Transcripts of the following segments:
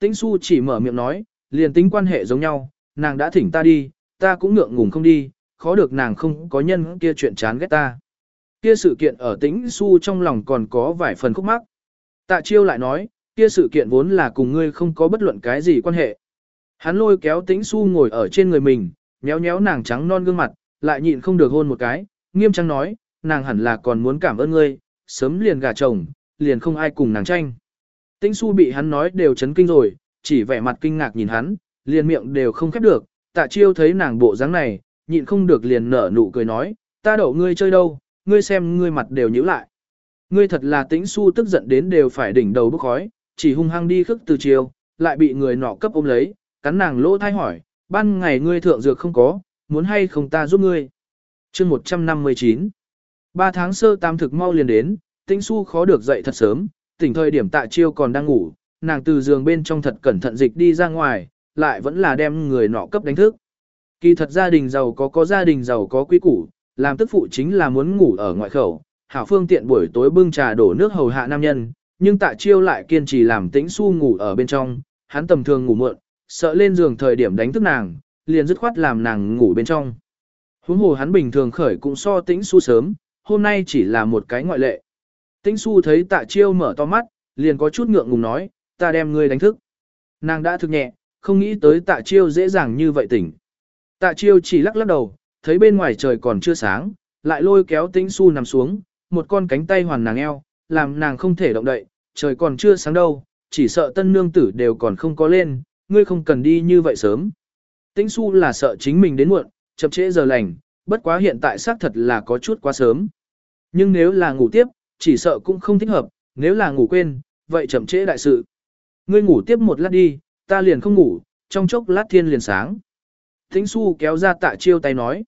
Tĩnh su chỉ mở miệng nói, liền tính quan hệ giống nhau, nàng đã thỉnh ta đi, ta cũng ngượng ngùng không đi, khó được nàng không có nhân kia chuyện chán ghét ta. Kia sự kiện ở tĩnh su trong lòng còn có vài phần khúc mắc. Tạ chiêu lại nói, kia sự kiện vốn là cùng ngươi không có bất luận cái gì quan hệ. Hắn lôi kéo tĩnh su ngồi ở trên người mình, nhéo nhéo nàng trắng non gương mặt, lại nhịn không được hôn một cái, nghiêm trang nói, nàng hẳn là còn muốn cảm ơn ngươi, sớm liền gả chồng, liền không ai cùng nàng tranh. Tĩnh su bị hắn nói đều chấn kinh rồi, chỉ vẻ mặt kinh ngạc nhìn hắn, liền miệng đều không khép được, tạ chiêu thấy nàng bộ dáng này, nhịn không được liền nở nụ cười nói, ta đổ ngươi chơi đâu, ngươi xem ngươi mặt đều nhíu lại. Ngươi thật là tĩnh su tức giận đến đều phải đỉnh đầu bốc khói, chỉ hung hăng đi khức từ chiều, lại bị người nọ cấp ôm lấy, cắn nàng lỗ thai hỏi, ban ngày ngươi thượng dược không có, muốn hay không ta giúp ngươi. chương 159 Ba tháng sơ tam thực mau liền đến, tĩnh su khó được dậy thật sớm, tỉnh thời điểm tạ chiêu còn đang ngủ, nàng từ giường bên trong thật cẩn thận dịch đi ra ngoài, lại vẫn là đem người nọ cấp đánh thức. Kỳ thật gia đình giàu có có gia đình giàu có quý củ, làm tức phụ chính là muốn ngủ ở ngoại khẩu, hảo phương tiện buổi tối bưng trà đổ nước hầu hạ nam nhân, nhưng tạ chiêu lại kiên trì làm tĩnh su ngủ ở bên trong, hắn tầm thường ngủ muộn, sợ lên giường thời điểm đánh thức nàng, liền dứt khoát làm nàng ngủ bên trong. Huống hồ hắn bình thường khởi cũng so tĩnh su sớm, hôm nay chỉ là một cái ngoại lệ. Tĩnh su thấy tạ chiêu mở to mắt, liền có chút ngượng ngùng nói, ta đem ngươi đánh thức. Nàng đã thực nhẹ, không nghĩ tới tạ chiêu dễ dàng như vậy tỉnh. Tạ chiêu chỉ lắc lắc đầu, thấy bên ngoài trời còn chưa sáng, lại lôi kéo tĩnh su nằm xuống, một con cánh tay hoàn nàng eo, làm nàng không thể động đậy, trời còn chưa sáng đâu, chỉ sợ tân nương tử đều còn không có lên, ngươi không cần đi như vậy sớm. Tĩnh su là sợ chính mình đến muộn, chậm trễ giờ lành, bất quá hiện tại xác thật là có chút quá sớm. Nhưng nếu là ngủ tiếp, chỉ sợ cũng không thích hợp, nếu là ngủ quên, vậy chậm trễ đại sự. Ngươi ngủ tiếp một lát đi, ta liền không ngủ, trong chốc lát thiên liền sáng. Thính su kéo ra tạ chiêu tay nói.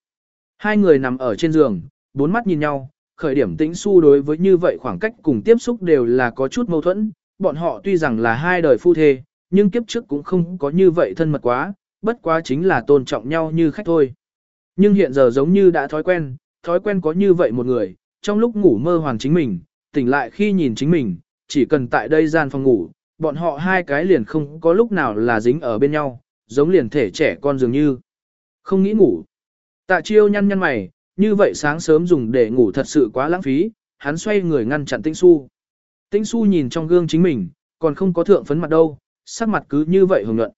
Hai người nằm ở trên giường, bốn mắt nhìn nhau, khởi điểm tĩnh su đối với như vậy khoảng cách cùng tiếp xúc đều là có chút mâu thuẫn. Bọn họ tuy rằng là hai đời phu thê, nhưng kiếp trước cũng không có như vậy thân mật quá, bất quá chính là tôn trọng nhau như khách thôi. Nhưng hiện giờ giống như đã thói quen, thói quen có như vậy một người, trong lúc ngủ mơ hoàng chính mình, tỉnh lại khi nhìn chính mình, chỉ cần tại đây gian phòng ngủ, bọn họ hai cái liền không có lúc nào là dính ở bên nhau, giống liền thể trẻ con dường như. Không nghĩ ngủ. Tạ chiêu nhăn nhăn mày, như vậy sáng sớm dùng để ngủ thật sự quá lãng phí, hắn xoay người ngăn chặn Tĩnh su Tĩnh su nhìn trong gương chính mình, còn không có thượng phấn mặt đâu, sắc mặt cứ như vậy hồng nhuận.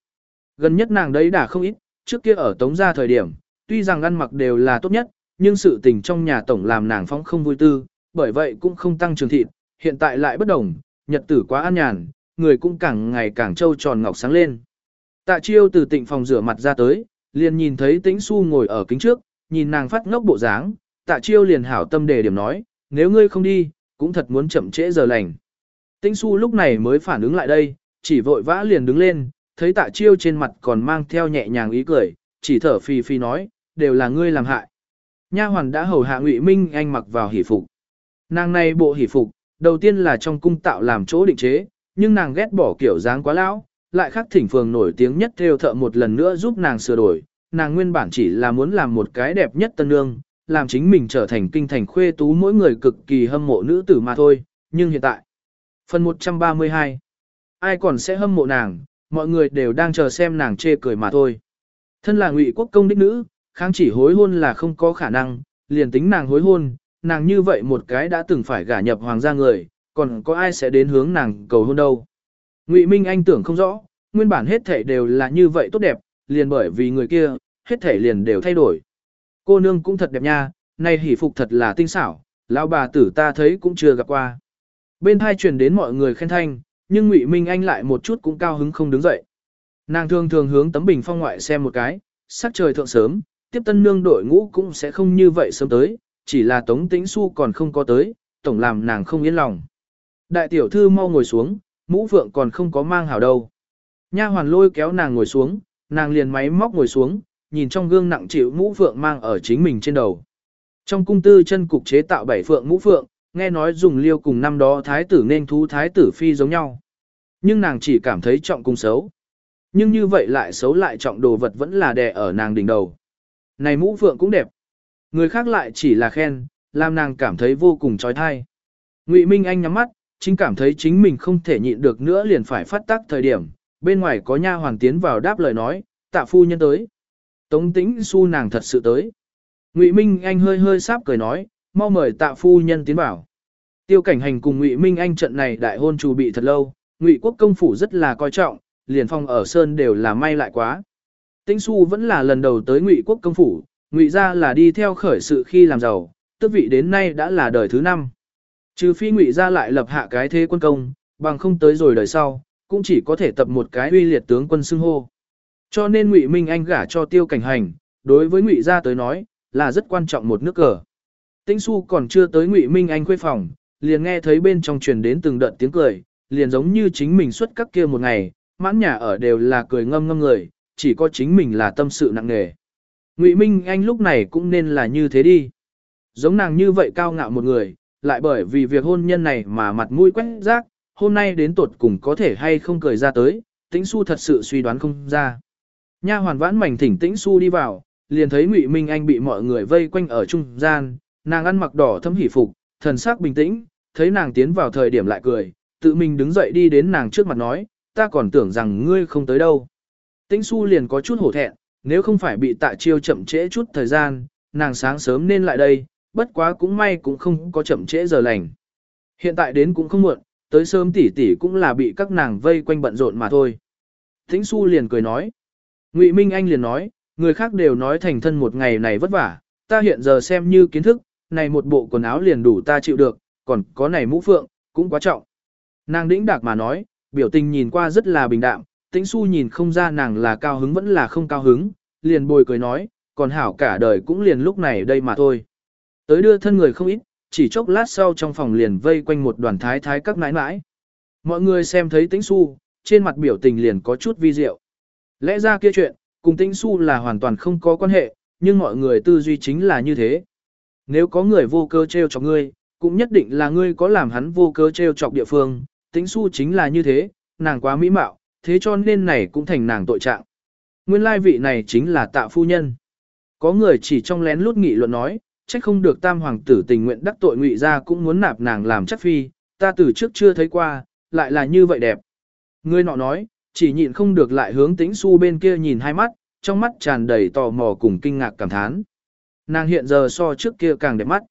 Gần nhất nàng đấy đã không ít, trước kia ở tống gia thời điểm, tuy rằng ăn mặc đều là tốt nhất, nhưng sự tình trong nhà tổng làm nàng phóng không vui tư, bởi vậy cũng không tăng trường thịt, hiện tại lại bất đồng, nhật tử quá an nhàn, người cũng càng ngày càng trâu tròn ngọc sáng lên. Tạ chiêu từ tịnh phòng rửa mặt ra tới, liền nhìn thấy tĩnh su ngồi ở kính trước, nhìn nàng phát ngốc bộ dáng, tạ chiêu liền hảo tâm đề điểm nói, nếu ngươi không đi, cũng thật muốn chậm trễ giờ lành. Tĩnh su lúc này mới phản ứng lại đây, chỉ vội vã liền đứng lên, thấy tạ chiêu trên mặt còn mang theo nhẹ nhàng ý cười, chỉ thở phì phì nói, đều là ngươi làm hại. Nha hoàn đã hầu hạ Ngụy Minh Anh mặc vào hỷ phục. Nàng này bộ hỷ phục, đầu tiên là trong cung tạo làm chỗ định chế, nhưng nàng ghét bỏ kiểu dáng quá lão, lại khắc thỉnh phường nổi tiếng nhất theo thợ một lần nữa giúp nàng sửa đổi. Nàng nguyên bản chỉ là muốn làm một cái đẹp nhất tân nương, làm chính mình trở thành kinh thành khuê tú mỗi người cực kỳ hâm mộ nữ tử mà thôi, nhưng hiện tại. Phần 132 Ai còn sẽ hâm mộ nàng, mọi người đều đang chờ xem nàng chê cười mà thôi. Thân là ngụy quốc công đích nữ, kháng chỉ hối hôn là không có khả năng, liền tính nàng hối hôn, nàng như vậy một cái đã từng phải gả nhập hoàng gia người, còn có ai sẽ đến hướng nàng cầu hôn đâu. Ngụy Minh Anh tưởng không rõ, nguyên bản hết thảy đều là như vậy tốt đẹp, liền bởi vì người kia, hết thảy liền đều thay đổi. Cô nương cũng thật đẹp nha, nay hỷ phục thật là tinh xảo, lão bà tử ta thấy cũng chưa gặp qua. Bên hai truyền đến mọi người khen thanh, nhưng Ngụy Minh Anh lại một chút cũng cao hứng không đứng dậy. Nàng thường thường hướng tấm bình phong ngoại xem một cái, sắc trời thượng sớm, tiếp tân nương đội ngũ cũng sẽ không như vậy sớm tới, chỉ là Tống Tĩnh Xu còn không có tới, tổng làm nàng không yên lòng. Đại tiểu thư mau ngồi xuống, mũ phượng còn không có mang hảo đâu. Nha hoàn lôi kéo nàng ngồi xuống, nàng liền máy móc ngồi xuống, nhìn trong gương nặng chịu mũ phượng mang ở chính mình trên đầu. Trong cung tư chân cục chế tạo bảy phượng mũ phượng, nghe nói dùng liêu cùng năm đó thái tử nên thú thái tử phi giống nhau. Nhưng nàng chỉ cảm thấy trọng cung xấu. Nhưng như vậy lại xấu lại trọng đồ vật vẫn là đè ở nàng đỉnh đầu. Này mũ phượng cũng đẹp. Người khác lại chỉ là khen, làm nàng cảm thấy vô cùng trói thai. Ngụy Minh Anh nhắm mắt, chính cảm thấy chính mình không thể nhịn được nữa liền phải phát tác thời điểm, bên ngoài có nha hoàng tiến vào đáp lời nói, tạ phu nhân tới. Tống tĩnh su nàng thật sự tới. Ngụy Minh Anh hơi hơi sáp cười nói, mau mời tạ phu nhân tiến vào. Tiêu cảnh hành cùng Ngụy Minh Anh trận này đại hôn chủ bị thật lâu, Ngụy quốc công phủ rất là coi trọng, liền phong ở sơn đều là may lại quá. Tĩnh su vẫn là lần đầu tới Ngụy quốc công phủ, Ngụy gia là đi theo khởi sự khi làm giàu, tước vị đến nay đã là đời thứ năm. Trừ phi Ngụy gia lại lập hạ cái thế quân công, bằng không tới rồi đời sau, cũng chỉ có thể tập một cái uy liệt tướng quân xưng hô. Cho nên Ngụy Minh Anh gả cho Tiêu Cảnh Hành, đối với Ngụy gia tới nói, là rất quan trọng một nước cờ. Tĩnh Xu còn chưa tới Ngụy Minh Anh khuê phòng, liền nghe thấy bên trong truyền đến từng đợt tiếng cười, liền giống như chính mình xuất các kia một ngày, mãn nhà ở đều là cười ngâm ngâm người, chỉ có chính mình là tâm sự nặng nề. Ngụy Minh Anh lúc này cũng nên là như thế đi. Giống nàng như vậy cao ngạo một người, lại bởi vì việc hôn nhân này mà mặt mũi quét rác, hôm nay đến tột cùng có thể hay không cười ra tới, Tĩnh Xu thật sự suy đoán không ra. Nha hoàn vãn mảnh thỉnh Tĩnh Xu đi vào, liền thấy Ngụy Minh Anh bị mọi người vây quanh ở trung gian, nàng ăn mặc đỏ thâm hỉ phục, thần sắc bình tĩnh, thấy nàng tiến vào thời điểm lại cười, tự mình đứng dậy đi đến nàng trước mặt nói, ta còn tưởng rằng ngươi không tới đâu. Tĩnh Xu liền có chút hổ thẹn, nếu không phải bị tạ chiêu chậm trễ chút thời gian, nàng sáng sớm nên lại đây, bất quá cũng may cũng không có chậm trễ giờ lành. Hiện tại đến cũng không muộn, tới sớm tỉ tỉ cũng là bị các nàng vây quanh bận rộn mà thôi. Tĩnh Xu liền cười nói. Ngụy Minh Anh liền nói, người khác đều nói thành thân một ngày này vất vả, ta hiện giờ xem như kiến thức, này một bộ quần áo liền đủ ta chịu được, còn có này mũ phượng, cũng quá trọng. Nàng đĩnh đạc mà nói, biểu tình nhìn qua rất là bình đạm, tĩnh su nhìn không ra nàng là cao hứng vẫn là không cao hứng, liền bồi cười nói, còn hảo cả đời cũng liền lúc này đây mà thôi. Tới đưa thân người không ít, chỉ chốc lát sau trong phòng liền vây quanh một đoàn thái thái các nãi nãi. Mọi người xem thấy tĩnh su, trên mặt biểu tình liền có chút vi diệu. Lẽ ra kia chuyện, cùng tĩnh su là hoàn toàn không có quan hệ, nhưng mọi người tư duy chính là như thế. Nếu có người vô cơ treo chọc ngươi, cũng nhất định là ngươi có làm hắn vô cơ treo chọc địa phương, tĩnh su chính là như thế, nàng quá mỹ mạo, thế cho nên này cũng thành nàng tội trạng. Nguyên lai vị này chính là tạ phu nhân. Có người chỉ trong lén lút nghị luận nói, trách không được tam hoàng tử tình nguyện đắc tội ngụy ra cũng muốn nạp nàng làm chắc phi, ta từ trước chưa thấy qua, lại là như vậy đẹp. Người nọ nói, chỉ nhịn không được lại hướng tĩnh su bên kia nhìn hai mắt, trong mắt tràn đầy tò mò cùng kinh ngạc cảm thán. Nàng hiện giờ so trước kia càng đẹp mắt.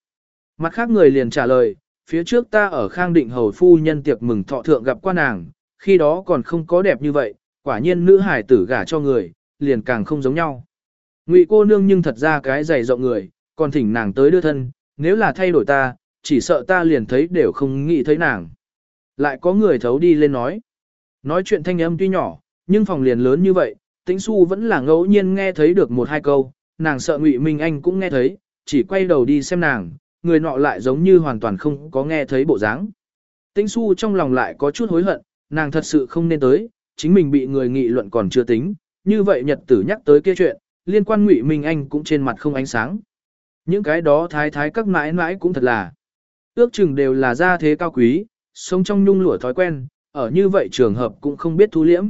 Mặt khác người liền trả lời, phía trước ta ở khang định hầu phu nhân tiệc mừng thọ thượng gặp qua nàng, khi đó còn không có đẹp như vậy, quả nhiên nữ hải tử gả cho người, liền càng không giống nhau. Ngụy cô nương nhưng thật ra cái dày rộng người, còn thỉnh nàng tới đưa thân, nếu là thay đổi ta, chỉ sợ ta liền thấy đều không nghĩ thấy nàng. Lại có người thấu đi lên nói. Nói chuyện thanh âm tuy nhỏ, nhưng phòng liền lớn như vậy, tĩnh su vẫn là ngẫu nhiên nghe thấy được một hai câu, nàng sợ ngụy Minh Anh cũng nghe thấy, chỉ quay đầu đi xem nàng, người nọ lại giống như hoàn toàn không có nghe thấy bộ dáng. Tĩnh su trong lòng lại có chút hối hận, nàng thật sự không nên tới, chính mình bị người nghị luận còn chưa tính, như vậy nhật tử nhắc tới kia chuyện, liên quan ngụy Minh Anh cũng trên mặt không ánh sáng. Những cái đó thái thái các mãi mãi cũng thật là, ước chừng đều là gia thế cao quý, sống trong nhung lụa thói quen, ở như vậy trường hợp cũng không biết thu liễm.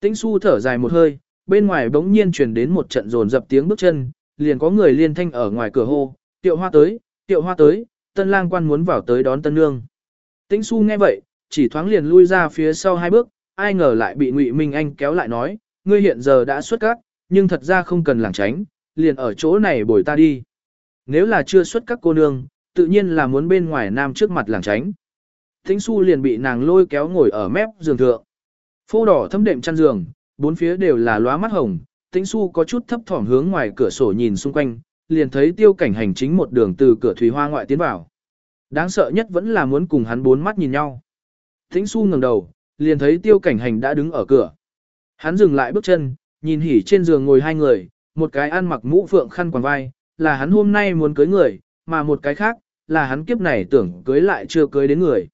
Tĩnh su thở dài một hơi, bên ngoài bỗng nhiên truyền đến một trận rồn dập tiếng bước chân, liền có người liên thanh ở ngoài cửa hô, tiệu hoa tới, tiệu hoa tới, tân lang quan muốn vào tới đón tân nương. Tĩnh su nghe vậy, chỉ thoáng liền lui ra phía sau hai bước, ai ngờ lại bị Ngụy Minh Anh kéo lại nói, ngươi hiện giờ đã xuất các, nhưng thật ra không cần lảng tránh, liền ở chỗ này bồi ta đi. Nếu là chưa xuất các cô nương, tự nhiên là muốn bên ngoài nam trước mặt lảng tránh. Thính su liền bị nàng lôi kéo ngồi ở mép giường thượng. Phô đỏ thâm đệm chăn giường, bốn phía đều là lóa mắt hồng, tĩnh su có chút thấp thỏm hướng ngoài cửa sổ nhìn xung quanh, liền thấy tiêu cảnh hành chính một đường từ cửa thủy hoa ngoại tiến vào. Đáng sợ nhất vẫn là muốn cùng hắn bốn mắt nhìn nhau. Tĩnh su ngẩng đầu, liền thấy tiêu cảnh hành đã đứng ở cửa. Hắn dừng lại bước chân, nhìn hỉ trên giường ngồi hai người, một cái ăn mặc mũ phượng khăn quàng vai, là hắn hôm nay muốn cưới người, mà một cái khác, là hắn kiếp này tưởng cưới lại chưa cưới đến người.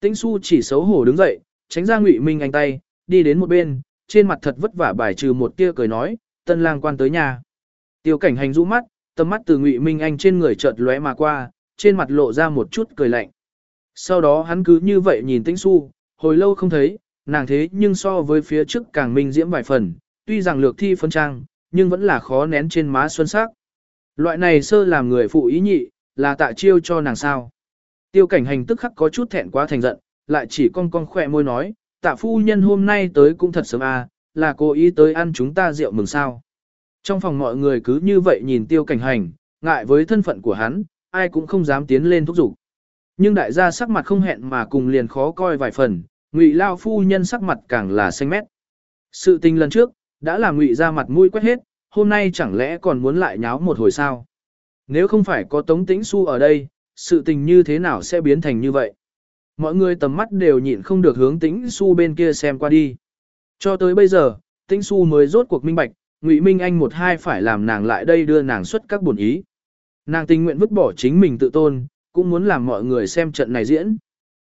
Tĩnh su chỉ xấu hổ đứng dậy, tránh ra ngụy minh anh tay, đi đến một bên, trên mặt thật vất vả bài trừ một tia cười nói, tân lang quan tới nhà. Tiêu cảnh hành rũ mắt, tầm mắt từ ngụy minh anh trên người chợt lóe mà qua, trên mặt lộ ra một chút cười lạnh. Sau đó hắn cứ như vậy nhìn tĩnh su, hồi lâu không thấy, nàng thế nhưng so với phía trước càng minh diễm vài phần, tuy rằng lược thi phân trang, nhưng vẫn là khó nén trên má xuân sắc. Loại này sơ làm người phụ ý nhị, là tạ chiêu cho nàng sao. Tiêu cảnh hành tức khắc có chút thẹn quá thành giận, lại chỉ cong cong khỏe môi nói, tạ phu nhân hôm nay tới cũng thật sớm à, là cố ý tới ăn chúng ta rượu mừng sao. Trong phòng mọi người cứ như vậy nhìn tiêu cảnh hành, ngại với thân phận của hắn, ai cũng không dám tiến lên thúc giục. Nhưng đại gia sắc mặt không hẹn mà cùng liền khó coi vài phần, ngụy lao phu nhân sắc mặt càng là xanh mét. Sự tình lần trước, đã làm ngụy ra mặt mũi quét hết, hôm nay chẳng lẽ còn muốn lại nháo một hồi sao? Nếu không phải có Tống Tĩnh Xu ở đây, sự tình như thế nào sẽ biến thành như vậy? Mọi người tầm mắt đều nhịn không được hướng Tĩnh Xu bên kia xem qua đi. Cho tới bây giờ, Tĩnh Xu mới rốt cuộc minh bạch, Ngụy Minh Anh một hai phải làm nàng lại đây đưa nàng xuất các buồn ý. Nàng tình nguyện vứt bỏ chính mình tự tôn, cũng muốn làm mọi người xem trận này diễn.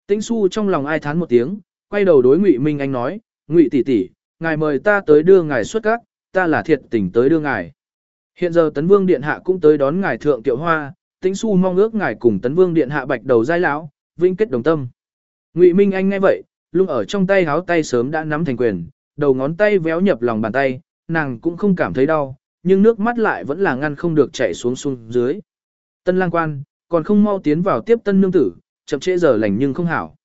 Tĩnh Xu trong lòng ai thán một tiếng, quay đầu đối Ngụy Minh Anh nói, Ngụy tỷ tỷ, ngài mời ta tới đưa ngài xuất các, ta là thiệt tình tới đưa ngài. Hiện giờ Tấn Vương Điện Hạ cũng tới đón ngài thượng tiểu hoa, Tĩnh Xu mong ước ngài cùng Tấn Vương Điện Hạ bạch đầu giai lão, vinh kết đồng tâm. Ngụy Minh Anh nghe vậy, lung ở trong tay háo tay sớm đã nắm thành quyền, đầu ngón tay véo nhập lòng bàn tay, nàng cũng không cảm thấy đau, nhưng nước mắt lại vẫn là ngăn không được chảy xuống xuống dưới. Tân lang quan, còn không mau tiến vào tiếp tân nương tử, chậm trễ giờ lành nhưng không hảo.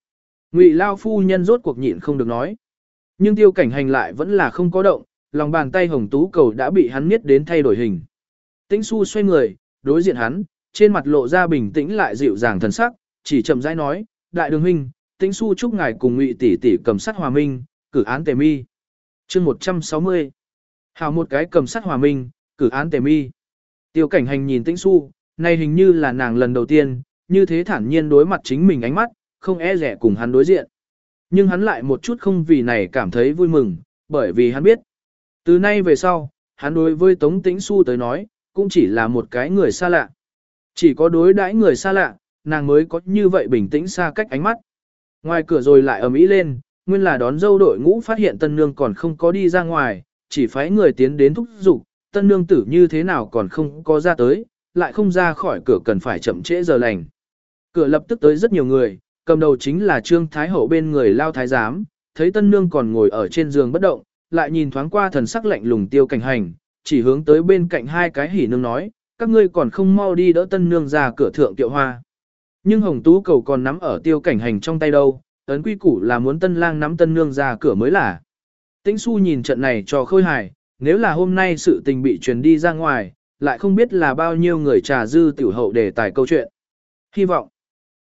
Ngụy Lao phu nhân rốt cuộc nhịn không được nói. Nhưng tiêu cảnh hành lại vẫn là không có động, lòng bàn tay hồng tú cầu đã bị hắn miết đến thay đổi hình. Tĩnh su xoay người, đối diện hắn, trên mặt lộ ra bình tĩnh lại dịu dàng thần sắc, chỉ chậm rãi nói, đại đường huynh, tĩnh su chúc ngài cùng ngụy tỷ tỷ cầm sát hòa minh, cử án tề mi. chương 160. Hào một cái cầm sát hòa minh, cử án tề mi. Tiêu cảnh hành nhìn tĩnh su, này hình như là nàng lần đầu tiên, như thế thản nhiên đối mặt chính mình ánh mắt, không e rẻ cùng hắn đối diện. Nhưng hắn lại một chút không vì này cảm thấy vui mừng, bởi vì hắn biết. Từ nay về sau, hắn đối với Tống Tĩnh Xu tới nói, cũng chỉ là một cái người xa lạ. Chỉ có đối đãi người xa lạ, nàng mới có như vậy bình tĩnh xa cách ánh mắt. Ngoài cửa rồi lại ầm ĩ lên, nguyên là đón dâu đội ngũ phát hiện tân nương còn không có đi ra ngoài, chỉ phái người tiến đến thúc giục, tân nương tử như thế nào còn không có ra tới, lại không ra khỏi cửa cần phải chậm trễ giờ lành. Cửa lập tức tới rất nhiều người, cầm đầu chính là Trương Thái Hậu bên người lao thái giám, thấy tân nương còn ngồi ở trên giường bất động, lại nhìn thoáng qua thần sắc lạnh lùng tiêu cảnh hành, chỉ hướng tới bên cạnh hai cái hỉ nương nói, các ngươi còn không mau đi đỡ tân nương ra cửa thượng tiệu hoa. Nhưng hồng tú cầu còn nắm ở tiêu cảnh hành trong tay đâu, ấn quy củ là muốn tân lang nắm tân nương ra cửa mới là. Tĩnh su nhìn trận này cho khôi hài, nếu là hôm nay sự tình bị truyền đi ra ngoài, lại không biết là bao nhiêu người trà dư tiểu hậu để tài câu chuyện. Hy vọng,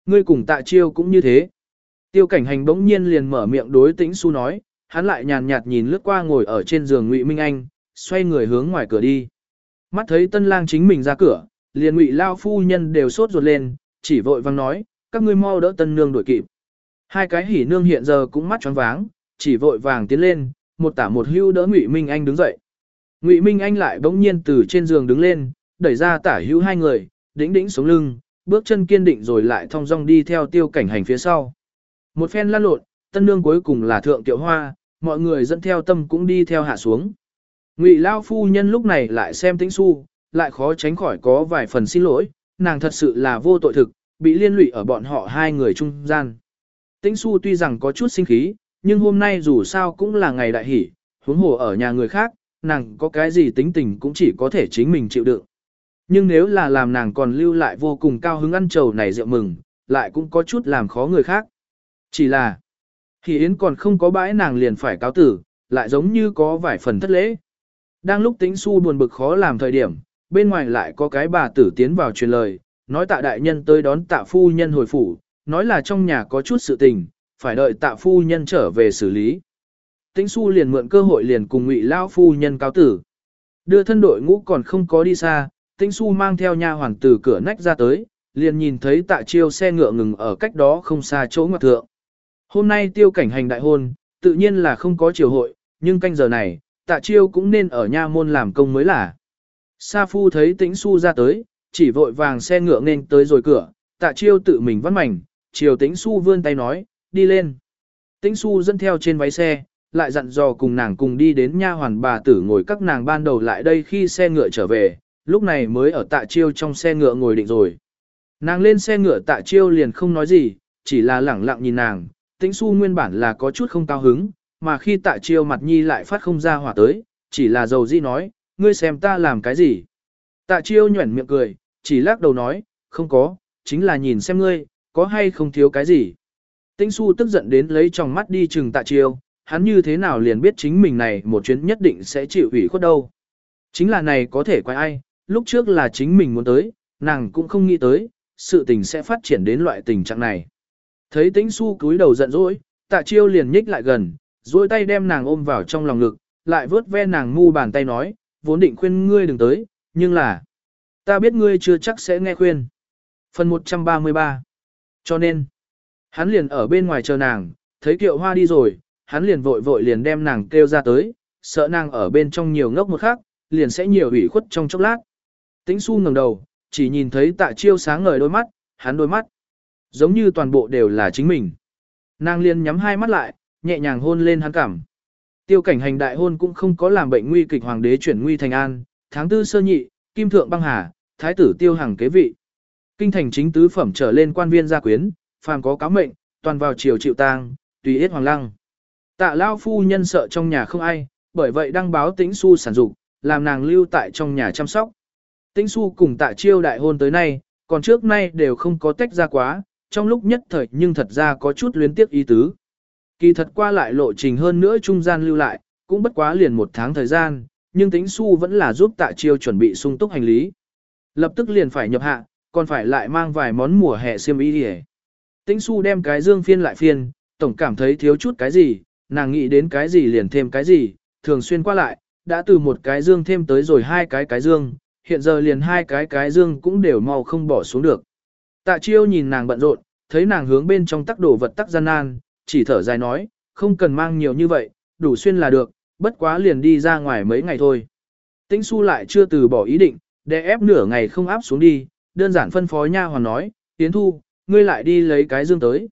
ngươi cùng tạ chiêu cũng như thế. Tiêu cảnh hành bỗng nhiên liền mở miệng đối tĩnh su nói, hắn lại nhàn nhạt nhìn lướt qua ngồi ở trên giường Ngụy Minh Anh, xoay người hướng ngoài cửa đi. Mắt thấy tân lang chính mình ra cửa, liền Ngụy Lao phu nhân đều sốt ruột lên, chỉ vội vang nói, các ngươi mau đỡ tân nương đuổi kịp. Hai cái hỉ nương hiện giờ cũng mắt tròn váng, chỉ vội vàng tiến lên, một tả một hưu đỡ Ngụy Minh Anh đứng dậy. Ngụy Minh Anh lại bỗng nhiên từ trên giường đứng lên, đẩy ra tả hữu hai người, đĩnh đĩnh sống lưng, bước chân kiên định rồi lại thong dong đi theo tiêu cảnh hành phía sau. Một phen lăn lộn, tân nương cuối cùng là thượng tiểu hoa, mọi người dẫn theo tâm cũng đi theo hạ xuống. Ngụy Lao phu nhân lúc này lại xem tĩnh su, lại khó tránh khỏi có vài phần xin lỗi, nàng thật sự là vô tội thực, bị liên lụy ở bọn họ hai người trung gian. Tĩnh su tuy rằng có chút sinh khí, nhưng hôm nay dù sao cũng là ngày đại hỷ, huống hồ ở nhà người khác, nàng có cái gì tính tình cũng chỉ có thể chính mình chịu đựng. Nhưng nếu là làm nàng còn lưu lại vô cùng cao hứng ăn trầu này rượu mừng, lại cũng có chút làm khó người khác. Chỉ là, Hỷ Yến còn không có bãi nàng liền phải cáo tử, lại giống như có vài phần thất lễ. Đang lúc tính su buồn bực khó làm thời điểm, bên ngoài lại có cái bà tử tiến vào truyền lời, nói tạ đại nhân tới đón tạ phu nhân hồi phủ, nói là trong nhà có chút sự tình, phải đợi tạ phu nhân trở về xử lý. Tĩnh su liền mượn cơ hội liền cùng ngụy Lão phu nhân cáo tử. Đưa thân đội ngũ còn không có đi xa, Tĩnh su mang theo nha hoàn từ cửa nách ra tới, liền nhìn thấy tạ chiêu xe ngựa ngừng ở cách đó không xa chỗ ngoặt thượng. Hôm nay tiêu cảnh hành đại hôn, tự nhiên là không có triều hội, nhưng canh giờ này, tạ chiêu cũng nên ở nha môn làm công mới là. Sa phu thấy tĩnh su ra tới, chỉ vội vàng xe ngựa nên tới rồi cửa, tạ chiêu tự mình vắt mảnh, chiều tĩnh su vươn tay nói, đi lên. Tĩnh su dẫn theo trên váy xe, lại dặn dò cùng nàng cùng đi đến nha hoàn bà tử ngồi các nàng ban đầu lại đây khi xe ngựa trở về, lúc này mới ở tạ chiêu trong xe ngựa ngồi định rồi. Nàng lên xe ngựa tạ chiêu liền không nói gì, chỉ là lẳng lặng nhìn nàng, tĩnh su nguyên bản là có chút không cao hứng, mà khi tạ chiêu mặt nhi lại phát không ra hỏa tới, chỉ là dầu di nói, ngươi xem ta làm cái gì. Tạ chiêu nhuẩn miệng cười, chỉ lắc đầu nói, không có, chính là nhìn xem ngươi, có hay không thiếu cái gì. Tĩnh su tức giận đến lấy trong mắt đi chừng tạ chiêu, hắn như thế nào liền biết chính mình này một chuyến nhất định sẽ chịu ủy khuất đâu. Chính là này có thể quay ai, lúc trước là chính mình muốn tới, nàng cũng không nghĩ tới, sự tình sẽ phát triển đến loại tình trạng này. Thấy tĩnh su cúi đầu giận dỗi, tạ chiêu liền nhích lại gần, duỗi tay đem nàng ôm vào trong lòng ngực, lại vớt ve nàng mu bàn tay nói, vốn định khuyên ngươi đừng tới, nhưng là, ta biết ngươi chưa chắc sẽ nghe khuyên. Phần 133 Cho nên, hắn liền ở bên ngoài chờ nàng, thấy kiệu hoa đi rồi, hắn liền vội vội liền đem nàng kêu ra tới, sợ nàng ở bên trong nhiều ngốc một khắc, liền sẽ nhiều ủy khuất trong chốc lát. Tĩnh su ngẩng đầu, chỉ nhìn thấy tạ chiêu sáng ngời đôi mắt, hắn đôi mắt, giống như toàn bộ đều là chính mình. Nàng liền nhắm hai mắt lại, nhẹ nhàng hôn lên hắn cảm. Tiêu cảnh hành đại hôn cũng không có làm bệnh nguy kịch hoàng đế chuyển nguy thành an, tháng tư sơ nhị, kim thượng băng hà, thái tử tiêu hàng kế vị. Kinh thành chính tứ phẩm trở lên quan viên gia quyến, phàm có cáo mệnh, toàn vào triều chịu tang, tùy yết hoàng lăng. Tạ lao phu nhân sợ trong nhà không ai, bởi vậy đăng báo tĩnh su sản dục, làm nàng lưu tại trong nhà chăm sóc. Tĩnh su cùng tạ chiêu đại hôn tới nay, còn trước nay đều không có tách ra quá, trong lúc nhất thời nhưng thật ra có chút luyến tiếc ý tứ. Kỳ thật qua lại lộ trình hơn nữa trung gian lưu lại, cũng bất quá liền một tháng thời gian, nhưng Tĩnh su vẫn là giúp tạ chiêu chuẩn bị sung túc hành lý. Lập tức liền phải nhập hạ, còn phải lại mang vài món mùa hè xiêm y đi Tĩnh su đem cái dương phiên lại phiên, tổng cảm thấy thiếu chút cái gì, nàng nghĩ đến cái gì liền thêm cái gì, thường xuyên qua lại, đã từ một cái dương thêm tới rồi hai cái cái dương, hiện giờ liền hai cái cái dương cũng đều mau không bỏ xuống được. Tạ chiêu nhìn nàng bận rộn, thấy nàng hướng bên trong tắc đồ vật tắc gian nan, chỉ thở dài nói, không cần mang nhiều như vậy, đủ xuyên là được, bất quá liền đi ra ngoài mấy ngày thôi. Tĩnh su lại chưa từ bỏ ý định, để ép nửa ngày không áp xuống đi, đơn giản phân phó nha hoàn nói, Tiến Thu, ngươi lại đi lấy cái dương tới.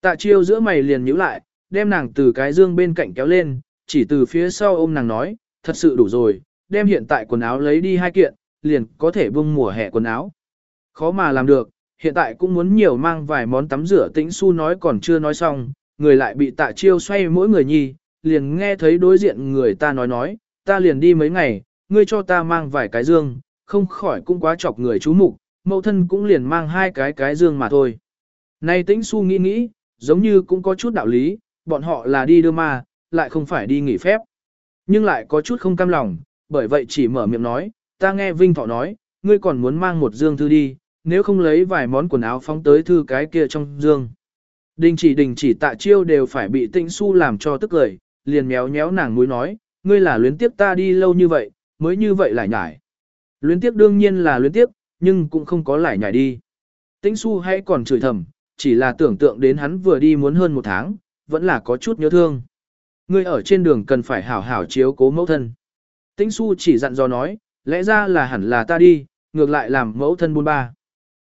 Tạ chiêu giữa mày liền nhíu lại, đem nàng từ cái dương bên cạnh kéo lên, chỉ từ phía sau ôm nàng nói, thật sự đủ rồi, đem hiện tại quần áo lấy đi hai kiện, liền có thể bung mùa hè quần áo. Khó mà làm được, hiện tại cũng muốn nhiều mang vài món tắm rửa tĩnh su nói còn chưa nói xong, người lại bị tạ chiêu xoay mỗi người nhi, liền nghe thấy đối diện người ta nói nói, ta liền đi mấy ngày, ngươi cho ta mang vài cái dương, không khỏi cũng quá chọc người chú mục, mẫu thân cũng liền mang hai cái cái dương mà thôi. Này tĩnh su nghĩ nghĩ, giống như cũng có chút đạo lý, bọn họ là đi đưa ma, lại không phải đi nghỉ phép. Nhưng lại có chút không cam lòng, bởi vậy chỉ mở miệng nói, ta nghe Vinh Thọ nói, ngươi còn muốn mang một dương thư đi, nếu không lấy vài món quần áo phóng tới thư cái kia trong dương. Đình chỉ đình chỉ tạ chiêu đều phải bị tĩnh su làm cho tức cười, liền méo méo nàng mũi nói, ngươi là luyến tiếp ta đi lâu như vậy, mới như vậy lại nhải. Luyến tiếp đương nhiên là luyến tiếp, nhưng cũng không có lại nhải đi. Tĩnh su hay còn chửi thầm, chỉ là tưởng tượng đến hắn vừa đi muốn hơn một tháng, vẫn là có chút nhớ thương. Ngươi ở trên đường cần phải hảo hảo chiếu cố mẫu thân. Tĩnh su chỉ dặn dò nói, lẽ ra là hẳn là ta đi, ngược lại làm mẫu thân buôn ba.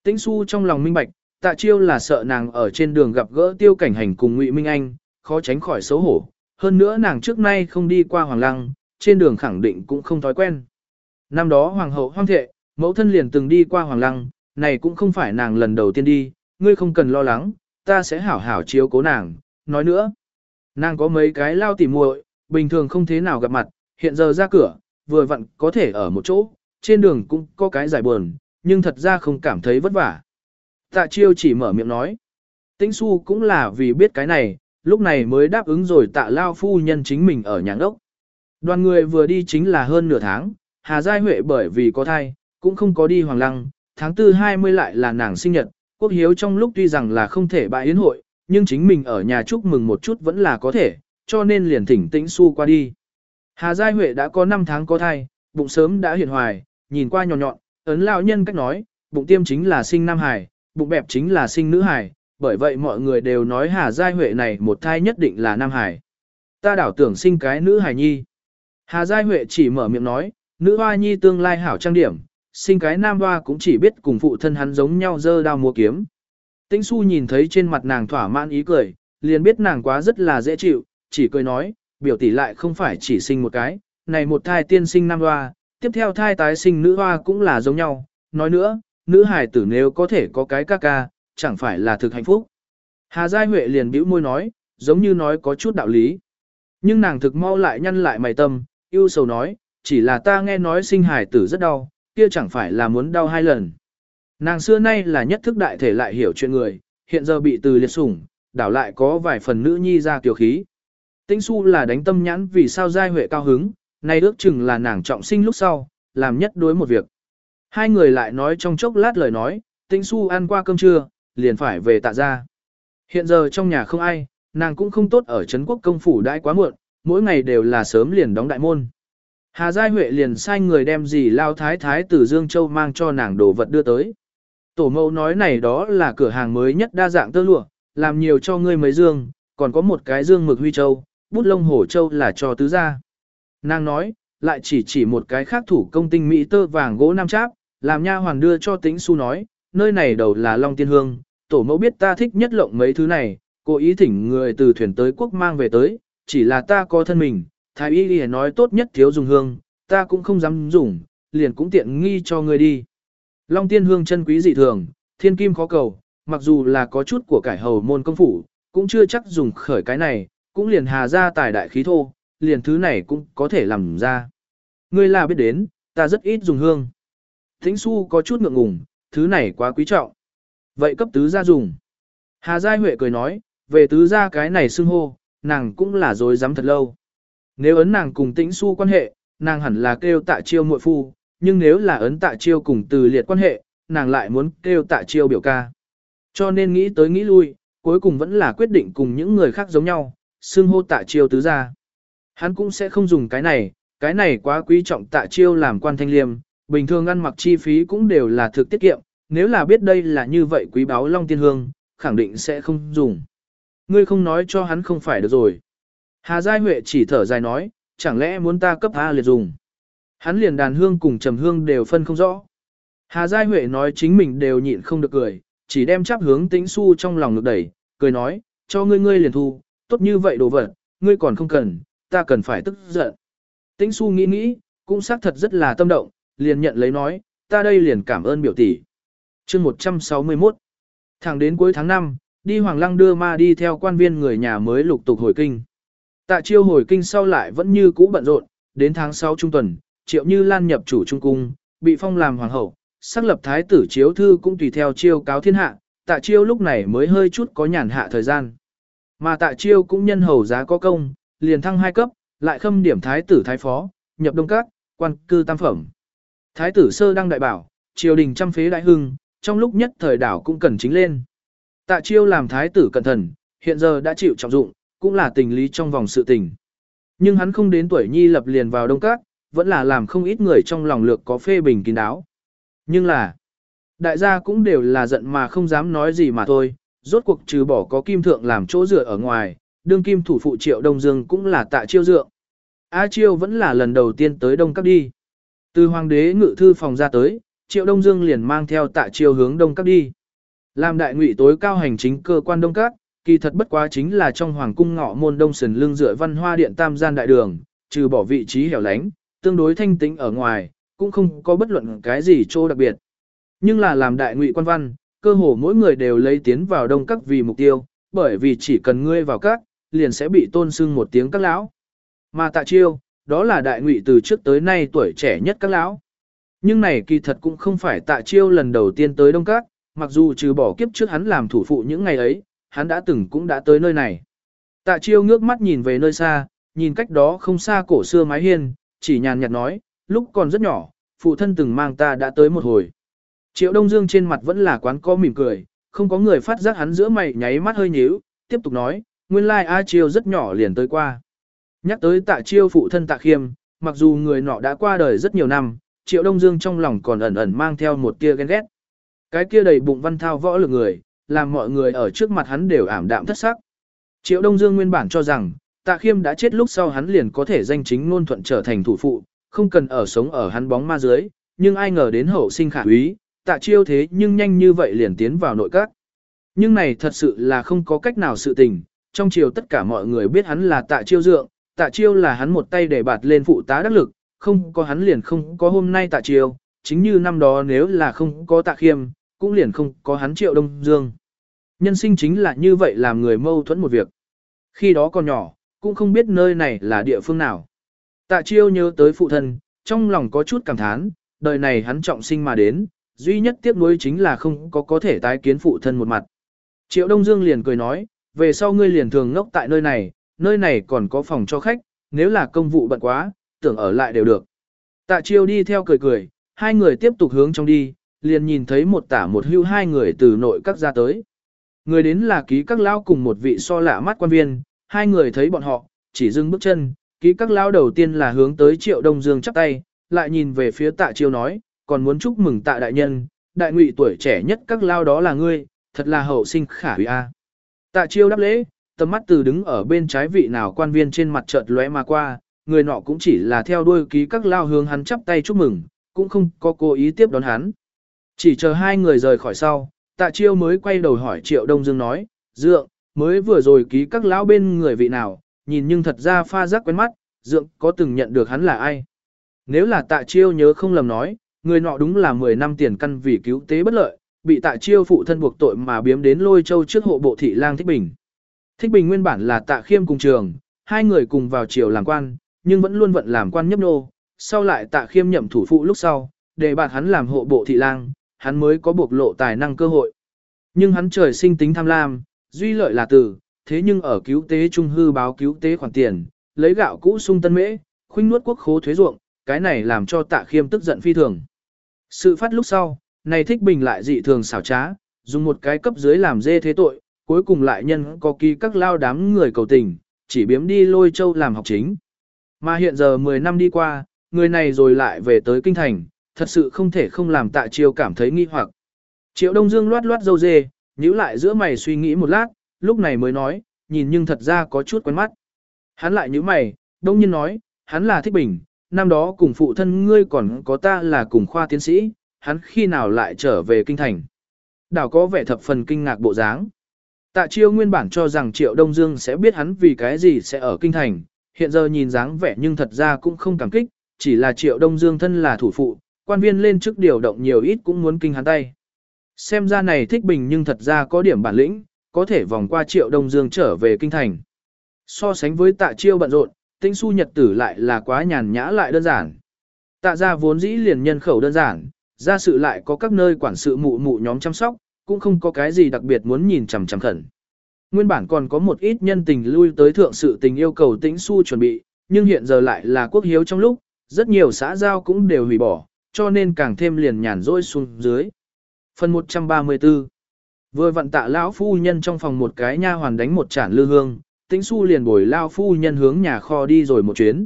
Tĩnh su trong lòng minh bạch, tạ chiêu là sợ nàng ở trên đường gặp gỡ tiêu cảnh hành cùng ngụy Minh Anh, khó tránh khỏi xấu hổ. Hơn nữa nàng trước nay không đi qua Hoàng Lăng, trên đường khẳng định cũng không thói quen. Năm đó Hoàng hậu hoang thệ, mẫu thân liền từng đi qua Hoàng Lăng, này cũng không phải nàng lần đầu tiên đi, ngươi không cần lo lắng, ta sẽ hảo hảo chiếu cố nàng. Nói nữa, nàng có mấy cái lao tỉ muội, bình thường không thế nào gặp mặt, hiện giờ ra cửa, vừa vặn có thể ở một chỗ, trên đường cũng có cái giải buồn, nhưng thật ra không cảm thấy vất vả. Tạ chiêu chỉ mở miệng nói. Tĩnh su cũng là vì biết cái này, lúc này mới đáp ứng rồi tạ lao phu nhân chính mình ở nhà ốc. Đoàn người vừa đi chính là hơn nửa tháng, Hà Giai Huệ bởi vì có thai, cũng không có đi hoàng lăng, tháng tư 20 lại là nàng sinh nhật, quốc hiếu trong lúc tuy rằng là không thể bại yến hội, nhưng chính mình ở nhà chúc mừng một chút vẫn là có thể, cho nên liền thỉnh tĩnh su qua đi. Hà Giai Huệ đã có 5 tháng có thai, bụng sớm đã hiện hoài, nhìn qua nhọn nhọn, ấn lão nhân cách nói, bụng tiêm chính là sinh nam hải, bụng bẹp chính là sinh nữ hải, bởi vậy mọi người đều nói Hà Giai Huệ này một thai nhất định là nam hải. Ta đảo tưởng sinh cái nữ hải nhi. Hà Giai Huệ chỉ mở miệng nói, nữ hoa nhi tương lai hảo trang điểm, sinh cái nam hoa cũng chỉ biết cùng phụ thân hắn giống nhau dơ đao mua kiếm. Tĩnh su nhìn thấy trên mặt nàng thỏa mãn ý cười, liền biết nàng quá rất là dễ chịu, chỉ cười nói, biểu tỷ lại không phải chỉ sinh một cái, này một thai tiên sinh nam hoa, tiếp theo thai tái sinh nữ hoa cũng là giống nhau, nói nữa, nữ hài tử nếu có thể có cái ca ca, chẳng phải là thực hạnh phúc. Hà Giai Huệ liền bĩu môi nói, giống như nói có chút đạo lý. Nhưng nàng thực mau lại nhăn lại mày tâm, yêu sầu nói, chỉ là ta nghe nói sinh hài tử rất đau, kia chẳng phải là muốn đau hai lần. Nàng xưa nay là nhất thức đại thể lại hiểu chuyện người, hiện giờ bị từ liệt sủng, đảo lại có vài phần nữ nhi ra tiểu khí. Tĩnh su là đánh tâm nhãn vì sao giai huệ cao hứng, nay ước chừng là nàng trọng sinh lúc sau, làm nhất đối một việc. Hai người lại nói trong chốc lát lời nói, tĩnh su ăn qua cơm trưa, liền phải về tạ ra. Hiện giờ trong nhà không ai, nàng cũng không tốt ở Trấn quốc công phủ đãi quá muộn, mỗi ngày đều là sớm liền đóng đại môn. Hà Giai Huệ liền sai người đem gì lao thái thái từ Dương Châu mang cho nàng đồ vật đưa tới. Tổ mẫu nói này đó là cửa hàng mới nhất đa dạng tơ lụa, làm nhiều cho ngươi mấy dương, còn có một cái dương mực huy châu, bút lông hổ châu là cho tứ gia. Nàng nói, lại chỉ chỉ một cái khác thủ công tinh mỹ tơ vàng gỗ nam cháp, làm nha hoàn đưa cho tĩnh su nói, nơi này đầu là Long Tiên Hương, tổ mẫu biết ta thích nhất lộng mấy thứ này, cố ý thỉnh người từ thuyền tới quốc mang về tới, chỉ là ta có thân mình, thái y đi nói tốt nhất thiếu dùng hương, ta cũng không dám dùng, liền cũng tiện nghi cho người đi. Long tiên hương chân quý dị thường, thiên kim khó cầu, mặc dù là có chút của cải hầu môn công phủ, cũng chưa chắc dùng khởi cái này, cũng liền hà ra tài đại khí thô, liền thứ này cũng có thể làm ra. Ngươi là biết đến, ta rất ít dùng hương. Thính su có chút ngượng ngùng, thứ này quá quý trọng. Vậy cấp tứ gia dùng. Hà Giai Huệ cười nói, về tứ gia cái này xưng hô, nàng cũng là dối dám thật lâu. Nếu ấn nàng cùng tĩnh su quan hệ, nàng hẳn là kêu tạ chiêu muội phu, nhưng nếu là ấn tạ chiêu cùng từ liệt quan hệ, nàng lại muốn kêu tạ chiêu biểu ca. Cho nên nghĩ tới nghĩ lui, cuối cùng vẫn là quyết định cùng những người khác giống nhau, xưng hô tạ chiêu tứ gia. Hắn cũng sẽ không dùng cái này, cái này quá quý trọng tạ chiêu làm quan thanh liêm, bình thường ăn mặc chi phí cũng đều là thực tiết kiệm, nếu là biết đây là như vậy quý báo Long Tiên Hương, khẳng định sẽ không dùng. Ngươi không nói cho hắn không phải được rồi. Hà Giai Huệ chỉ thở dài nói, chẳng lẽ muốn ta cấp A liệt dùng. Hắn liền đàn hương cùng trầm hương đều phân không rõ. Hà Giai Huệ nói chính mình đều nhịn không được cười, chỉ đem chắp hướng tĩnh su trong lòng ngực đẩy, cười nói, cho ngươi ngươi liền thu, tốt như vậy đồ vật, ngươi còn không cần, ta cần phải tức giận. Tĩnh su nghĩ nghĩ, cũng xác thật rất là tâm động, liền nhận lấy nói, ta đây liền cảm ơn biểu tỷ chương 161 Thẳng đến cuối tháng 5, đi Hoàng Lăng đưa ma đi theo quan viên người nhà mới lục tục hồi kinh. Tạ chiêu hồi kinh sau lại vẫn như cũ bận rộn, đến tháng 6 trung tuần, triệu như lan nhập chủ trung cung, bị phong làm hoàng hậu, xác lập thái tử chiếu thư cũng tùy theo chiêu cáo thiên hạ, tạ chiêu lúc này mới hơi chút có nhàn hạ thời gian. Mà tạ chiêu cũng nhân hầu giá có công, liền thăng hai cấp, lại khâm điểm thái tử thái phó, nhập đông các, quan cư tam phẩm. Thái tử sơ đăng đại bảo, triều đình trăm phế đại hưng, trong lúc nhất thời đảo cũng cần chính lên. Tạ chiêu làm thái tử cẩn thận, hiện giờ đã chịu trọng dụng, cũng là tình lý trong vòng sự tình. Nhưng hắn không đến tuổi nhi lập liền vào đông các, vẫn là làm không ít người trong lòng lược có phê bình kín đáo. Nhưng là, đại gia cũng đều là giận mà không dám nói gì mà thôi, rốt cuộc trừ bỏ có kim thượng làm chỗ dựa ở ngoài, đương kim thủ phụ triệu Đông Dương cũng là tạ chiêu dựa. A chiêu vẫn là lần đầu tiên tới đông các đi. Từ hoàng đế ngự thư phòng ra tới, Triệu Đông Dương liền mang theo tạ chiêu hướng đông các đi. Làm đại ngụy tối cao hành chính cơ quan đông các, kỳ thật bất quá chính là trong hoàng cung ngọ môn đông sườn lương dựa văn hoa điện tam gian đại đường, trừ bỏ vị trí hẻo lánh, tương đối thanh tĩnh ở ngoài, cũng không có bất luận cái gì chỗ đặc biệt. Nhưng là làm đại ngụy quan văn, cơ hồ mỗi người đều lấy tiến vào đông các vì mục tiêu, bởi vì chỉ cần ngươi vào các, liền sẽ bị tôn sưng một tiếng các lão. Mà tạ chiêu, đó là đại ngụy từ trước tới nay tuổi trẻ nhất các lão. Nhưng này kỳ thật cũng không phải tạ chiêu lần đầu tiên tới Đông Các, mặc dù trừ bỏ kiếp trước hắn làm thủ phụ những ngày ấy, hắn đã từng cũng đã tới nơi này. Tạ chiêu ngước mắt nhìn về nơi xa, nhìn cách đó không xa cổ xưa mái hiên, chỉ nhàn nhạt nói, lúc còn rất nhỏ, phụ thân từng mang ta đã tới một hồi. Triệu Đông Dương trên mặt vẫn là quán có mỉm cười, không có người phát giác hắn giữa mày nháy mắt hơi nhíu, tiếp tục nói, nguyên lai like A Chiêu rất nhỏ liền tới qua. Nhắc tới tạ chiêu phụ thân tạ khiêm, mặc dù người nọ đã qua đời rất nhiều năm, Triệu Đông Dương trong lòng còn ẩn ẩn mang theo một tia ghen ghét. Cái kia đầy bụng văn thao võ lực người, làm mọi người ở trước mặt hắn đều ảm đạm thất sắc. Triệu Đông Dương nguyên bản cho rằng, Tạ Khiêm đã chết lúc sau hắn liền có thể danh chính ngôn thuận trở thành thủ phụ, không cần ở sống ở hắn bóng ma dưới, nhưng ai ngờ đến hậu sinh khả úy, Tạ Chiêu thế nhưng nhanh như vậy liền tiến vào nội các. Nhưng này thật sự là không có cách nào sự tình, trong triều tất cả mọi người biết hắn là Tạ Chiêu dượng, Tạ Chiêu là hắn một tay để bạt lên phụ tá đắc lực, không có hắn liền không có hôm nay tạ chiêu, chính như năm đó nếu là không có tạ khiêm, cũng liền không có hắn triệu đông dương. Nhân sinh chính là như vậy làm người mâu thuẫn một việc. Khi đó còn nhỏ, cũng không biết nơi này là địa phương nào. Tạ chiêu nhớ tới phụ thân, trong lòng có chút cảm thán, đời này hắn trọng sinh mà đến, duy nhất tiếc nuối chính là không có có thể tái kiến phụ thân một mặt. Triệu Đông Dương liền cười nói, về sau ngươi liền thường ngốc tại nơi này, nơi này còn có phòng cho khách, nếu là công vụ bận quá, tưởng ở lại đều được. Tạ chiêu đi theo cười cười, hai người tiếp tục hướng trong đi, liền nhìn thấy một tả một hưu hai người từ nội các ra tới. Người đến là ký các lao cùng một vị so lạ mắt quan viên, hai người thấy bọn họ, chỉ dưng bước chân, ký các lao đầu tiên là hướng tới triệu đông dương chắp tay, lại nhìn về phía tạ chiêu nói, còn muốn chúc mừng tạ đại nhân, đại ngụy tuổi trẻ nhất các lao đó là ngươi, thật là hậu sinh khả hủy a. Tạ chiêu đáp lễ, tầm mắt từ đứng ở bên trái vị nào quan viên trên mặt chợt lóe mà qua, người nọ cũng chỉ là theo đuôi ký các lao hướng hắn chắp tay chúc mừng, cũng không có cố ý tiếp đón hắn. Chỉ chờ hai người rời khỏi sau, tạ chiêu mới quay đầu hỏi triệu đông dương nói, dượng, mới vừa rồi ký các lão bên người vị nào, nhìn nhưng thật ra pha rắc quen mắt, dượng có từng nhận được hắn là ai. Nếu là tạ chiêu nhớ không lầm nói, người nọ đúng là 10 năm tiền căn vì cứu tế bất lợi, bị tạ chiêu phụ thân buộc tội mà biếm đến lôi châu trước hộ bộ thị lang Thích Bình. Thích Bình nguyên bản là tạ khiêm cùng trường, hai người cùng vào triều làm quan, nhưng vẫn luôn vận làm quan nhấp nô, sau lại tạ khiêm nhậm thủ phụ lúc sau, để bạt hắn làm hộ bộ thị lang, hắn mới có bộc lộ tài năng cơ hội. Nhưng hắn trời sinh tính tham lam, duy lợi là từ, thế nhưng ở cứu tế trung hư báo cứu tế khoản tiền, lấy gạo cũ sung tân mễ, khuynh nuốt quốc khố thuế ruộng, cái này làm cho tạ khiêm tức giận phi thường. Sự phát lúc sau, này thích bình lại dị thường xảo trá, dùng một cái cấp dưới làm dê thế tội, cuối cùng lại nhân có ký các lao đám người cầu tình, chỉ biếm đi lôi châu làm học chính. Mà hiện giờ 10 năm đi qua, người này rồi lại về tới kinh thành, thật sự không thể không làm tạ chiêu cảm thấy nghi hoặc. Triệu Đông Dương loát loát dâu dê, nhíu lại giữa mày suy nghĩ một lát, lúc này mới nói, nhìn nhưng thật ra có chút quen mắt. Hắn lại nhíu mày, đông nhiên nói, hắn là thích bình, năm đó cùng phụ thân ngươi còn có ta là cùng khoa tiến sĩ, hắn khi nào lại trở về kinh thành. Đảo có vẻ thập phần kinh ngạc bộ dáng. Tạ chiêu nguyên bản cho rằng Triệu Đông Dương sẽ biết hắn vì cái gì sẽ ở kinh thành, hiện giờ nhìn dáng vẻ nhưng thật ra cũng không cảm kích, chỉ là Triệu Đông Dương thân là thủ phụ, quan viên lên chức điều động nhiều ít cũng muốn kinh hắn tay. Xem ra này thích bình nhưng thật ra có điểm bản lĩnh, có thể vòng qua Triệu Đông Dương trở về kinh thành. So sánh với tạ chiêu bận rộn, tinh su nhật tử lại là quá nhàn nhã lại đơn giản. Tạ ra vốn dĩ liền nhân khẩu đơn giản, ra sự lại có các nơi quản sự mụ mụ nhóm chăm sóc, cũng không có cái gì đặc biệt muốn nhìn chằm chằm khẩn. Nguyên bản còn có một ít nhân tình lui tới thượng sự tình yêu cầu tĩnh su chuẩn bị, nhưng hiện giờ lại là quốc hiếu trong lúc, rất nhiều xã giao cũng đều hủy bỏ, cho nên càng thêm liền nhàn rỗi xuống dưới. Phần 134 Vừa vặn tạ lão phu nhân trong phòng một cái nha hoàn đánh một chản lư hương, tĩnh su liền bồi lao phu nhân hướng nhà kho đi rồi một chuyến.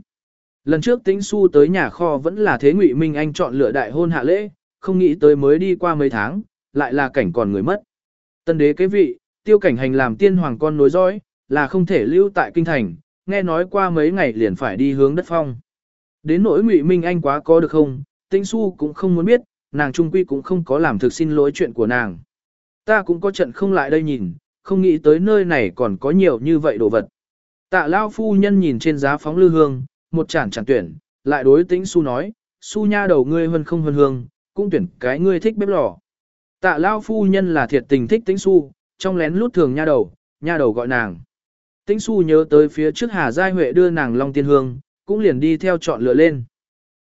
Lần trước tĩnh su tới nhà kho vẫn là thế ngụy Minh Anh chọn lựa đại hôn hạ lễ, không nghĩ tới mới đi qua mấy tháng, lại là cảnh còn người mất. Tân đế kế vị, tiêu cảnh hành làm tiên hoàng con nối dõi, là không thể lưu tại kinh thành, nghe nói qua mấy ngày liền phải đi hướng đất phong. Đến nỗi ngụy Minh Anh quá có được không, Tĩnh Su cũng không muốn biết, nàng trung quy cũng không có làm thực xin lỗi chuyện của nàng. Ta cũng có trận không lại đây nhìn, không nghĩ tới nơi này còn có nhiều như vậy đồ vật. Tạ Lao phu nhân nhìn trên giá phóng lư hương, một chản chẳng tuyển, lại đối Tĩnh Su nói, Su nha đầu ngươi hơn không hơn hương, cũng tuyển cái ngươi thích bếp lò. Tạ Lao phu nhân là thiệt tình thích Tĩnh Su, trong lén lút thường nha đầu, nha đầu gọi nàng. Tĩnh Su nhớ tới phía trước Hà Giai Huệ đưa nàng Long Tiên Hương, cũng liền đi theo chọn lựa lên.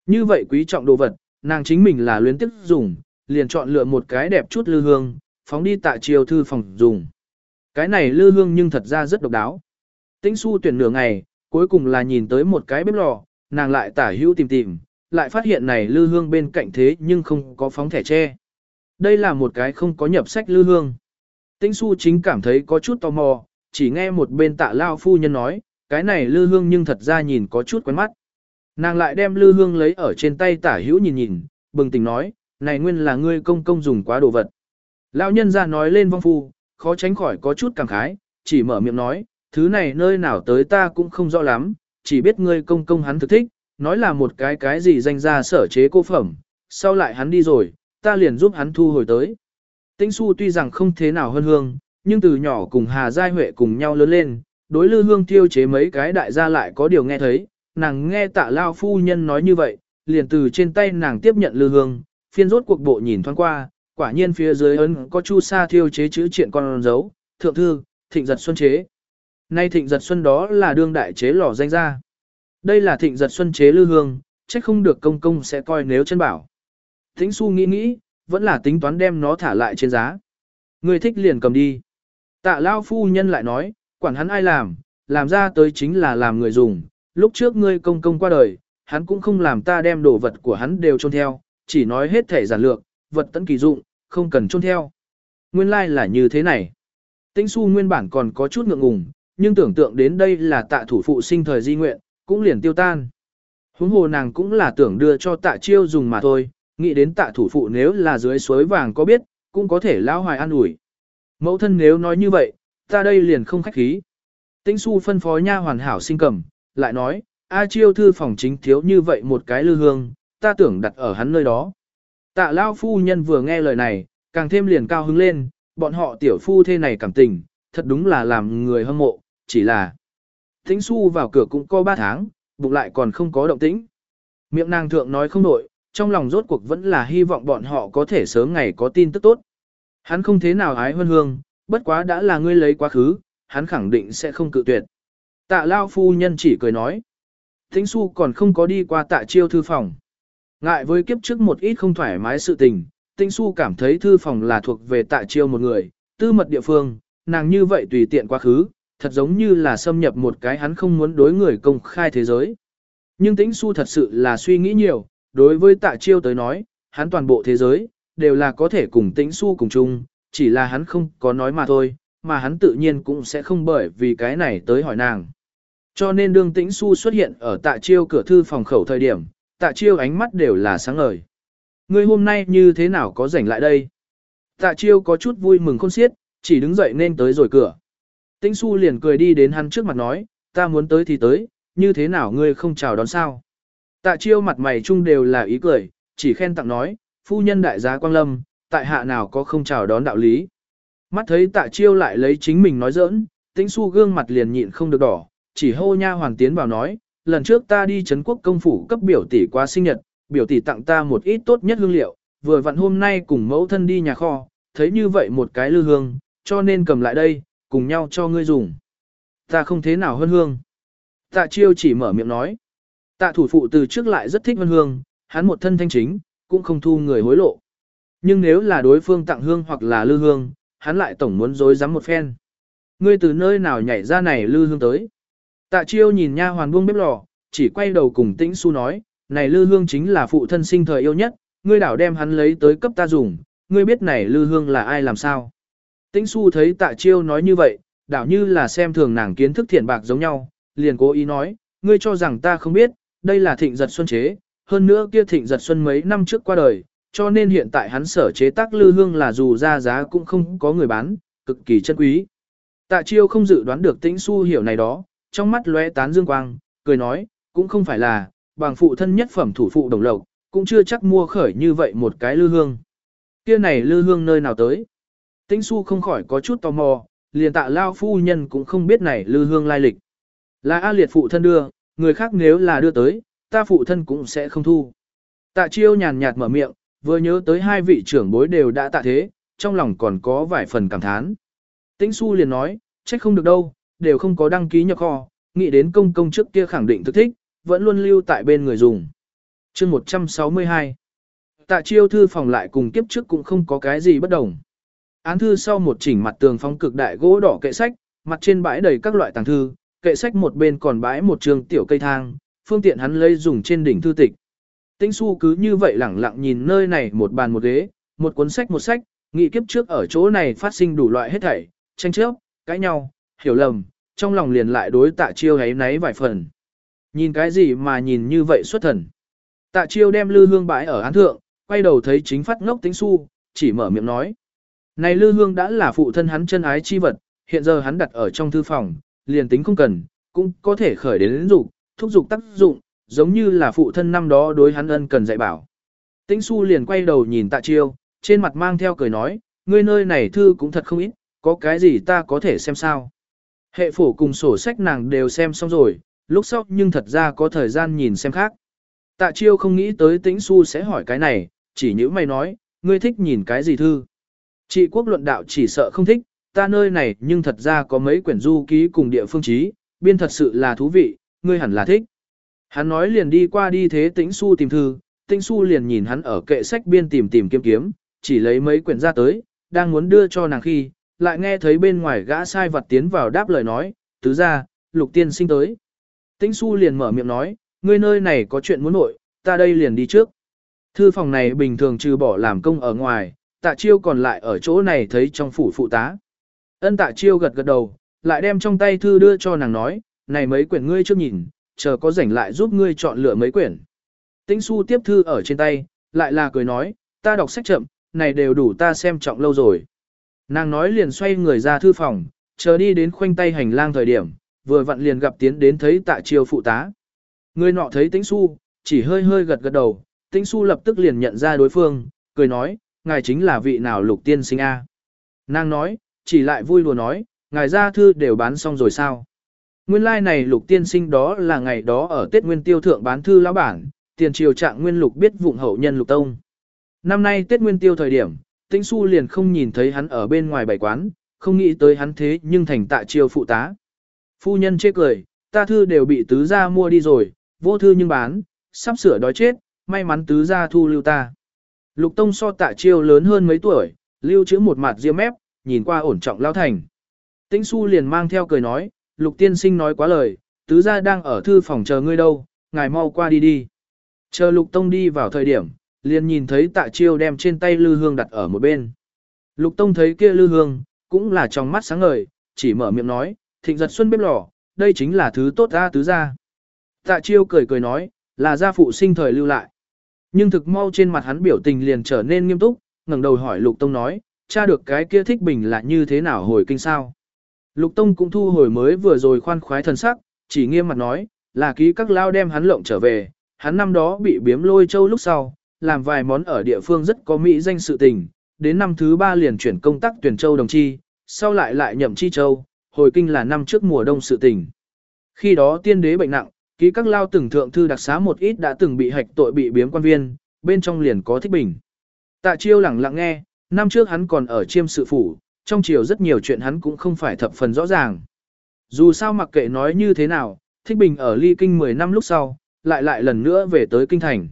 Như vậy quý trọng đồ vật, nàng chính mình là luyến tiếp dùng, liền chọn lựa một cái đẹp chút lư hương, phóng đi tại chiều thư phòng dùng. Cái này lư hương nhưng thật ra rất độc đáo. Tĩnh su tuyển nửa ngày, cuối cùng là nhìn tới một cái bếp lò, nàng lại tả hữu tìm tìm, lại phát hiện này lư hương bên cạnh thế nhưng không có phóng thẻ tre. Đây là một cái không có nhập sách lư hương. Tĩnh su chính cảm thấy có chút tò mò, chỉ nghe một bên tạ lao phu nhân nói, cái này lư hương nhưng thật ra nhìn có chút quen mắt. Nàng lại đem lư hương lấy ở trên tay tả hữu nhìn nhìn, bừng tỉnh nói, này nguyên là ngươi công công dùng quá đồ vật. Lão nhân ra nói lên vong phu, khó tránh khỏi có chút cảm khái, chỉ mở miệng nói, thứ này nơi nào tới ta cũng không rõ lắm, chỉ biết ngươi công công hắn thực thích, nói là một cái cái gì danh ra sở chế cô phẩm, sau lại hắn đi rồi, ta liền giúp hắn thu hồi tới. Tĩnh su tuy rằng không thế nào hơn hương, nhưng từ nhỏ cùng Hà Giai Huệ cùng nhau lớn lên, đối lư hương tiêu chế mấy cái đại gia lại có điều nghe thấy, nàng nghe tạ lao phu nhân nói như vậy, liền từ trên tay nàng tiếp nhận lư hương, phiên rốt cuộc bộ nhìn thoáng qua, quả nhiên phía dưới ấn có chu sa thiêu chế chữ triện con dấu, thượng thư, thịnh giật xuân chế. Nay thịnh giật xuân đó là đương đại chế lò danh ra. Đây là thịnh giật xuân chế lư hương, trách không được công công sẽ coi nếu chân bảo. Thính su nghĩ nghĩ, vẫn là tính toán đem nó thả lại trên giá. Người thích liền cầm đi. Tạ Lao phu nhân lại nói, quản hắn ai làm, làm ra tới chính là làm người dùng, lúc trước ngươi công công qua đời, hắn cũng không làm ta đem đồ vật của hắn đều chôn theo, chỉ nói hết thể giản lược, vật tận kỳ dụng, không cần chôn theo. Nguyên lai like là như thế này. Tĩnh su nguyên bản còn có chút ngượng ngùng, nhưng tưởng tượng đến đây là tạ thủ phụ sinh thời di nguyện, cũng liền tiêu tan. Huống hồ nàng cũng là tưởng đưa cho tạ chiêu dùng mà thôi, nghĩ đến tạ thủ phụ nếu là dưới suối vàng có biết, cũng có thể lao hoài an ủi. Mẫu thân nếu nói như vậy, ta đây liền không khách khí. Tĩnh su phân phó nha hoàn hảo sinh cầm, lại nói, A chiêu thư phòng chính thiếu như vậy một cái lư hương, ta tưởng đặt ở hắn nơi đó. Tạ lao phu nhân vừa nghe lời này, càng thêm liền cao hứng lên, bọn họ tiểu phu thế này cảm tình, thật đúng là làm người hâm mộ, chỉ là Thính su vào cửa cũng có ba tháng, bụng lại còn không có động tĩnh. Miệng nàng thượng nói không nổi, trong lòng rốt cuộc vẫn là hy vọng bọn họ có thể sớm ngày có tin tức tốt. Hắn không thế nào ái hơn hương, bất quá đã là ngươi lấy quá khứ, hắn khẳng định sẽ không cự tuyệt. Tạ lao phu nhân chỉ cười nói. Thính su còn không có đi qua tạ chiêu thư phòng. Ngại với kiếp trước một ít không thoải mái sự tình, Tĩnh su cảm thấy thư phòng là thuộc về tạ chiêu một người, tư mật địa phương, nàng như vậy tùy tiện quá khứ, thật giống như là xâm nhập một cái hắn không muốn đối người công khai thế giới. Nhưng tĩnh su thật sự là suy nghĩ nhiều, đối với tạ chiêu tới nói, hắn toàn bộ thế giới, đều là có thể cùng tĩnh su cùng chung, chỉ là hắn không có nói mà thôi, mà hắn tự nhiên cũng sẽ không bởi vì cái này tới hỏi nàng. Cho nên đương tĩnh su xuất hiện ở tạ chiêu cửa thư phòng khẩu thời điểm, tạ chiêu ánh mắt đều là sáng ngời. Ngươi hôm nay như thế nào có rảnh lại đây? Tạ chiêu có chút vui mừng khôn xiết, chỉ đứng dậy nên tới rồi cửa. Tĩnh su liền cười đi đến hắn trước mặt nói, ta muốn tới thì tới, như thế nào ngươi không chào đón sao? Tạ chiêu mặt mày chung đều là ý cười, chỉ khen tặng nói, phu nhân đại giá quang lâm, tại hạ nào có không chào đón đạo lý. Mắt thấy tạ chiêu lại lấy chính mình nói giỡn, tĩnh su gương mặt liền nhịn không được đỏ, chỉ hô nha hoàng tiến vào nói, lần trước ta đi Trấn quốc công phủ cấp biểu tỷ qua sinh nhật, biểu tỷ tặng ta một ít tốt nhất hương liệu, vừa vặn hôm nay cùng mẫu thân đi nhà kho, thấy như vậy một cái lư hương, cho nên cầm lại đây, cùng nhau cho ngươi dùng. Ta không thế nào hơn hương. Tạ chiêu chỉ mở miệng nói. Tạ thủ phụ từ trước lại rất thích vân hương, hắn một thân thanh chính, cũng không thu người hối lộ. Nhưng nếu là đối phương tặng hương hoặc là lư hương, hắn lại tổng muốn dối dám một phen. Ngươi từ nơi nào nhảy ra này lư hương tới. Tạ chiêu nhìn nha hoàn buông bếp lò, chỉ quay đầu cùng tĩnh su nói, này lư hương chính là phụ thân sinh thời yêu nhất, ngươi đảo đem hắn lấy tới cấp ta dùng, ngươi biết này lư hương là ai làm sao. Tĩnh su thấy tạ chiêu nói như vậy, đảo như là xem thường nàng kiến thức thiện bạc giống nhau, liền cố ý nói, ngươi cho rằng ta không biết, đây là thịnh giật xuân chế, hơn nữa kia thịnh giật xuân mấy năm trước qua đời, cho nên hiện tại hắn sở chế tác lư hương là dù ra giá cũng không có người bán, cực kỳ chân quý. Tạ chiêu không dự đoán được tĩnh su hiểu này đó, trong mắt lóe tán dương quang, cười nói, cũng không phải là, bằng phụ thân nhất phẩm thủ phụ đồng lộc, cũng chưa chắc mua khởi như vậy một cái lư hương. Kia này lư hương nơi nào tới? Tĩnh su không khỏi có chút tò mò, liền tạ lao phu nhân cũng không biết này lư hương lai lịch. Là A liệt phụ thân đưa, người khác nếu là đưa tới, ta phụ thân cũng sẽ không thu. Tạ chiêu nhàn nhạt mở miệng, vừa nhớ tới hai vị trưởng bối đều đã tạ thế, trong lòng còn có vài phần cảm thán. Tĩnh su liền nói, trách không được đâu, đều không có đăng ký nhập kho, nghĩ đến công công trước kia khẳng định thực thích, vẫn luôn lưu tại bên người dùng. chương 162 Tạ chiêu thư phòng lại cùng kiếp trước cũng không có cái gì bất đồng. Án thư sau một chỉnh mặt tường phong cực đại gỗ đỏ kệ sách, mặt trên bãi đầy các loại tàng thư, kệ sách một bên còn bãi một trường tiểu cây thang, phương tiện hắn lấy dùng trên đỉnh thư tịch. Tĩnh su cứ như vậy lẳng lặng nhìn nơi này một bàn một ghế, một cuốn sách một sách, nghị kiếp trước ở chỗ này phát sinh đủ loại hết thảy, tranh chấp, cãi nhau, hiểu lầm, trong lòng liền lại đối tạ chiêu ấy náy vài phần. Nhìn cái gì mà nhìn như vậy xuất thần. Tạ chiêu đem lư hương bãi ở án thượng, quay đầu thấy chính phát ngốc tính su, chỉ mở miệng nói. Này lư hương đã là phụ thân hắn chân ái chi vật, hiện giờ hắn đặt ở trong thư phòng, liền tính không cần, cũng có thể khởi đến lĩnh dục, thúc dục tác dụng, giống như là phụ thân năm đó đối hắn ân cần dạy bảo. Tĩnh su liền quay đầu nhìn tạ chiêu, trên mặt mang theo cười nói, ngươi nơi này thư cũng thật không ít, có cái gì ta có thể xem sao. Hệ phổ cùng sổ sách nàng đều xem xong rồi, lúc sau nhưng thật ra có thời gian nhìn xem khác. Tạ chiêu không nghĩ tới tĩnh su sẽ hỏi cái này, chỉ như mày nói, ngươi thích nhìn cái gì thư. Chị quốc luận đạo chỉ sợ không thích, ta nơi này nhưng thật ra có mấy quyển du ký cùng địa phương trí, biên thật sự là thú vị, ngươi hẳn là thích. Hắn nói liền đi qua đi thế tĩnh su tìm thư, tĩnh su liền nhìn hắn ở kệ sách biên tìm tìm kiếm kiếm, chỉ lấy mấy quyển ra tới, đang muốn đưa cho nàng khi, lại nghe thấy bên ngoài gã sai vật tiến vào đáp lời nói, tứ ra, lục tiên sinh tới. Tĩnh su liền mở miệng nói, ngươi nơi này có chuyện muốn nội, ta đây liền đi trước. Thư phòng này bình thường trừ bỏ làm công ở ngoài, tạ chiêu còn lại ở chỗ này thấy trong phủ phụ tá. Ân tạ chiêu gật gật đầu, lại đem trong tay thư đưa cho nàng nói, này mấy quyển ngươi chưa nhìn, chờ có rảnh lại giúp ngươi chọn lựa mấy quyển. Tĩnh su tiếp thư ở trên tay, lại là cười nói, ta đọc sách chậm, này đều đủ ta xem trọng lâu rồi. Nàng nói liền xoay người ra thư phòng, chờ đi đến khoanh tay hành lang thời điểm, vừa vặn liền gặp tiến đến thấy tạ chiêu phụ tá. Người nọ thấy tĩnh su, chỉ hơi hơi gật gật đầu, tĩnh su lập tức liền nhận ra đối phương, cười nói, ngài chính là vị nào lục tiên sinh A. Nàng nói, chỉ lại vui lùa nói, ngài ra thư đều bán xong rồi sao. Nguyên lai like này lục tiên sinh đó là ngày đó ở Tết Nguyên Tiêu Thượng bán thư lão bản, tiền triều trạng Nguyên Lục biết vụng hậu nhân lục tông. Năm nay Tết Nguyên Tiêu thời điểm, Tĩnh Xu liền không nhìn thấy hắn ở bên ngoài bảy quán, không nghĩ tới hắn thế nhưng thành tạ triều phụ tá. Phu nhân chê cười, ta thư đều bị tứ gia mua đi rồi, vô thư nhưng bán, sắp sửa đói chết, may mắn tứ gia thu lưu ta. Lục Tông so tạ chiêu lớn hơn mấy tuổi, lưu chữ một mặt riêng mép, nhìn qua ổn trọng lao thành. Tĩnh Xu liền mang theo cười nói, Lục tiên sinh nói quá lời, tứ gia đang ở thư phòng chờ ngươi đâu, ngài mau qua đi đi. Chờ Lục Tông đi vào thời điểm, liền nhìn thấy tạ chiêu đem trên tay lư hương đặt ở một bên. Lục Tông thấy kia lư hương, cũng là trong mắt sáng ngời, chỉ mở miệng nói, thịnh giật xuân bếp lò, đây chính là thứ tốt ra tứ gia. Tạ chiêu cười cười nói, là gia phụ sinh thời lưu lại. Nhưng thực mau trên mặt hắn biểu tình liền trở nên nghiêm túc, ngẩng đầu hỏi Lục Tông nói, cha được cái kia thích bình là như thế nào hồi kinh sao. Lục Tông cũng thu hồi mới vừa rồi khoan khoái thần sắc, chỉ nghiêm mặt nói, là ký các lao đem hắn lộng trở về, hắn năm đó bị biếm lôi châu lúc sau, làm vài món ở địa phương rất có mỹ danh sự tình, đến năm thứ ba liền chuyển công tác tuyển châu đồng chi, sau lại lại nhậm chi châu, hồi kinh là năm trước mùa đông sự tình. Khi đó tiên đế bệnh nặng, ký các lao từng thượng thư đặc xá một ít đã từng bị hạch tội bị biếm quan viên, bên trong liền có thích bình. Tạ chiêu lẳng lặng nghe, năm trước hắn còn ở chiêm sự phủ, trong chiều rất nhiều chuyện hắn cũng không phải thập phần rõ ràng. Dù sao mặc kệ nói như thế nào, Thích Bình ở ly kinh 10 năm lúc sau, lại lại lần nữa về tới kinh thành.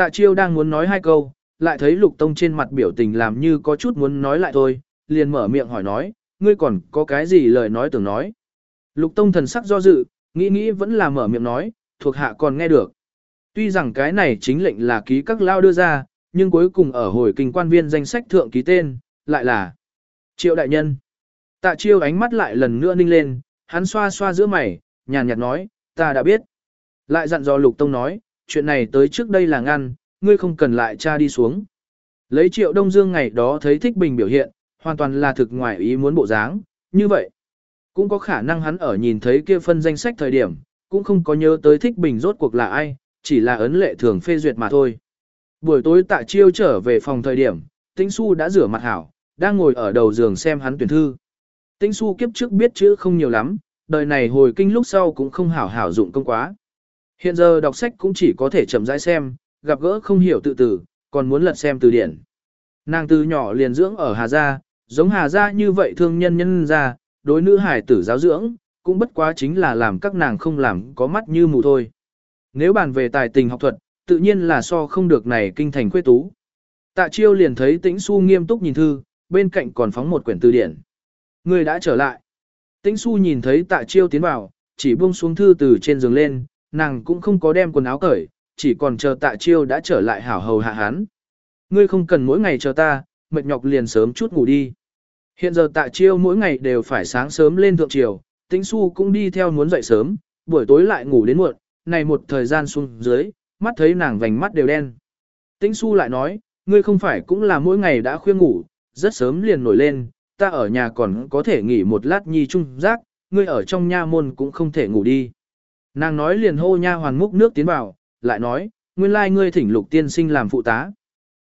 Tạ Chiêu đang muốn nói hai câu, lại thấy Lục Tông trên mặt biểu tình làm như có chút muốn nói lại thôi, liền mở miệng hỏi nói, ngươi còn có cái gì lời nói tưởng nói. Lục Tông thần sắc do dự, nghĩ nghĩ vẫn là mở miệng nói, thuộc hạ còn nghe được. Tuy rằng cái này chính lệnh là ký các lao đưa ra, nhưng cuối cùng ở hồi kinh quan viên danh sách thượng ký tên, lại là Triệu đại nhân. Tạ chiêu ánh mắt lại lần nữa ninh lên, hắn xoa xoa giữa mày, nhàn nhạt nói, ta đã biết. Lại dặn dò lục tông nói, chuyện này tới trước đây là ngăn, ngươi không cần lại tra đi xuống. Lấy triệu đông dương ngày đó thấy thích bình biểu hiện, hoàn toàn là thực ngoài ý muốn bộ dáng, như vậy. Cũng có khả năng hắn ở nhìn thấy kia phân danh sách thời điểm, cũng không có nhớ tới thích bình rốt cuộc là ai, chỉ là ấn lệ thường phê duyệt mà thôi. Buổi tối tạ chiêu trở về phòng thời điểm, tĩnh su đã rửa mặt hảo, đang ngồi ở đầu giường xem hắn tuyển thư. Tĩnh su kiếp trước biết chữ không nhiều lắm, đời này hồi kinh lúc sau cũng không hảo hảo dụng công quá. Hiện giờ đọc sách cũng chỉ có thể chậm rãi xem, gặp gỡ không hiểu tự tử, còn muốn lật xem từ điển. Nàng từ nhỏ liền dưỡng ở Hà Gia, giống Hà Gia như vậy thương nhân nhân gia, đối nữ hải tử giáo dưỡng, cũng bất quá chính là làm các nàng không làm có mắt như mù thôi. Nếu bàn về tài tình học thuật, tự nhiên là so không được này kinh thành khuê tú. Tạ chiêu liền thấy tĩnh su nghiêm túc nhìn thư, bên cạnh còn phóng một quyển từ điển. Người đã trở lại. Tĩnh su nhìn thấy tạ chiêu tiến vào, chỉ buông xuống thư từ trên giường lên, nàng cũng không có đem quần áo cởi, chỉ còn chờ tạ chiêu đã trở lại hảo hầu hạ hắn. Ngươi không cần mỗi ngày chờ ta, mệt nhọc liền sớm chút ngủ đi. Hiện giờ tạ chiêu mỗi ngày đều phải sáng sớm lên thượng chiều, tĩnh su cũng đi theo muốn dậy sớm, buổi tối lại ngủ đến muộn, này một thời gian xuống dưới, mắt thấy nàng vành mắt đều đen. Tĩnh su lại nói, ngươi không phải cũng là mỗi ngày đã khuya ngủ, rất sớm liền nổi lên, ta ở nhà còn có thể nghỉ một lát nhi trung giác, ngươi ở trong nha môn cũng không thể ngủ đi. Nàng nói liền hô nha hoàn múc nước tiến vào, lại nói, nguyên lai ngươi thỉnh lục tiên sinh làm phụ tá.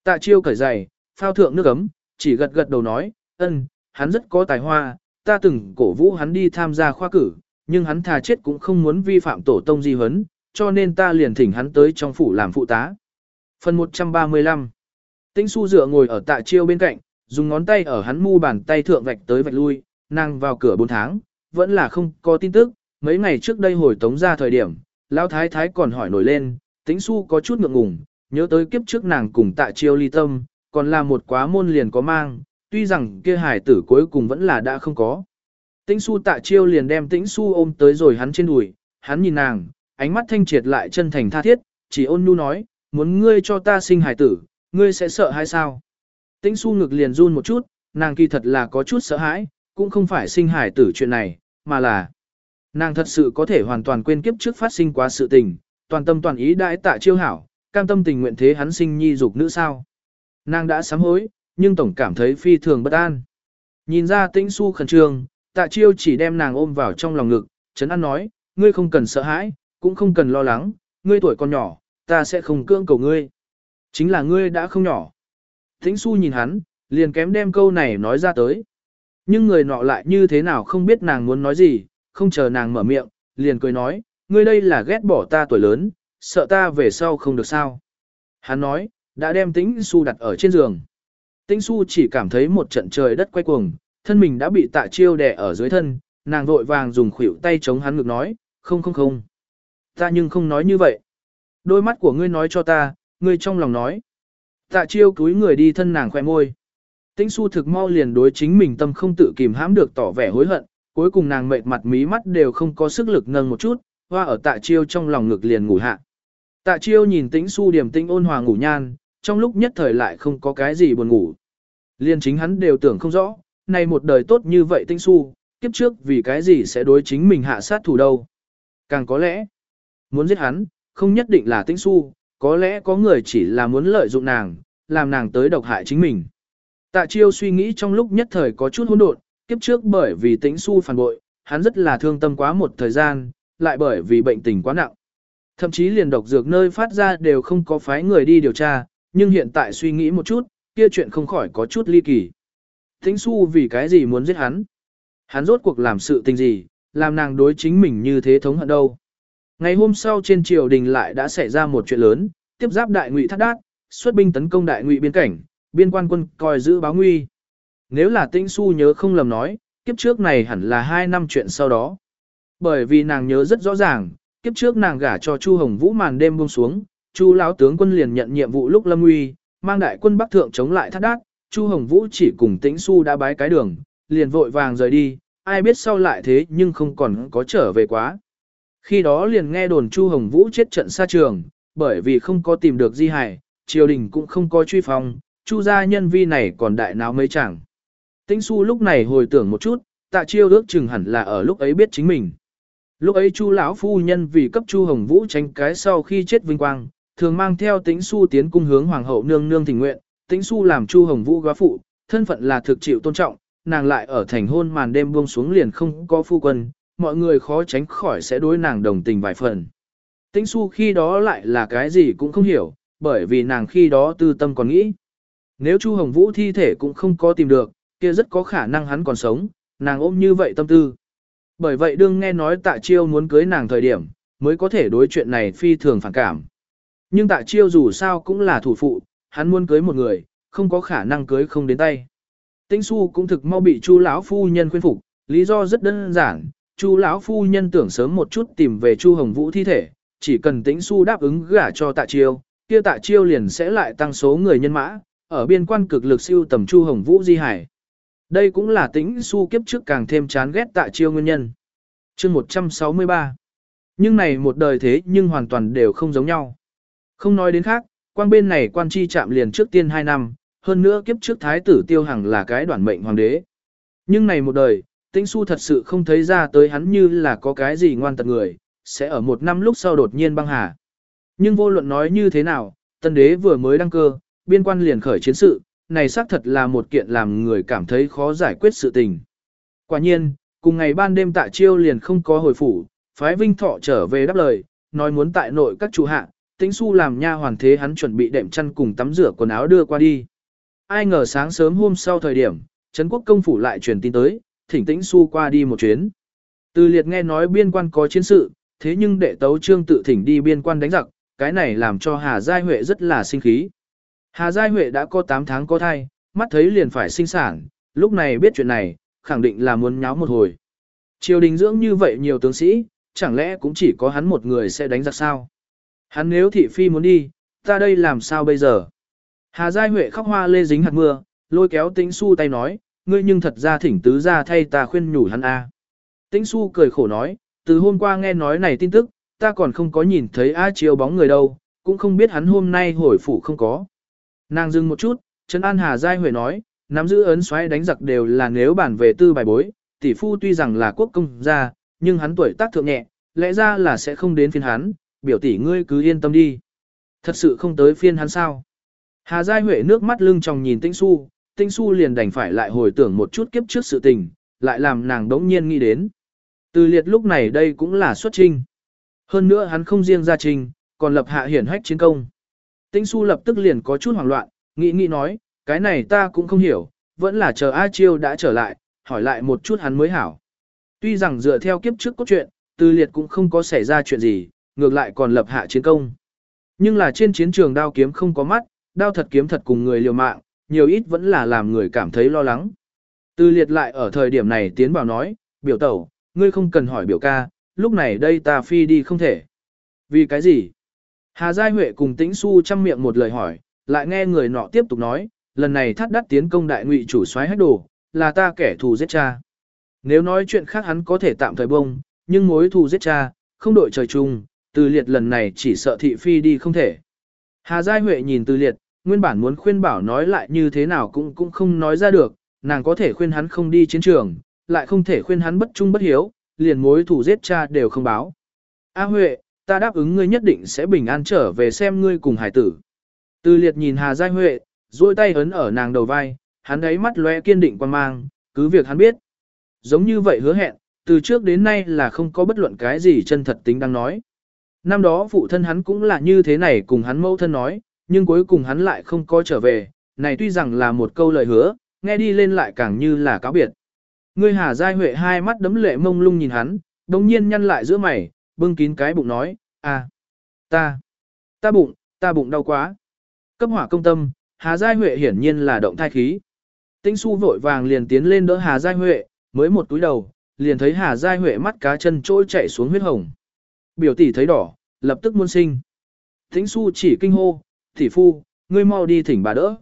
Tạ chiêu cởi giày, phao thượng nước ấm, chỉ gật gật đầu nói, ân, hắn rất có tài hoa, ta từng cổ vũ hắn đi tham gia khoa cử, nhưng hắn thà chết cũng không muốn vi phạm tổ tông di huấn, cho nên ta liền thỉnh hắn tới trong phủ làm phụ tá. Phần 135 Tĩnh su dựa ngồi ở tạ chiêu bên cạnh, dùng ngón tay ở hắn mu bàn tay thượng vạch tới vạch lui, nàng vào cửa 4 tháng, vẫn là không có tin tức, mấy ngày trước đây hồi tống ra thời điểm, lão thái thái còn hỏi nổi lên, tính su có chút ngượng ngùng, nhớ tới kiếp trước nàng cùng tạ chiêu ly tâm, còn là một quá môn liền có mang, tuy rằng kia hải tử cuối cùng vẫn là đã không có. Tĩnh su tạ chiêu liền đem tĩnh su ôm tới rồi hắn trên đùi, hắn nhìn nàng, ánh mắt thanh triệt lại chân thành tha thiết, chỉ ôn nhu nói, muốn ngươi cho ta sinh hải tử, ngươi sẽ sợ hay sao? Tĩnh su ngực liền run một chút, nàng kỳ thật là có chút sợ hãi, cũng không phải sinh hải tử chuyện này, mà là nàng thật sự có thể hoàn toàn quên kiếp trước phát sinh quá sự tình, toàn tâm toàn ý đãi tạ chiêu hảo, cam tâm tình nguyện thế hắn sinh nhi dục nữ sao. Nàng đã sám hối, nhưng tổng cảm thấy phi thường bất an. Nhìn ra tĩnh su khẩn trương, tạ chiêu chỉ đem nàng ôm vào trong lòng ngực, chấn an nói, ngươi không cần sợ hãi, cũng không cần lo lắng, ngươi tuổi còn nhỏ, ta sẽ không cưỡng cầu ngươi. Chính là ngươi đã không nhỏ. Tĩnh su nhìn hắn, liền kém đem câu này nói ra tới. Nhưng người nọ lại như thế nào không biết nàng muốn nói gì, không chờ nàng mở miệng, liền cười nói, ngươi đây là ghét bỏ ta tuổi lớn, sợ ta về sau không được sao. Hắn nói, đã đem tĩnh su đặt ở trên giường. Tĩnh su chỉ cảm thấy một trận trời đất quay cuồng, thân mình đã bị tạ chiêu đè ở dưới thân, nàng vội vàng dùng khuỷu tay chống hắn ngực nói, không không không. Ta nhưng không nói như vậy. Đôi mắt của ngươi nói cho ta, ngươi trong lòng nói. Tạ chiêu cúi người đi thân nàng khoe môi. Tĩnh su thực mau liền đối chính mình tâm không tự kìm hãm được tỏ vẻ hối hận, cuối cùng nàng mệt mặt mí mắt đều không có sức lực nâng một chút, hoa ở tạ chiêu trong lòng ngực liền ngủ hạ. Tạ chiêu nhìn tĩnh su điểm tĩnh ôn hòa ngủ nhan, trong lúc nhất thời lại không có cái gì buồn ngủ. Liên chính hắn đều tưởng không rõ, này một đời tốt như vậy tĩnh su, kiếp trước vì cái gì sẽ đối chính mình hạ sát thủ đâu. Càng có lẽ, muốn giết hắn, không nhất định là tĩnh su, có lẽ có người chỉ là muốn lợi dụng nàng, làm nàng tới độc hại chính mình. Tạ chiêu suy nghĩ trong lúc nhất thời có chút hỗn độn, kiếp trước bởi vì tĩnh su phản bội, hắn rất là thương tâm quá một thời gian, lại bởi vì bệnh tình quá nặng. Thậm chí liền độc dược nơi phát ra đều không có phái người đi điều tra, nhưng hiện tại suy nghĩ một chút, kia chuyện không khỏi có chút ly kỳ. Tĩnh su vì cái gì muốn giết hắn? Hắn rốt cuộc làm sự tình gì, làm nàng đối chính mình như thế thống hận đâu? Ngày hôm sau trên triều đình lại đã xảy ra một chuyện lớn, tiếp giáp đại ngụy thắt đát, xuất binh tấn công đại ngụy biên cảnh, biên quan quân coi giữ báo nguy. Nếu là tĩnh su nhớ không lầm nói, kiếp trước này hẳn là hai năm chuyện sau đó. Bởi vì nàng nhớ rất rõ ràng, kiếp trước nàng gả cho Chu Hồng Vũ màn đêm buông xuống, Chu lão tướng quân liền nhận nhiệm vụ lúc lâm nguy, mang đại quân bắc thượng chống lại thắt đát, Chu Hồng Vũ chỉ cùng Tĩnh Su đã bái cái đường, liền vội vàng rời đi, ai biết sau lại thế nhưng không còn có trở về quá. Khi đó liền nghe đồn Chu Hồng Vũ chết trận xa trường, bởi vì không có tìm được di hải, triều đình cũng không có truy phong, Chu gia nhân vi này còn đại náo mấy chẳng. Tĩnh Su lúc này hồi tưởng một chút, tạ chiêu ước chừng hẳn là ở lúc ấy biết chính mình. Lúc ấy Chu lão phu nhân vì cấp Chu Hồng Vũ tránh cái sau khi chết vinh quang, thường mang theo Tĩnh Su tiến cung hướng hoàng hậu nương nương thỉnh nguyện, Tĩnh Su làm Chu Hồng Vũ góa phụ, thân phận là thực chịu tôn trọng, nàng lại ở thành hôn màn đêm buông xuống liền không có phu quân, mọi người khó tránh khỏi sẽ đối nàng đồng tình vài phần. Tĩnh Su khi đó lại là cái gì cũng không hiểu, bởi vì nàng khi đó tư tâm còn nghĩ. Nếu Chu Hồng Vũ thi thể cũng không có tìm được, kia rất có khả năng hắn còn sống, nàng ôm như vậy tâm tư. Bởi vậy đương nghe nói tạ chiêu muốn cưới nàng thời điểm, mới có thể đối chuyện này phi thường phản cảm. Nhưng tạ chiêu dù sao cũng là thủ phụ, hắn muốn cưới một người, không có khả năng cưới không đến tay. Tĩnh su cũng thực mau bị chu lão phu nhân khuyên phục, lý do rất đơn giản, chu lão phu nhân tưởng sớm một chút tìm về chu hồng vũ thi thể, chỉ cần tĩnh su đáp ứng gả cho tạ chiêu, kia tạ chiêu liền sẽ lại tăng số người nhân mã, ở biên quan cực lực siêu tầm chu hồng vũ di hải. Đây cũng là tĩnh su kiếp trước càng thêm chán ghét tạ chiêu nguyên nhân. chương 163. Nhưng này một đời thế nhưng hoàn toàn đều không giống nhau. Không nói đến khác, quan bên này quan chi chạm liền trước tiên 2 năm, hơn nữa kiếp trước thái tử tiêu hằng là cái đoạn mệnh hoàng đế. Nhưng này một đời, tĩnh su thật sự không thấy ra tới hắn như là có cái gì ngoan tật người, sẽ ở một năm lúc sau đột nhiên băng hà. Nhưng vô luận nói như thế nào, tân đế vừa mới đăng cơ, biên quan liền khởi chiến sự, này xác thật là một kiện làm người cảm thấy khó giải quyết sự tình. Quả nhiên, cùng ngày ban đêm tạ chiêu liền không có hồi phủ, phái vinh thọ trở về đáp lời, nói muốn tại nội các chủ hạ, tĩnh su làm nha hoàn thế hắn chuẩn bị đệm chăn cùng tắm rửa quần áo đưa qua đi. Ai ngờ sáng sớm hôm sau thời điểm, Trấn quốc công phủ lại truyền tin tới, thỉnh tĩnh su qua đi một chuyến. Từ liệt nghe nói biên quan có chiến sự, thế nhưng đệ tấu trương tự thỉnh đi biên quan đánh giặc, cái này làm cho Hà Giai Huệ rất là sinh khí. Hà Giai Huệ đã có 8 tháng có thai, mắt thấy liền phải sinh sản, lúc này biết chuyện này, khẳng định là muốn nháo một hồi. Triều đình dưỡng như vậy nhiều tướng sĩ, chẳng lẽ cũng chỉ có hắn một người sẽ đánh giặc sao? Hắn nếu thị phi muốn đi, ta đây làm sao bây giờ? Hà Giai Huệ khóc hoa lê dính hạt mưa, lôi kéo tĩnh su tay nói, ngươi nhưng thật ra thỉnh tứ ra thay ta khuyên nhủ hắn a. Tĩnh su cười khổ nói, từ hôm qua nghe nói này tin tức, ta còn không có nhìn thấy A triều bóng người đâu, cũng không biết hắn hôm nay hồi phủ không có. Nàng dừng một chút, Trấn An Hà Giai Huệ nói, nắm giữ ấn xoáy đánh giặc đều là nếu bản về tư bài bối, tỷ phu tuy rằng là quốc công gia, nhưng hắn tuổi tác thượng nhẹ, lẽ ra là sẽ không đến phiên hắn, biểu tỷ ngươi cứ yên tâm đi. Thật sự không tới phiên hắn sao? Hà Giai Huệ nước mắt lưng tròng nhìn Tĩnh Xu, Tĩnh Xu liền đành phải lại hồi tưởng một chút kiếp trước sự tình, lại làm nàng đống nhiên nghĩ đến. Từ liệt lúc này đây cũng là xuất trinh. Hơn nữa hắn không riêng ra trình, còn lập hạ hiển hách chiến công. Tĩnh Su lập tức liền có chút hoảng loạn, nghĩ nghĩ nói, cái này ta cũng không hiểu, vẫn là chờ A Chiêu đã trở lại, hỏi lại một chút hắn mới hảo. Tuy rằng dựa theo kiếp trước cốt truyện, Từ Liệt cũng không có xảy ra chuyện gì, ngược lại còn lập hạ chiến công. Nhưng là trên chiến trường đao kiếm không có mắt, đao thật kiếm thật cùng người liều mạng, nhiều ít vẫn là làm người cảm thấy lo lắng. Từ Liệt lại ở thời điểm này tiến vào nói, biểu tẩu, ngươi không cần hỏi biểu ca, lúc này đây ta phi đi không thể. Vì cái gì? Hà Giai Huệ cùng Tĩnh Xu chăm miệng một lời hỏi, lại nghe người nọ tiếp tục nói, lần này thắt đắt tiến công đại ngụy chủ soái hết đồ, là ta kẻ thù giết cha. Nếu nói chuyện khác hắn có thể tạm thời bông, nhưng mối thù giết cha, không đội trời chung, từ liệt lần này chỉ sợ thị phi đi không thể. Hà Giai Huệ nhìn từ liệt, nguyên bản muốn khuyên bảo nói lại như thế nào cũng cũng không nói ra được, nàng có thể khuyên hắn không đi chiến trường, lại không thể khuyên hắn bất trung bất hiếu, liền mối thù giết cha đều không báo. A Huệ, ta đáp ứng ngươi nhất định sẽ bình an trở về xem ngươi cùng hải tử. Từ liệt nhìn Hà Giai Huệ, duỗi tay ấn ở nàng đầu vai, hắn ấy mắt lóe kiên định quan mang, cứ việc hắn biết. Giống như vậy hứa hẹn, từ trước đến nay là không có bất luận cái gì chân thật tính đang nói. Năm đó phụ thân hắn cũng là như thế này cùng hắn mẫu thân nói, nhưng cuối cùng hắn lại không có trở về, này tuy rằng là một câu lời hứa, nghe đi lên lại càng như là cáo biệt. Ngươi Hà Giai Huệ hai mắt đấm lệ mông lung nhìn hắn, đồng nhiên nhăn lại giữa mày, bưng kín cái bụng nói, à, ta, ta bụng, ta bụng đau quá. Cấp hỏa công tâm, Hà Giai Huệ hiển nhiên là động thai khí. Tĩnh su vội vàng liền tiến lên đỡ Hà Giai Huệ, mới một túi đầu, liền thấy Hà Giai Huệ mắt cá chân trôi chạy xuống huyết hồng. Biểu tỷ thấy đỏ, lập tức muôn sinh. Tĩnh su chỉ kinh hô, tỷ phu, ngươi mau đi thỉnh bà đỡ.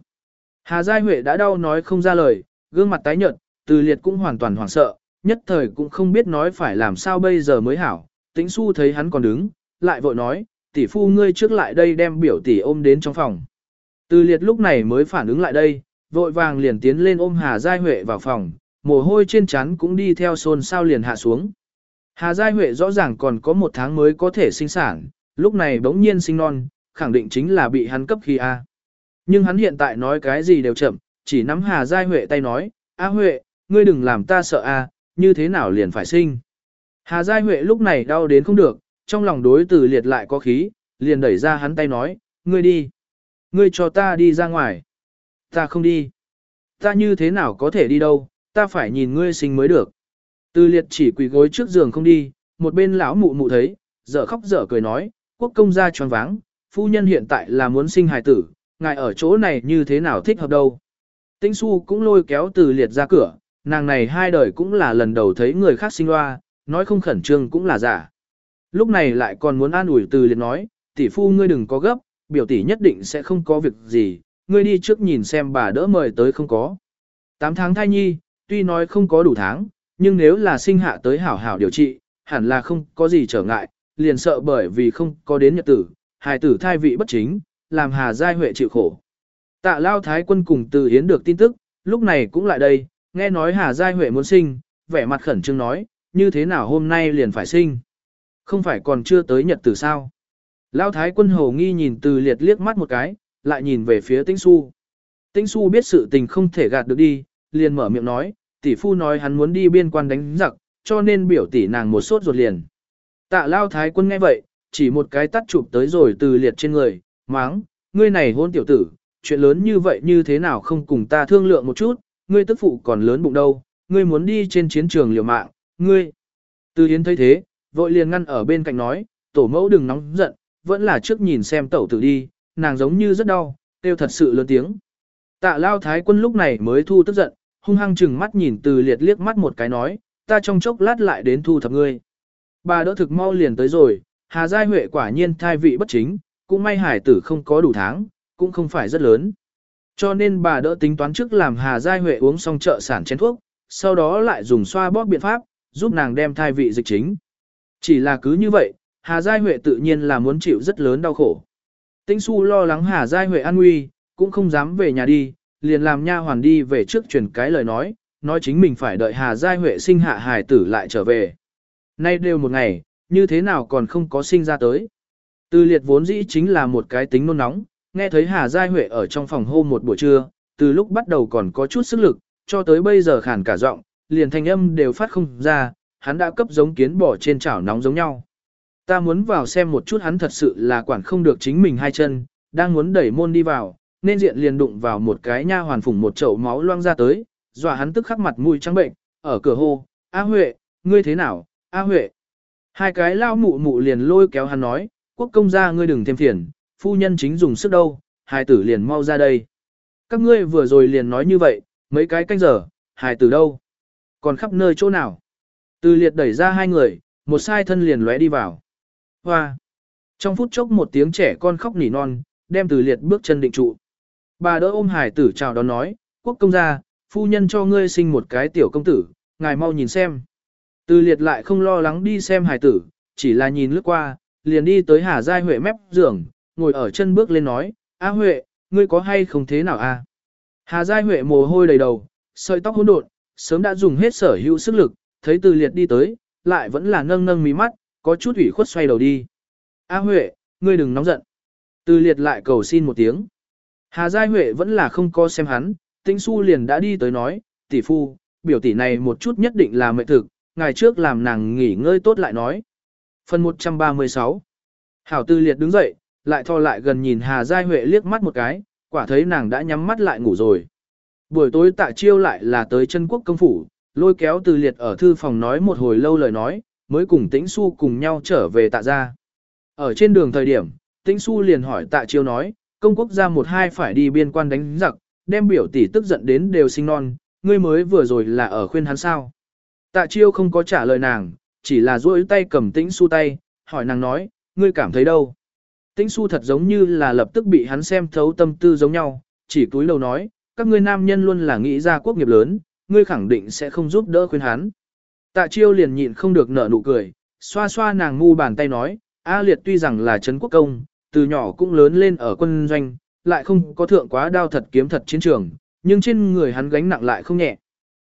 Hà Giai Huệ đã đau nói không ra lời, gương mặt tái nhợt, từ liệt cũng hoàn toàn hoảng sợ, nhất thời cũng không biết nói phải làm sao bây giờ mới hảo. Tĩnh su thấy hắn còn đứng, lại vội nói, tỷ phu ngươi trước lại đây đem biểu tỷ ôm đến trong phòng. Từ liệt lúc này mới phản ứng lại đây, vội vàng liền tiến lên ôm Hà Giai Huệ vào phòng, mồ hôi trên trán cũng đi theo xôn sao liền hạ xuống. Hà Giai Huệ rõ ràng còn có một tháng mới có thể sinh sản, lúc này bỗng nhiên sinh non, khẳng định chính là bị hắn cấp khi A. Nhưng hắn hiện tại nói cái gì đều chậm, chỉ nắm Hà Giai Huệ tay nói, A Huệ, ngươi đừng làm ta sợ A, như thế nào liền phải sinh. Hà Giai Huệ lúc này đau đến không được, trong lòng đối từ liệt lại có khí, liền đẩy ra hắn tay nói, ngươi đi. Ngươi cho ta đi ra ngoài. Ta không đi. Ta như thế nào có thể đi đâu, ta phải nhìn ngươi sinh mới được. Từ liệt chỉ quỳ gối trước giường không đi, một bên lão mụ mụ thấy, dở khóc dở cười nói, quốc công gia tròn váng, phu nhân hiện tại là muốn sinh hài tử, ngài ở chỗ này như thế nào thích hợp đâu. Tĩnh su cũng lôi kéo từ liệt ra cửa, nàng này hai đời cũng là lần đầu thấy người khác sinh loa, nói không khẩn trương cũng là giả. Lúc này lại còn muốn an ủi từ liệt nói, tỷ phu ngươi đừng có gấp, biểu tỷ nhất định sẽ không có việc gì, ngươi đi trước nhìn xem bà đỡ mời tới không có. 8 tháng thai nhi, tuy nói không có đủ tháng, nhưng nếu là sinh hạ tới hảo hảo điều trị, hẳn là không có gì trở ngại, liền sợ bởi vì không có đến nhật tử, hài tử thai vị bất chính, làm Hà Giai Huệ chịu khổ. Tạ Lao Thái quân cùng từ Hiến được tin tức, lúc này cũng lại đây, nghe nói Hà Giai Huệ muốn sinh, vẻ mặt khẩn trương nói, như thế nào hôm nay liền phải sinh. Không phải còn chưa tới nhật tử sao. Lão Thái quân hồ nghi nhìn từ liệt liếc mắt một cái, lại nhìn về phía Tĩnh Su. Tĩnh Su biết sự tình không thể gạt được đi, liền mở miệng nói, tỷ phu nói hắn muốn đi biên quan đánh giặc, cho nên biểu tỷ nàng một sốt ruột liền. Tạ Lao Thái quân nghe vậy, chỉ một cái tắt chụp tới rồi từ liệt trên người, máng, ngươi này hôn tiểu tử, chuyện lớn như vậy như thế nào không cùng ta thương lượng một chút, ngươi tức phụ còn lớn bụng đâu, ngươi muốn đi trên chiến trường liều mạng, ngươi. Từ yến thấy thế, vội liền ngăn ở bên cạnh nói, tổ mẫu đừng nóng giận, vẫn là trước nhìn xem tẩu tử đi, nàng giống như rất đau, kêu thật sự lớn tiếng. Tạ lao thái quân lúc này mới thu tức giận, hung hăng chừng mắt nhìn từ liệt liếc mắt một cái nói, ta trong chốc lát lại đến thu thập ngươi. Bà đỡ thực mau liền tới rồi, Hà Giai Huệ quả nhiên thai vị bất chính, cũng may hải tử không có đủ tháng, cũng không phải rất lớn. Cho nên bà đỡ tính toán trước làm Hà Giai Huệ uống xong trợ sản chén thuốc, sau đó lại dùng xoa bóp biện pháp, giúp nàng đem thai vị dịch chính. Chỉ là cứ như vậy, Hà Giai Huệ tự nhiên là muốn chịu rất lớn đau khổ. Tĩnh Xu lo lắng Hà Giai Huệ an nguy, cũng không dám về nhà đi, liền làm nha hoàn đi về trước truyền cái lời nói, nói chính mình phải đợi Hà Giai Huệ sinh hạ hài tử lại trở về. Nay đều một ngày, như thế nào còn không có sinh ra tới. Từ liệt vốn dĩ chính là một cái tính nôn nóng, nghe thấy Hà Giai Huệ ở trong phòng hô một buổi trưa, từ lúc bắt đầu còn có chút sức lực, cho tới bây giờ khản cả giọng, liền thanh âm đều phát không ra, hắn đã cấp giống kiến bỏ trên chảo nóng giống nhau. Ta muốn vào xem một chút hắn thật sự là quản không được chính mình hai chân, đang muốn đẩy môn đi vào, nên diện liền đụng vào một cái nha hoàn phủng một chậu máu loang ra tới, dọa hắn tức khắc mặt mũi trắng bệnh, ở cửa hô, A Huệ, ngươi thế nào, A Huệ. Hai cái lao mụ mụ liền lôi kéo hắn nói, quốc công gia ngươi đừng thêm phiền, phu nhân chính dùng sức đâu, hài tử liền mau ra đây. Các ngươi vừa rồi liền nói như vậy, mấy cái canh giờ, hài tử đâu? Còn khắp nơi chỗ nào? Từ liệt đẩy ra hai người, một sai thân liền lóe đi vào. Hoa! Trong phút chốc một tiếng trẻ con khóc nỉ non, đem từ liệt bước chân định trụ. Bà đỡ ôm hải tử chào đón nói, quốc công gia, phu nhân cho ngươi sinh một cái tiểu công tử, ngài mau nhìn xem. Từ liệt lại không lo lắng đi xem hải tử, chỉ là nhìn lướt qua, liền đi tới Hà Giai Huệ mép giường, ngồi ở chân bước lên nói, A Huệ, ngươi có hay không thế nào a? Hà Giai Huệ mồ hôi đầy đầu, sợi tóc hỗn độn, sớm đã dùng hết sở hữu sức lực, thấy từ liệt đi tới, lại vẫn là nâng nâng mí mắt, có chút ủy khuất xoay đầu đi. A Huệ, ngươi đừng nóng giận. Từ liệt lại cầu xin một tiếng. Hà Giai Huệ vẫn là không có xem hắn, Tĩnh Xu liền đã đi tới nói, tỷ phu, biểu tỷ này một chút nhất định là mệnh thực, ngày trước làm nàng nghỉ ngơi tốt lại nói. Phần 136 Hảo Tư Liệt đứng dậy, lại thò lại gần nhìn Hà Giai Huệ liếc mắt một cái, quả thấy nàng đã nhắm mắt lại ngủ rồi. Buổi tối tạ chiêu lại là tới chân quốc công phủ, lôi kéo Từ Liệt ở thư phòng nói một hồi lâu lời nói, mới cùng Tĩnh Su cùng nhau trở về tạ gia. Ở trên đường thời điểm, Tĩnh Su liền hỏi tạ chiêu nói, công quốc gia một hai phải đi biên quan đánh giặc, đem biểu tỷ tức giận đến đều sinh non, ngươi mới vừa rồi là ở khuyên hắn sao. Tạ chiêu không có trả lời nàng, chỉ là duỗi tay cầm tĩnh su tay, hỏi nàng nói, ngươi cảm thấy đâu? Tĩnh su thật giống như là lập tức bị hắn xem thấu tâm tư giống nhau, chỉ cúi đầu nói, các ngươi nam nhân luôn là nghĩ ra quốc nghiệp lớn, ngươi khẳng định sẽ không giúp đỡ khuyên hắn. Tạ chiêu liền nhịn không được nở nụ cười, xoa xoa nàng ngu bàn tay nói, A liệt tuy rằng là Trấn quốc công, từ nhỏ cũng lớn lên ở quân doanh, lại không có thượng quá đao thật kiếm thật chiến trường, nhưng trên người hắn gánh nặng lại không nhẹ.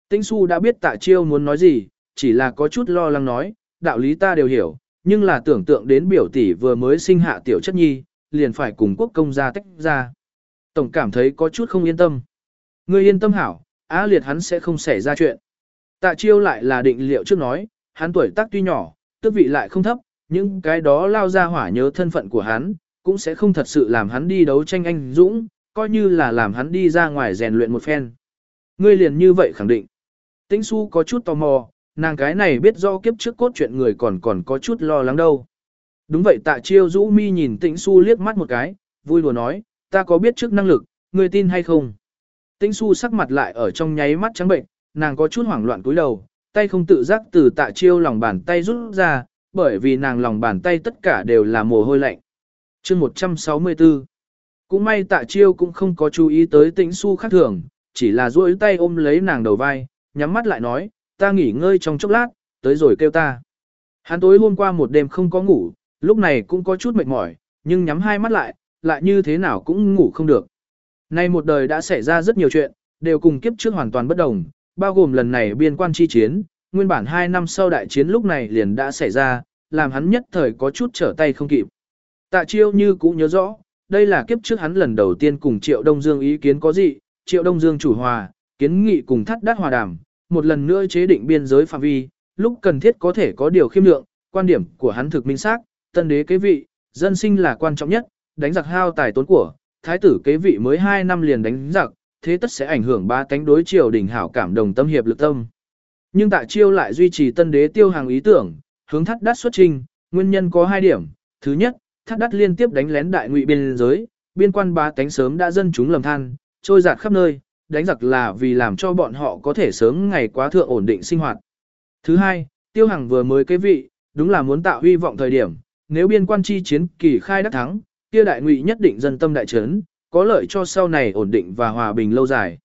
Tĩnh su đã biết tạ chiêu muốn nói gì, chỉ là có chút lo lắng nói, đạo lý ta đều hiểu, nhưng là tưởng tượng đến biểu tỷ vừa mới sinh hạ tiểu chất nhi, liền phải cùng quốc công gia tách ra. Tổng cảm thấy có chút không yên tâm. Ngươi yên tâm hảo, á liệt hắn sẽ không xảy ra chuyện. Tạ chiêu lại là định liệu trước nói, hắn tuổi tác tuy nhỏ, tước vị lại không thấp, nhưng cái đó lao ra hỏa nhớ thân phận của hắn, cũng sẽ không thật sự làm hắn đi đấu tranh anh dũng, coi như là làm hắn đi ra ngoài rèn luyện một phen. Ngươi liền như vậy khẳng định. Tĩnh su có chút tò mò, nàng cái này biết do kiếp trước cốt chuyện người còn còn có chút lo lắng đâu. Đúng vậy tạ chiêu rũ mi nhìn tĩnh su liếc mắt một cái, vui đùa nói, ta có biết trước năng lực, ngươi tin hay không? Tĩnh su sắc mặt lại ở trong nháy mắt trắng bệnh, nàng có chút hoảng loạn cúi đầu, tay không tự giác từ tạ chiêu lòng bàn tay rút ra, bởi vì nàng lòng bàn tay tất cả đều là mồ hôi lạnh. chương 164 Cũng may tạ chiêu cũng không có chú ý tới tĩnh su khác thường, chỉ là duỗi tay ôm lấy nàng đầu vai, nhắm mắt lại nói, ta nghỉ ngơi trong chốc lát, tới rồi kêu ta. Hắn tối hôm qua một đêm không có ngủ, lúc này cũng có chút mệt mỏi, nhưng nhắm hai mắt lại, lại như thế nào cũng ngủ không được. Nay một đời đã xảy ra rất nhiều chuyện, đều cùng kiếp trước hoàn toàn bất đồng, bao gồm lần này biên quan chi chiến, nguyên bản hai năm sau đại chiến lúc này liền đã xảy ra, làm hắn nhất thời có chút trở tay không kịp. Tạ chiêu như cũng nhớ rõ, đây là kiếp trước hắn lần đầu tiên cùng Triệu Đông Dương ý kiến có gì, Triệu Đông Dương chủ hòa, kiến nghị cùng thắt đắt hòa đàm, một lần nữa chế định biên giới phạm vi, lúc cần thiết có thể có điều khiêm lượng, quan điểm của hắn thực minh xác, tân đế kế vị, dân sinh là quan trọng nhất, đánh giặc hao tài tốn của, thái tử kế vị mới 2 năm liền đánh giặc, thế tất sẽ ảnh hưởng ba cánh đối triều đình hảo cảm đồng tâm hiệp lực tâm. Nhưng Tạ chiêu lại duy trì tân đế tiêu hàng ý tưởng, hướng thắt đắt xuất trình, nguyên nhân có hai điểm, thứ nhất, thắt đắt liên tiếp đánh lén đại ngụy biên giới, biên quan ba cánh sớm đã dân chúng lầm than, trôi giạt khắp nơi, đánh giặc là vì làm cho bọn họ có thể sớm ngày quá thượng ổn định sinh hoạt. Thứ hai, tiêu hằng vừa mới kế vị, đúng là muốn tạo hy vọng thời điểm, nếu biên quan chi chiến kỳ khai đắc thắng, kia đại ngụy nhất định dân tâm đại trấn, có lợi cho sau này ổn định và hòa bình lâu dài.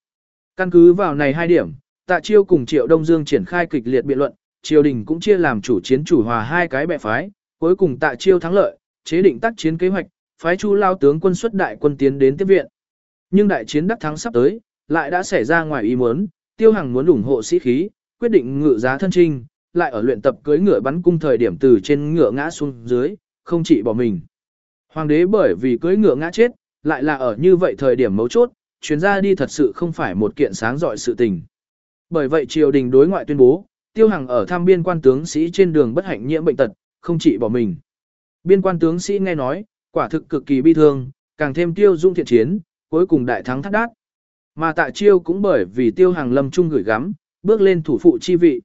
Căn cứ vào này hai điểm, Tạ Chiêu cùng Triệu Đông Dương triển khai kịch liệt biện luận, triều đình cũng chia làm chủ chiến chủ hòa hai cái bè phái, cuối cùng Tạ Chiêu thắng lợi, chế định tác chiến kế hoạch, phái Chu Lao tướng quân xuất đại quân tiến đến tiếp viện. Nhưng đại chiến đắc thắng sắp tới, lại đã xảy ra ngoài ý muốn, Tiêu Hằng muốn ủng hộ sĩ khí, quyết định ngự giá thân trinh, lại ở luyện tập cưỡi ngựa bắn cung thời điểm từ trên ngựa ngã xuống dưới, không chỉ bỏ mình. Hoàng đế bởi vì cưỡi ngựa ngã chết, lại là ở như vậy thời điểm mấu chốt, chuyến ra đi thật sự không phải một kiện sáng dọi sự tình. Bởi vậy triều đình đối ngoại tuyên bố, Tiêu Hằng ở tham biên quan tướng sĩ trên đường bất hạnh nhiễm bệnh tật, không chỉ bỏ mình. Biên quan tướng sĩ nghe nói, quả thực cực kỳ bi thương, càng thêm tiêu dung thiện chiến, cuối cùng đại thắng thắt đát. Mà tạ chiêu cũng bởi vì tiêu hàng lâm trung gửi gắm, bước lên thủ phụ chi vị.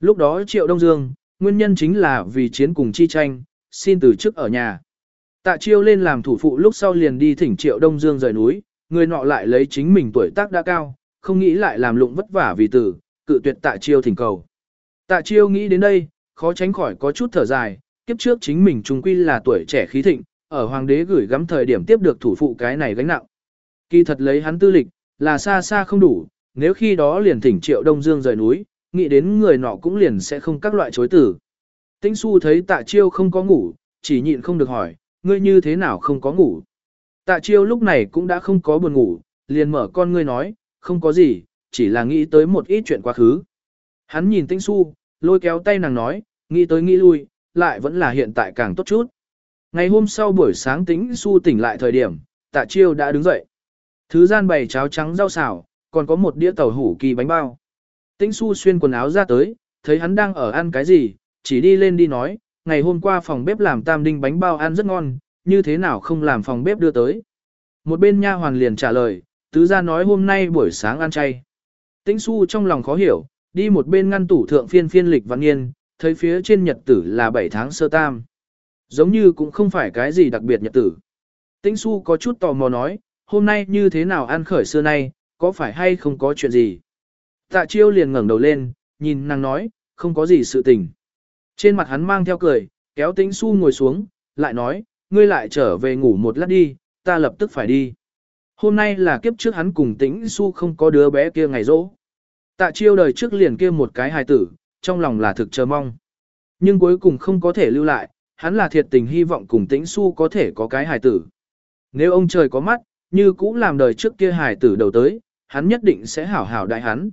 Lúc đó triệu Đông Dương, nguyên nhân chính là vì chiến cùng chi tranh, xin từ chức ở nhà. Tạ chiêu lên làm thủ phụ lúc sau liền đi thỉnh triệu Đông Dương rời núi, người nọ lại lấy chính mình tuổi tác đã cao, không nghĩ lại làm lụng vất vả vì tử, cự tuyệt tạ chiêu thỉnh cầu. Tạ chiêu nghĩ đến đây, khó tránh khỏi có chút thở dài, kiếp trước chính mình trung quy là tuổi trẻ khí thịnh, ở hoàng đế gửi gắm thời điểm tiếp được thủ phụ cái này gánh nặng. Kỳ thật lấy hắn tư lịch, là xa xa không đủ, nếu khi đó liền thỉnh triệu Đông Dương rời núi, nghĩ đến người nọ cũng liền sẽ không các loại chối tử. Tĩnh su thấy tạ chiêu không có ngủ, chỉ nhịn không được hỏi, ngươi như thế nào không có ngủ. Tạ chiêu lúc này cũng đã không có buồn ngủ, liền mở con ngươi nói, không có gì, chỉ là nghĩ tới một ít chuyện quá khứ. Hắn nhìn tĩnh su, lôi kéo tay nàng nói, nghĩ tới nghĩ lui, lại vẫn là hiện tại càng tốt chút. Ngày hôm sau buổi sáng tĩnh su tỉnh lại thời điểm, tạ chiêu đã đứng dậy. Thứ gian bày cháo trắng rau xào, còn có một đĩa tàu hủ kỳ bánh bao. Tĩnh su xuyên quần áo ra tới, thấy hắn đang ở ăn cái gì, chỉ đi lên đi nói, ngày hôm qua phòng bếp làm tam đinh bánh bao ăn rất ngon, như thế nào không làm phòng bếp đưa tới. Một bên nha hoàn liền trả lời, tứ gia nói hôm nay buổi sáng ăn chay. Tĩnh su trong lòng khó hiểu, đi một bên ngăn tủ thượng phiên phiên lịch văn nghiên, thấy phía trên nhật tử là 7 tháng sơ tam. Giống như cũng không phải cái gì đặc biệt nhật tử. Tĩnh su có chút tò mò nói, hôm nay như thế nào ăn khởi xưa nay, có phải hay không có chuyện gì. Tạ chiêu liền ngẩng đầu lên, nhìn nàng nói, không có gì sự tình. Trên mặt hắn mang theo cười, kéo tĩnh su ngồi xuống, lại nói, ngươi lại trở về ngủ một lát đi, ta lập tức phải đi. Hôm nay là kiếp trước hắn cùng tĩnh su không có đứa bé kia ngày rỗ. Tạ chiêu đời trước liền kia một cái hài tử, trong lòng là thực chờ mong. Nhưng cuối cùng không có thể lưu lại, hắn là thiệt tình hy vọng cùng tĩnh su có thể có cái hài tử. Nếu ông trời có mắt, như cũ làm đời trước kia hài tử đầu tới, hắn nhất định sẽ hảo hảo đại hắn.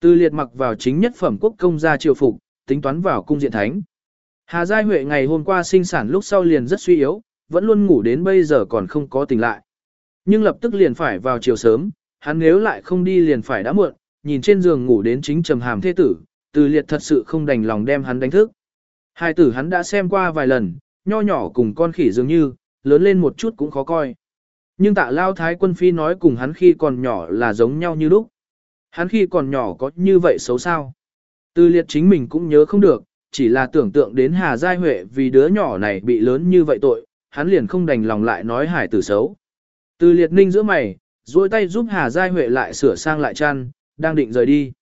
Từ liệt mặc vào chính nhất phẩm quốc công gia triều phục, tính toán vào cung diện thánh. Hà Giai Huệ ngày hôm qua sinh sản lúc sau liền rất suy yếu, vẫn luôn ngủ đến bây giờ còn không có tỉnh lại. Nhưng lập tức liền phải vào chiều sớm, hắn nếu lại không đi liền phải đã muộn, nhìn trên giường ngủ đến chính trầm hàm thế tử, từ liệt thật sự không đành lòng đem hắn đánh thức. Hai tử hắn đã xem qua vài lần, nho nhỏ cùng con khỉ dường như, lớn lên một chút cũng khó coi. Nhưng tạ lao thái quân phi nói cùng hắn khi còn nhỏ là giống nhau như lúc. Hắn khi còn nhỏ có như vậy xấu sao? Từ liệt chính mình cũng nhớ không được, chỉ là tưởng tượng đến Hà Giai Huệ vì đứa nhỏ này bị lớn như vậy tội, hắn liền không đành lòng lại nói hải tử xấu. Từ liệt ninh giữa mày, duỗi tay giúp Hà Giai Huệ lại sửa sang lại chăn, đang định rời đi.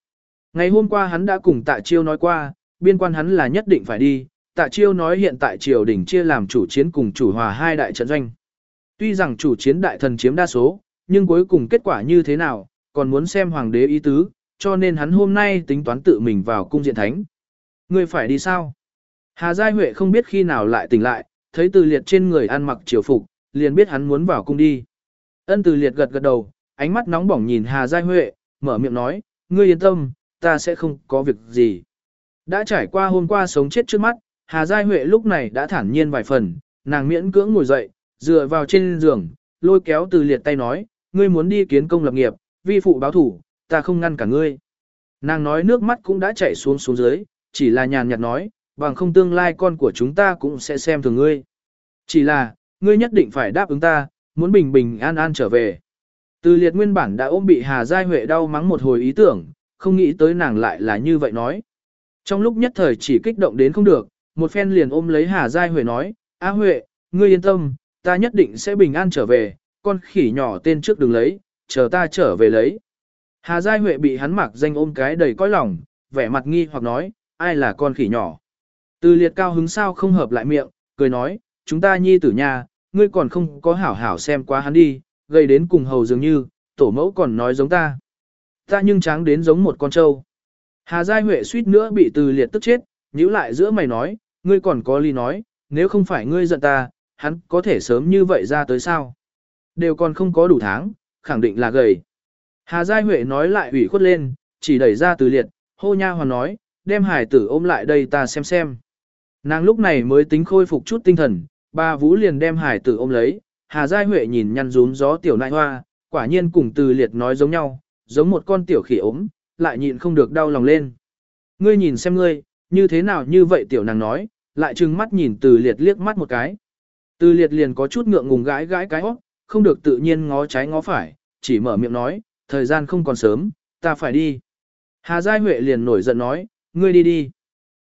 Ngày hôm qua hắn đã cùng tạ chiêu nói qua, biên quan hắn là nhất định phải đi, tạ chiêu nói hiện tại triều đình chia làm chủ chiến cùng chủ hòa hai đại trận doanh. Tuy rằng chủ chiến đại thần chiếm đa số, nhưng cuối cùng kết quả như thế nào, còn muốn xem hoàng đế ý tứ, cho nên hắn hôm nay tính toán tự mình vào cung diện thánh. Ngươi phải đi sao? Hà Giai Huệ không biết khi nào lại tỉnh lại, thấy từ liệt trên người ăn mặc triều phục, liền biết hắn muốn vào cung đi. Ân từ liệt gật gật đầu, ánh mắt nóng bỏng nhìn Hà Giai Huệ, mở miệng nói, ngươi yên tâm, ta sẽ không có việc gì. Đã trải qua hôm qua sống chết trước mắt, Hà Giai Huệ lúc này đã thản nhiên vài phần, nàng miễn cưỡng ngồi dậy, dựa vào trên giường, lôi kéo từ liệt tay nói, ngươi muốn đi kiến công lập nghiệp, vi phụ báo thủ, ta không ngăn cả ngươi. Nàng nói nước mắt cũng đã chảy xuống xuống dưới, chỉ là nhàn nhạt nói, bằng không tương lai con của chúng ta cũng sẽ xem thường ngươi. Chỉ là, ngươi nhất định phải đáp ứng ta, muốn bình bình an an trở về. Từ liệt nguyên bản đã ôm bị Hà Giai Huệ đau mắng một hồi ý tưởng, không nghĩ tới nàng lại là như vậy nói. Trong lúc nhất thời chỉ kích động đến không được, một phen liền ôm lấy Hà Giai Huệ nói, A Huệ, ngươi yên tâm, ta nhất định sẽ bình an trở về, con khỉ nhỏ tên trước đừng lấy, chờ ta trở về lấy. Hà Giai Huệ bị hắn mặc danh ôm cái đầy cõi lòng, vẻ mặt nghi hoặc nói, ai là con khỉ nhỏ. Từ liệt cao hứng sao không hợp lại miệng, cười nói, chúng ta nhi tử nhà, ngươi còn không có hảo hảo xem qua hắn đi, gây đến cùng hầu dường như, tổ mẫu còn nói giống ta. Ta nhưng tráng đến giống một con trâu. Hà Giai Huệ suýt nữa bị từ liệt tức chết, nhíu lại giữa mày nói, ngươi còn có ly nói, nếu không phải ngươi giận ta, hắn có thể sớm như vậy ra tới sao. Đều còn không có đủ tháng, khẳng định là gầy. Hà Giai Huệ nói lại ủy khuất lên, chỉ đẩy ra từ liệt, hô nha hoàn nói, đem hải tử ôm lại đây ta xem xem. Nàng lúc này mới tính khôi phục chút tinh thần, ba vũ liền đem hải tử ôm lấy, Hà Giai Huệ nhìn nhăn rún gió tiểu nại hoa, quả nhiên cùng từ liệt nói giống nhau, giống một con tiểu khỉ ốm, lại nhịn không được đau lòng lên. Ngươi nhìn xem ngươi, như thế nào như vậy tiểu nàng nói, lại trừng mắt nhìn từ liệt liếc mắt một cái. Từ liệt liền có chút ngượng ngùng gãi gãi cái óc, không được tự nhiên ngó trái ngó phải, chỉ mở miệng nói, thời gian không còn sớm, ta phải đi. Hà Giai Huệ liền nổi giận nói, ngươi đi đi.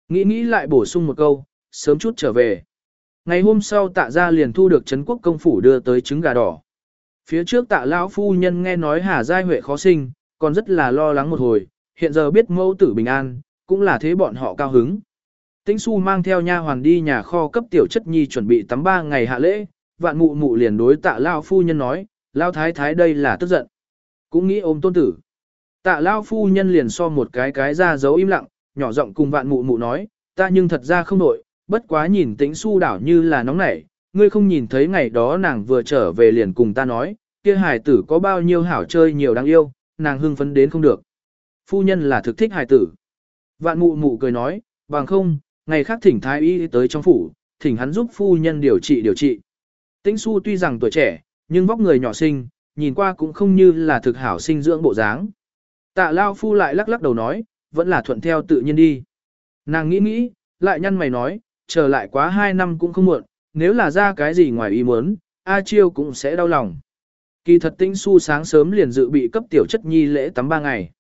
Nghĩ nghĩ lại bổ sung một câu, sớm chút trở về. Ngày hôm sau tạ ra liền thu được Trấn quốc công phủ đưa tới trứng gà đỏ. Phía trước tạ lão phu nhân nghe nói Hà Giai Huệ khó sinh, còn rất là lo lắng một hồi, hiện giờ biết mẫu tử bình an, cũng là thế bọn họ cao hứng. Tĩnh su mang theo nha hoàn đi nhà kho cấp tiểu chất nhi chuẩn bị tắm ba ngày hạ lễ, vạn mụ mụ liền đối tạ lao phu nhân nói, lao thái thái đây là tức giận. Cũng nghĩ ôm tôn tử. Tạ lao phu nhân liền so một cái cái ra giấu im lặng, nhỏ giọng cùng vạn mụ mụ nói, ta nhưng thật ra không nổi, bất quá nhìn tĩnh su đảo như là nóng nảy, ngươi không nhìn thấy ngày đó nàng vừa trở về liền cùng ta nói, kia hài tử có bao nhiêu hảo chơi nhiều đáng yêu, nàng hưng phấn đến không được. Phu nhân là thực thích hài tử. Vạn mụ mụ cười nói, bằng không, ngày khác thỉnh thái y tới trong phủ, thỉnh hắn giúp phu nhân điều trị điều trị. Tĩnh su tuy rằng tuổi trẻ, nhưng vóc người nhỏ xinh, nhìn qua cũng không như là thực hảo sinh dưỡng bộ dáng. Tạ lao phu lại lắc lắc đầu nói, vẫn là thuận theo tự nhiên đi. Nàng nghĩ nghĩ, lại nhăn mày nói, chờ lại quá hai năm cũng không muộn, nếu là ra cái gì ngoài ý muốn, A Chiêu cũng sẽ đau lòng. Kỳ thật tinh su sáng sớm liền dự bị cấp tiểu chất nhi lễ tắm ba ngày.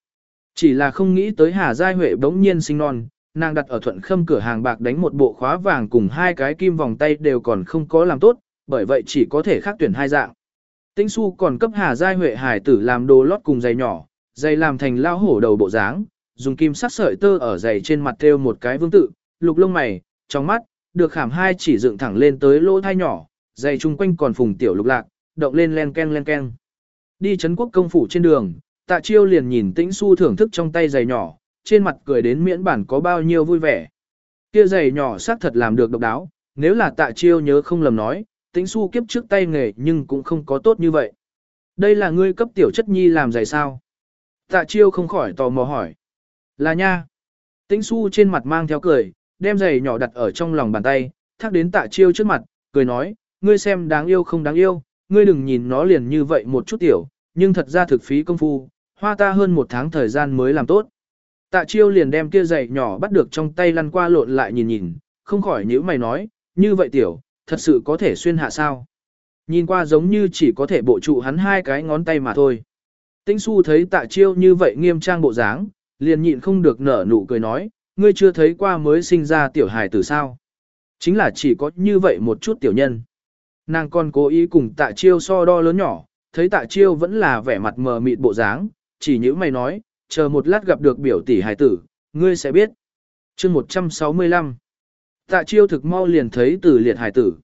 Chỉ là không nghĩ tới Hà Giai Huệ bỗng nhiên sinh non, nàng đặt ở thuận khâm cửa hàng bạc đánh một bộ khóa vàng cùng hai cái kim vòng tay đều còn không có làm tốt, bởi vậy chỉ có thể khác tuyển hai dạng. Tinh su còn cấp Hà Giai Huệ hải tử làm đồ lót cùng giày nhỏ, giày làm thành lao hổ đầu bộ dáng, dùng kim sắc sợi tơ ở giày trên mặt thêu một cái vương tự, lục lông mày, trong mắt, được khảm hai chỉ dựng thẳng lên tới lỗ thai nhỏ, giày chung quanh còn phùng tiểu lục lạc, động lên len ken len ken. Đi chấn quốc công phủ trên đường, tạ chiêu liền nhìn tĩnh su thưởng thức trong tay giày nhỏ, trên mặt cười đến miễn bản có bao nhiêu vui vẻ. Kia giày nhỏ xác thật làm được độc đáo, nếu là tạ chiêu nhớ không lầm nói, tĩnh su kiếp trước tay nghề nhưng cũng không có tốt như vậy. Đây là ngươi cấp tiểu chất nhi làm giày sao? Tạ chiêu không khỏi tò mò hỏi. Là nha. Tĩnh su trên mặt mang theo cười, đem giày nhỏ đặt ở trong lòng bàn tay, thác đến tạ chiêu trước mặt, cười nói, ngươi xem đáng yêu không đáng yêu, ngươi đừng nhìn nó liền như vậy một chút tiểu, nhưng thật ra thực phí công phu, hoa ta hơn một tháng thời gian mới làm tốt. Tạ chiêu liền đem kia giày nhỏ bắt được trong tay lăn qua lộn lại nhìn nhìn, không khỏi nhíu mày nói, như vậy tiểu, thật sự có thể xuyên hạ sao. Nhìn qua giống như chỉ có thể bộ trụ hắn hai cái ngón tay mà thôi. Tĩnh su thấy tạ chiêu như vậy nghiêm trang bộ dáng, liền nhịn không được nở nụ cười nói, ngươi chưa thấy qua mới sinh ra tiểu hài tử sao. Chính là chỉ có như vậy một chút tiểu nhân. Nàng còn cố ý cùng tạ chiêu so đo lớn nhỏ, thấy tạ chiêu vẫn là vẻ mặt mờ mịt bộ dáng, chỉ như mày nói, chờ một lát gặp được biểu tỷ hài tử, ngươi sẽ biết. chương 165 Tạ chiêu thực mau liền thấy từ liệt Hải tử.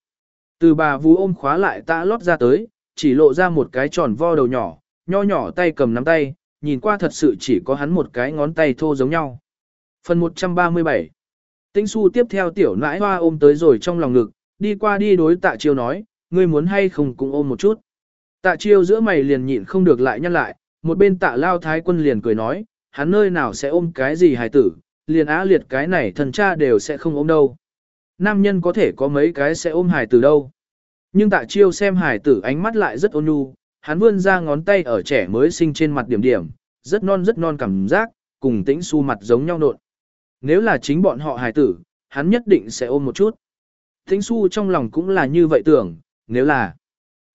Từ bà vú ôm khóa lại tạ lót ra tới, chỉ lộ ra một cái tròn vo đầu nhỏ, nho nhỏ tay cầm nắm tay, nhìn qua thật sự chỉ có hắn một cái ngón tay thô giống nhau. Phần 137 Tinh su tiếp theo tiểu nãi hoa ôm tới rồi trong lòng ngực, đi qua đi đối tạ chiêu nói, ngươi muốn hay không cùng ôm một chút. Tạ chiêu giữa mày liền nhịn không được lại nhăn lại, một bên tạ lao thái quân liền cười nói, hắn nơi nào sẽ ôm cái gì hài tử, liền á liệt cái này thần cha đều sẽ không ôm đâu. Nam nhân có thể có mấy cái sẽ ôm hài tử đâu. Nhưng tạ chiêu xem hài tử ánh mắt lại rất ôn nhu, hắn vươn ra ngón tay ở trẻ mới sinh trên mặt điểm điểm, rất non rất non cảm giác, cùng tĩnh su mặt giống nhau nộn. Nếu là chính bọn họ hài tử, hắn nhất định sẽ ôm một chút. Tĩnh su trong lòng cũng là như vậy tưởng, nếu là,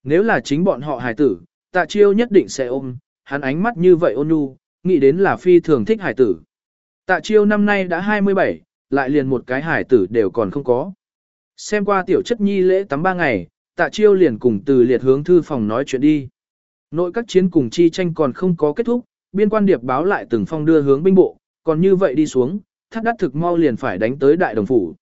nếu là chính bọn họ hài tử, tạ chiêu nhất định sẽ ôm, hắn ánh mắt như vậy ôn nhu, nghĩ đến là phi thường thích hài tử. Tạ chiêu năm nay đã 27, lại liền một cái hải tử đều còn không có. Xem qua tiểu chất nhi lễ tắm ba ngày, tạ chiêu liền cùng từ liệt hướng thư phòng nói chuyện đi. Nội các chiến cùng chi tranh còn không có kết thúc, biên quan điệp báo lại từng phong đưa hướng binh bộ, còn như vậy đi xuống, thắt đắt thực mau liền phải đánh tới đại đồng phủ.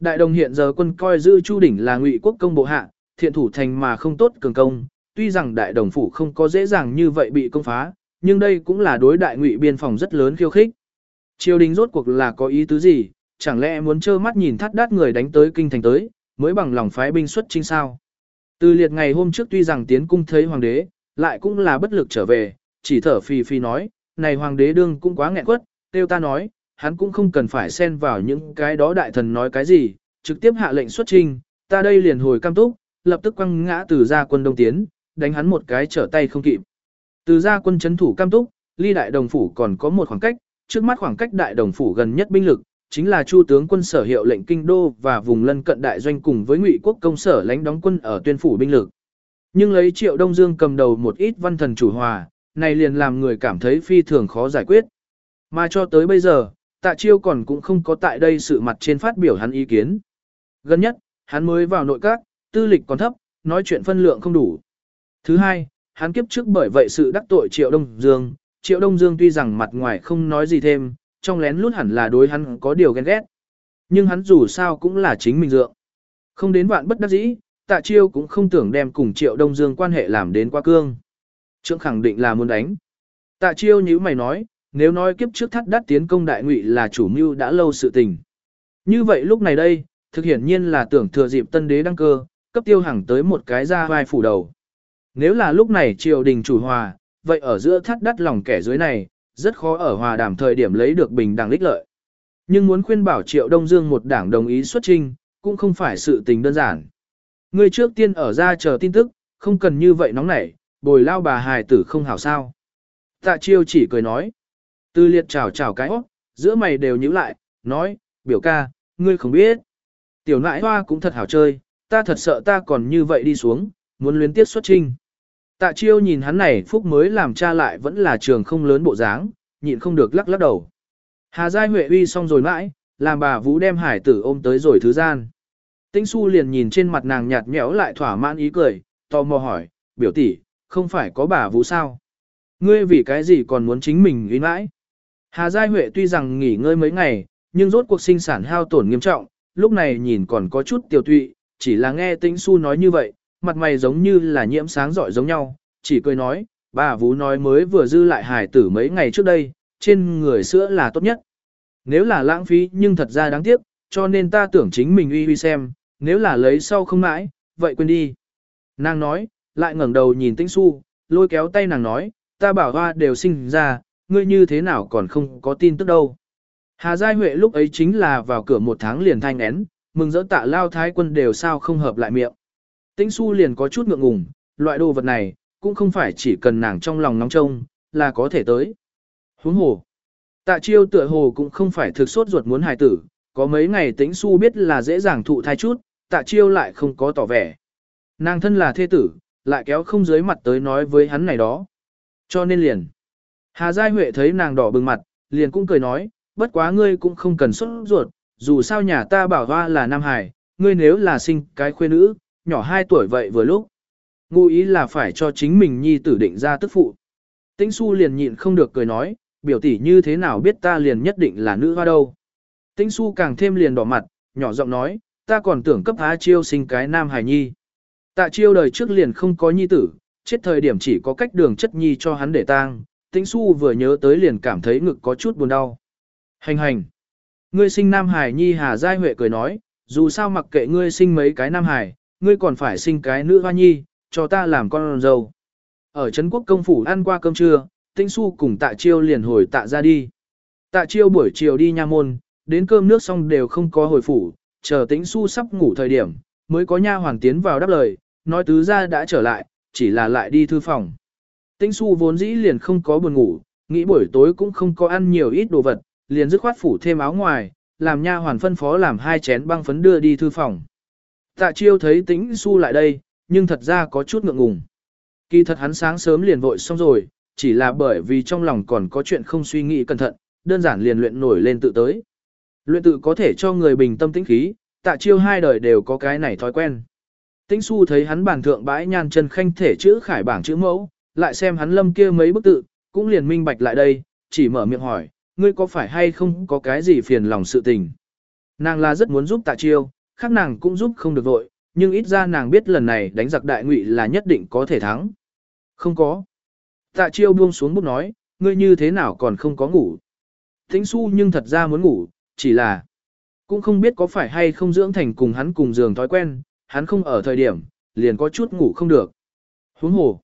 Đại đồng hiện giờ quân coi giữ Chu đỉnh là ngụy quốc công bộ hạ, thiện thủ thành mà không tốt cường công, tuy rằng đại đồng phủ không có dễ dàng như vậy bị công phá, nhưng đây cũng là đối đại ngụy biên phòng rất lớn khiêu khích. Triều đình rốt cuộc là có ý tứ gì, chẳng lẽ muốn trơ mắt nhìn thắt đát người đánh tới kinh thành tới, mới bằng lòng phái binh xuất chinh sao? Từ liệt ngày hôm trước tuy rằng tiến cung thấy hoàng đế, lại cũng là bất lực trở về, chỉ thở phì phì nói, này hoàng đế đương cũng quá nghẹn quất, tiêu ta nói, hắn cũng không cần phải xen vào những cái đó đại thần nói cái gì, trực tiếp hạ lệnh xuất chinh, ta đây liền hồi cam túc, lập tức quăng ngã từ gia quân đông tiến, đánh hắn một cái trở tay không kịp. Từ gia quân chấn thủ cam túc, ly đại đồng phủ còn có một khoảng cách, trước mắt khoảng cách đại đồng phủ gần nhất binh lực, chính là chu tướng quân sở hiệu lệnh kinh đô và vùng lân cận đại doanh cùng với ngụy quốc công sở lãnh đóng quân ở tuyên phủ binh lực. Nhưng lấy triệu đông dương cầm đầu một ít văn thần chủ hòa, này liền làm người cảm thấy phi thường khó giải quyết. Mà cho tới bây giờ, tạ chiêu còn cũng không có tại đây sự mặt trên phát biểu hắn ý kiến. Gần nhất, hắn mới vào nội các, tư lịch còn thấp, nói chuyện phân lượng không đủ. Thứ hai, hắn kiếp trước bởi vậy sự đắc tội Triệu Đông Dương, Triệu Đông Dương tuy rằng mặt ngoài không nói gì thêm, trong lén lút hẳn là đối hắn có điều ghen ghét. Nhưng hắn dù sao cũng là chính mình dượng. Không đến vạn bất đắc dĩ, tạ chiêu cũng không tưởng đem cùng Triệu Đông Dương quan hệ làm đến quá cương. Trương khẳng định là muốn đánh. Tạ chiêu như mày nói, nếu nói kiếp trước thắt đắt tiến công đại ngụy là chủ mưu đã lâu sự tình. Như vậy lúc này đây, thực hiển nhiên là tưởng thừa dịp tân đế đăng cơ, cấp tiêu hàng tới một cái ra vai phủ đầu. Nếu là lúc này triều đình chủ hòa, vậy ở giữa thắt đắt lòng kẻ dưới này, rất khó ở hòa đàm thời điểm lấy được bình đẳng lích lợi. Nhưng muốn khuyên bảo triệu Đông Dương một đảng đồng ý xuất trinh, cũng không phải sự tình đơn giản. Người trước tiên ở ra chờ tin tức, không cần như vậy nóng nảy, bồi lao bà hài tử không hảo sao. Tạ chiêu chỉ cười nói. Tư liệt chào chào cái óc, giữa mày đều nhíu lại, nói, biểu ca, ngươi không biết. Tiểu nãi hoa cũng thật hảo chơi, ta thật sợ ta còn như vậy đi xuống, muốn luyến tiếp xuất trinh. Tạ chiêu nhìn hắn này phúc mới làm cha lại vẫn là trường không lớn bộ dáng, nhịn không được lắc lắc đầu. Hà Giai Huệ uy xong rồi mãi, làm bà Vũ đem hải tử ôm tới rồi thứ gian. Tĩnh su liền nhìn trên mặt nàng nhạt nhẽo lại thỏa mãn ý cười, tò mò hỏi, biểu tỷ, không phải có bà Vũ sao? Ngươi vì cái gì còn muốn chính mình uy mãi? Hà Giai Huệ tuy rằng nghỉ ngơi mấy ngày, nhưng rốt cuộc sinh sản hao tổn nghiêm trọng, lúc này nhìn còn có chút tiểu tụy, chỉ là nghe Tĩnh Su nói như vậy, mặt mày giống như là nhiễm sáng giỏi giống nhau, chỉ cười nói, bà Vũ nói mới vừa dư lại hài tử mấy ngày trước đây, trên người sữa là tốt nhất. Nếu là lãng phí nhưng thật ra đáng tiếc, cho nên ta tưởng chính mình uy uy xem, nếu là lấy sau không mãi, vậy quên đi. Nàng nói, lại ngẩng đầu nhìn Tĩnh Su, lôi kéo tay nàng nói, ta bảo hoa đều sinh ra, ngươi như thế nào còn không có tin tức đâu. Hà Giai Huệ lúc ấy chính là vào cửa một tháng liền thanh én, mừng dỡ tạ lao thái quân đều sao không hợp lại miệng. Tĩnh su liền có chút ngượng ngùng, loại đồ vật này, cũng không phải chỉ cần nàng trong lòng nóng trông, là có thể tới. Huống hồ. Tạ chiêu tựa hồ cũng không phải thực sốt ruột muốn hài tử, có mấy ngày tĩnh su biết là dễ dàng thụ thai chút, tạ chiêu lại không có tỏ vẻ. Nàng thân là thê tử, lại kéo không dưới mặt tới nói với hắn này đó. Cho nên liền. Hà Giai Huệ thấy nàng đỏ bừng mặt, liền cũng cười nói, bất quá ngươi cũng không cần sốt ruột, dù sao nhà ta bảo hoa là Nam Hải, ngươi nếu là sinh cái khuê nữ, nhỏ 2 tuổi vậy vừa lúc. Ngụ ý là phải cho chính mình nhi tử định ra tức phụ. Tĩnh su liền nhịn không được cười nói, biểu tỷ như thế nào biết ta liền nhất định là nữ hoa đâu. Tĩnh su càng thêm liền đỏ mặt, nhỏ giọng nói, ta còn tưởng cấp Á chiêu sinh cái nam hài nhi. Tạ chiêu đời trước liền không có nhi tử, chết thời điểm chỉ có cách đường chất nhi cho hắn để tang. Tĩnh su vừa nhớ tới liền cảm thấy ngực có chút buồn đau. Hành hành. Ngươi sinh nam hài nhi hà giai huệ cười nói, dù sao mặc kệ ngươi sinh mấy cái nam hài, ngươi còn phải sinh cái nữ hoa nhi, cho ta làm con dâu. Ở Trấn Quốc công phủ ăn qua cơm trưa, Tĩnh Xu cùng Tạ Chiêu liền hồi tạ ra đi. Tạ Chiêu buổi chiều đi nha môn, đến cơm nước xong đều không có hồi phủ, chờ Tĩnh Xu sắp ngủ thời điểm, mới có nha hoàn tiến vào đáp lời, nói tứ gia đã trở lại, chỉ là lại đi thư phòng. Tĩnh Xu vốn dĩ liền không có buồn ngủ, nghĩ buổi tối cũng không có ăn nhiều ít đồ vật, liền dứt khoát phủ thêm áo ngoài, làm nha hoàn phân phó làm hai chén băng phấn đưa đi thư phòng. Tạ chiêu thấy tĩnh su lại đây, nhưng thật ra có chút ngượng ngùng. Kỳ thật hắn sáng sớm liền vội xong rồi, chỉ là bởi vì trong lòng còn có chuyện không suy nghĩ cẩn thận, đơn giản liền luyện nổi lên tự tới. Luyện tự có thể cho người bình tâm tĩnh khí, tạ chiêu hai đời đều có cái này thói quen. Tĩnh su thấy hắn bàn thượng bãi nhan chân khanh thể chữ khải bảng chữ mẫu, lại xem hắn lâm kia mấy bức tự, cũng liền minh bạch lại đây, chỉ mở miệng hỏi, ngươi có phải hay không có cái gì phiền lòng sự tình. Nàng là rất muốn giúp tạ chiêu, khác nàng cũng giúp không được vội, nhưng ít ra nàng biết lần này đánh giặc đại ngụy là nhất định có thể thắng. Không có. Tạ chiêu buông xuống bút nói, ngươi như thế nào còn không có ngủ. thính su nhưng thật ra muốn ngủ, chỉ là cũng không biết có phải hay không dưỡng thành cùng hắn cùng giường thói quen, hắn không ở thời điểm, liền có chút ngủ không được. Huống hồ.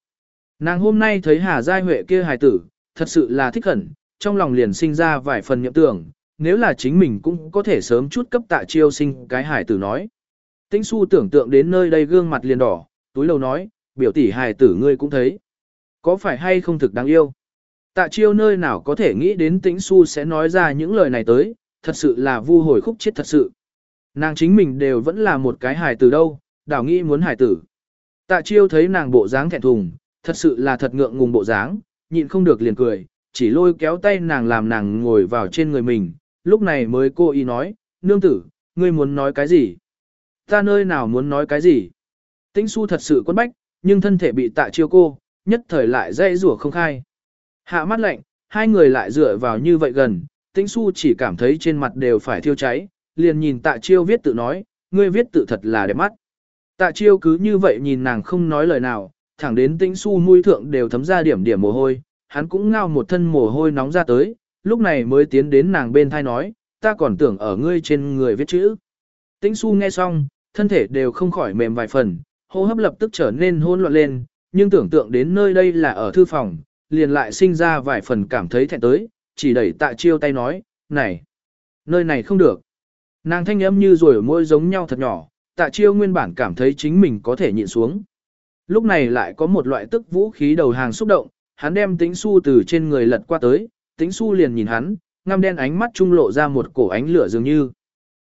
Nàng hôm nay thấy Hà Giai Huệ kia hài tử, thật sự là thích khẩn, trong lòng liền sinh ra vài phần nhậm tưởng, nếu là chính mình cũng có thể sớm chút cấp tạ chiêu sinh cái Hải tử nói. Tĩnh su tưởng tượng đến nơi đây gương mặt liền đỏ, túi lầu nói, biểu tỷ Hải tử ngươi cũng thấy. Có phải hay không thực đáng yêu? Tạ chiêu nơi nào có thể nghĩ đến tĩnh su sẽ nói ra những lời này tới, thật sự là vu hồi khúc chết thật sự. Nàng chính mình đều vẫn là một cái hài tử đâu, đảo nghĩ muốn hài tử. Tạ chiêu thấy nàng bộ dáng thẹn thùng, thật sự là thật ngượng ngùng bộ dáng, nhịn không được liền cười, chỉ lôi kéo tay nàng làm nàng ngồi vào trên người mình, lúc này mới cô y nói, nương tử, ngươi muốn nói cái gì? Ta nơi nào muốn nói cái gì? Tĩnh su thật sự quấn bách, nhưng thân thể bị tạ chiêu cô, nhất thời lại dây rủa không khai. Hạ mắt lạnh, hai người lại dựa vào như vậy gần, tĩnh su chỉ cảm thấy trên mặt đều phải thiêu cháy, liền nhìn tạ chiêu viết tự nói, ngươi viết tự thật là đẹp mắt. Tạ chiêu cứ như vậy nhìn nàng không nói lời nào, thẳng đến tĩnh su mũi thượng đều thấm ra điểm điểm mồ hôi, hắn cũng ngao một thân mồ hôi nóng ra tới, lúc này mới tiến đến nàng bên thai nói, ta còn tưởng ở ngươi trên người viết chữ. Tĩnh su nghe xong, thân thể đều không khỏi mềm vài phần, hô hấp lập tức trở nên hôn loạn lên, nhưng tưởng tượng đến nơi đây là ở thư phòng, liền lại sinh ra vài phần cảm thấy thẹn tới, chỉ đẩy tạ chiêu tay nói, này, nơi này không được. Nàng thanh âm như rồi môi giống nhau thật nhỏ, tạ chiêu nguyên bản cảm thấy chính mình có thể nhịn xuống. Lúc này lại có một loại tức vũ khí đầu hàng xúc động, hắn đem tính su từ trên người lật qua tới, Tĩnh su liền nhìn hắn, ngăm đen ánh mắt trung lộ ra một cổ ánh lửa dường như.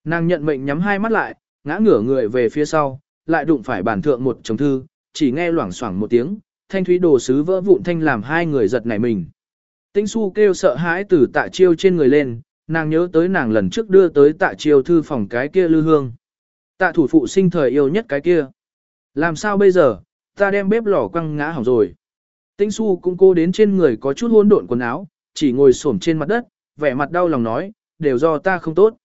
Nàng nhận mệnh nhắm hai mắt lại, ngã ngửa người về phía sau, lại đụng phải bản thượng một chồng thư, chỉ nghe loảng xoảng một tiếng, thanh thúy đồ sứ vỡ vụn thanh làm hai người giật nảy mình. Tĩnh su kêu sợ hãi từ tạ chiêu trên người lên, nàng nhớ tới nàng lần trước đưa tới tạ chiêu thư phòng cái kia lư hương. Tạ thủ phụ sinh thời yêu nhất cái kia. Làm sao bây giờ, ta đem bếp lò quăng ngã hỏng rồi. Tĩnh su cũng cô đến trên người có chút hỗn độn quần áo, chỉ ngồi xổm trên mặt đất, vẻ mặt đau lòng nói, đều do ta không tốt.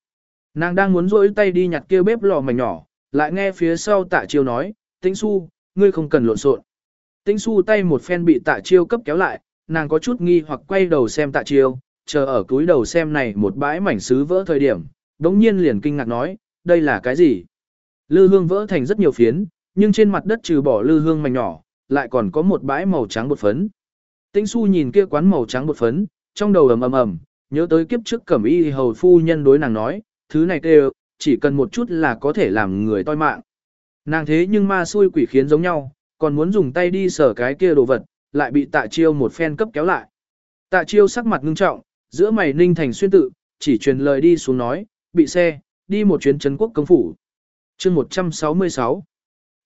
Nàng đang muốn rỗi tay đi nhặt kia bếp lò mảnh nhỏ, lại nghe phía sau tạ chiêu nói, tĩnh su, ngươi không cần lộn xộn. Tĩnh su tay một phen bị tạ chiêu cấp kéo lại, nàng có chút nghi hoặc quay đầu xem tạ chiêu, chờ ở túi đầu xem này một bãi mảnh sứ vỡ thời điểm, đống nhiên liền kinh ngạc nói, đây là cái gì? Lư hương vỡ thành rất nhiều phiến, nhưng trên mặt đất trừ bỏ lư hương mảnh nhỏ, lại còn có một bãi màu trắng bột phấn. Tĩnh su nhìn kia quán màu trắng bột phấn, trong đầu ầm ầm ầm, nhớ tới kiếp trước cẩm y hầu phu nhân đối nàng nói, thứ này kêu, chỉ cần một chút là có thể làm người toi mạng. Nàng thế nhưng ma xui quỷ khiến giống nhau, còn muốn dùng tay đi sờ cái kia đồ vật, lại bị tạ chiêu một phen cấp kéo lại. Tạ chiêu sắc mặt ngưng trọng, giữa mày ninh thành xuyên tự, chỉ truyền lời đi xuống nói, bị xe, đi một chuyến trấn quốc công phủ. chương 166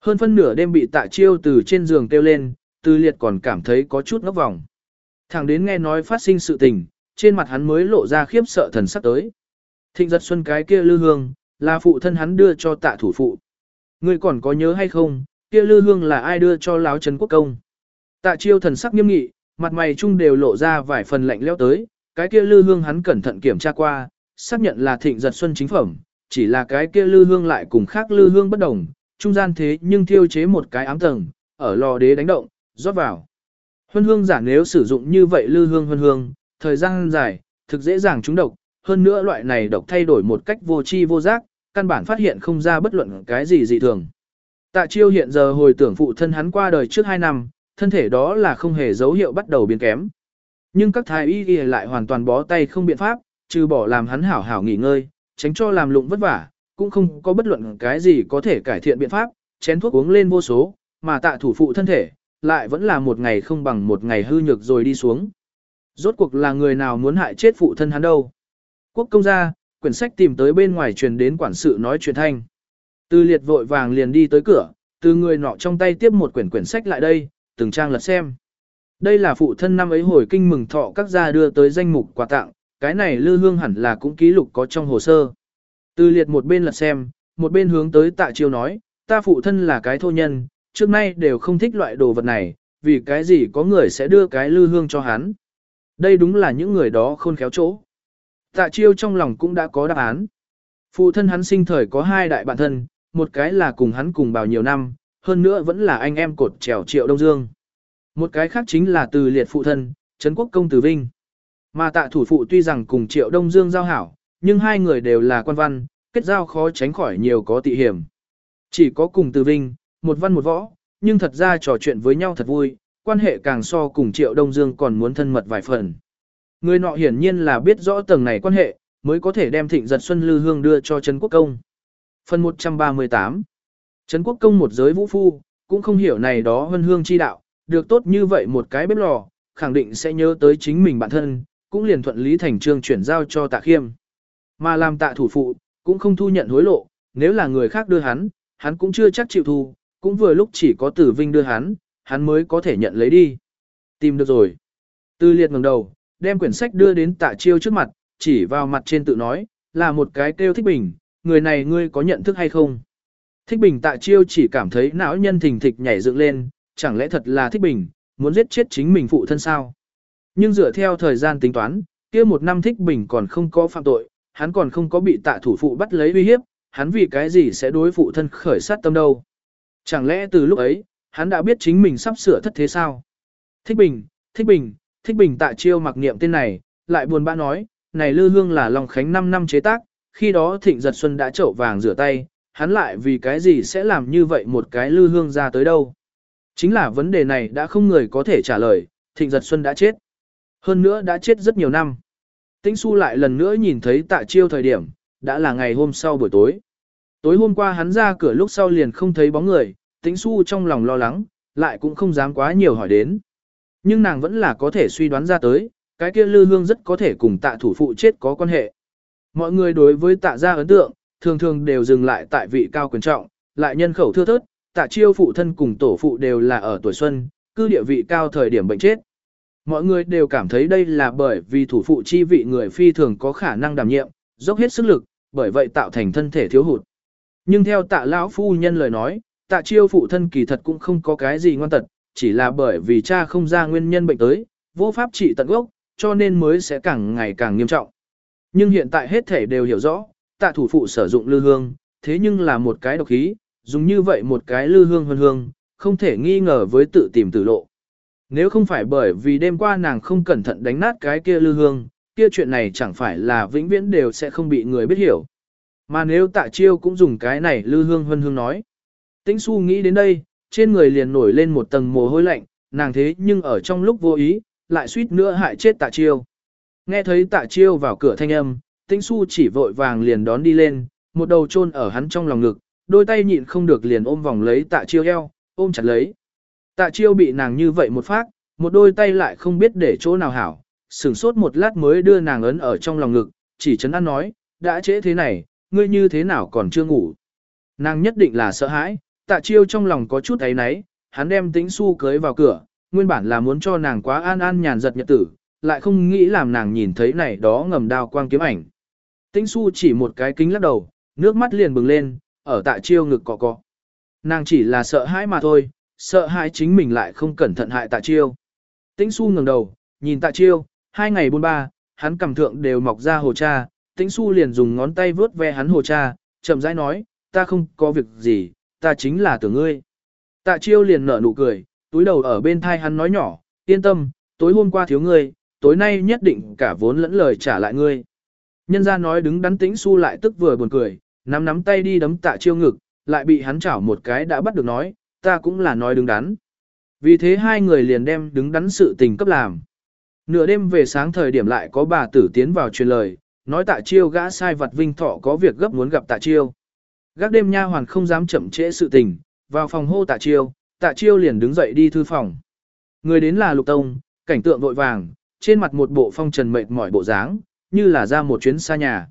Hơn phân nửa đêm bị tạ chiêu từ trên giường kêu lên, từ liệt còn cảm thấy có chút ngốc vòng. Thẳng đến nghe nói phát sinh sự tình, trên mặt hắn mới lộ ra khiếp sợ thần sắc tới. Thịnh giật xuân cái kia lư hương, là phụ thân hắn đưa cho tạ thủ phụ. Ngươi còn có nhớ hay không, kia lư hương là ai đưa cho láo trấn quốc công. Tạ chiêu thần sắc nghiêm nghị, mặt mày chung đều lộ ra vài phần lạnh leo tới, cái kia lư hương hắn cẩn thận kiểm tra qua, xác nhận là thịnh giật xuân chính phẩm, chỉ là cái kia lư hương lại cùng khác lư hương bất đồng, trung gian thế nhưng thiêu chế một cái ám tầng, ở lò đế đánh động, rót vào. Huân hương giả nếu sử dụng như vậy lư hương huân hương, thời gian dài, thực dễ dàng trúng độc, hơn nữa loại này độc thay đổi một cách vô tri vô giác, căn bản phát hiện không ra bất luận cái gì dị thường. Tạ chiêu hiện giờ hồi tưởng phụ thân hắn qua đời trước 2 năm, thân thể đó là không hề dấu hiệu bắt đầu biến kém. Nhưng các thái y y lại hoàn toàn bó tay không biện pháp, trừ bỏ làm hắn hảo hảo nghỉ ngơi, tránh cho làm lụng vất vả, cũng không có bất luận cái gì có thể cải thiện biện pháp, chén thuốc uống lên vô số, mà tạ thủ phụ thân thể, lại vẫn là một ngày không bằng một ngày hư nhược rồi đi xuống. Rốt cuộc là người nào muốn hại chết phụ thân hắn đâu. Quốc công gia, quyển sách tìm tới bên ngoài truyền đến quản sự nói chuyện thanh. Từ liệt vội vàng liền đi tới cửa, từ người nọ trong tay tiếp một quyển quyển sách lại đây, từng trang lật xem. Đây là phụ thân năm ấy hồi kinh mừng thọ các gia đưa tới danh mục quà tặng, cái này lư hương hẳn là cũng ký lục có trong hồ sơ. Từ liệt một bên lật xem, một bên hướng tới tạ chiêu nói, ta phụ thân là cái thô nhân, trước nay đều không thích loại đồ vật này, vì cái gì có người sẽ đưa cái lư hương cho hắn. Đây đúng là những người đó khôn khéo chỗ. Tạ chiêu trong lòng cũng đã có đáp án. Phụ thân hắn sinh thời có hai đại bạn thân, một cái là cùng hắn cùng bào nhiều năm, hơn nữa vẫn là anh em cột trèo triệu Đông Dương. Một cái khác chính là từ liệt phụ thân, Trấn Quốc Công tử Vinh. Mà tạ thủ phụ tuy rằng cùng triệu Đông Dương giao hảo, nhưng hai người đều là quan văn, kết giao khó tránh khỏi nhiều có tị hiểm. Chỉ có cùng tử Vinh, một văn một võ, nhưng thật ra trò chuyện với nhau thật vui, quan hệ càng so cùng Triệu Đông Dương còn muốn thân mật vài phần. Người nọ hiển nhiên là biết rõ tầng này quan hệ, mới có thể đem thịnh giật Xuân Lư Hương đưa cho Trấn Quốc Công. Phần 138 Trấn Quốc Công một giới vũ phu, cũng không hiểu này đó hân hương chi đạo, được tốt như vậy một cái bếp lò, khẳng định sẽ nhớ tới chính mình bản thân, cũng liền thuận lý thành trương chuyển giao cho tạ khiêm. Mà làm tạ thủ phụ, cũng không thu nhận hối lộ, nếu là người khác đưa hắn, hắn cũng chưa chắc chịu thu, cũng vừa lúc chỉ có tử vinh đưa hắn, hắn mới có thể nhận lấy đi. Tìm được rồi. Tư liệt ngẩng đầu, đem quyển sách đưa đến tạ chiêu trước mặt, chỉ vào mặt trên tự nói, là một cái kêu thích bình, người này ngươi có nhận thức hay không? Thích bình tạ chiêu chỉ cảm thấy não nhân thình thịch nhảy dựng lên, chẳng lẽ thật là thích bình, muốn giết chết chính mình phụ thân sao? Nhưng dựa theo thời gian tính toán, kia một năm thích bình còn không có phạm tội, hắn còn không có bị tạ thủ phụ bắt lấy uy hiếp, hắn vì cái gì sẽ đối phụ thân khởi sát tâm đâu? Chẳng lẽ từ lúc ấy, hắn đã biết chính mình sắp sửa thất thế sao? Thích bình, thích bình, thích bình tạ chiêu mặc niệm tên này, lại buồn bã nói, này lư hương là Long Khánh 5 năm chế tác, khi đó thịnh giật xuân đã trậu vàng rửa tay, hắn lại vì cái gì sẽ làm như vậy một cái lư hương ra tới đâu? Chính là vấn đề này đã không người có thể trả lời, thịnh giật xuân đã chết. Hơn nữa đã chết rất nhiều năm. Tĩnh su lại lần nữa nhìn thấy tạ chiêu thời điểm, đã là ngày hôm sau buổi tối. Tối hôm qua hắn ra cửa lúc sau liền không thấy bóng người, tĩnh su trong lòng lo lắng, lại cũng không dám quá nhiều hỏi đến. Nhưng nàng vẫn là có thể suy đoán ra tới, cái kia lư hương rất có thể cùng tạ thủ phụ chết có quan hệ. Mọi người đối với tạ gia ấn tượng, thường thường đều dừng lại tại vị cao quyền trọng, lại nhân khẩu thưa thớt, tạ chiêu phụ thân cùng tổ phụ đều là ở tuổi xuân, cư địa vị cao thời điểm bệnh chết. Mọi người đều cảm thấy đây là bởi vì thủ phụ chi vị người phi thường có khả năng đảm nhiệm, dốc hết sức lực, bởi vậy tạo thành thân thể thiếu hụt. Nhưng theo tạ lão phu nhân lời nói, tạ chiêu phụ thân kỳ thật cũng không có cái gì ngoan tật, chỉ là bởi vì cha không ra nguyên nhân bệnh tới, vô pháp trị tận gốc, cho nên mới sẽ càng ngày càng nghiêm trọng. Nhưng hiện tại hết thể đều hiểu rõ, tạ thủ phụ sử dụng lư hương, thế nhưng là một cái độc khí, dùng như vậy một cái lư hương hơn hương, không thể nghi ngờ với tự tìm tử lộ. Nếu không phải bởi vì đêm qua nàng không cẩn thận đánh nát cái kia lư hương, kia chuyện này chẳng phải là vĩnh viễn đều sẽ không bị người biết hiểu. Mà nếu tạ chiêu cũng dùng cái này lư hương hân hương nói. Tĩnh su nghĩ đến đây, trên người liền nổi lên một tầng mồ hôi lạnh, nàng thế nhưng ở trong lúc vô ý, lại suýt nữa hại chết tạ chiêu. Nghe thấy tạ chiêu vào cửa thanh âm, tĩnh su chỉ vội vàng liền đón đi lên, một đầu chôn ở hắn trong lòng ngực, đôi tay nhịn không được liền ôm vòng lấy tạ chiêu eo, ôm chặt lấy. Tạ chiêu bị nàng như vậy một phát, một đôi tay lại không biết để chỗ nào hảo, sửng sốt một lát mới đưa nàng ấn ở trong lòng ngực, chỉ chấn an nói, đã trễ thế này, ngươi như thế nào còn chưa ngủ. Nàng nhất định là sợ hãi, tạ chiêu trong lòng có chút ấy náy, hắn đem tĩnh su cưới vào cửa, nguyên bản là muốn cho nàng quá an an nhàn giật nhật tử, lại không nghĩ làm nàng nhìn thấy này đó ngầm đao quang kiếm ảnh. Tĩnh su chỉ một cái kính lắc đầu, nước mắt liền bừng lên, ở tạ chiêu ngực cọ cọ. Nàng chỉ là sợ hãi mà thôi, sợ hãi chính mình lại không cẩn thận hại tạ chiêu. Tĩnh su ngẩng đầu, nhìn tạ chiêu, hai ngày buôn ba, hắn cầm thượng đều mọc ra hồ cha, tĩnh su liền dùng ngón tay vướt ve hắn hồ cha, chậm rãi nói, ta không có việc gì, ta chính là tưởng ngươi. Tạ chiêu liền nở nụ cười, túi đầu ở bên thai hắn nói nhỏ, yên tâm, tối hôm qua thiếu ngươi, tối nay nhất định cả vốn lẫn lời trả lại ngươi. Nhân ra nói đứng đắn tĩnh su lại tức vừa buồn cười, nắm nắm tay đi đấm tạ chiêu ngực, lại bị hắn chảo một cái đã bắt được nói, ta cũng là nói đứng đắn. Vì thế hai người liền đem đứng đắn sự tình cấp làm. Nửa đêm về sáng thời điểm lại có bà tử tiến vào truyền lời, nói tạ chiêu gã sai vật vinh thọ có việc gấp muốn gặp tạ chiêu. Gác đêm nha hoàn không dám chậm trễ sự tình, vào phòng hô tạ chiêu, tạ chiêu liền đứng dậy đi thư phòng. Người đến là lục tông, cảnh tượng vội vàng, trên mặt một bộ phong trần mệt mỏi bộ dáng, như là ra một chuyến xa nhà.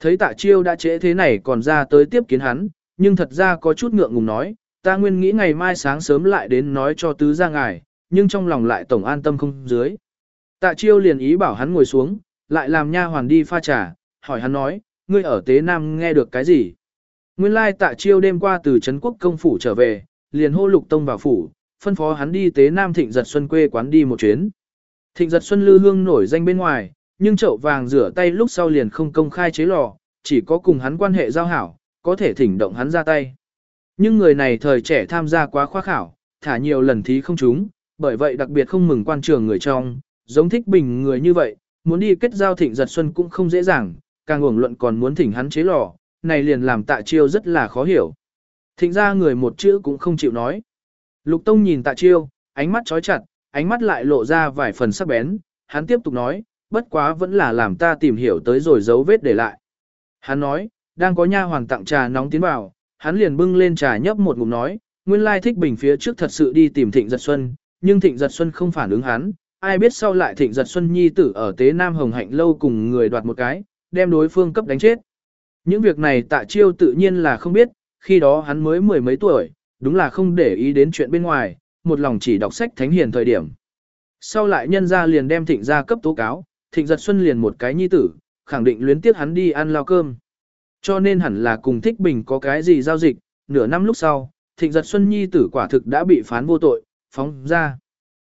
Thấy tạ chiêu đã trễ thế này còn ra tới tiếp kiến hắn, nhưng thật ra có chút ngượng ngùng nói, ta nguyên nghĩ ngày mai sáng sớm lại đến nói cho tứ ra ngài, nhưng trong lòng lại tổng an tâm không dưới. Tạ chiêu liền ý bảo hắn ngồi xuống, lại làm nha hoàn đi pha trà, hỏi hắn nói, ngươi ở Tế Nam nghe được cái gì? Nguyên lai tạ chiêu đêm qua từ Trấn Quốc công phủ trở về, liền hô lục tông vào phủ, phân phó hắn đi Tế Nam Thịnh Giật Xuân quê quán đi một chuyến. Thịnh Giật Xuân lư hương nổi danh bên ngoài, nhưng chậu vàng rửa tay lúc sau liền không công khai chế lò, chỉ có cùng hắn quan hệ giao hảo, có thể thỉnh động hắn ra tay. Nhưng người này thời trẻ tham gia quá khoa khảo, thả nhiều lần thí không trúng, bởi vậy đặc biệt không mừng quan trường người trong, giống thích bình người như vậy, muốn đi kết giao thịnh giật xuân cũng không dễ dàng, càng uổng luận còn muốn thỉnh hắn chế lò, này liền làm tạ chiêu rất là khó hiểu. Thịnh ra người một chữ cũng không chịu nói. Lục Tông nhìn tạ chiêu, ánh mắt trói chặt, ánh mắt lại lộ ra vài phần sắc bén, hắn tiếp tục nói, bất quá vẫn là làm ta tìm hiểu tới rồi dấu vết để lại. Hắn nói, đang có nha hoàng tặng trà nóng tiến vào, hắn liền bưng lên trà nhấp một ngụm nói, nguyên lai thích bình phía trước thật sự đi tìm Thịnh Giật Xuân, nhưng Thịnh Giật Xuân không phản ứng hắn, ai biết sau lại Thịnh Giật Xuân nhi tử ở Tế Nam Hồng Hạnh lâu cùng người đoạt một cái, đem đối phương cấp đánh chết. Những việc này tạ chiêu tự nhiên là không biết, khi đó hắn mới mười mấy tuổi, đúng là không để ý đến chuyện bên ngoài, một lòng chỉ đọc sách thánh hiền thời điểm. Sau lại nhân ra liền đem thịnh ra cấp tố cáo, thịnh giật xuân liền một cái nhi tử, khẳng định luyến tiếc hắn đi ăn lao cơm. Cho nên hẳn là cùng thích bình có cái gì giao dịch, nửa năm lúc sau, thịnh giật xuân nhi tử quả thực đã bị phán vô tội, phóng ra.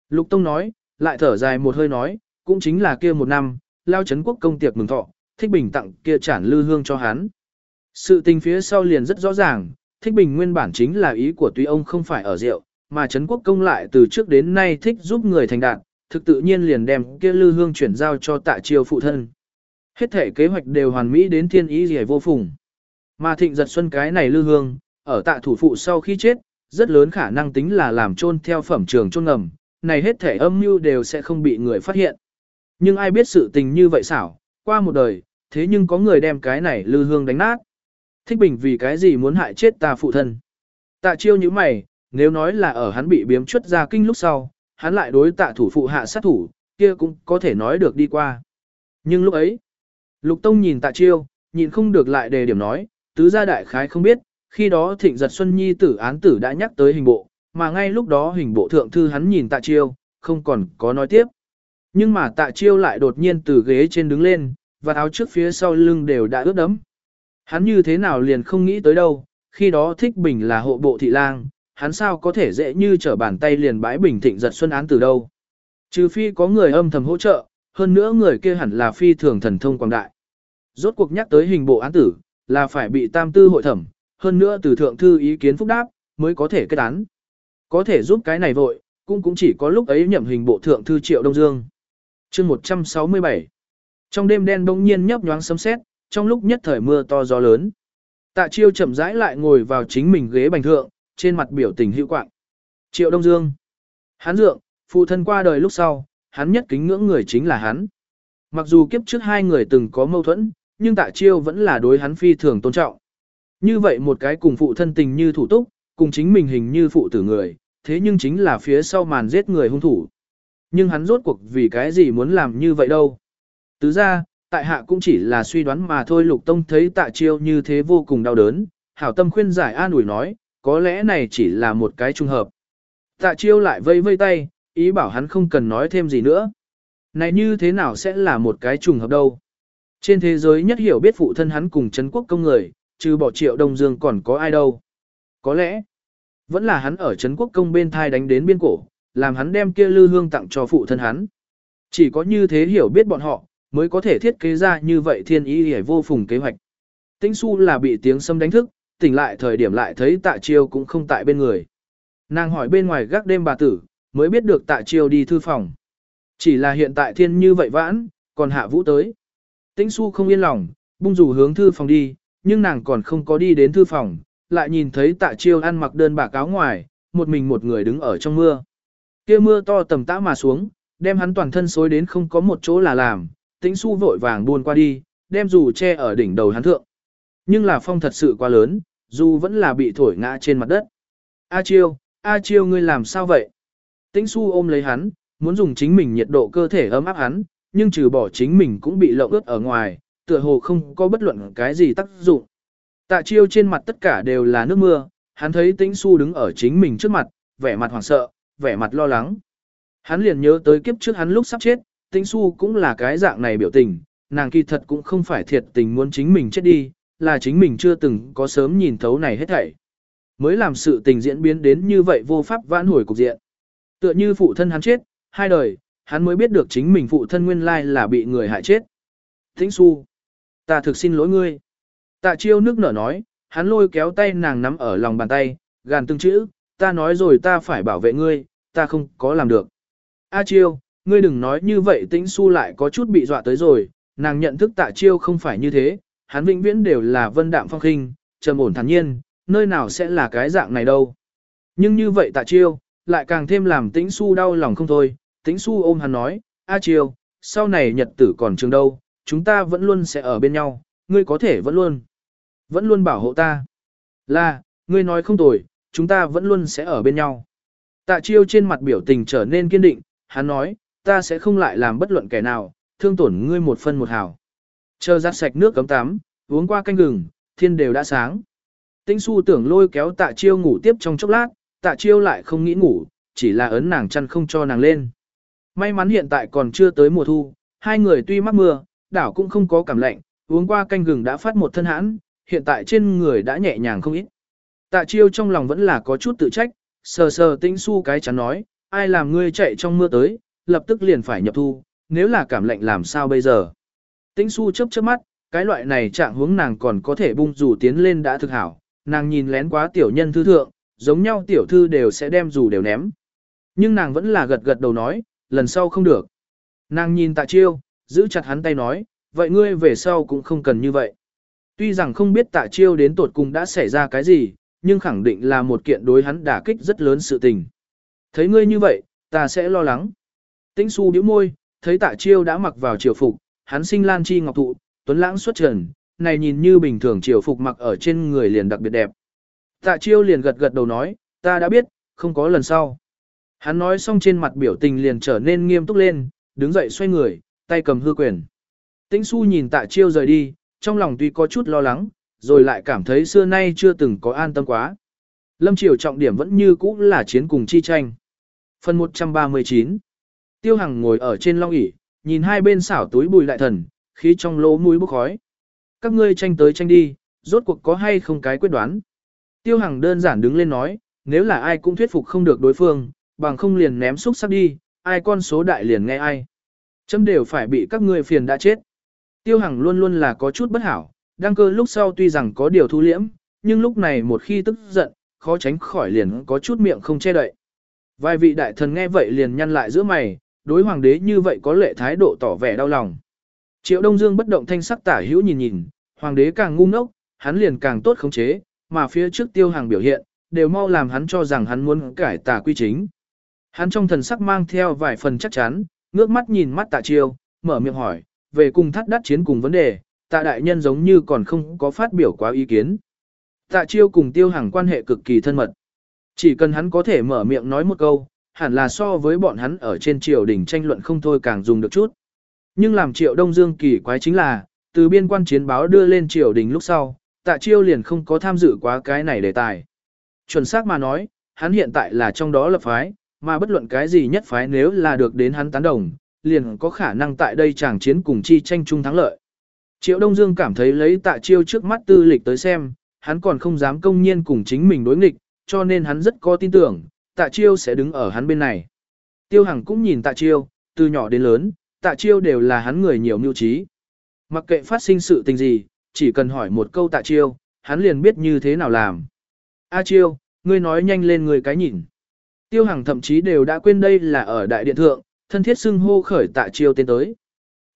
Lục Tông nói, lại thở dài một hơi nói, cũng chính là kia một năm, lao chấn quốc công tiệc mừng thọ, thích bình tặng kia chản lư hương cho hắn. Sự tình phía sau liền rất rõ ràng, thích bình nguyên bản chính là ý của tuy ông không phải ở rượu, mà Trấn Quốc công lại từ trước đến nay thích giúp người thành đạt, thực tự nhiên liền đem kia lư hương chuyển giao cho tạ triều phụ thân. Hết thể kế hoạch đều hoàn mỹ đến thiên ý gì vô phùng. Mà thịnh giật xuân cái này lư hương, ở tạ thủ phụ sau khi chết, rất lớn khả năng tính là làm trôn theo phẩm trường trôn ngầm, này hết thể âm mưu đều sẽ không bị người phát hiện. Nhưng ai biết sự tình như vậy xảo, qua một đời, thế nhưng có người đem cái này lư hương đánh nát. Thích bình vì cái gì muốn hại chết ta phụ thân. Tạ chiêu như mày, nếu nói là ở hắn bị biếm chuất ra kinh lúc sau, hắn lại đối tạ thủ phụ hạ sát thủ, kia cũng có thể nói được đi qua. Nhưng lúc ấy, Lục Tông nhìn tạ chiêu, nhìn không được lại đề điểm nói, tứ gia đại khái không biết, khi đó thịnh giật Xuân Nhi tử án tử đã nhắc tới hình bộ, mà ngay lúc đó hình bộ thượng thư hắn nhìn tạ chiêu, không còn có nói tiếp. Nhưng mà tạ chiêu lại đột nhiên từ ghế trên đứng lên, và áo trước phía sau lưng đều đã ướt đẫm. Hắn như thế nào liền không nghĩ tới đâu, khi đó thích bình là hộ bộ thị lang, hắn sao có thể dễ như trở bàn tay liền bãi bình thịnh giật xuân án từ đâu. Trừ phi có người âm thầm hỗ trợ, hơn nữa người kia hẳn là phi thường thần thông quảng đại. Rốt cuộc nhắc tới hình bộ án tử, là phải bị tam tư hội thẩm, hơn nữa từ thượng thư ý kiến phúc đáp, mới có thể kết án. Có thể giúp cái này vội, cũng cũng chỉ có lúc ấy nhậm hình bộ thượng thư triệu Đông Dương. chương 167 Trong đêm đen đông nhiên nhấp nhoáng sấm sét, trong lúc nhất thời mưa to gió lớn. Tạ chiêu chậm rãi lại ngồi vào chính mình ghế bành thượng, trên mặt biểu tình hữu quạng. Triệu Đông Dương. Hắn dượng, phụ thân qua đời lúc sau, hắn nhất kính ngưỡng người chính là hắn. Mặc dù kiếp trước hai người từng có mâu thuẫn, nhưng tạ chiêu vẫn là đối hắn phi thường tôn trọng. Như vậy một cái cùng phụ thân tình như thủ túc, cùng chính mình hình như phụ tử người, thế nhưng chính là phía sau màn giết người hung thủ. Nhưng hắn rốt cuộc vì cái gì muốn làm như vậy đâu. Tứ ra, tại hạ cũng chỉ là suy đoán mà thôi lục tông thấy tạ chiêu như thế vô cùng đau đớn, hảo tâm khuyên giải an ủi nói, có lẽ này chỉ là một cái trùng hợp. Tạ chiêu lại vây vây tay, ý bảo hắn không cần nói thêm gì nữa. Này như thế nào sẽ là một cái trùng hợp đâu? Trên thế giới nhất hiểu biết phụ thân hắn cùng Trấn quốc công người, trừ bỏ triệu Đông Dương còn có ai đâu. Có lẽ, vẫn là hắn ở Trấn quốc công bên thai đánh đến biên cổ, làm hắn đem kia lư hương tặng cho phụ thân hắn. Chỉ có như thế hiểu biết bọn họ, mới có thể thiết kế ra như vậy thiên ý hề vô phùng kế hoạch. Tĩnh su là bị tiếng sâm đánh thức, tỉnh lại thời điểm lại thấy tạ chiêu cũng không tại bên người. Nàng hỏi bên ngoài gác đêm bà tử, mới biết được tạ chiêu đi thư phòng. Chỉ là hiện tại thiên như vậy vãn, còn hạ vũ tới. Tĩnh su không yên lòng, bung rủ hướng thư phòng đi, nhưng nàng còn không có đi đến thư phòng, lại nhìn thấy tạ chiêu ăn mặc đơn bạc áo ngoài, một mình một người đứng ở trong mưa. kia mưa to tầm tã mà xuống, đem hắn toàn thân xối đến không có một chỗ là làm, tĩnh su vội vàng buôn qua đi, đem dù che ở đỉnh đầu hắn thượng. Nhưng là phong thật sự quá lớn, dù vẫn là bị thổi ngã trên mặt đất. A chiêu, A chiêu ngươi làm sao vậy? Tĩnh su ôm lấy hắn, muốn dùng chính mình nhiệt độ cơ thể ấm áp hắn, nhưng trừ bỏ chính mình cũng bị lộng ướt ở ngoài, tựa hồ không có bất luận cái gì tác dụng. Tạ chiêu trên mặt tất cả đều là nước mưa, hắn thấy tĩnh su đứng ở chính mình trước mặt, vẻ mặt hoảng sợ, vẻ mặt lo lắng. Hắn liền nhớ tới kiếp trước hắn lúc sắp chết, tĩnh su cũng là cái dạng này biểu tình, nàng kỳ thật cũng không phải thiệt tình muốn chính mình chết đi, là chính mình chưa từng có sớm nhìn thấu này hết thảy. Mới làm sự tình diễn biến đến như vậy vô pháp vãn hồi cục diện. Tựa như phụ thân hắn chết, hai đời, hắn mới biết được chính mình phụ thân nguyên lai là bị người hại chết. Tĩnh su, ta thực xin lỗi ngươi. Tạ chiêu nước nở nói, hắn lôi kéo tay nàng nắm ở lòng bàn tay, gàn từng chữ, ta nói rồi ta phải bảo vệ ngươi, ta không có làm được. A chiêu, ngươi đừng nói như vậy tĩnh su lại có chút bị dọa tới rồi, nàng nhận thức tạ chiêu không phải như thế, hắn vĩnh viễn đều là vân đạm phong khinh, trầm ổn thản nhiên, nơi nào sẽ là cái dạng này đâu. Nhưng như vậy tạ chiêu, lại càng thêm làm tĩnh su đau lòng không thôi, tĩnh su ôm hắn nói, A chiêu, sau này nhật tử còn trường đâu, chúng ta vẫn luôn sẽ ở bên nhau, ngươi có thể vẫn luôn, vẫn luôn bảo hộ ta. Là, ngươi nói không tồi, chúng ta vẫn luôn sẽ ở bên nhau. Tạ chiêu trên mặt biểu tình trở nên kiên định, hắn nói, ta sẽ không lại làm bất luận kẻ nào, thương tổn ngươi một phân một hào. Chờ giặt sạch nước cấm tắm, uống qua canh gừng, thiên đều đã sáng. Tĩnh su tưởng lôi kéo tạ chiêu ngủ tiếp trong chốc lát, tạ chiêu lại không nghĩ ngủ, chỉ là ấn nàng chăn không cho nàng lên. May mắn hiện tại còn chưa tới mùa thu, hai người tuy mắc mưa, đảo cũng không có cảm lạnh, uống qua canh gừng đã phát một thân hãn, hiện tại trên người đã nhẹ nhàng không ít. Tạ chiêu trong lòng vẫn là có chút tự trách, sờ sờ tĩnh su cái chắn nói, ai làm ngươi chạy trong mưa tới, lập tức liền phải nhập thu, nếu là cảm lạnh làm sao bây giờ. Tĩnh su chớp chớp mắt, cái loại này trạng hướng nàng còn có thể bung dù tiến lên đã thực hảo, nàng nhìn lén quá tiểu nhân thư thượng, giống nhau tiểu thư đều sẽ đem dù đều ném. Nhưng nàng vẫn là gật gật đầu nói, lần sau không được. Nàng nhìn tạ chiêu, giữ chặt hắn tay nói, vậy ngươi về sau cũng không cần như vậy. Tuy rằng không biết tạ chiêu đến tột cùng đã xảy ra cái gì, nhưng khẳng định là một kiện đối hắn đả kích rất lớn sự tình. Thấy ngươi như vậy, ta sẽ lo lắng. Tĩnh su bĩu môi, thấy tạ chiêu đã mặc vào triều phục, hắn sinh lan chi ngọc thụ, tuấn lãng xuất trần, này nhìn như bình thường triều phục mặc ở trên người liền đặc biệt đẹp. Tạ chiêu liền gật gật đầu nói, ta đã biết, không có lần sau. Hắn nói xong trên mặt biểu tình liền trở nên nghiêm túc lên, đứng dậy xoay người, tay cầm hư quyền. Tĩnh su nhìn tạ chiêu rời đi, trong lòng tuy có chút lo lắng, rồi lại cảm thấy xưa nay chưa từng có an tâm quá. Lâm Triều trọng điểm vẫn như cũ là chiến cùng chi tranh. Phần 139 Tiêu Hằng ngồi ở trên long ỷ nhìn hai bên xảo túi bùi lại thần, khí trong lỗ mũi bốc khói. Các ngươi tranh tới tranh đi, rốt cuộc có hay không cái quyết đoán. Tiêu Hằng đơn giản đứng lên nói, nếu là ai cũng thuyết phục không được đối phương, bằng không liền ném xúc sắc đi, ai con số đại liền nghe ai. Chấm đều phải bị các ngươi phiền đã chết. Tiêu Hằng luôn luôn là có chút bất hảo, đăng cơ lúc sau tuy rằng có điều thu liễm, nhưng lúc này một khi tức giận, khó tránh khỏi liền có chút miệng không che đậy. Vài vị đại thần nghe vậy liền nhăn lại giữa mày, đối hoàng đế như vậy có lệ thái độ tỏ vẻ đau lòng. Triệu Đông Dương bất động thanh sắc tả hữu nhìn nhìn, hoàng đế càng ngu ngốc, hắn liền càng tốt khống chế, mà phía trước tiêu hàng biểu hiện, đều mau làm hắn cho rằng hắn muốn cải tà quy chính. Hắn trong thần sắc mang theo vài phần chắc chắn, ngước mắt nhìn mắt tạ chiêu, mở miệng hỏi, về cùng thắt đắt chiến cùng vấn đề, tạ đại nhân giống như còn không có phát biểu quá ý kiến. Tạ chiêu cùng tiêu hàng quan hệ cực kỳ thân mật. Chỉ cần hắn có thể mở miệng nói một câu, hẳn là so với bọn hắn ở trên triều đình tranh luận không thôi càng dùng được chút. Nhưng làm triệu Đông Dương kỳ quái chính là, từ biên quan chiến báo đưa lên triều đình lúc sau, tạ chiêu liền không có tham dự quá cái này đề tài. Chuẩn xác mà nói, hắn hiện tại là trong đó lập phái, mà bất luận cái gì nhất phái nếu là được đến hắn tán đồng, liền có khả năng tại đây chàng chiến cùng chi tranh chung thắng lợi. Triệu Đông Dương cảm thấy lấy tạ chiêu trước mắt tư lịch tới xem, hắn còn không dám công nhiên cùng chính mình đối nghịch, cho nên hắn rất có tin tưởng, tạ chiêu sẽ đứng ở hắn bên này. Tiêu Hằng cũng nhìn tạ chiêu, từ nhỏ đến lớn, tạ chiêu đều là hắn người nhiều mưu trí. Mặc kệ phát sinh sự tình gì, chỉ cần hỏi một câu tạ chiêu, hắn liền biết như thế nào làm. A chiêu, ngươi nói nhanh lên người cái nhìn. Tiêu Hằng thậm chí đều đã quên đây là ở đại điện thượng, thân thiết xưng hô khởi tạ chiêu tên tới.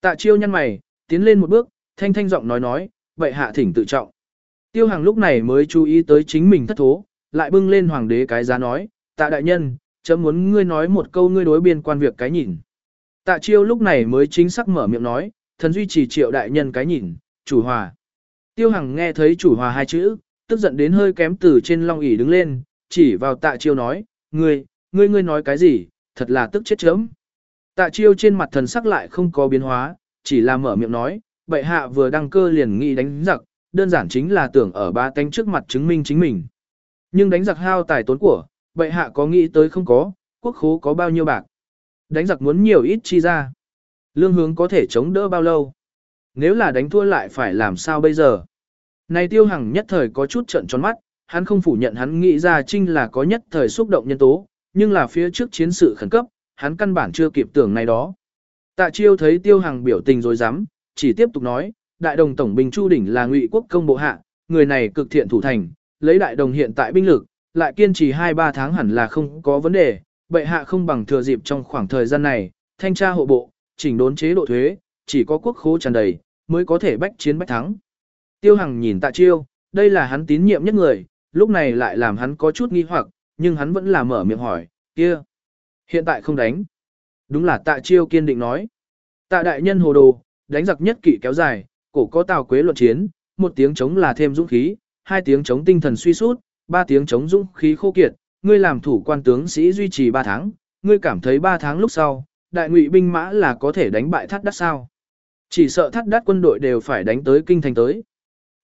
Tạ chiêu nhăn mày, tiến lên một bước, thanh thanh giọng nói nói, vậy hạ thỉnh tự trọng. Tiêu Hằng lúc này mới chú ý tới chính mình thất thố, lại bưng lên hoàng đế cái giá nói, tạ đại nhân, chấm muốn ngươi nói một câu ngươi đối biên quan việc cái nhìn. Tạ chiêu lúc này mới chính xác mở miệng nói, thần duy trì triệu đại nhân cái nhìn, chủ hòa. Tiêu hằng nghe thấy chủ hòa hai chữ, tức giận đến hơi kém từ trên long ỷ đứng lên, chỉ vào tạ chiêu nói, ngươi, ngươi ngươi nói cái gì, thật là tức chết chấm. Tạ chiêu trên mặt thần sắc lại không có biến hóa, chỉ là mở miệng nói, bệ hạ vừa đăng cơ liền nghĩ đánh giặc, đơn giản chính là tưởng ở ba tánh trước mặt chứng minh chính mình. Nhưng đánh giặc hao tài tốn của, bệ hạ có nghĩ tới không có, quốc khố có bao nhiêu bạc. Đánh giặc muốn nhiều ít chi ra. Lương hướng có thể chống đỡ bao lâu. Nếu là đánh thua lại phải làm sao bây giờ. Này tiêu hằng nhất thời có chút trận tròn mắt, hắn không phủ nhận hắn nghĩ ra trinh là có nhất thời xúc động nhân tố, nhưng là phía trước chiến sự khẩn cấp, hắn căn bản chưa kịp tưởng này đó. Tạ chiêu thấy tiêu hằng biểu tình rồi dám, chỉ tiếp tục nói, đại đồng tổng binh Chu Đỉnh là ngụy quốc công bộ hạ, người này cực thiện thủ thành, lấy đại đồng hiện tại binh lực, lại kiên trì 2-3 tháng hẳn là không có vấn đề, bệ hạ không bằng thừa dịp trong khoảng thời gian này, thanh tra hộ bộ, chỉnh đốn chế độ thuế, chỉ có quốc khố tràn đầy, mới có thể bách chiến bách thắng. Tiêu Hằng nhìn tạ chiêu, đây là hắn tín nhiệm nhất người, lúc này lại làm hắn có chút nghi hoặc, nhưng hắn vẫn là mở miệng hỏi, kia, hiện tại không đánh. Đúng là tạ chiêu kiên định nói. Tạ đại nhân hồ đồ, đánh giặc nhất kỵ kéo dài, cổ có tào quế luận chiến, một tiếng chống là thêm dũng khí, hai tiếng chống tinh thần suy sút, ba tiếng chống dũng khí khô kiệt, ngươi làm thủ quan tướng sĩ duy trì ba tháng, ngươi cảm thấy ba tháng lúc sau, đại ngụy binh mã là có thể đánh bại thắt đắt sao. Chỉ sợ thắt đắt quân đội đều phải đánh tới kinh thành tới.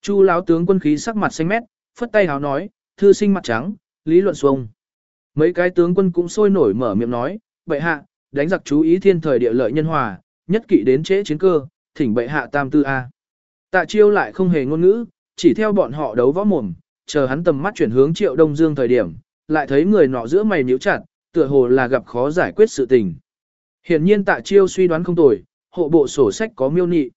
Chu lão tướng quân khí sắc mặt xanh mét, phất tay háo nói, thư sinh mặt trắng, lý luận xuông. Mấy cái tướng quân cũng sôi nổi mở miệng nói, bệ hạ, đánh giặc chú ý thiên thời địa lợi nhân hòa, nhất kỵ đến trễ chiến cơ, thỉnh bệ hạ tam tư A. Tạ chiêu lại không hề ngôn ngữ, chỉ theo bọn họ đấu võ mồm, chờ hắn tầm mắt chuyển hướng triệu đông dương thời điểm, lại thấy người nọ giữa mày nhíu chặt, tựa hồ là gặp khó giải quyết sự tình. Hiển nhiên tạ chiêu suy đoán không tồi, hộ bộ sổ sách có miêu nị.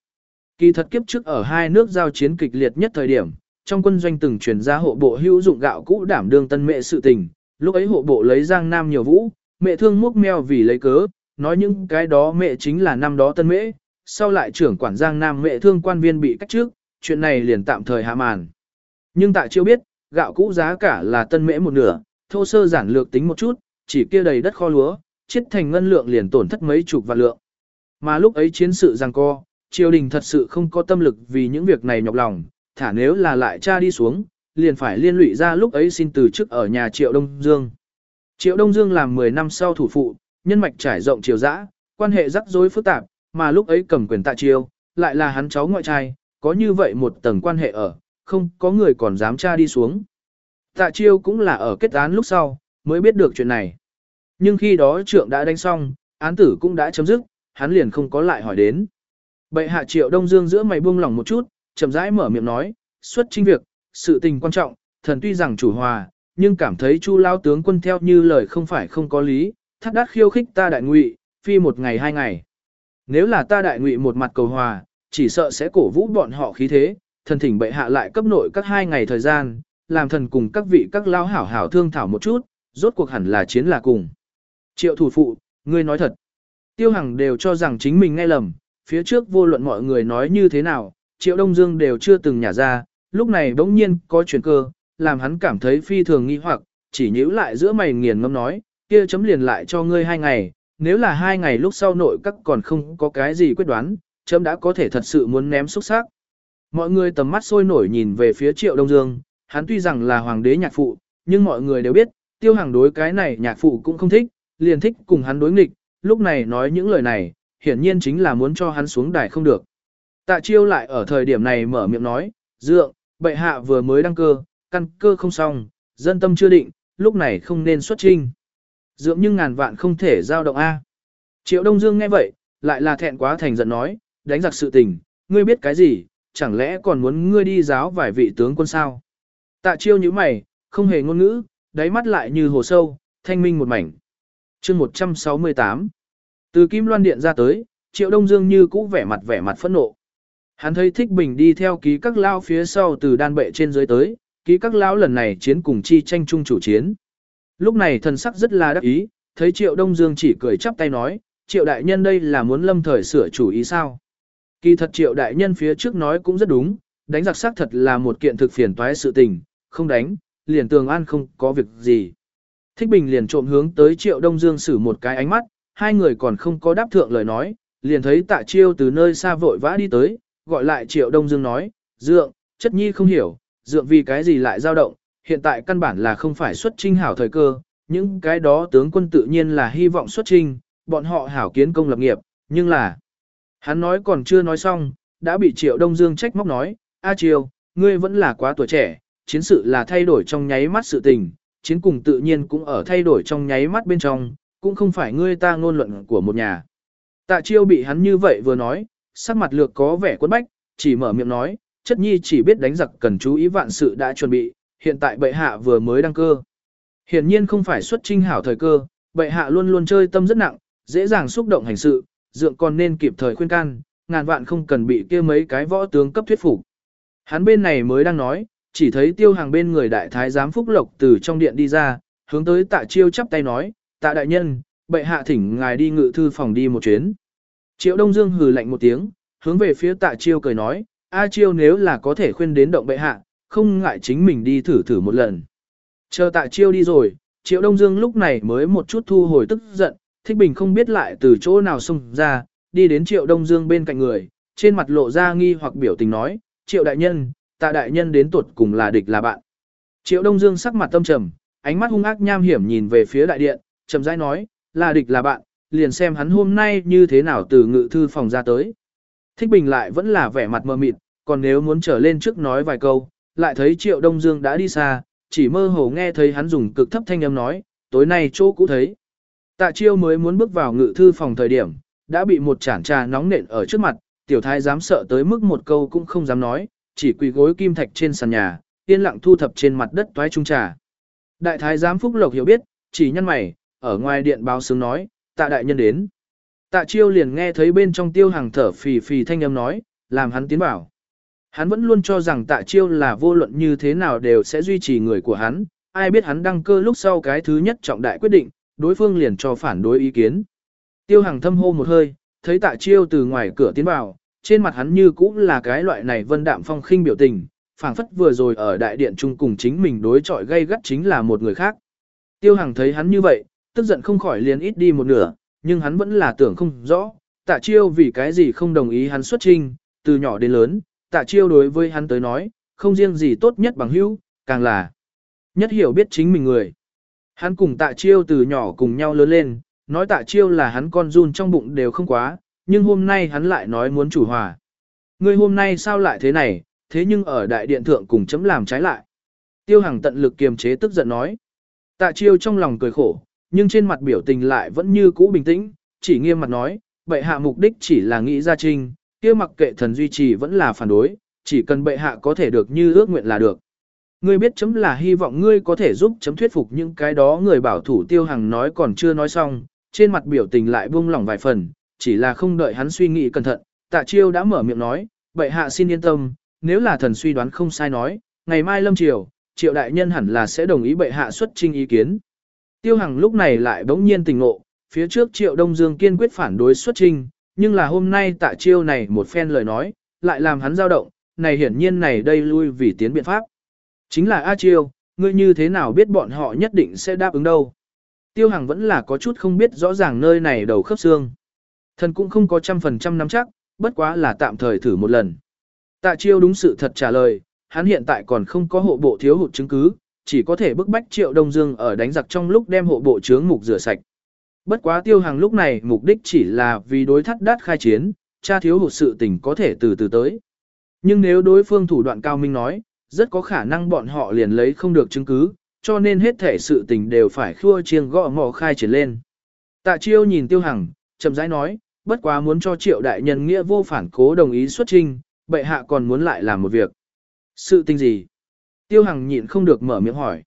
Kỳ thật kiếp trước ở hai nước giao chiến kịch liệt nhất thời điểm, trong quân doanh từng truyền ra hộ bộ hữu dụng gạo cũ đảm đương tân mệ sự tình, lúc ấy hộ bộ lấy giang nam nhiều vũ, mẹ thương múc meo vì lấy cớ, nói những cái đó mẹ chính là năm đó tân mễ, sau lại trưởng quản giang nam mẹ thương quan viên bị cách trước, chuyện này liền tạm thời hạ màn. Nhưng tại chiêu biết, gạo cũ giá cả là tân mễ một nửa, thô sơ giản lược tính một chút, chỉ kia đầy đất kho lúa, chết thành ngân lượng liền tổn thất mấy chục vạn lượng. Mà lúc ấy chiến sự giằng co, triều đình thật sự không có tâm lực vì những việc này nhọc lòng, thả nếu là lại cha đi xuống, liền phải liên lụy ra lúc ấy xin từ chức ở nhà Triệu Đông Dương. Triệu Đông Dương làm 10 năm sau thủ phụ, nhân mạch trải rộng triều dã, quan hệ rắc rối phức tạp, mà lúc ấy cầm quyền tạ triều, lại là hắn cháu ngoại trai, có như vậy một tầng quan hệ ở, không có người còn dám tra đi xuống. Tạ chiêu cũng là ở kết án lúc sau, mới biết được chuyện này. Nhưng khi đó trượng đã đánh xong, án tử cũng đã chấm dứt, hắn liền không có lại hỏi đến. Bệ hạ triệu đông dương giữa mày buông lỏng một chút, chậm rãi mở miệng nói, xuất trinh việc, sự tình quan trọng, thần tuy rằng chủ hòa, nhưng cảm thấy chu lao tướng quân theo như lời không phải không có lý, thắt đát khiêu khích ta đại ngụy, phi một ngày hai ngày. Nếu là ta đại ngụy một mặt cầu hòa, chỉ sợ sẽ cổ vũ bọn họ khí thế, thần thỉnh bệ hạ lại cấp nội các hai ngày thời gian, làm thần cùng các vị các lao hảo hảo thương thảo một chút, rốt cuộc hẳn là chiến là cùng. Triệu thủ phụ, ngươi nói thật. Tiêu Hằng đều cho rằng chính mình nghe lầm, phía trước vô luận mọi người nói như thế nào, Triệu Đông Dương đều chưa từng nhả ra, lúc này bỗng nhiên có chuyển cơ, làm hắn cảm thấy phi thường nghi hoặc, chỉ nhíu lại giữa mày nghiền ngâm nói, kia chấm liền lại cho ngươi hai ngày, nếu là hai ngày lúc sau nội các còn không có cái gì quyết đoán, chấm đã có thể thật sự muốn ném xúc xác. Mọi người tầm mắt sôi nổi nhìn về phía Triệu Đông Dương, hắn tuy rằng là hoàng đế nhạc phụ, nhưng mọi người đều biết, tiêu hàng đối cái này nhạc phụ cũng không thích, liền thích cùng hắn đối nghịch, lúc này nói những lời này, hiển nhiên chính là muốn cho hắn xuống đài không được. Tạ chiêu lại ở thời điểm này mở miệng nói, dượng, bệ hạ vừa mới đăng cơ, căn cơ không xong, dân tâm chưa định, lúc này không nên xuất trinh. dưỡng nhưng ngàn vạn không thể giao động A. Triệu Đông Dương nghe vậy, lại là thẹn quá thành giận nói, đánh giặc sự tình, ngươi biết cái gì, chẳng lẽ còn muốn ngươi đi giáo vài vị tướng quân sao? Tạ chiêu như mày, không hề ngôn ngữ, đáy mắt lại như hồ sâu, thanh minh một mảnh. chương 168 Từ Kim Loan Điện ra tới, Triệu Đông Dương như cũ vẻ mặt vẻ mặt phẫn nộ. Hắn thấy Thích Bình đi theo ký các lao phía sau từ đan bệ trên dưới tới, ký các lao lần này chiến cùng chi tranh chung chủ chiến. Lúc này thần sắc rất là đắc ý, thấy Triệu Đông Dương chỉ cười chắp tay nói, Triệu Đại Nhân đây là muốn lâm thời sửa chủ ý sao? Kỳ thật Triệu Đại Nhân phía trước nói cũng rất đúng, đánh giặc xác thật là một kiện thực phiền toái sự tình, không đánh, liền tường an không có việc gì. Thích Bình liền trộm hướng tới Triệu Đông Dương sử một cái ánh mắt, hai người còn không có đáp thượng lời nói, liền thấy tạ chiêu từ nơi xa vội vã đi tới, gọi lại Triệu Đông Dương nói, Dượng, chất nhi không hiểu, Dượng vì cái gì lại dao động, hiện tại căn bản là không phải xuất trinh hảo thời cơ, những cái đó tướng quân tự nhiên là hy vọng xuất trinh, bọn họ hảo kiến công lập nghiệp, nhưng là... Hắn nói còn chưa nói xong, đã bị Triệu Đông Dương trách móc nói, A Triều, ngươi vẫn là quá tuổi trẻ, chiến sự là thay đổi trong nháy mắt sự tình, chiến cùng tự nhiên cũng ở thay đổi trong nháy mắt bên trong, cũng không phải ngươi ta ngôn luận của một nhà. Tạ Chiêu bị hắn như vậy vừa nói, sắc mặt lược có vẻ quấn bách, chỉ mở miệng nói, chất nhi chỉ biết đánh giặc cần chú ý vạn sự đã chuẩn bị, hiện tại bệ hạ vừa mới đăng cơ. Hiển nhiên không phải xuất trinh hảo thời cơ, bệ hạ luôn luôn chơi tâm rất nặng, dễ dàng xúc động hành sự, dượng còn nên kịp thời khuyên can, ngàn vạn không cần bị kia mấy cái võ tướng cấp thuyết phục. Hắn bên này mới đang nói, chỉ thấy tiêu hàng bên người đại thái giám Phúc Lộc từ trong điện đi ra, hướng tới tạ chiêu chắp tay nói, tạ đại nhân, bệ hạ thỉnh ngài đi ngự thư phòng đi một chuyến. Triệu Đông Dương hừ lạnh một tiếng, hướng về phía tạ chiêu cười nói, A chiêu nếu là có thể khuyên đến động bệ hạ, không ngại chính mình đi thử thử một lần. Chờ tạ chiêu đi rồi, Triệu Đông Dương lúc này mới một chút thu hồi tức giận, Thích Bình không biết lại từ chỗ nào xông ra, đi đến Triệu Đông Dương bên cạnh người, trên mặt lộ ra nghi hoặc biểu tình nói, Triệu đại nhân, tạ đại nhân đến tuột cùng là địch là bạn. Triệu Đông Dương sắc mặt tâm trầm, ánh mắt hung ác nham hiểm nhìn về phía đại điện, trầm rãi nói, là địch là bạn, liền xem hắn hôm nay như thế nào từ ngự thư phòng ra tới. Thích Bình lại vẫn là vẻ mặt mờ mịt, còn nếu muốn trở lên trước nói vài câu, lại thấy Triệu Đông Dương đã đi xa, chỉ mơ hồ nghe thấy hắn dùng cực thấp thanh âm nói, tối nay chỗ cũ thấy. Tạ Chiêu mới muốn bước vào ngự thư phòng thời điểm, đã bị một chản trà nóng nện ở trước mặt, tiểu thái dám sợ tới mức một câu cũng không dám nói, chỉ quỳ gối kim thạch trên sàn nhà, yên lặng thu thập trên mặt đất toái trung trà. Đại thái giám Phúc Lộc hiểu biết, chỉ nhăn mày, ở ngoài điện báo sướng nói, tạ đại nhân đến. Tạ chiêu liền nghe thấy bên trong tiêu hàng thở phì phì thanh âm nói, làm hắn tiến bảo. Hắn vẫn luôn cho rằng tạ chiêu là vô luận như thế nào đều sẽ duy trì người của hắn, ai biết hắn đăng cơ lúc sau cái thứ nhất trọng đại quyết định, đối phương liền cho phản đối ý kiến. Tiêu hàng thâm hô một hơi, thấy tạ chiêu từ ngoài cửa tiến vào, trên mặt hắn như cũng là cái loại này vân đạm phong khinh biểu tình, phảng phất vừa rồi ở đại điện chung cùng chính mình đối chọi gây gắt chính là một người khác. Tiêu Hằng thấy hắn như vậy, tức giận không khỏi liền ít đi một nửa, nhưng hắn vẫn là tưởng không rõ, tạ chiêu vì cái gì không đồng ý hắn xuất trình, từ nhỏ đến lớn, tạ chiêu đối với hắn tới nói, không riêng gì tốt nhất bằng hữu, càng là nhất hiểu biết chính mình người. Hắn cùng tạ chiêu từ nhỏ cùng nhau lớn lên, nói tạ chiêu là hắn con run trong bụng đều không quá, nhưng hôm nay hắn lại nói muốn chủ hòa. Ngươi hôm nay sao lại thế này, thế nhưng ở đại điện thượng cùng chấm làm trái lại. Tiêu Hằng tận lực kiềm chế tức giận nói. Tạ chiêu trong lòng cười khổ, nhưng trên mặt biểu tình lại vẫn như cũ bình tĩnh, chỉ nghiêm mặt nói, bệ hạ mục đích chỉ là nghĩ ra trinh, kia mặc kệ thần duy trì vẫn là phản đối, chỉ cần bệ hạ có thể được như ước nguyện là được. Ngươi biết chấm là hy vọng ngươi có thể giúp chấm thuyết phục những cái đó người bảo thủ tiêu hằng nói còn chưa nói xong, trên mặt biểu tình lại buông lỏng vài phần, chỉ là không đợi hắn suy nghĩ cẩn thận, tạ chiêu đã mở miệng nói, bệ hạ xin yên tâm, nếu là thần suy đoán không sai nói, ngày mai lâm triều, triệu đại nhân hẳn là sẽ đồng ý bệ hạ xuất trình ý kiến. Tiêu Hằng lúc này lại bỗng nhiên tình ngộ, phía trước triệu Đông Dương kiên quyết phản đối xuất trình, nhưng là hôm nay tạ chiêu này một phen lời nói, lại làm hắn dao động, này hiển nhiên này đây lui vì tiến biện pháp. Chính là A Chiêu, ngươi như thế nào biết bọn họ nhất định sẽ đáp ứng đâu. Tiêu Hằng vẫn là có chút không biết rõ ràng nơi này đầu khớp xương. Thần cũng không có trăm phần trăm nắm chắc, bất quá là tạm thời thử một lần. Tạ chiêu đúng sự thật trả lời, hắn hiện tại còn không có hộ bộ thiếu hụt chứng cứ, chỉ có thể bức bách triệu Đông Dương ở đánh giặc trong lúc đem hộ bộ chướng mục rửa sạch. Bất quá tiêu hàng lúc này mục đích chỉ là vì đối thắt đát khai chiến, cha thiếu hụt sự tình có thể từ từ tới. Nhưng nếu đối phương thủ đoạn cao minh nói, rất có khả năng bọn họ liền lấy không được chứng cứ, cho nên hết thể sự tình đều phải khua chiêng gõ mò khai triển lên. Tạ chiêu nhìn tiêu hằng, chậm rãi nói, bất quá muốn cho triệu đại nhân nghĩa vô phản cố đồng ý xuất trinh, bệ hạ còn muốn lại làm một việc. Sự tình gì? Tiêu Hằng nhịn không được mở miệng hỏi.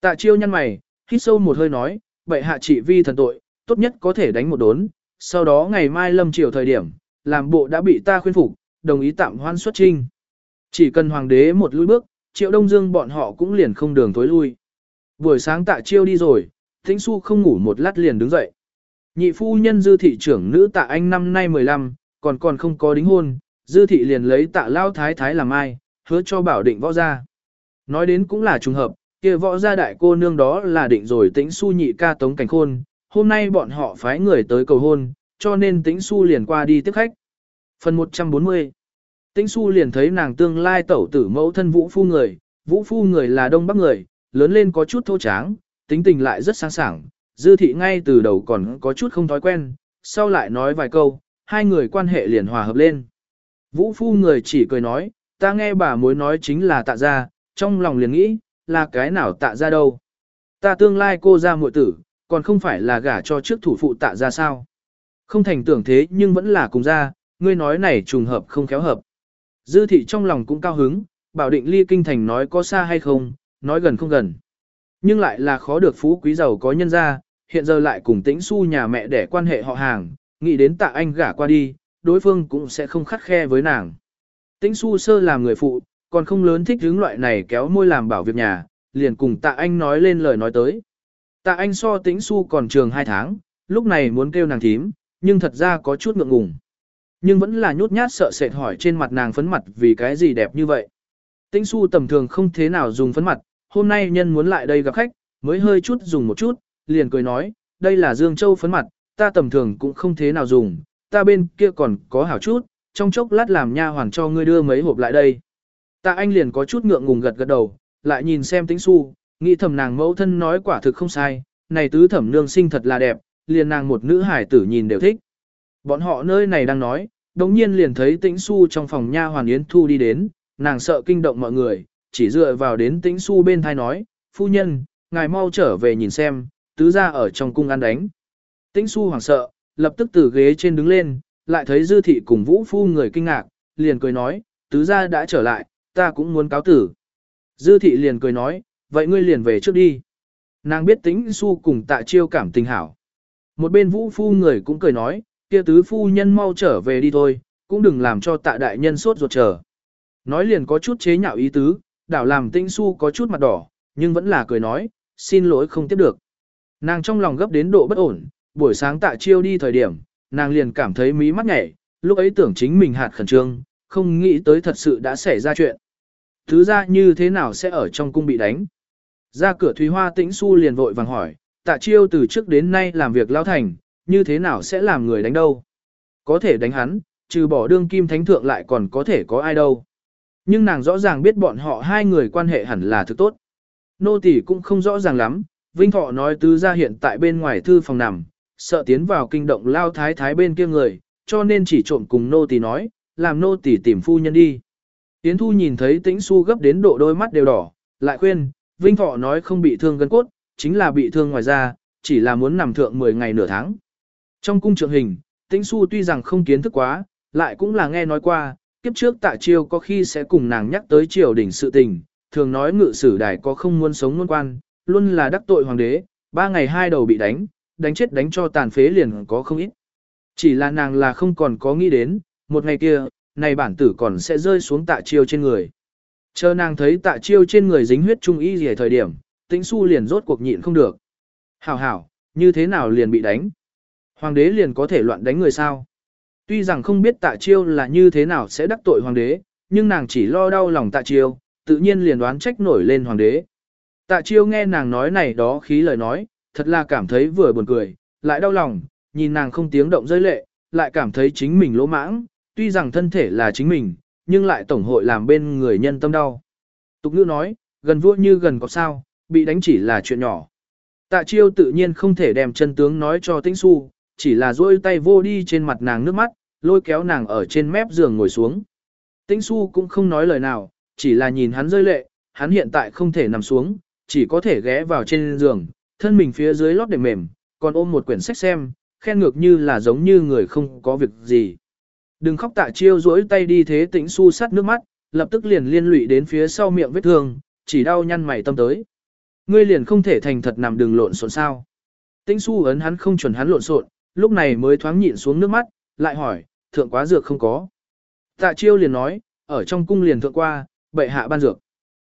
Tạ chiêu nhăn mày, hít sâu một hơi nói, bệ hạ trị vi thần tội, tốt nhất có thể đánh một đốn, sau đó ngày mai lâm chiều thời điểm, làm bộ đã bị ta khuyên phục, đồng ý tạm hoan xuất trinh. Chỉ cần hoàng đế một lui bước, triệu đông dương bọn họ cũng liền không đường tối lui. Buổi sáng tạ chiêu đi rồi, Thính su không ngủ một lát liền đứng dậy. Nhị phu nhân dư thị trưởng nữ tạ anh năm nay 15, còn còn không có đính hôn, dư thị liền lấy tạ lao thái thái làm ai, hứa cho bảo định võ ra. Nói đến cũng là trùng hợp, kia võ gia đại cô nương đó là định rồi tĩnh su nhị ca tống cảnh khôn, hôm nay bọn họ phái người tới cầu hôn, cho nên tĩnh su liền qua đi tiếp khách. Phần 140 Tĩnh su liền thấy nàng tương lai tẩu tử mẫu thân vũ phu người, vũ phu người là đông bắc người, lớn lên có chút thô tráng, tính tình lại rất sáng sảng, dư thị ngay từ đầu còn có chút không thói quen, sau lại nói vài câu, hai người quan hệ liền hòa hợp lên. Vũ phu người chỉ cười nói, ta nghe bà mối nói chính là tạ gia trong lòng liền nghĩ, là cái nào tạ ra đâu. Ta tương lai cô ra muội tử, còn không phải là gả cho trước thủ phụ tạ ra sao. Không thành tưởng thế nhưng vẫn là cùng ra, ngươi nói này trùng hợp không khéo hợp. Dư thị trong lòng cũng cao hứng, bảo định ly kinh thành nói có xa hay không, nói gần không gần. Nhưng lại là khó được phú quý giàu có nhân ra, hiện giờ lại cùng tĩnh su nhà mẹ để quan hệ họ hàng, nghĩ đến tạ anh gả qua đi, đối phương cũng sẽ không khắt khe với nàng. Tĩnh su sơ làm người phụ, còn không lớn thích hướng loại này kéo môi làm bảo việc nhà, liền cùng tạ anh nói lên lời nói tới. Tạ anh so tĩnh su còn trường 2 tháng, lúc này muốn kêu nàng thím, nhưng thật ra có chút ngượng ngùng. Nhưng vẫn là nhút nhát sợ sệt hỏi trên mặt nàng phấn mặt vì cái gì đẹp như vậy. Tĩnh su tầm thường không thế nào dùng phấn mặt, hôm nay nhân muốn lại đây gặp khách, mới hơi chút dùng một chút, liền cười nói, đây là Dương Châu phấn mặt, ta tầm thường cũng không thế nào dùng, ta bên kia còn có hảo chút, trong chốc lát làm nha hoàn cho ngươi đưa mấy hộp lại đây. Tạ anh liền có chút ngượng ngùng gật gật đầu, lại nhìn xem tĩnh su, nghĩ thầm nàng mẫu thân nói quả thực không sai, này tứ thẩm nương sinh thật là đẹp, liền nàng một nữ hải tử nhìn đều thích. Bọn họ nơi này đang nói, đồng nhiên liền thấy tĩnh su trong phòng nha hoàn yến thu đi đến, nàng sợ kinh động mọi người, chỉ dựa vào đến tĩnh su bên thai nói, phu nhân, ngài mau trở về nhìn xem, tứ ra ở trong cung ăn đánh. Tĩnh su hoảng sợ, lập tức từ ghế trên đứng lên, lại thấy dư thị cùng vũ phu người kinh ngạc, liền cười nói, tứ ra đã trở lại, ta cũng muốn cáo tử. Dư thị liền cười nói, vậy ngươi liền về trước đi. Nàng biết tính su cùng tạ chiêu cảm tình hảo. Một bên vũ phu người cũng cười nói, kia tứ phu nhân mau trở về đi thôi, cũng đừng làm cho tạ đại nhân sốt ruột chờ. Nói liền có chút chế nhạo ý tứ, đảo làm tĩnh su có chút mặt đỏ, nhưng vẫn là cười nói, xin lỗi không tiếp được. Nàng trong lòng gấp đến độ bất ổn, buổi sáng tạ chiêu đi thời điểm, nàng liền cảm thấy mí mắt nhảy, lúc ấy tưởng chính mình hạt khẩn trương, không nghĩ tới thật sự đã xảy ra chuyện. Thứ ra như thế nào sẽ ở trong cung bị đánh? Ra cửa Thúy Hoa tĩnh su liền vội vàng hỏi, tạ chiêu từ trước đến nay làm việc lao thành, như thế nào sẽ làm người đánh đâu? Có thể đánh hắn, trừ bỏ đương kim thánh thượng lại còn có thể có ai đâu. Nhưng nàng rõ ràng biết bọn họ hai người quan hệ hẳn là thực tốt. Nô tỷ cũng không rõ ràng lắm, Vinh Thọ nói tứ ra hiện tại bên ngoài thư phòng nằm, sợ tiến vào kinh động lao thái thái bên kia người, cho nên chỉ trộm cùng nô tỷ nói, làm nô tỷ tìm phu nhân đi. Yến Thu nhìn thấy tĩnh su gấp đến độ đôi mắt đều đỏ, lại khuyên, Vinh Thọ nói không bị thương gân cốt, chính là bị thương ngoài da, chỉ là muốn nằm thượng 10 ngày nửa tháng. Trong cung trượng hình, tĩnh su tuy rằng không kiến thức quá, lại cũng là nghe nói qua, kiếp trước tạ chiêu có khi sẽ cùng nàng nhắc tới triều đỉnh sự tình, thường nói ngự sử đài có không muốn sống luôn quan, luôn là đắc tội hoàng đế, ba ngày hai đầu bị đánh, đánh chết đánh cho tàn phế liền có không ít. Chỉ là nàng là không còn có nghĩ đến, một ngày kia, này bản tử còn sẽ rơi xuống tạ chiêu trên người. Chờ nàng thấy tạ chiêu trên người dính huyết trung y gì thời điểm, tĩnh su liền rốt cuộc nhịn không được. Hảo hảo, như thế nào liền bị đánh? Hoàng đế liền có thể loạn đánh người sao? Tuy rằng không biết tạ chiêu là như thế nào sẽ đắc tội hoàng đế, nhưng nàng chỉ lo đau lòng tạ chiêu, tự nhiên liền đoán trách nổi lên hoàng đế. Tạ chiêu nghe nàng nói này đó khí lời nói, thật là cảm thấy vừa buồn cười, lại đau lòng, nhìn nàng không tiếng động rơi lệ, lại cảm thấy chính mình lỗ mãng, tuy rằng thân thể là chính mình, nhưng lại tổng hội làm bên người nhân tâm đau. Tục ngữ nói, gần vua như gần có sao, bị đánh chỉ là chuyện nhỏ. Tạ chiêu tự nhiên không thể đem chân tướng nói cho tĩnh su, chỉ là duỗi tay vô đi trên mặt nàng nước mắt, lôi kéo nàng ở trên mép giường ngồi xuống. Tĩnh su cũng không nói lời nào, chỉ là nhìn hắn rơi lệ, hắn hiện tại không thể nằm xuống, chỉ có thể ghé vào trên giường, thân mình phía dưới lót đệm mềm, còn ôm một quyển sách xem, khen ngược như là giống như người không có việc gì. Đừng khóc tạ chiêu rỗi tay đi thế tĩnh su sắt nước mắt, lập tức liền liên lụy đến phía sau miệng vết thương, chỉ đau nhăn mày tâm tới. Ngươi liền không thể thành thật nằm đường lộn xộn sao. Tĩnh su ấn hắn không chuẩn hắn lộn xộn, lúc này mới thoáng nhịn xuống nước mắt, lại hỏi, thượng quá dược không có. Tạ chiêu liền nói, ở trong cung liền thượng qua, bệ hạ ban dược.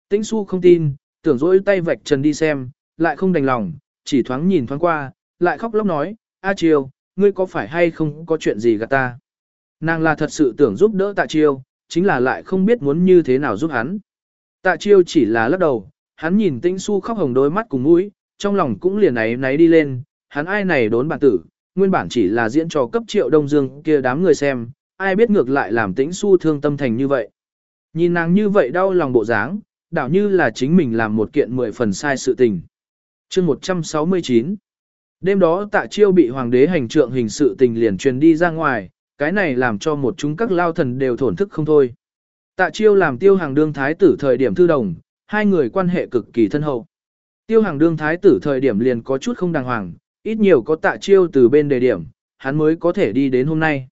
Tĩnh su không tin, tưởng rỗi tay vạch trần đi xem, lại không đành lòng, chỉ thoáng nhìn thoáng qua, lại khóc lóc nói, A chiêu, ngươi có phải hay không có chuyện gì gạt ta. Nàng là thật sự tưởng giúp đỡ tạ chiêu, chính là lại không biết muốn như thế nào giúp hắn. Tạ chiêu chỉ là lắc đầu, hắn nhìn tĩnh su khóc hồng đôi mắt cùng mũi, trong lòng cũng liền náy náy đi lên, hắn ai này đốn bản tử, nguyên bản chỉ là diễn trò cấp triệu đông dương kia đám người xem, ai biết ngược lại làm tĩnh su thương tâm thành như vậy. Nhìn nàng như vậy đau lòng bộ dáng, đảo như là chính mình làm một kiện mười phần sai sự tình. chương 169 Đêm đó tạ chiêu bị hoàng đế hành trượng hình sự tình liền truyền đi ra ngoài, cái này làm cho một chúng các lao thần đều thổn thức không thôi. Tạ chiêu làm tiêu hàng đương thái tử thời điểm thư đồng, hai người quan hệ cực kỳ thân hậu. Tiêu hàng đương thái tử thời điểm liền có chút không đàng hoàng, ít nhiều có tạ chiêu từ bên đề điểm, hắn mới có thể đi đến hôm nay.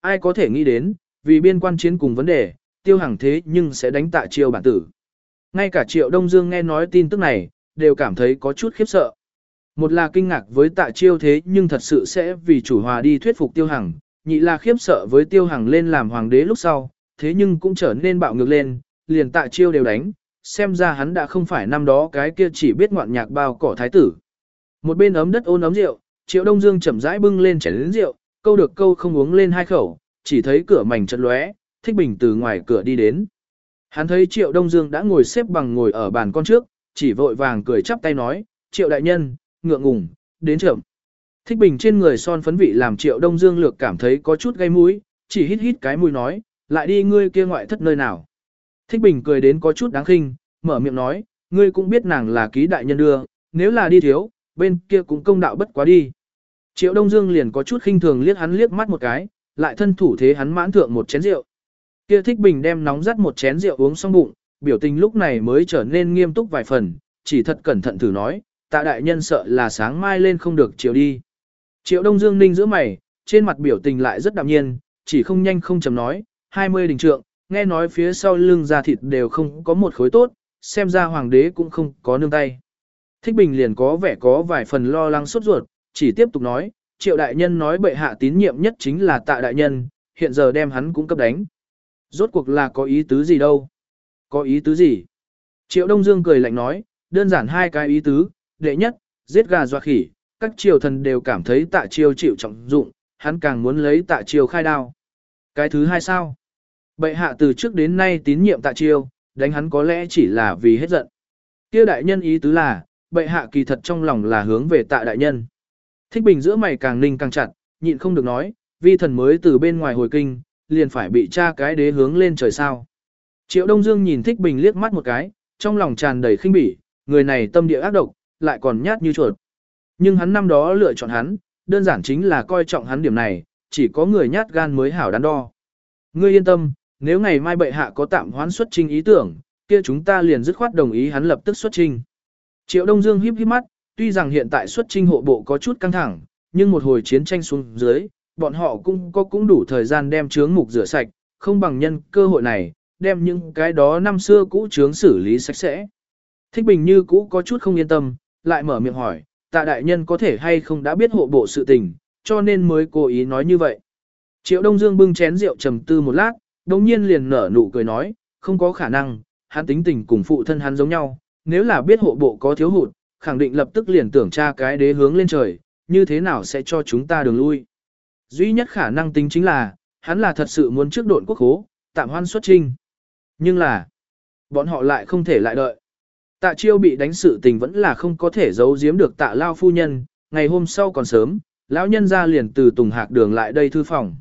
Ai có thể nghĩ đến, vì biên quan chiến cùng vấn đề, tiêu hàng thế nhưng sẽ đánh tạ chiêu bản tử. Ngay cả triệu Đông Dương nghe nói tin tức này, đều cảm thấy có chút khiếp sợ. Một là kinh ngạc với tạ chiêu thế nhưng thật sự sẽ vì chủ hòa đi thuyết phục tiêu hằng, nhị là khiếp sợ với tiêu hằng lên làm hoàng đế lúc sau, thế nhưng cũng trở nên bạo ngược lên, liền tạ chiêu đều đánh, xem ra hắn đã không phải năm đó cái kia chỉ biết ngoạn nhạc bao cỏ thái tử. Một bên ấm đất ôn ấm rượu, Triệu Đông Dương chậm rãi bưng lên chén lớn rượu, câu được câu không uống lên hai khẩu, chỉ thấy cửa mảnh chật lóe, Thích Bình từ ngoài cửa đi đến. Hắn thấy Triệu Đông Dương đã ngồi xếp bằng ngồi ở bàn con trước, chỉ vội vàng cười chắp tay nói, Triệu đại nhân, ngượng ngùng, đến trưởng. Thích Bình trên người son phấn vị làm Triệu Đông Dương lược cảm thấy có chút gây mũi, chỉ hít hít cái mũi nói, lại đi ngươi kia ngoại thất nơi nào. Thích Bình cười đến có chút đáng khinh, mở miệng nói, ngươi cũng biết nàng là ký đại nhân đưa, nếu là đi thiếu, bên kia cũng công đạo bất quá đi. Triệu Đông Dương liền có chút khinh thường liếc hắn liếc mắt một cái, lại thân thủ thế hắn mãn thượng một chén rượu. Kia Thích Bình đem nóng rắt một chén rượu uống xong bụng, biểu tình lúc này mới trở nên nghiêm túc vài phần, chỉ thật cẩn thận thử nói, tạ đại nhân sợ là sáng mai lên không được chiều đi. Triệu Đông Dương ninh giữa mày, trên mặt biểu tình lại rất đạm nhiên, chỉ không nhanh không chậm nói, 20 đình trượng, nghe nói phía sau lưng da thịt đều không có một khối tốt, xem ra hoàng đế cũng không có nương tay. Thích Bình liền có vẻ có vài phần lo lắng sốt ruột, chỉ tiếp tục nói, triệu đại nhân nói bệ hạ tín nhiệm nhất chính là tạ đại nhân, hiện giờ đem hắn cũng cấp đánh. Rốt cuộc là có ý tứ gì đâu? Có ý tứ gì? Triệu Đông Dương cười lạnh nói, đơn giản hai cái ý tứ, đệ nhất, giết gà doa khỉ, các triều thần đều cảm thấy tạ triều chịu trọng dụng, hắn càng muốn lấy tạ triều khai đao. Cái thứ hai sao? Bệ hạ từ trước đến nay tín nhiệm tạ triều, đánh hắn có lẽ chỉ là vì hết giận. Kia đại nhân ý tứ là, bệ hạ kỳ thật trong lòng là hướng về tạ đại nhân. Thích bình giữa mày càng ninh càng chặt, nhịn không được nói, vi thần mới từ bên ngoài hồi kinh, liền phải bị cha cái đế hướng lên trời sao. Triệu Đông Dương nhìn Thích Bình liếc mắt một cái, trong lòng tràn đầy khinh bỉ, người này tâm địa ác độc, lại còn nhát như chuột. Nhưng hắn năm đó lựa chọn hắn, đơn giản chính là coi trọng hắn điểm này, chỉ có người nhát gan mới hảo đắn đo. Ngươi yên tâm, nếu ngày mai bệ hạ có tạm hoãn xuất trình ý tưởng, kia chúng ta liền dứt khoát đồng ý hắn lập tức xuất trình. Triệu Đông Dương híp híp mắt, tuy rằng hiện tại xuất trình hộ bộ có chút căng thẳng, nhưng một hồi chiến tranh xuống dưới, bọn họ cũng có cũng đủ thời gian đem chướng mục rửa sạch, không bằng nhân cơ hội này, đem những cái đó năm xưa cũ chướng xử lý sạch sẽ. Thích Bình như cũ có chút không yên tâm, lại mở miệng hỏi, tạ đại nhân có thể hay không đã biết hộ bộ sự tình, cho nên mới cố ý nói như vậy. Triệu Đông Dương bưng chén rượu trầm tư một lát, đồng nhiên liền nở nụ cười nói, không có khả năng, hắn tính tình cùng phụ thân hắn giống nhau, nếu là biết hộ bộ có thiếu hụt, khẳng định lập tức liền tưởng tra cái đế hướng lên trời, như thế nào sẽ cho chúng ta đường lui. Duy nhất khả năng tính chính là, hắn là thật sự muốn trước độn quốc hố, tạm hoan xuất trinh. Nhưng là, bọn họ lại không thể lại đợi. Tạ chiêu bị đánh sự tình vẫn là không có thể giấu giếm được tạ lao phu nhân, ngày hôm sau còn sớm, lão nhân ra liền từ tùng hạc đường lại đây thư phòng.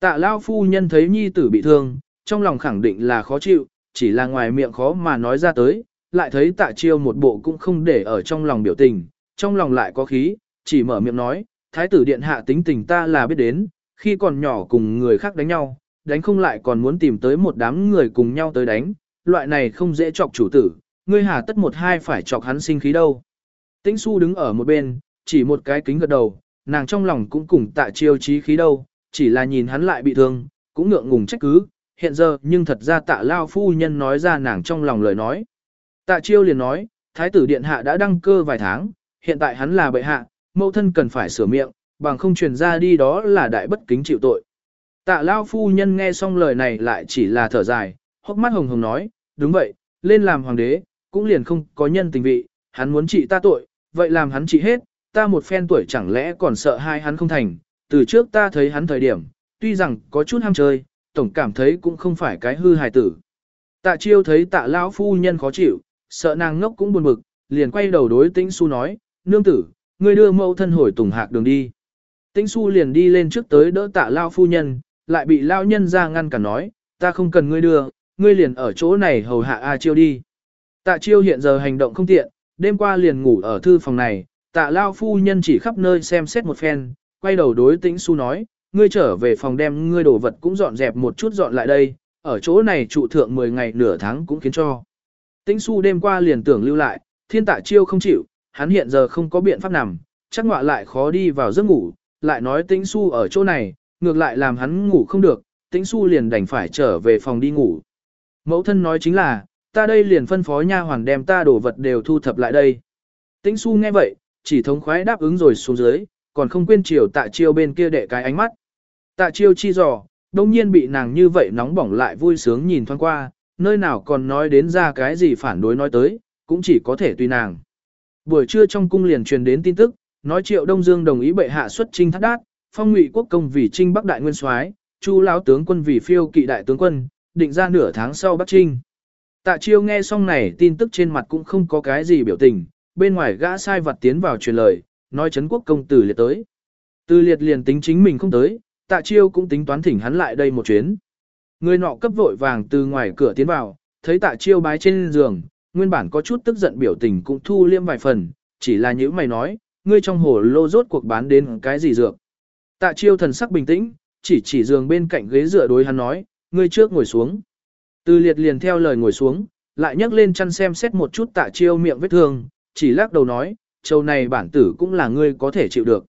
Tạ lao phu nhân thấy nhi tử bị thương, trong lòng khẳng định là khó chịu, chỉ là ngoài miệng khó mà nói ra tới, lại thấy tạ chiêu một bộ cũng không để ở trong lòng biểu tình, trong lòng lại có khí, chỉ mở miệng nói, thái tử điện hạ tính tình ta là biết đến, khi còn nhỏ cùng người khác đánh nhau, đánh không lại còn muốn tìm tới một đám người cùng nhau tới đánh, loại này không dễ chọc chủ tử, ngươi hà tất một hai phải chọc hắn sinh khí đâu. Tĩnh su đứng ở một bên, chỉ một cái kính gật đầu, nàng trong lòng cũng cùng tạ chiêu trí khí đâu, chỉ là nhìn hắn lại bị thương, cũng ngượng ngùng trách cứ, hiện giờ nhưng thật ra tạ lao phu nhân nói ra nàng trong lòng lời nói. Tạ chiêu liền nói, thái tử điện hạ đã đăng cơ vài tháng, hiện tại hắn là bệ hạ, mẫu thân cần phải sửa miệng, bằng không truyền ra đi đó là đại bất kính chịu tội. Tạ lao phu nhân nghe xong lời này lại chỉ là thở dài, hốc mắt hồng hồng nói, đúng vậy, lên làm hoàng đế, cũng liền không có nhân tình vị, hắn muốn trị ta tội, vậy làm hắn trị hết, ta một phen tuổi chẳng lẽ còn sợ hai hắn không thành, từ trước ta thấy hắn thời điểm, tuy rằng có chút ham chơi, tổng cảm thấy cũng không phải cái hư hài tử. Tạ chiêu thấy tạ lão phu nhân khó chịu, sợ nàng ngốc cũng buồn bực, liền quay đầu đối tĩnh su nói, nương tử, ngươi đưa mẫu thân hồi tùng hạc đường đi. Tĩnh su liền đi lên trước tới đỡ tạ lao phu nhân, lại bị lao nhân ra ngăn cả nói, ta không cần ngươi đưa, ngươi liền ở chỗ này hầu hạ A chiêu đi. Tạ chiêu hiện giờ hành động không tiện, đêm qua liền ngủ ở thư phòng này, tạ lao phu nhân chỉ khắp nơi xem xét một phen, quay đầu đối tĩnh su nói, ngươi trở về phòng đem ngươi đồ vật cũng dọn dẹp một chút dọn lại đây, ở chỗ này trụ thượng 10 ngày nửa tháng cũng khiến cho. Tĩnh su đêm qua liền tưởng lưu lại, thiên tạ chiêu không chịu, hắn hiện giờ không có biện pháp nằm, chắc ngọa lại khó đi vào giấc ngủ, lại nói tĩnh su ở chỗ này, ngược lại làm hắn ngủ không được, tĩnh su liền đành phải trở về phòng đi ngủ. Mẫu thân nói chính là, ta đây liền phân phó nha hoàn đem ta đồ vật đều thu thập lại đây. Tĩnh su nghe vậy, chỉ thống khoái đáp ứng rồi xuống dưới, còn không quên chiều tạ chiêu bên kia để cái ánh mắt. Tạ chiêu chi dò, đông nhiên bị nàng như vậy nóng bỏng lại vui sướng nhìn thoáng qua, nơi nào còn nói đến ra cái gì phản đối nói tới, cũng chỉ có thể tùy nàng. Buổi trưa trong cung liền truyền đến tin tức, nói Triệu Đông Dương đồng ý bệ hạ xuất trinh thắt đát, phong ngụy quốc công vì trinh bắc đại nguyên soái, chu lão tướng quân vì phiêu kỵ đại tướng quân, định ra nửa tháng sau bắc trinh. Tạ Chiêu nghe xong này tin tức trên mặt cũng không có cái gì biểu tình, bên ngoài gã sai vật tiến vào truyền lời, nói Trấn quốc công tử liệt tới. Từ liệt liền tính chính mình không tới, Tạ Chiêu cũng tính toán thỉnh hắn lại đây một chuyến. Người nọ cấp vội vàng từ ngoài cửa tiến vào, thấy Tạ Chiêu bái trên giường, nguyên bản có chút tức giận biểu tình cũng thu liêm vài phần, chỉ là những mày nói, ngươi trong hồ lô rốt cuộc bán đến cái gì dược. Tạ Chiêu thần sắc bình tĩnh, chỉ chỉ giường bên cạnh ghế dựa đối hắn nói, ngươi trước ngồi xuống. Từ liệt liền theo lời ngồi xuống, lại nhấc lên chăn xem xét một chút tạ chiêu miệng vết thương, chỉ lắc đầu nói, châu này bản tử cũng là ngươi có thể chịu được.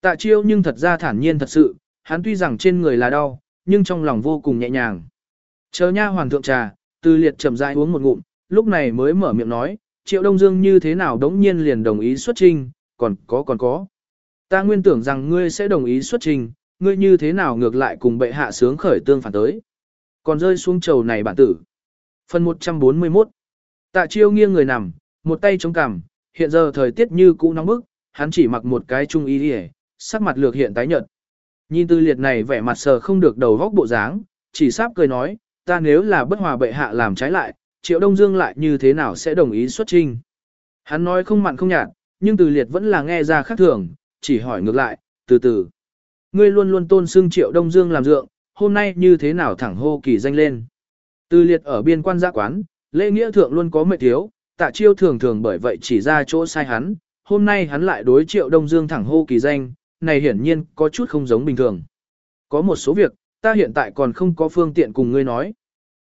Tạ chiêu nhưng thật ra thản nhiên thật sự, hắn tuy rằng trên người là đau, nhưng trong lòng vô cùng nhẹ nhàng. Chờ nha hoàng thượng trà, từ liệt chậm rãi uống một ngụm, lúc này mới mở miệng nói, triệu đông dương như thế nào đống nhiên liền đồng ý xuất trình, còn có còn có. Ta nguyên tưởng rằng ngươi sẽ đồng ý xuất trình, ngươi như thế nào ngược lại cùng bệ hạ sướng khởi tương phản tới. Còn rơi xuống trầu này bản tử. Phần 141 Tạ chiêu nghiêng người nằm, một tay chống cằm, hiện giờ thời tiết như cũ nóng bức, hắn chỉ mặc một cái trung y đi sắc mặt lược hiện tái nhợt. Nhìn tư liệt này vẻ mặt sờ không được đầu góc bộ dáng, chỉ sáp cười nói, ta nếu là bất hòa bệ hạ làm trái lại, triệu đông dương lại như thế nào sẽ đồng ý xuất trinh. Hắn nói không mặn không nhạt, nhưng từ liệt vẫn là nghe ra khác thường, chỉ hỏi ngược lại, từ từ. Ngươi luôn luôn tôn xưng triệu đông dương làm dượng, hôm nay như thế nào thẳng hô kỳ danh lên. Từ liệt ở biên quan giã quán, lễ nghĩa thượng luôn có mệt thiếu, tạ chiêu thường thường bởi vậy chỉ ra chỗ sai hắn, hôm nay hắn lại đối triệu đông dương thẳng hô kỳ danh, này hiển nhiên có chút không giống bình thường. Có một số việc, ta hiện tại còn không có phương tiện cùng ngươi nói.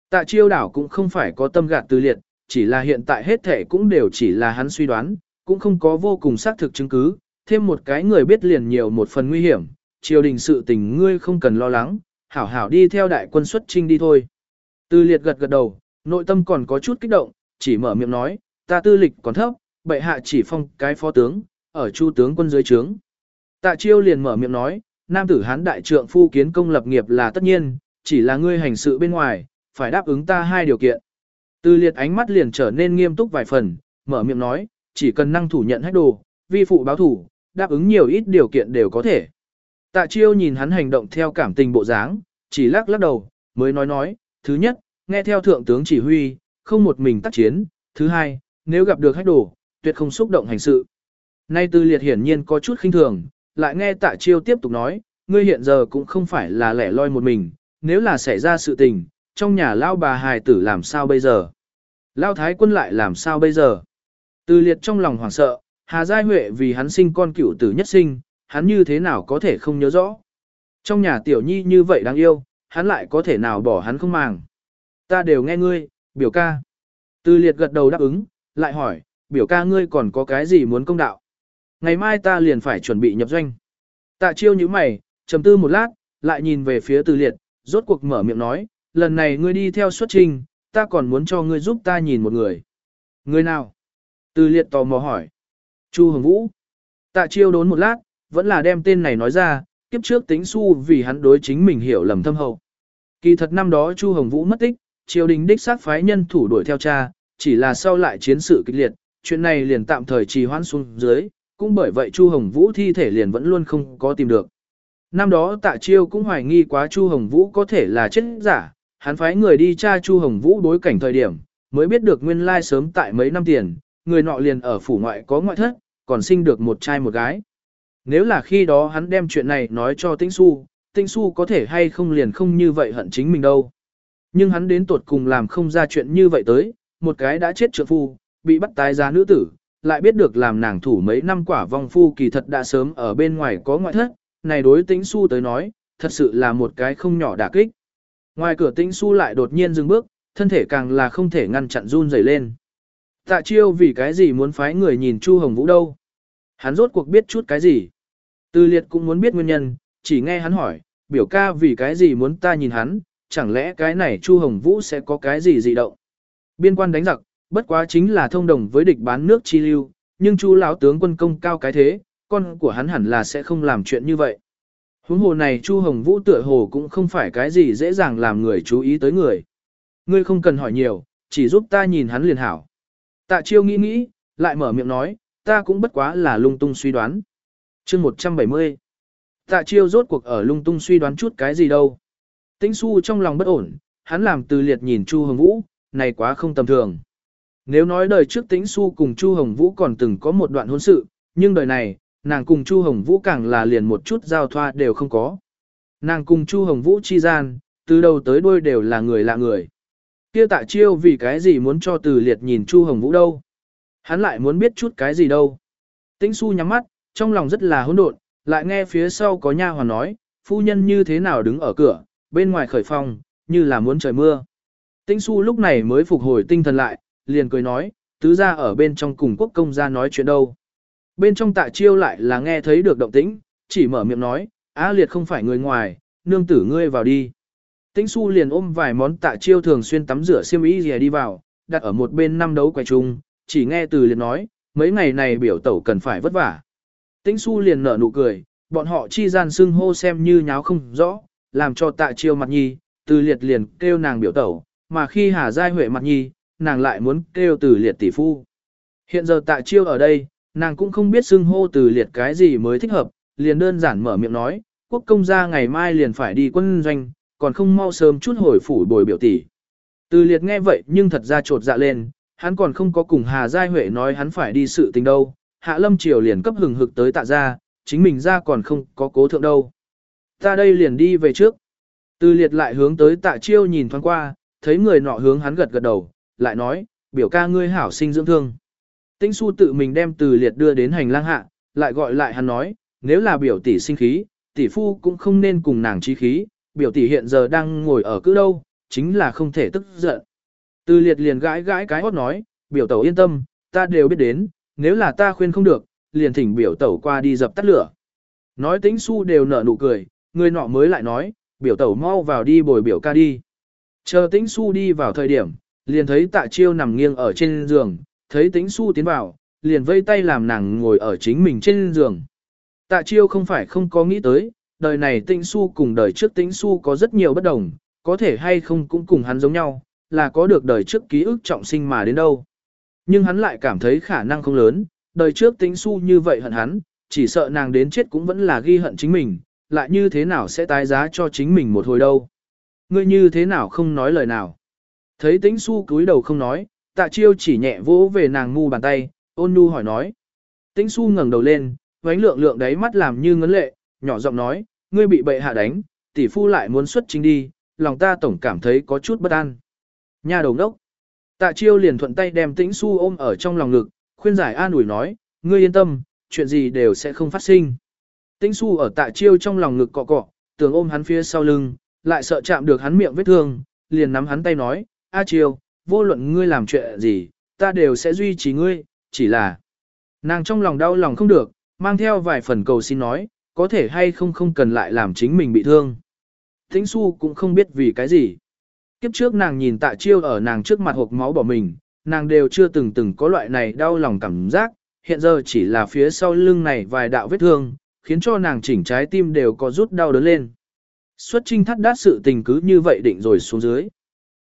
Tạ chiêu đảo cũng không phải có tâm gạt từ liệt, chỉ là hiện tại hết thể cũng đều chỉ là hắn suy đoán, cũng không có vô cùng xác thực chứng cứ, thêm một cái người biết liền nhiều một phần nguy hiểm, triều đình sự tình ngươi không cần lo lắng, hảo hảo đi theo đại quân xuất trinh đi thôi. Tư liệt gật gật đầu, nội tâm còn có chút kích động, chỉ mở miệng nói, ta tư lịch còn thấp, bệ hạ chỉ phong cái phó tướng, ở chu tướng quân dưới trướng. Tạ chiêu liền mở miệng nói, nam tử hán đại trượng phu kiến công lập nghiệp là tất nhiên, chỉ là ngươi hành sự bên ngoài, phải đáp ứng ta hai điều kiện. Tư liệt ánh mắt liền trở nên nghiêm túc vài phần, mở miệng nói, chỉ cần năng thủ nhận hết đồ, vi phụ báo thủ, đáp ứng nhiều ít điều kiện đều có thể. Tạ chiêu nhìn hắn hành động theo cảm tình bộ dáng, chỉ lắc lắc đầu, mới nói nói, thứ nhất, nghe theo thượng tướng chỉ huy, không một mình tác chiến, thứ hai, nếu gặp được hách đổ, tuyệt không xúc động hành sự. Nay tư liệt hiển nhiên có chút khinh thường, lại nghe tạ chiêu tiếp tục nói, ngươi hiện giờ cũng không phải là lẻ loi một mình, nếu là xảy ra sự tình, trong nhà lao bà hài tử làm sao bây giờ? Lao thái quân lại làm sao bây giờ? Tư liệt trong lòng hoảng sợ, Hà Giai Huệ vì hắn sinh con cựu tử nhất sinh, hắn như thế nào có thể không nhớ rõ. Trong nhà tiểu nhi như vậy đáng yêu, hắn lại có thể nào bỏ hắn không màng. Ta đều nghe ngươi, biểu ca. Tư liệt gật đầu đáp ứng, lại hỏi, biểu ca ngươi còn có cái gì muốn công đạo. Ngày mai ta liền phải chuẩn bị nhập doanh. Tạ chiêu như mày, trầm tư một lát, lại nhìn về phía tư liệt, rốt cuộc mở miệng nói, lần này ngươi đi theo xuất trình, ta còn muốn cho ngươi giúp ta nhìn một người. Người nào? Tư liệt tò mò hỏi. Chu Hồng Vũ. Tạ chiêu đốn một lát, vẫn là đem tên này nói ra, kiếp trước tính su vì hắn đối chính mình hiểu lầm thâm hậu. Kỳ thật năm đó Chu Hồng Vũ mất tích, triều đình đích xác phái nhân thủ đuổi theo cha, chỉ là sau lại chiến sự kịch liệt, chuyện này liền tạm thời trì hoãn xuống dưới, cũng bởi vậy Chu Hồng Vũ thi thể liền vẫn luôn không có tìm được. Năm đó Tạ Chiêu cũng hoài nghi quá Chu Hồng Vũ có thể là chết giả, hắn phái người đi tra Chu Hồng Vũ đối cảnh thời điểm, mới biết được nguyên lai sớm tại mấy năm tiền, người nọ liền ở phủ ngoại có ngoại thất, còn sinh được một trai một gái. Nếu là khi đó hắn đem chuyện này nói cho Tĩnh Xu, Tĩnh Xu có thể hay không liền không như vậy hận chính mình đâu. Nhưng hắn đến tuột cùng làm không ra chuyện như vậy tới, một cái đã chết trượng phu, bị bắt tái giá nữ tử, lại biết được làm nàng thủ mấy năm quả vong phu kỳ thật đã sớm ở bên ngoài có ngoại thất, này đối Tĩnh Xu tới nói, thật sự là một cái không nhỏ đả kích. Ngoài cửa Tĩnh Xu lại đột nhiên dừng bước, thân thể càng là không thể ngăn chặn run rẩy lên. Tạ chiêu vì cái gì muốn phái người nhìn Chu Hồng Vũ đâu? Hắn rốt cuộc biết chút cái gì? Từ liệt cũng muốn biết nguyên nhân, chỉ nghe hắn hỏi, biểu ca vì cái gì muốn ta nhìn hắn, chẳng lẽ cái này Chu Hồng Vũ sẽ có cái gì dị động. Biên quan đánh giặc, bất quá chính là thông đồng với địch bán nước chi lưu, nhưng Chu lão tướng quân công cao cái thế, con của hắn hẳn là sẽ không làm chuyện như vậy. Huống hồ này Chu Hồng Vũ tựa hồ cũng không phải cái gì dễ dàng làm người chú ý tới người. Ngươi không cần hỏi nhiều, chỉ giúp ta nhìn hắn liền hảo. Tạ chiêu nghĩ nghĩ, lại mở miệng nói, ta cũng bất quá là lung tung suy đoán chương 170. Tạ chiêu rốt cuộc ở lung tung suy đoán chút cái gì đâu. Tĩnh su trong lòng bất ổn, hắn làm từ liệt nhìn Chu Hồng Vũ, này quá không tầm thường. Nếu nói đời trước Tĩnh su cùng Chu Hồng Vũ còn từng có một đoạn hôn sự, nhưng đời này, nàng cùng Chu Hồng Vũ càng là liền một chút giao thoa đều không có. Nàng cùng Chu Hồng Vũ chi gian, từ đầu tới đuôi đều là người lạ người. Kia tạ chiêu vì cái gì muốn cho từ liệt nhìn Chu Hồng Vũ đâu? Hắn lại muốn biết chút cái gì đâu? Tĩnh su nhắm mắt, trong lòng rất là hỗn độn, lại nghe phía sau có nha hoàn nói, phu nhân như thế nào đứng ở cửa, bên ngoài khởi phong, như là muốn trời mưa. Tĩnh su lúc này mới phục hồi tinh thần lại, liền cười nói, tứ gia ở bên trong cùng quốc công gia nói chuyện đâu. Bên trong tạ chiêu lại là nghe thấy được động tĩnh, chỉ mở miệng nói, á liệt không phải người ngoài, nương tử ngươi vào đi. Tĩnh su liền ôm vài món tạ chiêu thường xuyên tắm rửa xiêm y gì đi vào, đặt ở một bên năm đấu quay chung, chỉ nghe từ liền nói, mấy ngày này biểu tẩu cần phải vất vả. Tĩnh su liền nở nụ cười, bọn họ chi gian xưng hô xem như nháo không rõ, làm cho tạ chiêu mặt nhi, từ liệt liền kêu nàng biểu tẩu, mà khi Hà Giai Huệ mặt nhi, nàng lại muốn kêu từ liệt tỷ phu. Hiện giờ tạ chiêu ở đây, nàng cũng không biết xưng hô từ liệt cái gì mới thích hợp, liền đơn giản mở miệng nói, quốc công gia ngày mai liền phải đi quân doanh, còn không mau sớm chút hồi phủ bồi biểu tỷ. Từ liệt nghe vậy nhưng thật ra trột dạ lên, hắn còn không có cùng Hà Giai Huệ nói hắn phải đi sự tình đâu, Hạ Lâm Triều liền cấp hừng hực tới tạ ra, chính mình ra còn không có cố thượng đâu. Ta đây liền đi về trước. Từ liệt lại hướng tới tạ chiêu nhìn thoáng qua, thấy người nọ hướng hắn gật gật đầu, lại nói, biểu ca ngươi hảo sinh dưỡng thương. Tĩnh su tự mình đem từ liệt đưa đến hành lang hạ, lại gọi lại hắn nói, nếu là biểu tỷ sinh khí, tỷ phu cũng không nên cùng nàng chi khí, biểu tỷ hiện giờ đang ngồi ở cứ đâu, chính là không thể tức giận. Từ liệt liền gãi gãi cái hót nói, biểu tẩu yên tâm, ta đều biết đến, nếu là ta khuyên không được, liền thỉnh biểu tẩu qua đi dập tắt lửa. Nói tính su đều nở nụ cười, người nọ mới lại nói, biểu tẩu mau vào đi bồi biểu ca đi. Chờ tính su đi vào thời điểm, liền thấy tạ chiêu nằm nghiêng ở trên giường, thấy tính su tiến vào, liền vây tay làm nàng ngồi ở chính mình trên giường. Tạ chiêu không phải không có nghĩ tới, đời này tĩnh su cùng đời trước tĩnh su có rất nhiều bất đồng, có thể hay không cũng cùng hắn giống nhau, là có được đời trước ký ức trọng sinh mà đến đâu. Nhưng hắn lại cảm thấy khả năng không lớn, đời trước tính su như vậy hận hắn, chỉ sợ nàng đến chết cũng vẫn là ghi hận chính mình, lại như thế nào sẽ tái giá cho chính mình một hồi đâu. Ngươi như thế nào không nói lời nào. Thấy tính su cúi đầu không nói, tạ chiêu chỉ nhẹ vỗ về nàng ngu bàn tay, ôn nhu hỏi nói. Tính su ngẩng đầu lên, vánh lượng lượng đáy mắt làm như ngấn lệ, nhỏ giọng nói, ngươi bị bệ hạ đánh, tỷ phu lại muốn xuất chính đi, lòng ta tổng cảm thấy có chút bất an. Nhà đầu đốc. Tạ chiêu liền thuận tay đem tĩnh su ôm ở trong lòng ngực, khuyên giải an ủi nói, ngươi yên tâm, chuyện gì đều sẽ không phát sinh. Tĩnh su ở tạ chiêu trong lòng ngực cọ cọ, tưởng ôm hắn phía sau lưng, lại sợ chạm được hắn miệng vết thương, liền nắm hắn tay nói, A chiêu, vô luận ngươi làm chuyện gì, ta đều sẽ duy trì ngươi, chỉ là... Nàng trong lòng đau lòng không được, mang theo vài phần cầu xin nói, có thể hay không không cần lại làm chính mình bị thương. Tĩnh su cũng không biết vì cái gì. Kiếp trước nàng nhìn tạ chiêu ở nàng trước mặt hộp máu bỏ mình, nàng đều chưa từng từng có loại này đau lòng cảm giác, hiện giờ chỉ là phía sau lưng này vài đạo vết thương, khiến cho nàng chỉnh trái tim đều có rút đau đớn lên. Xuất trinh thắt đát sự tình cứ như vậy định rồi xuống dưới.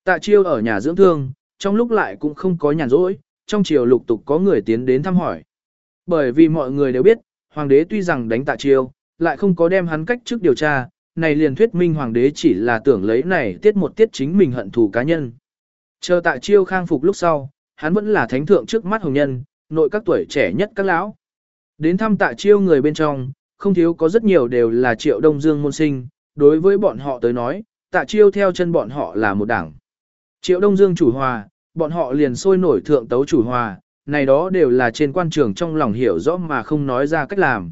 Tạ chiêu ở nhà dưỡng thương, trong lúc lại cũng không có nhàn rỗi, trong chiều lục tục có người tiến đến thăm hỏi. Bởi vì mọi người đều biết, hoàng đế tuy rằng đánh tạ chiêu, lại không có đem hắn cách trước điều tra, này liền thuyết minh hoàng đế chỉ là tưởng lấy này tiết một tiết chính mình hận thù cá nhân. Chờ tại chiêu khang phục lúc sau, hắn vẫn là thánh thượng trước mắt hồng nhân, nội các tuổi trẻ nhất các lão. Đến thăm tạ chiêu người bên trong, không thiếu có rất nhiều đều là triệu đông dương môn sinh, đối với bọn họ tới nói, tạ chiêu theo chân bọn họ là một đảng. Triệu đông dương chủ hòa, bọn họ liền sôi nổi thượng tấu chủ hòa, này đó đều là trên quan trường trong lòng hiểu rõ mà không nói ra cách làm.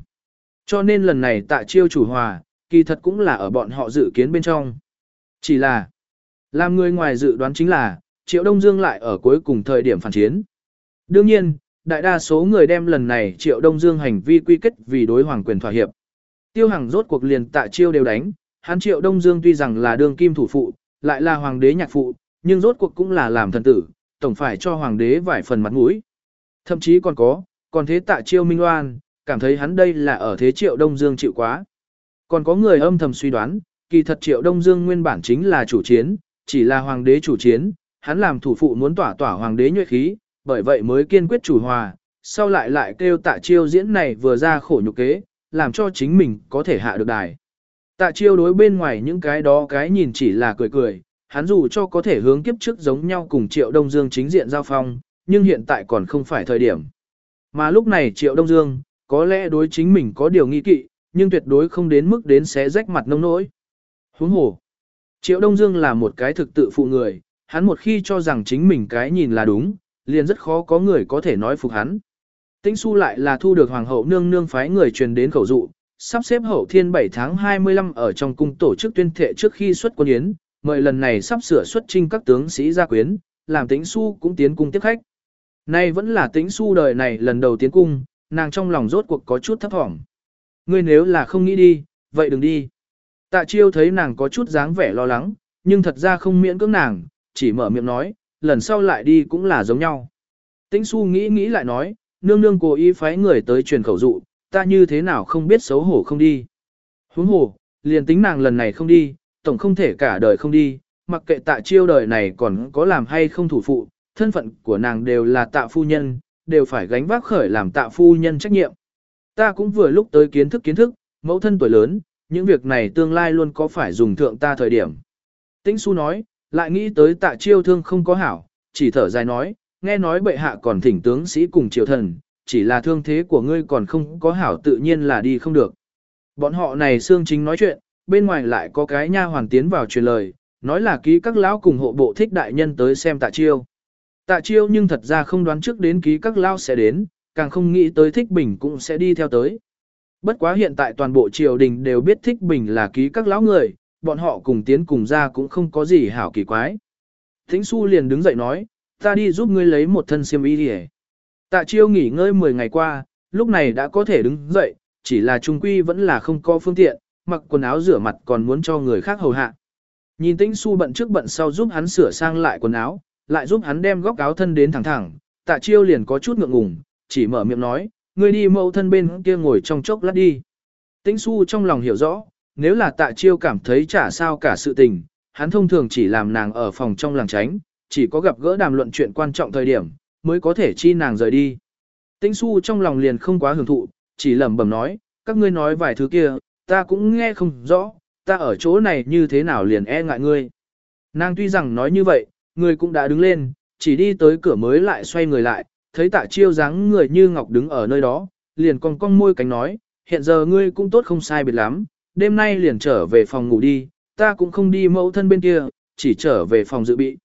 Cho nên lần này tạ chiêu chủ hòa, kỳ thật cũng là ở bọn họ dự kiến bên trong. Chỉ là, làm người ngoài dự đoán chính là, Triệu Đông Dương lại ở cuối cùng thời điểm phản chiến. Đương nhiên, đại đa số người đem lần này Triệu Đông Dương hành vi quy kết vì đối hoàng quyền thỏa hiệp. Tiêu Hằng rốt cuộc liền tạ chiêu đều đánh, hắn Triệu Đông Dương tuy rằng là đương kim thủ phụ, lại là hoàng đế nhạc phụ, nhưng rốt cuộc cũng là làm thần tử, tổng phải cho hoàng đế vài phần mặt mũi. Thậm chí còn có, còn thế tạ chiêu minh oan, cảm thấy hắn đây là ở thế Triệu Đông Dương chịu quá. Còn có người âm thầm suy đoán, kỳ thật Triệu Đông Dương nguyên bản chính là chủ chiến, Chỉ là hoàng đế chủ chiến, hắn làm thủ phụ muốn tỏa tỏa hoàng đế nhuệ khí, bởi vậy mới kiên quyết chủ hòa, sau lại lại kêu tạ chiêu diễn này vừa ra khổ nhục kế, làm cho chính mình có thể hạ được đài. Tạ chiêu đối bên ngoài những cái đó cái nhìn chỉ là cười cười, hắn dù cho có thể hướng kiếp trước giống nhau cùng Triệu Đông Dương chính diện giao phong, nhưng hiện tại còn không phải thời điểm. Mà lúc này Triệu Đông Dương, có lẽ đối chính mình có điều nghi kỵ, nhưng tuyệt đối không đến mức đến xé rách mặt nông nỗi. Huống hồ, Triệu Đông Dương là một cái thực tự phụ người, hắn một khi cho rằng chính mình cái nhìn là đúng, liền rất khó có người có thể nói phục hắn. Tĩnh su lại là thu được hoàng hậu nương nương phái người truyền đến khẩu dụ, sắp xếp hậu thiên 7 tháng 25 ở trong cung tổ chức tuyên thệ trước khi xuất quân yến, mời lần này sắp sửa xuất trinh các tướng sĩ gia quyến, làm tĩnh su cũng tiến cung tiếp khách. Nay vẫn là tĩnh su đời này lần đầu tiến cung, nàng trong lòng rốt cuộc có chút thấp thỏm. Ngươi nếu là không nghĩ đi, vậy đừng đi. Tạ chiêu thấy nàng có chút dáng vẻ lo lắng, nhưng thật ra không miễn cưỡng nàng, chỉ mở miệng nói, lần sau lại đi cũng là giống nhau. Tĩnh su nghĩ nghĩ lại nói, nương nương cố ý phái người tới truyền khẩu dụ, ta như thế nào không biết xấu hổ không đi. Huống hồ, liền tính nàng lần này không đi, tổng không thể cả đời không đi, mặc kệ tạ chiêu đời này còn có làm hay không thủ phụ, thân phận của nàng đều là tạ phu nhân, đều phải gánh vác khởi làm tạ phu nhân trách nhiệm. Ta cũng vừa lúc tới kiến thức kiến thức, mẫu thân tuổi lớn, những việc này tương lai luôn có phải dùng thượng ta thời điểm. Tĩnh su nói, lại nghĩ tới tạ chiêu thương không có hảo, chỉ thở dài nói, nghe nói bệ hạ còn thỉnh tướng sĩ cùng triều thần, chỉ là thương thế của ngươi còn không có hảo tự nhiên là đi không được. Bọn họ này xương chính nói chuyện, bên ngoài lại có cái nha hoàng tiến vào truyền lời, nói là ký các lão cùng hộ bộ thích đại nhân tới xem tạ chiêu. Tạ chiêu nhưng thật ra không đoán trước đến ký các lão sẽ đến, càng không nghĩ tới thích bình cũng sẽ đi theo tới. Bất quá hiện tại toàn bộ triều đình đều biết thích bình là ký các lão người, bọn họ cùng tiến cùng ra cũng không có gì hảo kỳ quái. Thính su liền đứng dậy nói, ta đi giúp ngươi lấy một thân xiêm y đi Tạ chiêu nghỉ ngơi 10 ngày qua, lúc này đã có thể đứng dậy, chỉ là trung quy vẫn là không có phương tiện, mặc quần áo rửa mặt còn muốn cho người khác hầu hạ. Nhìn tĩnh su bận trước bận sau giúp hắn sửa sang lại quần áo, lại giúp hắn đem góc áo thân đến thẳng thẳng, tạ chiêu liền có chút ngượng ngùng, chỉ mở miệng nói, ngươi đi mẫu thân bên kia ngồi trong chốc lát đi. Tĩnh su trong lòng hiểu rõ, nếu là tạ chiêu cảm thấy chả sao cả sự tình, hắn thông thường chỉ làm nàng ở phòng trong làng tránh, chỉ có gặp gỡ đàm luận chuyện quan trọng thời điểm, mới có thể chi nàng rời đi. Tĩnh su trong lòng liền không quá hưởng thụ, chỉ lẩm bẩm nói, các ngươi nói vài thứ kia, ta cũng nghe không rõ, ta ở chỗ này như thế nào liền e ngại ngươi. Nàng tuy rằng nói như vậy, người cũng đã đứng lên, chỉ đi tới cửa mới lại xoay người lại, thấy tạ chiêu dáng người như ngọc đứng ở nơi đó, liền cong cong môi cánh nói, hiện giờ ngươi cũng tốt không sai biệt lắm, đêm nay liền trở về phòng ngủ đi, ta cũng không đi mẫu thân bên kia, chỉ trở về phòng dự bị.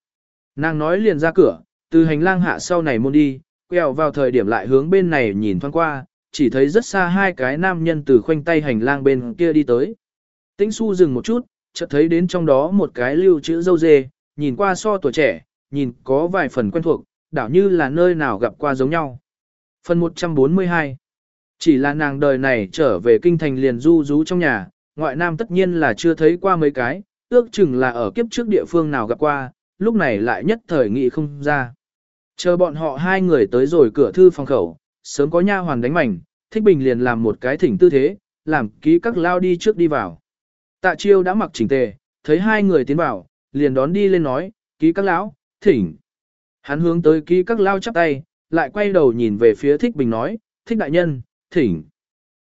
Nàng nói liền ra cửa, từ hành lang hạ sau này môn đi, quẹo vào thời điểm lại hướng bên này nhìn thoáng qua, chỉ thấy rất xa hai cái nam nhân từ khoanh tay hành lang bên kia đi tới. Tĩnh su dừng một chút, chợt thấy đến trong đó một cái lưu chữ dâu dê, nhìn qua so tuổi trẻ, nhìn có vài phần quen thuộc, đảo như là nơi nào gặp qua giống nhau. Phần 142 Chỉ là nàng đời này trở về kinh thành liền du rú trong nhà, ngoại nam tất nhiên là chưa thấy qua mấy cái, ước chừng là ở kiếp trước địa phương nào gặp qua, lúc này lại nhất thời nghị không ra. Chờ bọn họ hai người tới rồi cửa thư phòng khẩu, sớm có nha hoàn đánh mảnh, thích bình liền làm một cái thỉnh tư thế, làm ký các lao đi trước đi vào. Tạ chiêu đã mặc chỉnh tề, thấy hai người tiến vào, liền đón đi lên nói, ký các lão, thỉnh. Hắn hướng tới ký các lao chắp tay, lại quay đầu nhìn về phía thích bình nói, thích đại nhân, thỉnh.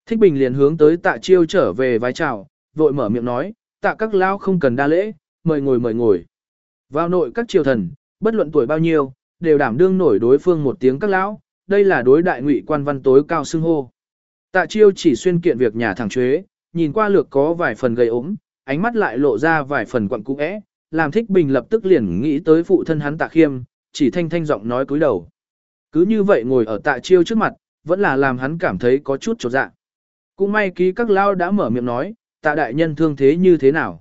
Thích bình liền hướng tới tạ chiêu trở về vái chào, vội mở miệng nói, tạ các lao không cần đa lễ, mời ngồi mời ngồi. Vào nội các triều thần, bất luận tuổi bao nhiêu, đều đảm đương nổi đối phương một tiếng các lão, đây là đối đại ngụy quan văn tối cao xưng hô. Tạ chiêu chỉ xuyên kiện việc nhà thẳng chuế, nhìn qua lược có vài phần gầy ốm, ánh mắt lại lộ ra vài phần quặn cũ é, làm thích bình lập tức liền nghĩ tới phụ thân hắn tạ khiêm, chỉ thanh thanh giọng nói cúi đầu. Cứ như vậy ngồi ở tạ chiêu trước mặt, vẫn là làm hắn cảm thấy có chút trột dạ. Cũng may ký các lao đã mở miệng nói, tạ đại nhân thương thế như thế nào.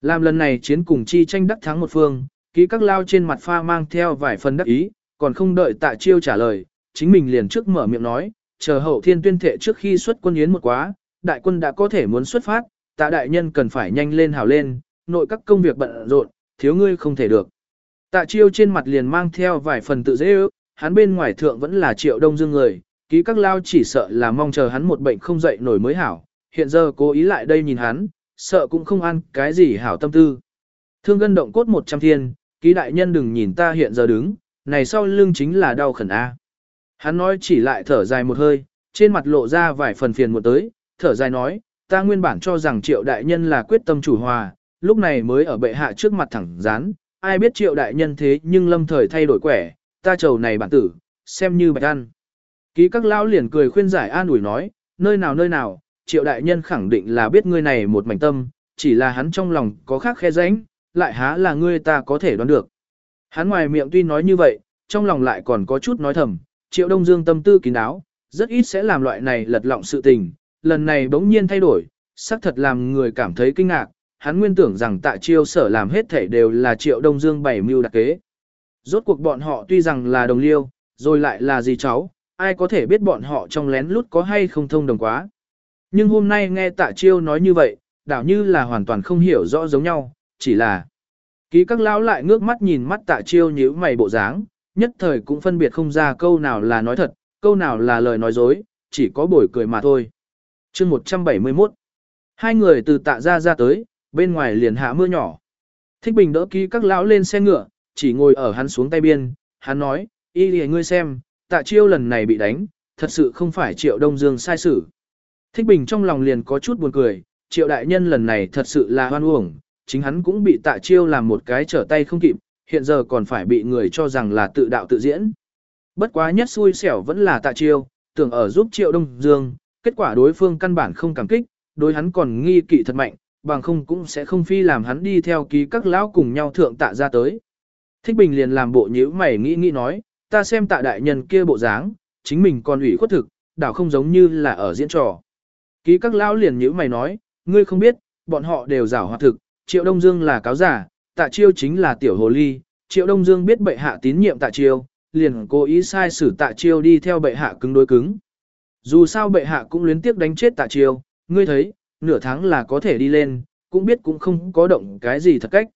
Làm lần này chiến cùng chi tranh đắc thắng một phương, ký các lao trên mặt pha mang theo vài phần đắc ý, còn không đợi tạ chiêu trả lời, chính mình liền trước mở miệng nói, chờ hậu thiên tuyên thệ trước khi xuất quân yến một quá, đại quân đã có thể muốn xuất phát, tạ đại nhân cần phải nhanh lên hào lên, nội các công việc bận rộn, thiếu ngươi không thể được. Tạ chiêu trên mặt liền mang theo vài phần tự dễ ước, hắn bên ngoài thượng vẫn là triệu đông dương người, ký các lao chỉ sợ là mong chờ hắn một bệnh không dậy nổi mới hảo, hiện giờ cố ý lại đây nhìn hắn, sợ cũng không ăn cái gì hảo tâm tư. Thương gân động cốt một trăm thiên, ký đại nhân đừng nhìn ta hiện giờ đứng, này sau lưng chính là đau khẩn A. Hắn nói chỉ lại thở dài một hơi, trên mặt lộ ra vài phần phiền một tới, thở dài nói, ta nguyên bản cho rằng triệu đại nhân là quyết tâm chủ hòa, lúc này mới ở bệ hạ trước mặt thẳng rán, ai biết triệu đại nhân thế nhưng lâm thời thay đổi quẻ, ta trầu này bản tử, xem như bạch ăn. Ký các lão liền cười khuyên giải an ủi nói, nơi nào nơi nào, triệu đại nhân khẳng định là biết ngươi này một mảnh tâm, chỉ là hắn trong lòng có khác khe rãnh, lại há là ngươi ta có thể đoán được. Hắn ngoài miệng tuy nói như vậy, trong lòng lại còn có chút nói thầm, triệu đông dương tâm tư kín đáo, rất ít sẽ làm loại này lật lọng sự tình, lần này bỗng nhiên thay đổi, xác thật làm người cảm thấy kinh ngạc, hắn nguyên tưởng rằng tạ chiêu sở làm hết thể đều là triệu đông dương bảy mưu đặc kế. Rốt cuộc bọn họ tuy rằng là đồng liêu, rồi lại là gì cháu, ai có thể biết bọn họ trong lén lút có hay không thông đồng quá. Nhưng hôm nay nghe tạ chiêu nói như vậy, đảo như là hoàn toàn không hiểu rõ giống nhau, chỉ là ký các lão lại ngước mắt nhìn mắt tạ chiêu nhíu mày bộ dáng, nhất thời cũng phân biệt không ra câu nào là nói thật, câu nào là lời nói dối, chỉ có bồi cười mà thôi. chương 171 Hai người từ tạ ra ra tới, bên ngoài liền hạ mưa nhỏ. Thích Bình đỡ ký các lão lên xe ngựa, chỉ ngồi ở hắn xuống tay biên, hắn nói, y lìa ngươi xem, tạ chiêu lần này bị đánh, thật sự không phải triệu đông dương sai sử. Thích Bình trong lòng liền có chút buồn cười, triệu đại nhân lần này thật sự là hoan uổng, chính hắn cũng bị tạ chiêu làm một cái trở tay không kịp, hiện giờ còn phải bị người cho rằng là tự đạo tự diễn. Bất quá nhất xui xẻo vẫn là tạ chiêu, tưởng ở giúp triệu đông dương, kết quả đối phương căn bản không cảm kích, đối hắn còn nghi kỵ thật mạnh, bằng không cũng sẽ không phi làm hắn đi theo ký các lão cùng nhau thượng tạ ra tới. Thích Bình liền làm bộ nhíu mày nghĩ nghĩ nói, ta xem tạ đại nhân kia bộ dáng, chính mình còn ủy khuất thực, đảo không giống như là ở diễn trò. Ký các lão liền nhíu mày nói, ngươi không biết, bọn họ đều giả hoạt thực, Triệu Đông Dương là cáo giả, tạ chiêu chính là tiểu hồ ly, Triệu Đông Dương biết bệ hạ tín nhiệm tạ chiêu, liền cố ý sai xử tạ chiêu đi theo bệ hạ cứng đối cứng. Dù sao bệ hạ cũng luyến tiếc đánh chết tạ chiêu, ngươi thấy, nửa tháng là có thể đi lên, cũng biết cũng không có động cái gì thật cách.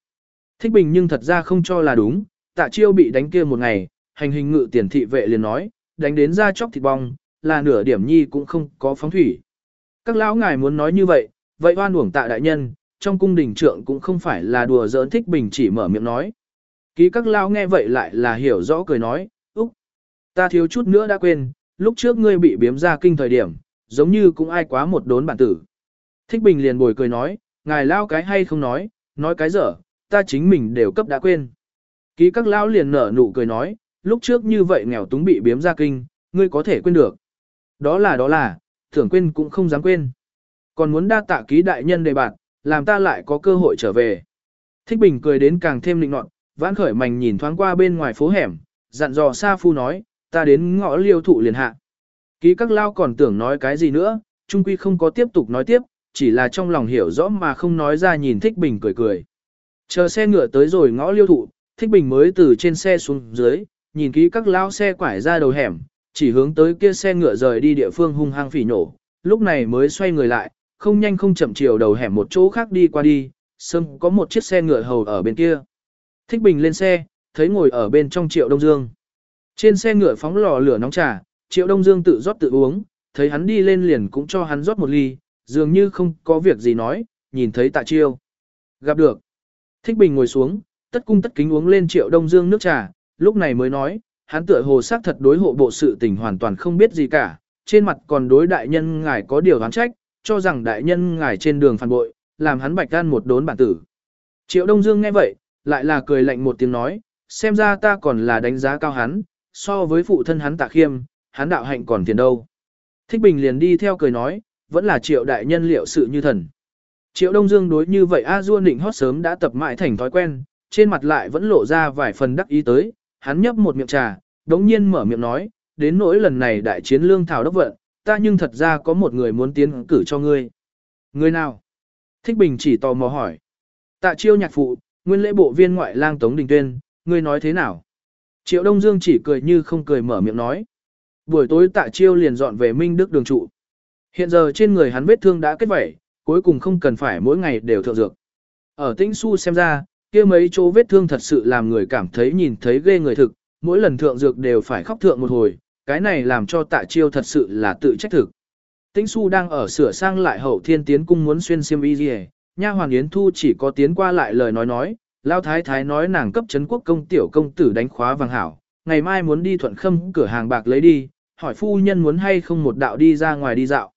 Thích Bình nhưng thật ra không cho là đúng, tạ chiêu bị đánh kia một ngày, hành hình ngự tiền thị vệ liền nói, đánh đến ra chóc thịt bong, là nửa điểm nhi cũng không có phóng thủy. Các lão ngài muốn nói như vậy, vậy oan uổng tạ đại nhân, trong cung đình trượng cũng không phải là đùa giỡn thích bình chỉ mở miệng nói. Ký các lão nghe vậy lại là hiểu rõ cười nói, Úc, ta thiếu chút nữa đã quên, lúc trước ngươi bị biếm ra kinh thời điểm, giống như cũng ai quá một đốn bản tử. Thích bình liền bồi cười nói, ngài lao cái hay không nói, nói cái dở, ta chính mình đều cấp đã quên. Ký các lão liền nở nụ cười nói, lúc trước như vậy nghèo túng bị biếm ra kinh, ngươi có thể quên được. Đó là đó là, tưởng quên cũng không dám quên. Còn muốn đa tạ ký đại nhân đề bạt, làm ta lại có cơ hội trở về. Thích Bình cười đến càng thêm lịnh nọt, vãn khởi mảnh nhìn thoáng qua bên ngoài phố hẻm, dặn dò Sa Phu nói, ta đến ngõ liêu thụ liền hạ. Ký các lao còn tưởng nói cái gì nữa, trung quy không có tiếp tục nói tiếp, chỉ là trong lòng hiểu rõ mà không nói ra nhìn Thích Bình cười cười. Chờ xe ngựa tới rồi ngõ liêu thụ, Thích Bình mới từ trên xe xuống dưới, nhìn kỹ các lao xe quải ra đầu hẻm, chỉ hướng tới kia xe ngựa rời đi địa phương hung hăng phỉ nổ, lúc này mới xoay người lại, không nhanh không chậm chiều đầu hẻm một chỗ khác đi qua đi, sâm có một chiếc xe ngựa hầu ở bên kia. Thích Bình lên xe, thấy ngồi ở bên trong Triệu Đông Dương. Trên xe ngựa phóng lò lửa nóng trà, Triệu Đông Dương tự rót tự uống, thấy hắn đi lên liền cũng cho hắn rót một ly, dường như không có việc gì nói, nhìn thấy tạ chiêu. Gặp được. Thích Bình ngồi xuống, tất cung tất kính uống lên Triệu Đông Dương nước trà, lúc này mới nói, hắn tựa hồ xác thật đối hộ bộ sự tình hoàn toàn không biết gì cả, trên mặt còn đối đại nhân ngài có điều oán trách, cho rằng đại nhân ngài trên đường phản bội, làm hắn bạch gan một đốn bản tử. Triệu Đông Dương nghe vậy, lại là cười lạnh một tiếng nói, xem ra ta còn là đánh giá cao hắn, so với phụ thân hắn tạ khiêm, hắn đạo hạnh còn tiền đâu. Thích Bình liền đi theo cười nói, vẫn là triệu đại nhân liệu sự như thần. Triệu Đông Dương đối như vậy A Dua Nịnh hót sớm đã tập mãi thành thói quen, trên mặt lại vẫn lộ ra vài phần đắc ý tới, hắn nhấp một miệng trà, đống nhiên mở miệng nói, đến nỗi lần này đại chiến lương thảo đốc vận, ta nhưng thật ra có một người muốn tiến cử cho ngươi. Người nào? Thích Bình chỉ tò mò hỏi. Tạ chiêu nhạc phụ, nguyên lễ bộ viên ngoại lang Tống Đình Tuyên, ngươi nói thế nào? Triệu Đông Dương chỉ cười như không cười mở miệng nói. Buổi tối tạ chiêu liền dọn về Minh Đức đường trụ. Hiện giờ trên người hắn vết thương đã kết vẩy, cuối cùng không cần phải mỗi ngày đều thượng dược. Ở Tĩnh Su xem ra, kia mấy chỗ vết thương thật sự làm người cảm thấy nhìn thấy ghê người thực, mỗi lần thượng dược đều phải khóc thượng một hồi, cái này làm cho tạ chiêu thật sự là tự trách thực. Tĩnh su đang ở sửa sang lại hậu thiên tiến cung muốn xuyên xiêm y gì nha hoàn yến thu chỉ có tiến qua lại lời nói nói, Lao thái thái nói nàng cấp chấn quốc công tiểu công tử đánh khóa vàng hảo, ngày mai muốn đi thuận khâm cửa hàng bạc lấy đi, hỏi phu nhân muốn hay không một đạo đi ra ngoài đi dạo.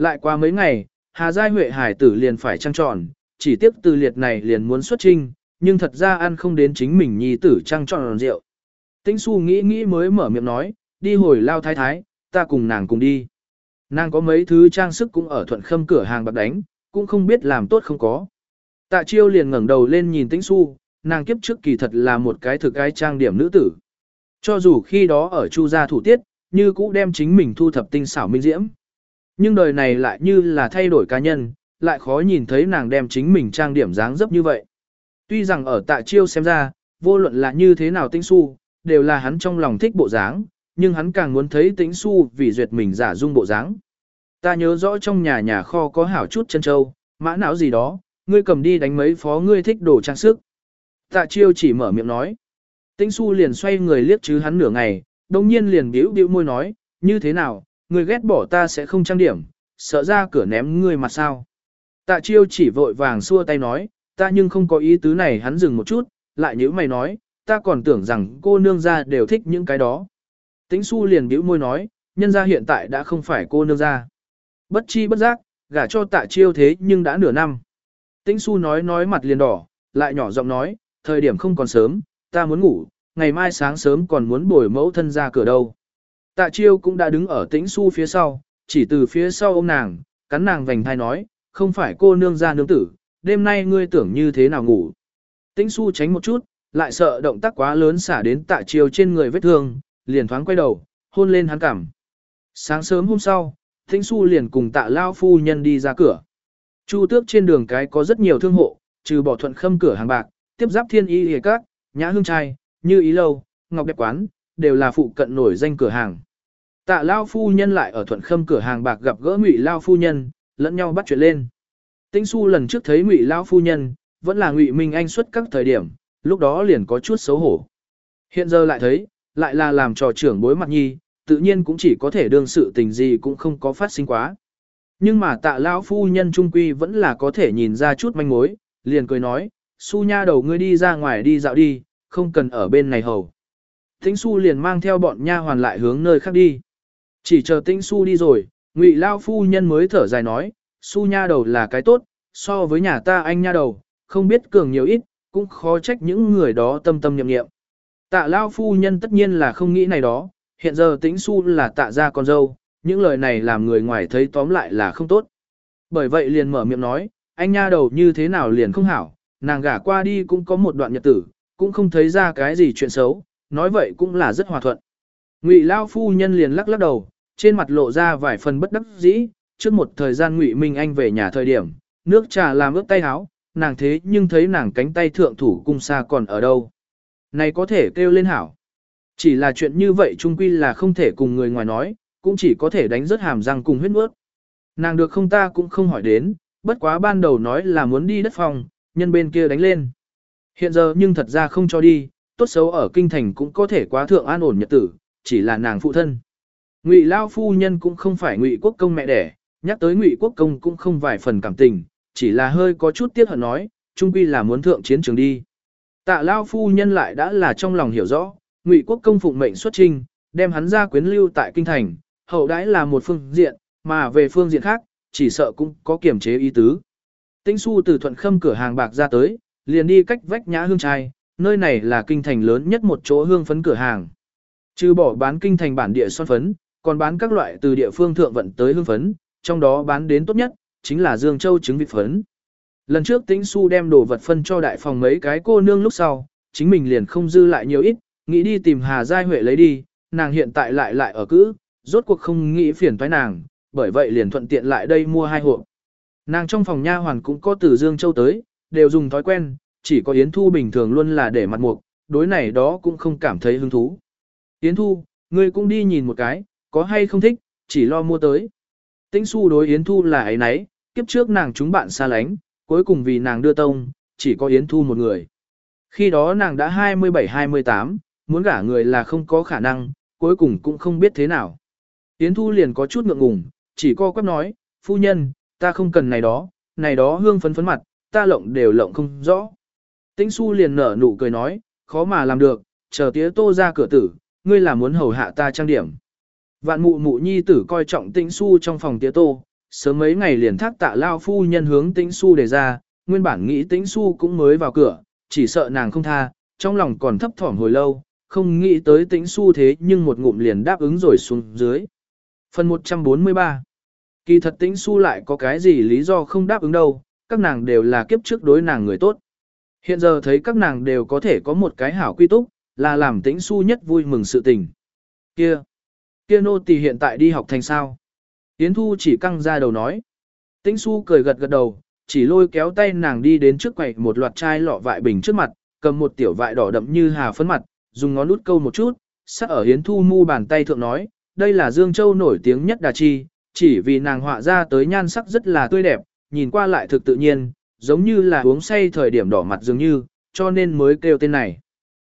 Lại qua mấy ngày, Hà Giai Huệ hải tử liền phải trăng tròn, chỉ tiếp từ liệt này liền muốn xuất trinh, nhưng thật ra ăn không đến chính mình nhi tử trăng tròn rượu. Tĩnh su nghĩ nghĩ mới mở miệng nói, đi hồi lao thái thái, ta cùng nàng cùng đi. Nàng có mấy thứ trang sức cũng ở thuận khâm cửa hàng bạc đánh, cũng không biết làm tốt không có. Tạ chiêu liền ngẩng đầu lên nhìn tĩnh su, nàng kiếp trước kỳ thật là một cái thực cái trang điểm nữ tử. Cho dù khi đó ở chu gia thủ tiết, như cũ đem chính mình thu thập tinh xảo minh diễm. Nhưng đời này lại như là thay đổi cá nhân, lại khó nhìn thấy nàng đem chính mình trang điểm dáng dấp như vậy. Tuy rằng ở tạ chiêu xem ra, vô luận là như thế nào tinh su, đều là hắn trong lòng thích bộ dáng, nhưng hắn càng muốn thấy tĩnh su vì duyệt mình giả dung bộ dáng. Ta nhớ rõ trong nhà nhà kho có hảo chút chân châu, mã não gì đó, ngươi cầm đi đánh mấy phó ngươi thích đồ trang sức. Tạ chiêu chỉ mở miệng nói. Tĩnh su liền xoay người liếc chứ hắn nửa ngày, đồng nhiên liền biểu biểu môi nói, như thế nào, ngươi ghét bỏ ta sẽ không trang điểm, sợ ra cửa ném ngươi mặt sao. Tạ chiêu chỉ vội vàng xua tay nói, ta nhưng không có ý tứ này hắn dừng một chút, lại nhữ mày nói, ta còn tưởng rằng cô nương gia đều thích những cái đó. Tĩnh su liền bĩu môi nói, nhân gia hiện tại đã không phải cô nương gia. Bất chi bất giác, gả cho tạ chiêu thế nhưng đã nửa năm. Tĩnh su nói nói mặt liền đỏ, lại nhỏ giọng nói, thời điểm không còn sớm, ta muốn ngủ, ngày mai sáng sớm còn muốn bồi mẫu thân ra cửa đâu. Tạ chiêu cũng đã đứng ở tĩnh su phía sau, chỉ từ phía sau ôm nàng, cắn nàng vành thai nói, không phải cô nương ra nương tử, đêm nay ngươi tưởng như thế nào ngủ. Tĩnh su tránh một chút, lại sợ động tác quá lớn xả đến tạ chiêu trên người vết thương, liền thoáng quay đầu, hôn lên hắn cảm. Sáng sớm hôm sau, Tĩnh su liền cùng tạ lao phu nhân đi ra cửa. Chu tước trên đường cái có rất nhiều thương hộ, trừ bỏ thuận khâm cửa hàng bạc, tiếp giáp thiên y hề các, nhã hương trai, như ý lâu, ngọc đẹp quán, đều là phụ cận nổi danh cửa hàng. Tạ lao phu nhân lại ở thuận khâm cửa hàng bạc gặp gỡ ngụy lao phu nhân, lẫn nhau bắt chuyện lên. Tĩnh su lần trước thấy ngụy lao phu nhân, vẫn là ngụy minh anh xuất các thời điểm, lúc đó liền có chút xấu hổ. Hiện giờ lại thấy, lại là làm trò trưởng bối mặt nhi, tự nhiên cũng chỉ có thể đương sự tình gì cũng không có phát sinh quá. Nhưng mà tạ lão phu nhân trung quy vẫn là có thể nhìn ra chút manh mối, liền cười nói, su nha đầu ngươi đi ra ngoài đi dạo đi, không cần ở bên này hầu. Thính su liền mang theo bọn nha hoàn lại hướng nơi khác đi. Chỉ chờ tĩnh su đi rồi, ngụy lao phu nhân mới thở dài nói, su nha đầu là cái tốt, so với nhà ta anh nha đầu, không biết cường nhiều ít, cũng khó trách những người đó tâm tâm nhậm nghiệm. Tạ lao phu nhân tất nhiên là không nghĩ này đó, hiện giờ tĩnh su là tạ ra con dâu, những lời này làm người ngoài thấy tóm lại là không tốt. Bởi vậy liền mở miệng nói, anh nha đầu như thế nào liền không hảo, nàng gả qua đi cũng có một đoạn nhật tử, cũng không thấy ra cái gì chuyện xấu, nói vậy cũng là rất hòa thuận. Ngụy Lao phu nhân liền lắc lắc đầu, trên mặt lộ ra vài phần bất đắc dĩ, trước một thời gian Ngụy Minh Anh về nhà thời điểm, nước trà làm ướt tay áo, nàng thế nhưng thấy nàng cánh tay thượng thủ cung xa còn ở đâu. Này có thể kêu lên hảo. Chỉ là chuyện như vậy trung quy là không thể cùng người ngoài nói, cũng chỉ có thể đánh rớt hàm răng cùng huyết mướt. Nàng được không ta cũng không hỏi đến, bất quá ban đầu nói là muốn đi đất phòng, nhân bên kia đánh lên. Hiện giờ nhưng thật ra không cho đi, tốt xấu ở kinh thành cũng có thể quá thượng an ổn nhật tử, chỉ là nàng phụ thân. Ngụy Lao phu nhân cũng không phải Ngụy Quốc công mẹ đẻ, nhắc tới Ngụy Quốc công cũng không vài phần cảm tình, chỉ là hơi có chút tiếc hận nói, trung quy là muốn thượng chiến trường đi. Tạ Lao phu nhân lại đã là trong lòng hiểu rõ, Ngụy Quốc công phụng mệnh xuất trinh, đem hắn ra quyến lưu tại kinh thành, hậu đãi là một phương diện, mà về phương diện khác, chỉ sợ cũng có kiểm chế ý tứ. Tĩnh su từ thuận khâm cửa hàng bạc ra tới, liền đi cách vách nhã hương trai, nơi này là kinh thành lớn nhất một chỗ hương phấn cửa hàng. Trừ bỏ bán kinh thành bản địa son phấn, còn bán các loại từ địa phương thượng vận tới hương phấn, trong đó bán đến tốt nhất, chính là Dương Châu trứng vịt phấn. Lần trước Tĩnh Su đem đồ vật phân cho đại phòng mấy cái cô nương lúc sau, chính mình liền không dư lại nhiều ít, nghĩ đi tìm Hà Giai Huệ lấy đi, nàng hiện tại lại lại ở cữ, rốt cuộc không nghĩ phiền toái nàng, bởi vậy liền thuận tiện lại đây mua hai hộp. Nàng trong phòng nha hoàn cũng có từ Dương Châu tới, đều dùng thói quen, chỉ có Yến Thu bình thường luôn là để mặt mục, đối này đó cũng không cảm thấy hứng thú. Yến Thu, ngươi cũng đi nhìn một cái, có hay không thích, chỉ lo mua tới. Tĩnh su đối Yến Thu là ấy nấy, kiếp trước nàng chúng bạn xa lánh, cuối cùng vì nàng đưa tông, chỉ có Yến Thu một người. Khi đó nàng đã 27-28, muốn gả người là không có khả năng, cuối cùng cũng không biết thế nào. Yến Thu liền có chút ngượng ngùng, chỉ co quắp nói, phu nhân, ta không cần này đó, này đó hương phấn phấn mặt, ta lộng đều lộng không rõ. Tĩnh su liền nở nụ cười nói, khó mà làm được, chờ tía tô ra cửa tử, ngươi là muốn hầu hạ ta trang điểm. Vạn mụ mụ nhi tử coi trọng tĩnh su trong phòng tía tô, sớm mấy ngày liền thác tạ lao phu nhân hướng tĩnh su đề ra, nguyên bản nghĩ tĩnh su cũng mới vào cửa, chỉ sợ nàng không tha, trong lòng còn thấp thỏm hồi lâu, không nghĩ tới tĩnh su thế nhưng một ngụm liền đáp ứng rồi xuống dưới. Phần 143 Kỳ thật tĩnh su lại có cái gì lý do không đáp ứng đâu, các nàng đều là kiếp trước đối nàng người tốt. Hiện giờ thấy các nàng đều có thể có một cái hảo quy túc, là làm tĩnh su nhất vui mừng sự tình. Kia! Kia nô tỳ hiện tại đi học thành sao? Yến Thu chỉ căng ra đầu nói. Tĩnh su cười gật gật đầu, chỉ lôi kéo tay nàng đi đến trước quầy một loạt chai lọ vại bình trước mặt, cầm một tiểu vại đỏ đậm như hà phấn mặt, dùng ngón út câu một chút, sắc ở Yến Thu mu bàn tay thượng nói, đây là Dương Châu nổi tiếng nhất đà chi, chỉ vì nàng họa ra tới nhan sắc rất là tươi đẹp, nhìn qua lại thực tự nhiên, giống như là uống say thời điểm đỏ mặt dường như, cho nên mới kêu tên này.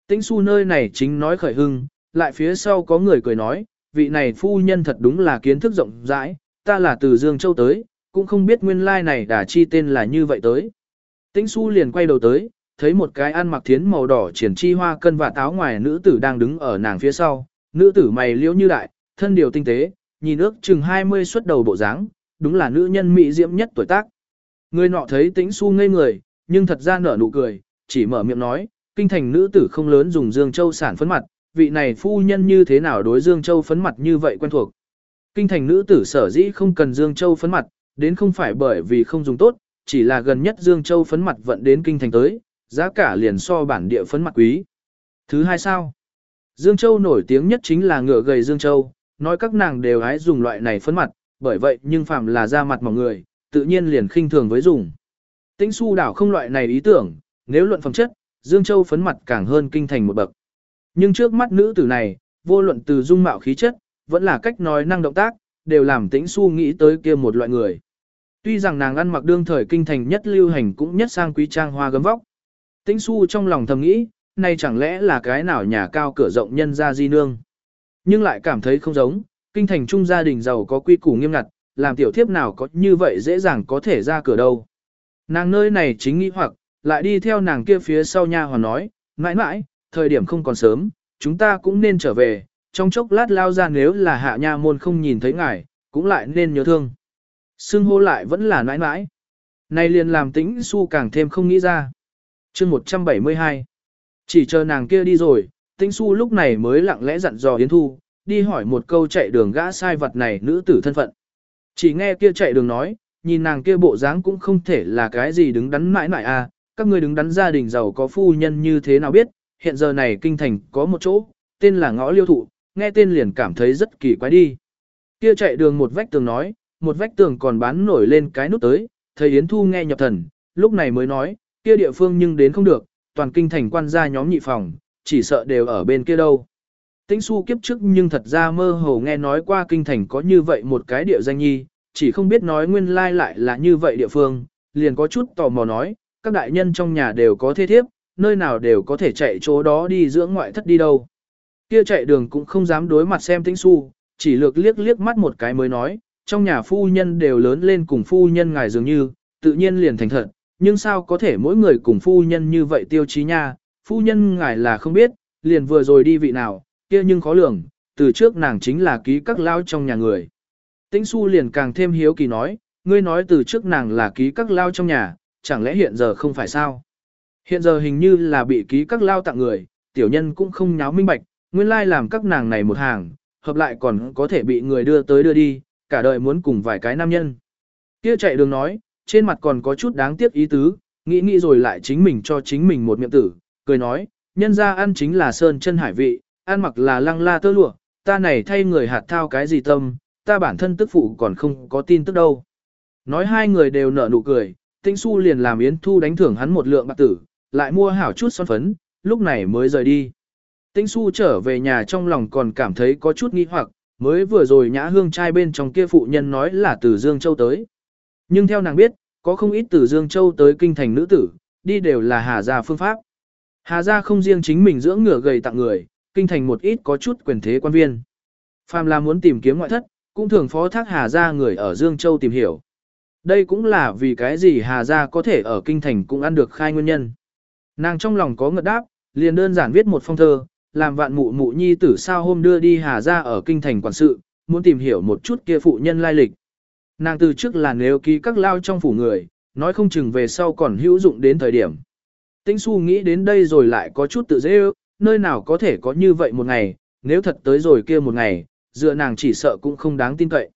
Tĩnh su nơi này chính nói khởi hưng, lại phía sau có người cười nói, vị này phu nhân thật đúng là kiến thức rộng rãi, ta là từ Dương Châu tới, cũng không biết nguyên lai này đã chi tên là như vậy tới. Tĩnh su liền quay đầu tới, thấy một cái ăn mặc thiến màu đỏ triển chi hoa cân và táo ngoài nữ tử đang đứng ở nàng phía sau, nữ tử mày liễu như đại, thân điều tinh tế, nhìn ước chừng 20 xuất đầu bộ dáng, đúng là nữ nhân mỹ diễm nhất tuổi tác. Người nọ thấy tĩnh su ngây người, nhưng thật ra nở nụ cười, chỉ mở miệng nói, kinh thành nữ tử không lớn dùng Dương Châu sản phấn mặt, vị này phu nhân như thế nào đối Dương Châu phấn mặt như vậy quen thuộc. Kinh thành nữ tử sở dĩ không cần Dương Châu phấn mặt, đến không phải bởi vì không dùng tốt, chỉ là gần nhất Dương Châu phấn mặt vận đến kinh thành tới, giá cả liền so bản địa phấn mặt quý. Thứ hai sao? Dương Châu nổi tiếng nhất chính là ngựa gầy Dương Châu, nói các nàng đều hái dùng loại này phấn mặt, bởi vậy nhưng phạm là da mặt mỏng người, tự nhiên liền khinh thường với dùng. Tĩnh su đảo không loại này ý tưởng, nếu luận phẩm chất, Dương Châu phấn mặt càng hơn kinh thành một bậc. Nhưng trước mắt nữ tử này, vô luận từ dung mạo khí chất, vẫn là cách nói năng động tác, đều làm tĩnh su nghĩ tới kia một loại người. Tuy rằng nàng ăn mặc đương thời kinh thành nhất lưu hành cũng nhất sang quý trang hoa gấm vóc. Tĩnh su trong lòng thầm nghĩ, này chẳng lẽ là cái nào nhà cao cửa rộng nhân gia di nương. Nhưng lại cảm thấy không giống, kinh thành trung gia đình giàu có quy củ nghiêm ngặt, làm tiểu thiếp nào có như vậy dễ dàng có thể ra cửa đâu. Nàng nơi này chính nghĩ hoặc, lại đi theo nàng kia phía sau nha hoàn nói, mãi mãi, thời điểm không còn sớm, chúng ta cũng nên trở về, trong chốc lát lao ra nếu là hạ nha môn không nhìn thấy ngài, cũng lại nên nhớ thương. Xưng hô lại vẫn là mãi mãi. Này liền làm tĩnh su càng thêm không nghĩ ra. chương 172. Chỉ chờ nàng kia đi rồi, tĩnh su lúc này mới lặng lẽ dặn dò Yến Thu, đi hỏi một câu chạy đường gã sai vật này nữ tử thân phận. Chỉ nghe kia chạy đường nói, nhìn nàng kia bộ dáng cũng không thể là cái gì đứng đắn mãi mãi à, các ngươi đứng đắn gia đình giàu có phu nhân như thế nào biết, hiện giờ này kinh thành có một chỗ, tên là ngõ liêu thụ, nghe tên liền cảm thấy rất kỳ quái đi. Kia chạy đường một vách tường nói, một vách tường còn bán nổi lên cái nút tới, thầy Yến Thu nghe nhập thần, lúc này mới nói, kia địa phương nhưng đến không được, toàn kinh thành quan gia nhóm nhị phòng, chỉ sợ đều ở bên kia đâu. Tĩnh su kiếp trước nhưng thật ra mơ hồ nghe nói qua kinh thành có như vậy một cái địa danh nhi, chỉ không biết nói nguyên lai lại là như vậy địa phương, liền có chút tò mò nói, các đại nhân trong nhà đều có thế thiếp, nơi nào đều có thể chạy chỗ đó đi dưỡng ngoại thất đi đâu. Kia chạy đường cũng không dám đối mặt xem tĩnh su, chỉ lược liếc liếc mắt một cái mới nói, trong nhà phu nhân đều lớn lên cùng phu nhân ngài dường như, tự nhiên liền thành thật, nhưng sao có thể mỗi người cùng phu nhân như vậy tiêu chí nha, phu nhân ngài là không biết, liền vừa rồi đi vị nào, kia nhưng khó lường, từ trước nàng chính là ký các lao trong nhà người. Tĩnh su liền càng thêm hiếu kỳ nói, ngươi nói từ trước nàng là ký các lao trong nhà, chẳng lẽ hiện giờ không phải sao? Hiện giờ hình như là bị ký các lao tặng người, tiểu nhân cũng không nháo minh bạch, nguyên lai làm các nàng này một hàng, hợp lại còn có thể bị người đưa tới đưa đi, cả đời muốn cùng vài cái nam nhân. Kia chạy đường nói, trên mặt còn có chút đáng tiếc ý tứ, nghĩ nghĩ rồi lại chính mình cho chính mình một miệng tử, cười nói, nhân ra ăn chính là sơn chân hải vị, ăn mặc là lăng la tơ lụa, ta này thay người hạt thao cái gì tâm, ta bản thân tức phụ còn không có tin tức đâu. Nói hai người đều nở nụ cười, Tĩnh Xu liền làm Yến Thu đánh thưởng hắn một lượng bạc tử, lại mua hảo chút son phấn, lúc này mới rời đi. Tĩnh Xu trở về nhà trong lòng còn cảm thấy có chút nghi hoặc, mới vừa rồi nhã hương trai bên trong kia phụ nhân nói là từ Dương Châu tới. Nhưng theo nàng biết, có không ít từ Dương Châu tới kinh thành nữ tử, đi đều là Hà Gia phương pháp. Hà Gia không riêng chính mình dưỡng ngựa gầy tặng người, kinh thành một ít có chút quyền thế quan viên. Phàm là muốn tìm kiếm ngoại thất, cũng thường phó thác Hà Gia người ở Dương Châu tìm hiểu. Đây cũng là vì cái gì Hà Gia có thể ở kinh thành cũng ăn được khai nguyên nhân. Nàng trong lòng có ngợt đáp, liền đơn giản viết một phong thơ, làm vạn mụ mụ nhi tử sao hôm đưa đi Hà Gia ở kinh thành quản sự, muốn tìm hiểu một chút kia phụ nhân lai lịch. Nàng từ trước là nếu ký các lao trong phủ người, nói không chừng về sau còn hữu dụng đến thời điểm. Tĩnh su nghĩ đến đây rồi lại có chút tự dễ ước, nơi nào có thể có như vậy một ngày, nếu thật tới rồi kia một ngày, dựa nàng chỉ sợ cũng không đáng tin cậy.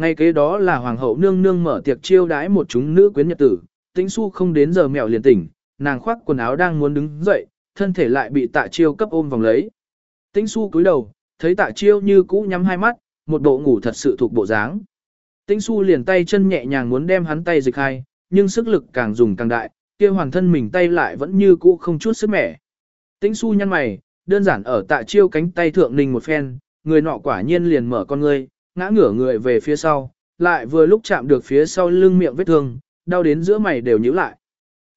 Ngay kế đó là hoàng hậu nương nương mở tiệc chiêu đãi một chúng nữ quyến nhật tử, tĩnh su không đến giờ mèo liền tỉnh, nàng khoác quần áo đang muốn đứng dậy, thân thể lại bị tạ chiêu cấp ôm vòng lấy. Tĩnh su cúi đầu, thấy tạ chiêu như cũ nhắm hai mắt, một bộ ngủ thật sự thuộc bộ dáng. Tĩnh su liền tay chân nhẹ nhàng muốn đem hắn tay dịch hai, nhưng sức lực càng dùng càng đại, kia hoàn thân mình tay lại vẫn như cũ không chút sức mẻ. Tĩnh su nhăn mày, đơn giản ở tạ chiêu cánh tay thượng ninh một phen, người nọ quả nhiên liền mở con ngươi, ngã ngửa người về phía sau, lại vừa lúc chạm được phía sau lưng miệng vết thương, đau đến giữa mày đều nhíu lại.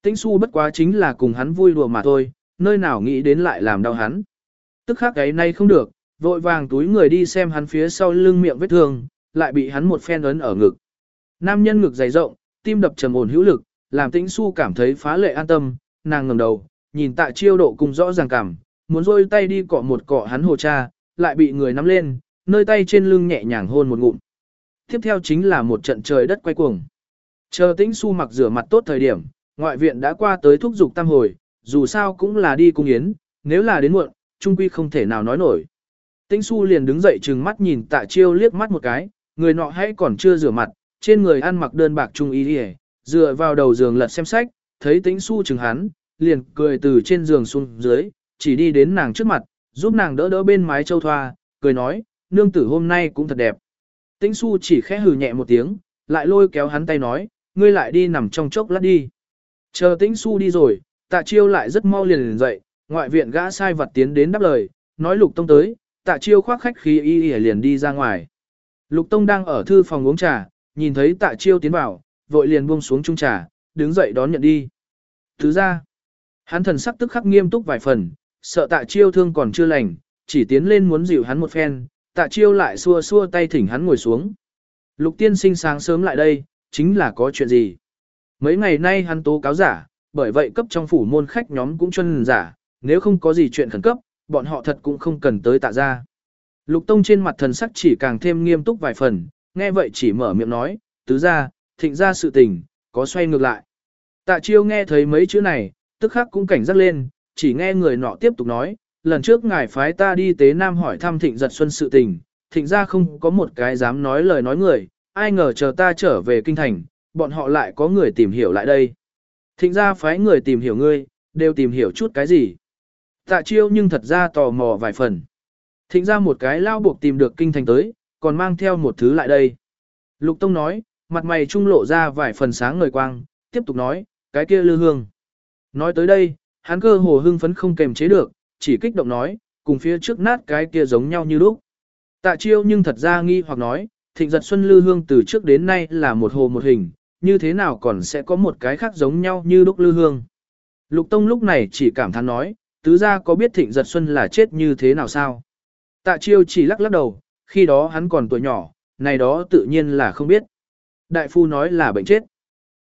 Tĩnh su bất quá chính là cùng hắn vui đùa mà thôi, nơi nào nghĩ đến lại làm đau hắn. Tức khắc cái nay không được, vội vàng túi người đi xem hắn phía sau lưng miệng vết thương, lại bị hắn một phen ấn ở ngực. Nam nhân ngực dày rộng, tim đập trầm ổn hữu lực, làm tĩnh su cảm thấy phá lệ an tâm, nàng ngẩng đầu, nhìn tạ chiêu độ cùng rõ ràng cảm, muốn rôi tay đi cọ một cọ hắn hồ cha, lại bị người nắm lên, nơi tay trên lưng nhẹ nhàng hôn một ngụm. Tiếp theo chính là một trận trời đất quay cuồng. Chờ tĩnh su mặc rửa mặt tốt thời điểm, ngoại viện đã qua tới thúc dục tam hồi, dù sao cũng là đi cung yến, nếu là đến muộn, trung quy không thể nào nói nổi. Tĩnh su liền đứng dậy trừng mắt nhìn tạ chiêu liếc mắt một cái, người nọ hãy còn chưa rửa mặt, trên người ăn mặc đơn bạc trung y đi dựa vào đầu giường lật xem sách, thấy tĩnh su chừng hắn, liền cười từ trên giường xuống dưới, chỉ đi đến nàng trước mặt, giúp nàng đỡ đỡ bên mái châu thoa, cười nói, nương tử hôm nay cũng thật đẹp. Tĩnh su chỉ khẽ hừ nhẹ một tiếng, lại lôi kéo hắn tay nói, ngươi lại đi nằm trong chốc lát đi. Chờ tĩnh su đi rồi, tạ chiêu lại rất mau liền liền dậy, ngoại viện gã sai vật tiến đến đáp lời, nói lục tông tới, tạ chiêu khoác khách khí y y liền đi ra ngoài. Lục tông đang ở thư phòng uống trà, nhìn thấy tạ chiêu tiến vào, vội liền buông xuống chung trà, đứng dậy đón nhận đi. Thứ ra, hắn thần sắc tức khắc nghiêm túc vài phần, sợ tạ chiêu thương còn chưa lành, chỉ tiến lên muốn dịu hắn một phen, tạ chiêu lại xua xua tay thỉnh hắn ngồi xuống. Lục tiên sinh sáng sớm lại đây, chính là có chuyện gì? Mấy ngày nay hắn tố cáo giả, bởi vậy cấp trong phủ môn khách nhóm cũng chân giả, nếu không có gì chuyện khẩn cấp, bọn họ thật cũng không cần tới tạ ra. Lục Tông trên mặt thần sắc chỉ càng thêm nghiêm túc vài phần, nghe vậy chỉ mở miệng nói, tứ ra, thịnh ra sự tình, có xoay ngược lại. Tạ chiêu nghe thấy mấy chữ này, tức khắc cũng cảnh giác lên, chỉ nghe người nọ tiếp tục nói, lần trước ngài phái ta đi tế nam hỏi thăm thịnh giật xuân sự tình, thịnh ra không có một cái dám nói lời nói người, ai ngờ chờ ta trở về kinh thành, bọn họ lại có người tìm hiểu lại đây. Thịnh ra phái người tìm hiểu ngươi, đều tìm hiểu chút cái gì. Tạ chiêu nhưng thật ra tò mò vài phần. Thịnh ra một cái lao buộc tìm được kinh thành tới, còn mang theo một thứ lại đây. Lục Tông nói, mặt mày trung lộ ra vài phần sáng ngời quang, tiếp tục nói, cái kia lư hương. Nói tới đây, hắn cơ hồ hưng phấn không kềm chế được, chỉ kích động nói, cùng phía trước nát cái kia giống nhau như lúc. Tạ chiêu nhưng thật ra nghi hoặc nói, thịnh giật xuân lư hương từ trước đến nay là một hồ một hình, như thế nào còn sẽ có một cái khác giống nhau như lúc lư hương. Lục Tông lúc này chỉ cảm thán nói, tứ gia có biết thịnh giật xuân là chết như thế nào sao? Tạ chiêu chỉ lắc lắc đầu, khi đó hắn còn tuổi nhỏ, này đó tự nhiên là không biết. Đại phu nói là bệnh chết.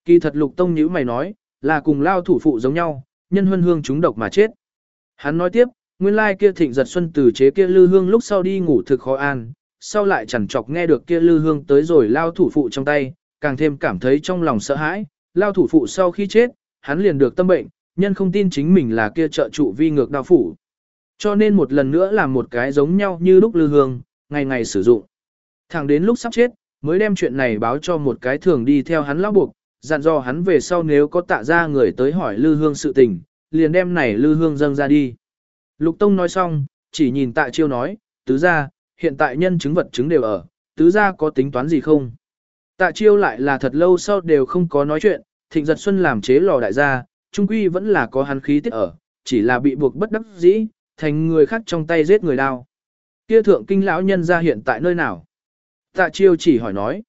Kỳ thật lục tông nhữ mày nói, là cùng lao thủ phụ giống nhau, nhân huân hương chúng độc mà chết. Hắn nói tiếp, nguyên lai kia thịnh giật xuân từ chế kia lư hương lúc sau đi ngủ thực khó an, sau lại chẳng chọc nghe được kia lư hương tới rồi lao thủ phụ trong tay, càng thêm cảm thấy trong lòng sợ hãi, lao thủ phụ sau khi chết, hắn liền được tâm bệnh, nhân không tin chính mình là kia trợ trụ vi ngược đao phủ. Cho nên một lần nữa làm một cái giống nhau như lúc lư hương, ngày ngày sử dụng. Thẳng đến lúc sắp chết, mới đem chuyện này báo cho một cái thường đi theo hắn lão buộc, dặn dò hắn về sau nếu có tạ ra người tới hỏi lư hương sự tình, liền đem này lư hương dâng ra đi. Lục Tông nói xong, chỉ nhìn tạ chiêu nói, tứ gia, hiện tại nhân chứng vật chứng đều ở, tứ gia có tính toán gì không? Tạ chiêu lại là thật lâu sau đều không có nói chuyện, thịnh giật xuân làm chế lò đại gia, trung quy vẫn là có hắn khí tiết ở, chỉ là bị buộc bất đắc dĩ, thành người khác trong tay giết người đao. Kia thượng kinh lão nhân ra hiện tại nơi nào? Tạ chiêu chỉ hỏi nói.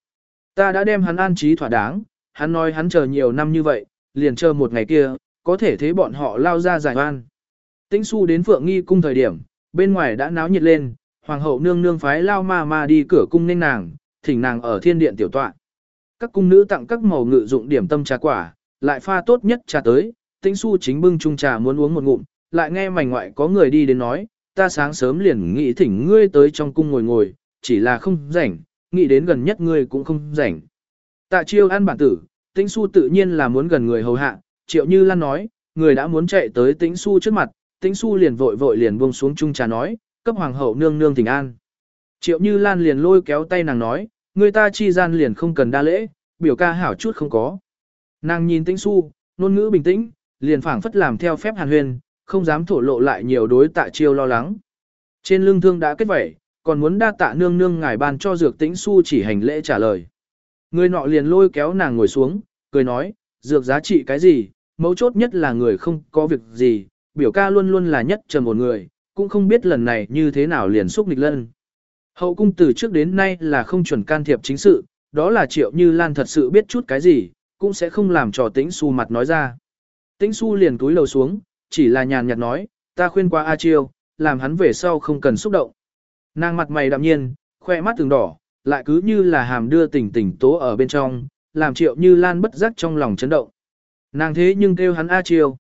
Ta đã đem hắn an trí thỏa đáng, hắn nói hắn chờ nhiều năm như vậy, liền chờ một ngày kia, có thể thấy bọn họ lao ra giải oan. Tĩnh su đến phượng nghi cung thời điểm, bên ngoài đã náo nhiệt lên, hoàng hậu nương nương phái lao ma ma đi cửa cung nên nàng, thỉnh nàng ở thiên điện tiểu tọa. Các cung nữ tặng các màu ngự dụng điểm tâm trà quả, lại pha tốt nhất trà tới, tĩnh su chính bưng chung trà muốn uống một ngụm, lại nghe mảnh ngoại có người đi đến nói, ta sáng sớm liền nghĩ thỉnh ngươi tới trong cung ngồi ngồi, chỉ là không rảnh, nghĩ đến gần nhất ngươi cũng không rảnh. Tạ chiêu ăn bản tử, tĩnh su tự nhiên là muốn gần người hầu hạ, triệu như lan nói, người đã muốn chạy tới tĩnh su trước mặt, tĩnh su liền vội vội liền buông xuống chung trà nói, cấp hoàng hậu nương nương thỉnh an. Triệu như lan liền lôi kéo tay nàng nói, người ta chi gian liền không cần đa lễ, biểu ca hảo chút không có. Nàng nhìn tĩnh su, ngôn ngữ bình tĩnh, liền phảng phất làm theo phép hàn huyền, không dám thổ lộ lại nhiều đối tạ chiêu lo lắng. Trên lưng thương đã kết vẩy, còn muốn đa tạ nương nương ngài ban cho dược tĩnh su chỉ hành lễ trả lời. Người nọ liền lôi kéo nàng ngồi xuống, cười nói, dược giá trị cái gì, mấu chốt nhất là người không có việc gì, biểu ca luôn luôn là nhất trầm một người, cũng không biết lần này như thế nào liền xúc nghịch lân. Hậu cung từ trước đến nay là không chuẩn can thiệp chính sự, đó là triệu như Lan thật sự biết chút cái gì, cũng sẽ không làm trò tĩnh su mặt nói ra. Tĩnh su liền túi lầu xuống, chỉ là nhàn nhạt nói, ta khuyên qua A Chiêu, làm hắn về sau không cần xúc động. Nàng mặt mày đạm nhiên, khoe mắt từng đỏ, lại cứ như là hàm đưa tỉnh tỉnh tố ở bên trong, làm triệu như lan bất giác trong lòng chấn động. Nàng thế nhưng kêu hắn A Chiêu.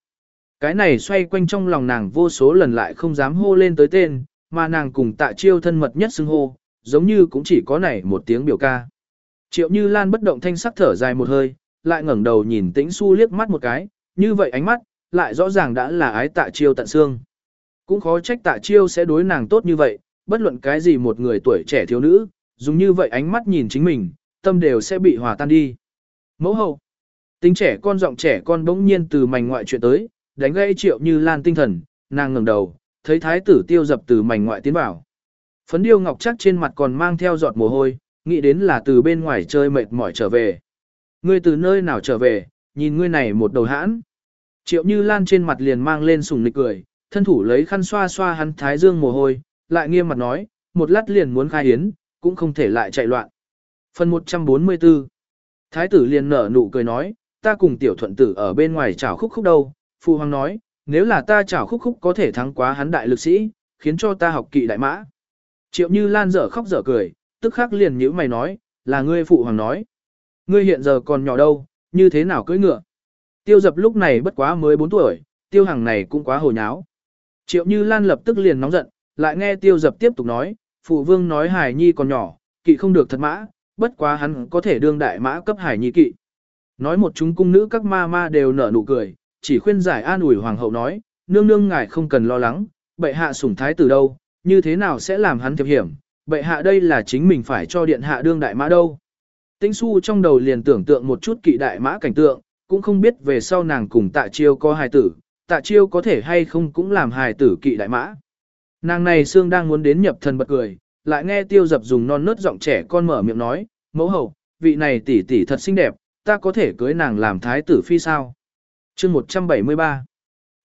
Cái này xoay quanh trong lòng nàng vô số lần lại không dám hô lên tới tên, mà nàng cùng tạ chiêu thân mật nhất xưng hô, giống như cũng chỉ có này một tiếng biểu ca. Triệu như lan bất động thanh sắc thở dài một hơi, lại ngẩng đầu nhìn tĩnh su liếc mắt một cái, như vậy ánh mắt, lại rõ ràng đã là ái tạ chiêu tận xương. Cũng khó trách tạ chiêu sẽ đối nàng tốt như vậy, bất luận cái gì một người tuổi trẻ thiếu nữ, dùng như vậy ánh mắt nhìn chính mình, tâm đều sẽ bị hòa tan đi. Mẫu hậu, tính trẻ con giọng trẻ con bỗng nhiên từ mảnh ngoại chuyện tới, đánh gây triệu như lan tinh thần, nàng ngẩng đầu, thấy thái tử tiêu dập từ mảnh ngoại tiến vào. Phấn điêu ngọc chắc trên mặt còn mang theo giọt mồ hôi, nghĩ đến là từ bên ngoài chơi mệt mỏi trở về. Ngươi từ nơi nào trở về, nhìn ngươi này một đầu hãn. Triệu Như Lan trên mặt liền mang lên sùng nịch cười, thân thủ lấy khăn xoa xoa hắn thái dương mồ hôi, lại nghiêm mặt nói, một lát liền muốn khai hiến, cũng không thể lại chạy loạn. Phần 144 Thái tử liền nở nụ cười nói, ta cùng tiểu thuận tử ở bên ngoài chảo khúc khúc đâu, Phu Hoàng nói, nếu là ta chảo khúc khúc có thể thắng quá hắn đại lực sĩ, khiến cho ta học kỵ đại mã. Triệu Như Lan dở khóc dở cười, tức khắc liền nhíu mày nói, là ngươi Phụ Hoàng nói. Ngươi hiện giờ còn nhỏ đâu, như thế nào cưỡi ngựa? Tiêu dập lúc này bất quá mới 4 tuổi, tiêu hàng này cũng quá hồ nháo. Triệu Như Lan lập tức liền nóng giận, lại nghe tiêu dập tiếp tục nói, phụ vương nói hải nhi còn nhỏ, kỵ không được thật mã, bất quá hắn có thể đương đại mã cấp hải nhi kỵ. Nói một chúng cung nữ các ma ma đều nở nụ cười, chỉ khuyên giải an ủi hoàng hậu nói, nương nương ngài không cần lo lắng, bệ hạ sủng thái từ đâu, như thế nào sẽ làm hắn thiệp hiểm, bệ hạ đây là chính mình phải cho điện hạ đương đại mã đâu. Tĩnh su trong đầu liền tưởng tượng một chút kỵ đại mã cảnh tượng, cũng không biết về sau nàng cùng tạ chiêu có hài tử, tạ chiêu có thể hay không cũng làm hài tử kỵ đại mã. Nàng này xương đang muốn đến nhập thần bật cười, lại nghe tiêu dập dùng non nớt giọng trẻ con mở miệng nói, mẫu hậu, vị này tỷ tỷ thật xinh đẹp, ta có thể cưới nàng làm thái tử phi sao. chương 173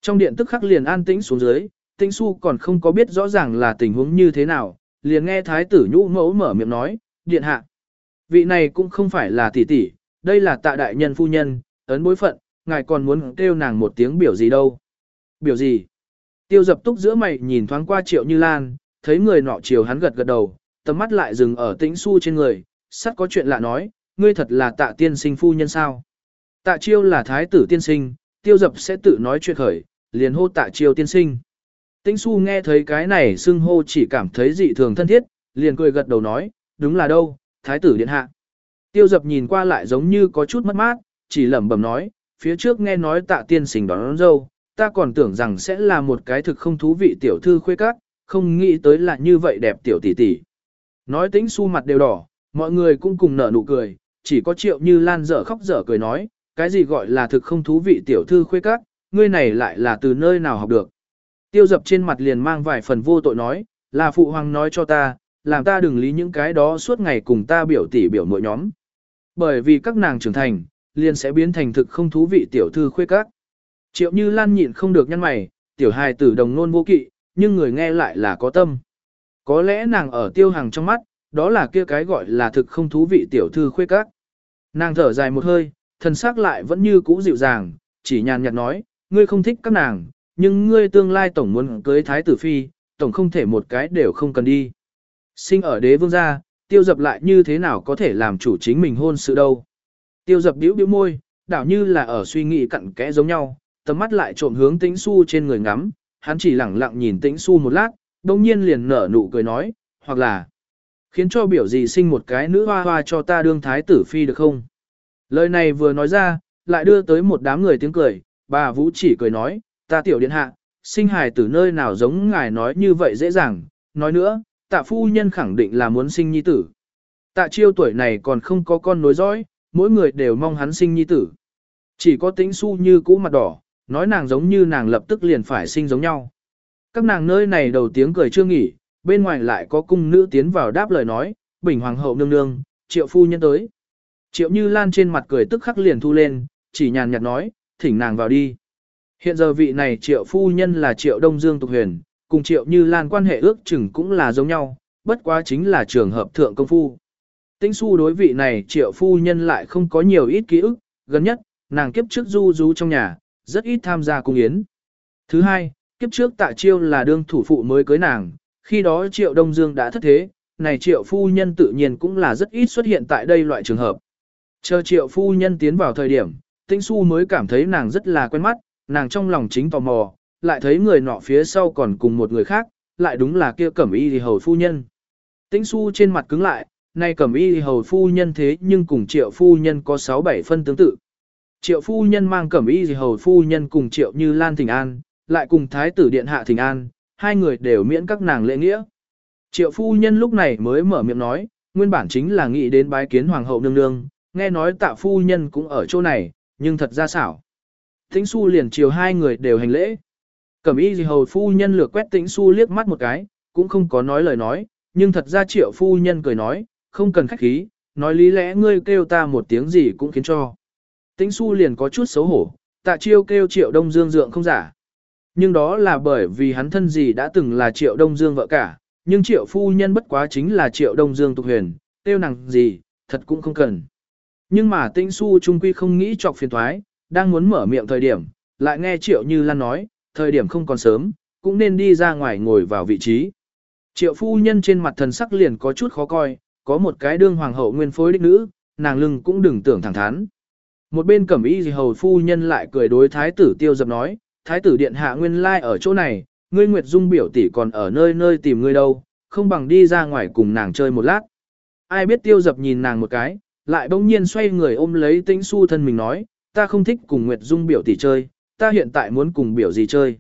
Trong điện tức khắc liền an tĩnh xuống dưới, tĩnh su còn không có biết rõ ràng là tình huống như thế nào, liền nghe thái tử nhũ mẫu mở miệng nói, điện hạ. Vị này cũng không phải là tỷ tỷ, đây là tạ đại nhân phu nhân, ấn bối phận, ngài còn muốn kêu nàng một tiếng biểu gì đâu. Biểu gì? Tiêu dập túc giữa mày nhìn thoáng qua triệu như lan, thấy người nọ chiều hắn gật gật đầu, tầm mắt lại dừng ở tĩnh su trên người, sắt có chuyện lạ nói, ngươi thật là tạ tiên sinh phu nhân sao. Tạ chiêu là thái tử tiên sinh, tiêu dập sẽ tự nói chuyện khởi, liền hô tạ chiêu tiên sinh. Tĩnh su nghe thấy cái này xưng hô chỉ cảm thấy dị thường thân thiết, liền cười gật đầu nói, đúng là đâu, thái tử điện hạ. Tiêu dập nhìn qua lại giống như có chút mất mát, chỉ lẩm bẩm nói, phía trước nghe nói tạ tiên sinh đón, đón dâu, ta còn tưởng rằng sẽ là một cái thực không thú vị tiểu thư khuê các, không nghĩ tới là như vậy đẹp tiểu tỷ tỷ. Nói tính su mặt đều đỏ, mọi người cũng cùng nở nụ cười, chỉ có triệu như lan dở khóc dở cười nói, cái gì gọi là thực không thú vị tiểu thư khuê các, ngươi này lại là từ nơi nào học được. Tiêu dập trên mặt liền mang vài phần vô tội nói, là phụ hoàng nói cho ta, làm ta đừng lý những cái đó suốt ngày cùng ta biểu tỷ biểu mỗi nhóm. Bởi vì các nàng trưởng thành, liền sẽ biến thành thực không thú vị tiểu thư khuê các. Triệu Như Lan nhịn không được nhăn mày, tiểu hài tử đồng nôn vô kỵ, nhưng người nghe lại là có tâm. Có lẽ nàng ở tiêu hàng trong mắt, đó là kia cái gọi là thực không thú vị tiểu thư khuê các. Nàng thở dài một hơi, thân xác lại vẫn như cũ dịu dàng, chỉ nhàn nhạt nói, ngươi không thích các nàng, nhưng ngươi tương lai tổng muốn cưới thái tử phi, tổng không thể một cái đều không cần đi. Sinh ở đế vương gia, tiêu dập lại như thế nào có thể làm chủ chính mình hôn sự đâu. Tiêu dập bĩu bĩu môi, đảo như là ở suy nghĩ cặn kẽ giống nhau, tầm mắt lại trộm hướng tĩnh su trên người ngắm, hắn chỉ lẳng lặng nhìn tĩnh su một lát, đồng nhiên liền nở nụ cười nói, hoặc là khiến cho biểu gì sinh một cái nữ hoa hoa cho ta đương thái tử phi được không? Lời này vừa nói ra, lại đưa tới một đám người tiếng cười, bà Vũ chỉ cười nói, ta tiểu điện hạ, sinh hài từ nơi nào giống ngài nói như vậy dễ dàng, nói nữa, tạ phu nhân khẳng định là muốn sinh nhi tử. Tạ chiêu tuổi này còn không có con nối dõi, mỗi người đều mong hắn sinh nhi tử. Chỉ có tính su như cũ mặt đỏ, nói nàng giống như nàng lập tức liền phải sinh giống nhau. Các nàng nơi này đầu tiếng cười chưa nghỉ, bên ngoài lại có cung nữ tiến vào đáp lời nói, bình hoàng hậu nương nương, triệu phu nhân tới. Triệu như lan trên mặt cười tức khắc liền thu lên, chỉ nhàn nhạt nói, thỉnh nàng vào đi. Hiện giờ vị này triệu phu nhân là triệu đông dương tục huyền, cùng triệu như lan quan hệ ước chừng cũng là giống nhau, bất quá chính là trường hợp thượng công phu. Tĩnh su đối vị này triệu phu nhân lại không có nhiều ít ký ức, gần nhất, nàng kiếp trước du du trong nhà, rất ít tham gia cung yến. Thứ hai, kiếp trước tạ chiêu là đương thủ phụ mới cưới nàng, khi đó triệu đông dương đã thất thế, này triệu phu nhân tự nhiên cũng là rất ít xuất hiện tại đây loại trường hợp. Chờ triệu phu nhân tiến vào thời điểm, tĩnh su mới cảm thấy nàng rất là quen mắt, nàng trong lòng chính tò mò, lại thấy người nọ phía sau còn cùng một người khác, lại đúng là kia cẩm y thì hầu phu nhân. Tĩnh su trên mặt cứng lại, nay cẩm y thì hầu phu nhân thế nhưng cùng triệu phu nhân có 6-7 phân tương tự. Triệu phu nhân mang cẩm y thì hầu phu nhân cùng triệu như lan Thịnh an, lại cùng thái tử điện hạ Thịnh an, hai người đều miễn các nàng lễ nghĩa. Triệu phu nhân lúc này mới mở miệng nói, nguyên bản chính là nghĩ đến bái kiến hoàng hậu nương nương, nghe nói tạ phu nhân cũng ở chỗ này, nhưng thật ra xảo. Tĩnh su liền chiều hai người đều hành lễ. Cẩm y gì hầu phu nhân lược quét tĩnh su liếc mắt một cái, cũng không có nói lời nói, nhưng thật ra triệu phu nhân cười nói, không cần khách khí, nói lý lẽ ngươi kêu ta một tiếng gì cũng khiến cho. Tĩnh su liền có chút xấu hổ, tạ chiêu kêu triệu đông dương dượng không giả. Nhưng đó là bởi vì hắn thân gì đã từng là triệu đông dương vợ cả, nhưng triệu phu nhân bất quá chính là triệu đông dương tục huyền, tiêu nàng gì, thật cũng không cần. Nhưng mà tĩnh su trung quy không nghĩ chọc phiền thoái, đang muốn mở miệng thời điểm, lại nghe triệu như lan nói, thời điểm không còn sớm, cũng nên đi ra ngoài ngồi vào vị trí. Triệu phu nhân trên mặt thần sắc liền có chút khó coi, có một cái đương hoàng hậu nguyên phối đích nữ, nàng lưng cũng đừng tưởng thẳng thắn. Một bên cẩm y gì hầu phu nhân lại cười đối thái tử tiêu dập nói, thái tử điện hạ nguyên lai like ở chỗ này, ngươi Nguyệt Dung biểu tỷ còn ở nơi nơi tìm ngươi đâu, không bằng đi ra ngoài cùng nàng chơi một lát. Ai biết tiêu dập nhìn nàng một cái, lại bỗng nhiên xoay người ôm lấy tĩnh su thân mình nói, ta không thích cùng Nguyệt Dung biểu tỷ chơi, ta hiện tại muốn cùng biểu gì chơi.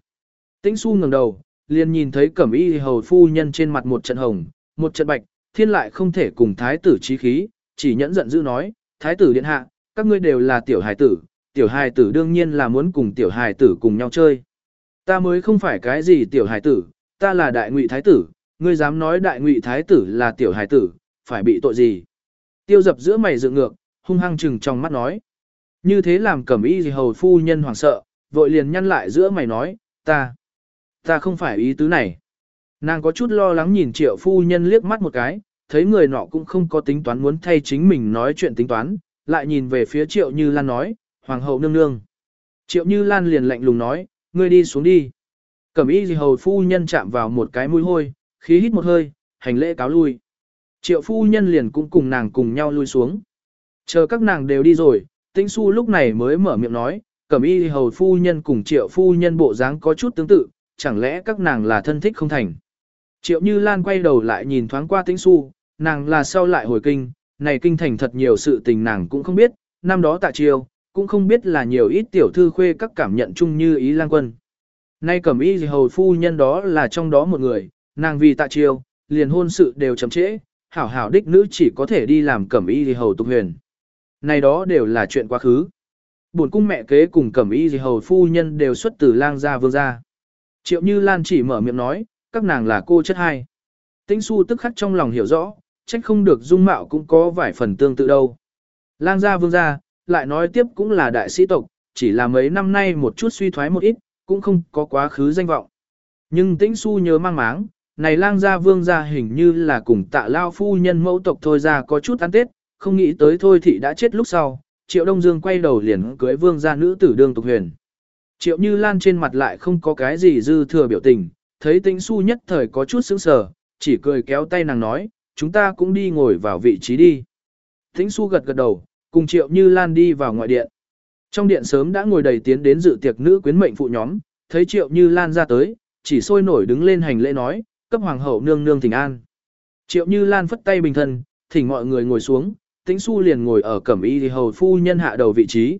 Tĩnh su ngẩng đầu, liền nhìn thấy cẩm y hầu phu nhân trên mặt một trận hồng, một trận bạch, thiên lại không thể cùng thái tử trí khí, chỉ nhẫn giận dữ nói, thái tử điện hạ, các ngươi đều là tiểu hải tử, tiểu hài tử đương nhiên là muốn cùng tiểu hài tử cùng nhau chơi. Ta mới không phải cái gì tiểu hài tử, ta là đại ngụy thái tử, ngươi dám nói đại ngụy thái tử là tiểu hài tử, phải bị tội gì? Tiêu dập giữa mày dựng ngược, hung hăng chừng trong mắt nói. Như thế làm cẩm y gì hầu phu nhân hoảng sợ, vội liền nhăn lại giữa mày nói, ta, ta không phải ý tứ này. Nàng có chút lo lắng nhìn triệu phu nhân liếc mắt một cái, thấy người nọ cũng không có tính toán muốn thay chính mình nói chuyện tính toán, lại nhìn về phía triệu như lan nói, hoàng hậu nương nương. Triệu như lan liền lạnh lùng nói, ngươi đi xuống đi. Cẩm y gì hầu phu nhân chạm vào một cái mũi hôi, khí hít một hơi, hành lễ cáo lui. Triệu phu nhân liền cũng cùng nàng cùng nhau lui xuống. Chờ các nàng đều đi rồi, tĩnh su lúc này mới mở miệng nói, cẩm y hầu phu nhân cùng triệu phu nhân bộ dáng có chút tương tự, chẳng lẽ các nàng là thân thích không thành. Triệu như lan quay đầu lại nhìn thoáng qua tĩnh su, nàng là sau lại hồi kinh, này kinh thành thật nhiều sự tình nàng cũng không biết, năm đó tạ triều, cũng không biết là nhiều ít tiểu thư khuê các cảm nhận chung như ý lang quân. Nay cẩm y gì hầu phu nhân đó là trong đó một người, nàng vì tạ triều, liền hôn sự đều chậm trễ, hảo hảo đích nữ chỉ có thể đi làm cẩm y gì hầu tục huyền. Này đó đều là chuyện quá khứ. Buồn cung mẹ kế cùng cẩm y gì hầu phu nhân đều xuất từ lang gia vương gia. Triệu như Lan chỉ mở miệng nói, các nàng là cô chất hai. Tĩnh su tức khắc trong lòng hiểu rõ, trách không được dung mạo cũng có vài phần tương tự đâu. Lang gia vương gia, lại nói tiếp cũng là đại sĩ tộc, chỉ là mấy năm nay một chút suy thoái một ít, cũng không có quá khứ danh vọng. Nhưng tĩnh su nhớ mang máng, này lang gia vương gia hình như là cùng tạ lao phu nhân mẫu tộc thôi ra có chút ăn tết, không nghĩ tới thôi thị đã chết lúc sau, triệu đông dương quay đầu liền cưới vương gia nữ tử đương tục huyền. Triệu như lan trên mặt lại không có cái gì dư thừa biểu tình, thấy tĩnh su nhất thời có chút sững sờ, chỉ cười kéo tay nàng nói, chúng ta cũng đi ngồi vào vị trí đi. Tĩnh su gật gật đầu, cùng triệu như lan đi vào ngoại điện. Trong điện sớm đã ngồi đầy tiến đến dự tiệc nữ quyến mệnh phụ nhóm, thấy triệu như lan ra tới, chỉ sôi nổi đứng lên hành lễ nói, cấp hoàng hậu nương nương thỉnh an. Triệu như lan phất tay bình thân, thỉnh mọi người ngồi xuống, tĩnh su liền ngồi ở cẩm y thì hầu phu nhân hạ đầu vị trí.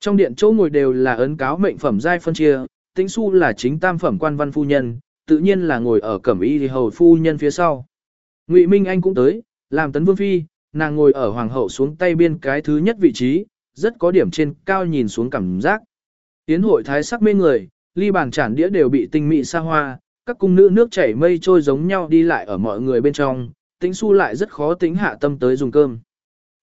Trong điện chỗ ngồi đều là ấn cáo mệnh phẩm giai phân chia, tĩnh su là chính tam phẩm quan văn phu nhân, tự nhiên là ngồi ở cẩm y thì hầu phu nhân phía sau. Ngụy Minh Anh cũng tới, làm tấn vương phi, nàng ngồi ở hoàng hậu xuống tay biên cái thứ nhất vị trí, rất có điểm trên cao nhìn xuống cảm giác. Tiến hội thái sắc mê người, ly bàn chản đĩa đều bị tinh mị xa hoa, các cung nữ nước chảy mây trôi giống nhau đi lại ở mọi người bên trong, tĩnh su lại rất khó tính hạ tâm tới dùng cơm.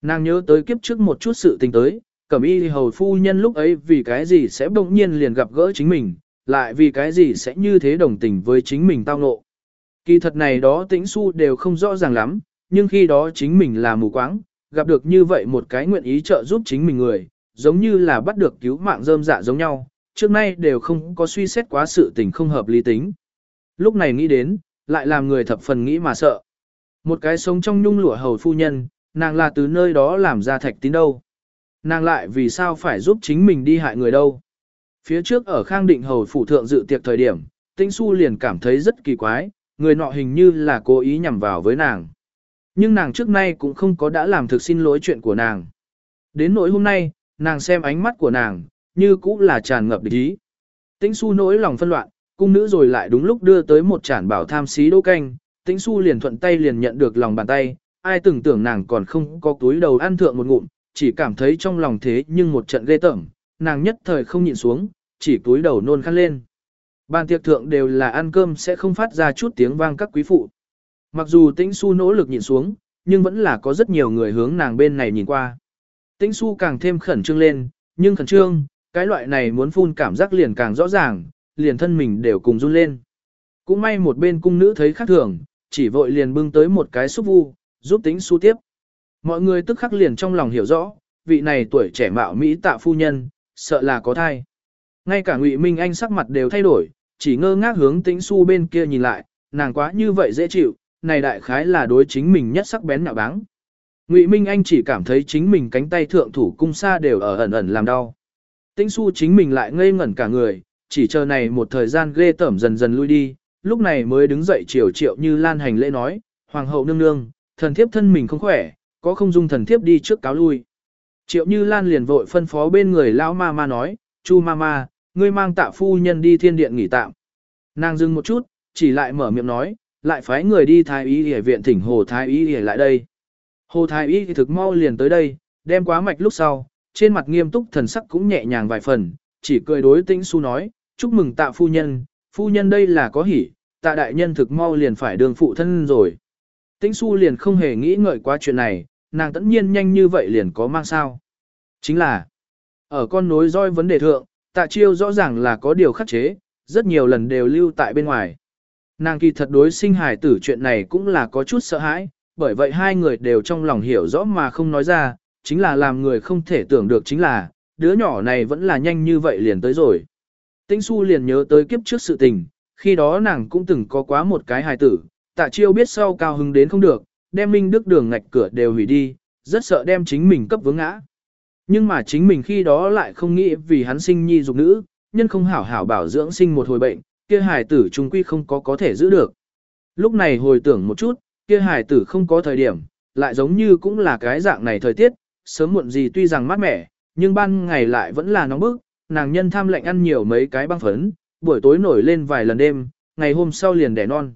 Nàng nhớ tới kiếp trước một chút sự tình tới, cẩm y hầu phu nhân lúc ấy vì cái gì sẽ bỗng nhiên liền gặp gỡ chính mình, lại vì cái gì sẽ như thế đồng tình với chính mình tao ngộ. Kỳ thật này đó tĩnh su đều không rõ ràng lắm, nhưng khi đó chính mình là mù quáng, gặp được như vậy một cái nguyện ý trợ giúp chính mình người, giống như là bắt được cứu mạng rơm dạ giống nhau, trước nay đều không có suy xét quá sự tình không hợp lý tính. Lúc này nghĩ đến, lại làm người thập phần nghĩ mà sợ. Một cái sống trong nhung lụa hầu phu nhân, nàng là từ nơi đó làm ra thạch tín đâu. Nàng lại vì sao phải giúp chính mình đi hại người đâu. Phía trước ở khang định hầu phủ thượng dự tiệc thời điểm, tinh su liền cảm thấy rất kỳ quái, người nọ hình như là cố ý nhằm vào với nàng. Nhưng nàng trước nay cũng không có đã làm thực xin lỗi chuyện của nàng. Đến nỗi hôm nay, nàng xem ánh mắt của nàng, như cũng là tràn ngập địch ý. Tĩnh su nỗi lòng phân loạn, cung nữ rồi lại đúng lúc đưa tới một chản bảo tham xí đỗ canh, tĩnh su liền thuận tay liền nhận được lòng bàn tay, ai từng tưởng nàng còn không có túi đầu ăn thượng một ngụm, chỉ cảm thấy trong lòng thế nhưng một trận ghê tởm, nàng nhất thời không nhịn xuống, chỉ túi đầu nôn khăn lên. Bàn tiệc thượng đều là ăn cơm sẽ không phát ra chút tiếng vang các quý phụ. Mặc dù tĩnh su nỗ lực nhìn xuống, nhưng vẫn là có rất nhiều người hướng nàng bên này nhìn qua. Tĩnh su càng thêm khẩn trương lên, nhưng khẩn trương, cái loại này muốn phun cảm giác liền càng rõ ràng, liền thân mình đều cùng run lên. Cũng may một bên cung nữ thấy khác thường, chỉ vội liền bưng tới một cái xúc vu, giúp tĩnh su tiếp. Mọi người tức khắc liền trong lòng hiểu rõ, vị này tuổi trẻ mạo Mỹ tạ phu nhân, sợ là có thai. Ngay cả Ngụy Minh Anh sắc mặt đều thay đổi, chỉ ngơ ngác hướng tĩnh su bên kia nhìn lại, nàng quá như vậy dễ chịu, này đại khái là đối chính mình nhất sắc bén nạo báng. Ngụy Minh Anh chỉ cảm thấy chính mình cánh tay thượng thủ cung xa đều ở ẩn ẩn làm đau. Tĩnh su chính mình lại ngây ngẩn cả người, chỉ chờ này một thời gian ghê tởm dần dần lui đi, lúc này mới đứng dậy chiều triệu như lan hành lễ nói, Hoàng hậu nương nương, thần thiếp thân mình không khỏe, có không dung thần thiếp đi trước cáo lui. Triệu như lan liền vội phân phó bên người lão ma ma nói, chu ma ma, ngươi mang tạ phu nhân đi thiên điện nghỉ tạm. Nàng dừng một chút, chỉ lại mở miệng nói, lại phái người đi thái y y viện thỉnh hồ thái y y lại đây. Hồ thái y thì thực mau liền tới đây, đem quá mạch lúc sau, trên mặt nghiêm túc thần sắc cũng nhẹ nhàng vài phần, chỉ cười đối tĩnh su nói, chúc mừng tạ phu nhân, phu nhân đây là có hỉ, tạ đại nhân thực mau liền phải đường phụ thân rồi. Tĩnh su liền không hề nghĩ ngợi qua chuyện này, nàng tất nhiên nhanh như vậy liền có mang sao. Chính là, ở con nối roi vấn đề thượng, tạ chiêu rõ ràng là có điều khắc chế, rất nhiều lần đều lưu tại bên ngoài. Nàng kỳ thật đối sinh hài tử chuyện này cũng là có chút sợ hãi, bởi vậy hai người đều trong lòng hiểu rõ mà không nói ra, chính là làm người không thể tưởng được chính là, đứa nhỏ này vẫn là nhanh như vậy liền tới rồi. Tĩnh su liền nhớ tới kiếp trước sự tình, khi đó nàng cũng từng có quá một cái hài tử, tạ chiêu biết sau cao hứng đến không được, đem minh đức đường ngạch cửa đều hủy đi, rất sợ đem chính mình cấp vướng ngã. Nhưng mà chính mình khi đó lại không nghĩ vì hắn sinh nhi dục nữ, nhân không hảo hảo bảo dưỡng sinh một hồi bệnh, kia hài tử trung quy không có có thể giữ được. Lúc này hồi tưởng một chút, kia hài tử không có thời điểm, lại giống như cũng là cái dạng này thời tiết, sớm muộn gì tuy rằng mát mẻ, nhưng ban ngày lại vẫn là nóng bức, nàng nhân tham lệnh ăn nhiều mấy cái băng phấn, buổi tối nổi lên vài lần đêm, ngày hôm sau liền đẻ non.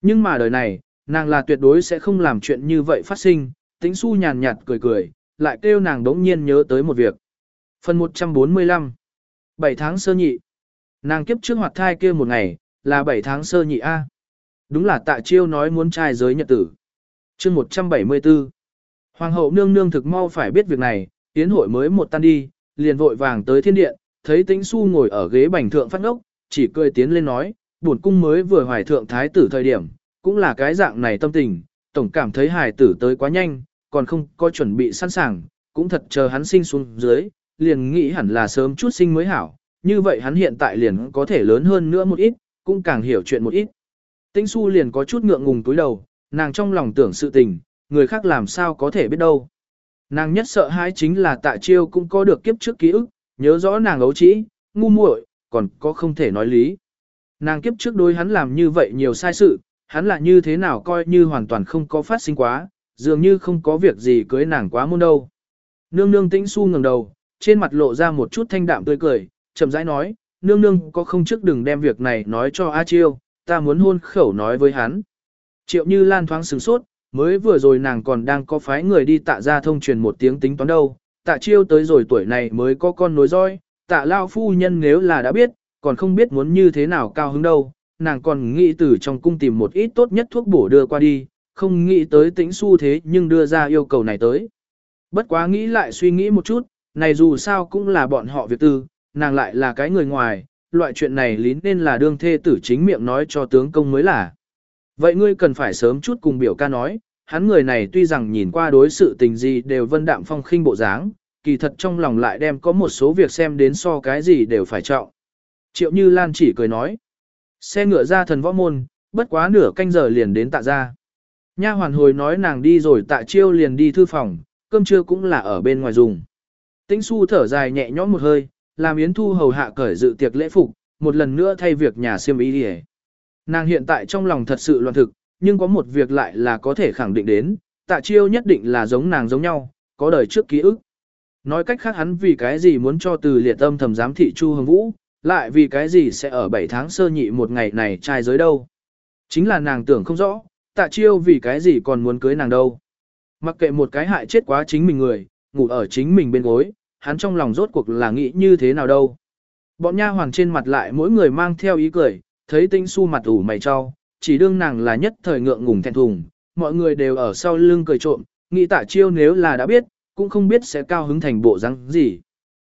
Nhưng mà đời này, nàng là tuyệt đối sẽ không làm chuyện như vậy phát sinh, tính su nhàn nhạt cười cười, lại kêu nàng đống nhiên nhớ tới một việc. Phần 145 7 tháng sơ nhị Nàng kiếp trước hoạt thai kia một ngày, là 7 tháng sơ nhị A. Đúng là tạ chiêu nói muốn trai giới nhật tử. chương 174 Hoàng hậu nương nương thực mau phải biết việc này, tiến hội mới một tan đi, liền vội vàng tới thiên điện, thấy tĩnh su ngồi ở ghế bành thượng phát ngốc, chỉ cười tiến lên nói, buồn cung mới vừa hoài thượng thái tử thời điểm, cũng là cái dạng này tâm tình, tổng cảm thấy hài tử tới quá nhanh, còn không có chuẩn bị sẵn sàng, cũng thật chờ hắn sinh xuống dưới, liền nghĩ hẳn là sớm chút sinh mới hảo, như vậy hắn hiện tại liền có thể lớn hơn nữa một ít, cũng càng hiểu chuyện một ít. Tĩnh su liền có chút ngượng ngùng túi đầu, nàng trong lòng tưởng sự tình, người khác làm sao có thể biết đâu. Nàng nhất sợ hãi chính là tạ chiêu cũng có được kiếp trước ký ức, nhớ rõ nàng ấu trĩ, ngu muội, còn có không thể nói lý. Nàng kiếp trước đối hắn làm như vậy nhiều sai sự, hắn là như thế nào coi như hoàn toàn không có phát sinh quá, dường như không có việc gì cưới nàng quá muôn đâu. Nương nương tĩnh su ngẩng đầu, trên mặt lộ ra một chút thanh đạm tươi cười, chậm rãi nói, nương nương có không trước đừng đem việc này nói cho A Chiêu, ta muốn hôn khẩu nói với hắn. Triệu như lan thoáng sửng sốt, mới vừa rồi nàng còn đang có phái người đi tạ ra thông truyền một tiếng tính toán đâu, tạ chiêu tới rồi tuổi này mới có con nối roi, tạ lao phu nhân nếu là đã biết, còn không biết muốn như thế nào cao hứng đâu, nàng còn nghĩ từ trong cung tìm một ít tốt nhất thuốc bổ đưa qua đi, không nghĩ tới tĩnh su thế nhưng đưa ra yêu cầu này tới. Bất quá nghĩ lại suy nghĩ một chút, này dù sao cũng là bọn họ việc tư, nàng lại là cái người ngoài, loại chuyện này lý nên là đương thê tử chính miệng nói cho tướng công mới là. Vậy ngươi cần phải sớm chút cùng biểu ca nói, hắn người này tuy rằng nhìn qua đối sự tình gì đều vân đạm phong khinh bộ dáng, kỳ thật trong lòng lại đem có một số việc xem đến so cái gì đều phải trọng. Triệu Như Lan chỉ cười nói. Xe ngựa ra thần võ môn, bất quá nửa canh giờ liền đến tạ ra. Nha hoàn hồi nói nàng đi rồi tạ chiêu liền đi thư phòng, cơm trưa cũng là ở bên ngoài dùng. Tĩnh su thở dài nhẹ nhõm một hơi, làm Yến Thu hầu hạ cởi dự tiệc lễ phục, một lần nữa thay việc nhà siêm ý đi Nàng hiện tại trong lòng thật sự loạn thực, nhưng có một việc lại là có thể khẳng định đến, tạ chiêu nhất định là giống nàng giống nhau, có đời trước ký ức. Nói cách khác hắn vì cái gì muốn cho từ liệt âm thầm giám thị Chu Hồng Vũ, lại vì cái gì sẽ ở 7 tháng sơ nhị một ngày này trai giới đâu. Chính là nàng tưởng không rõ, tạ chiêu vì cái gì còn muốn cưới nàng đâu. Mặc kệ một cái hại chết quá chính mình người, ngủ ở chính mình bên gối, hắn trong lòng rốt cuộc là nghĩ như thế nào đâu. Bọn nha hoàng trên mặt lại mỗi người mang theo ý cười, thấy tinh su mặt ủ mày cho, chỉ đương nàng là nhất thời ngượng ngùng thẹn thùng, mọi người đều ở sau lưng cười trộm, nghĩ tạ chiêu nếu là đã biết, cũng không biết sẽ cao hứng thành bộ dáng gì.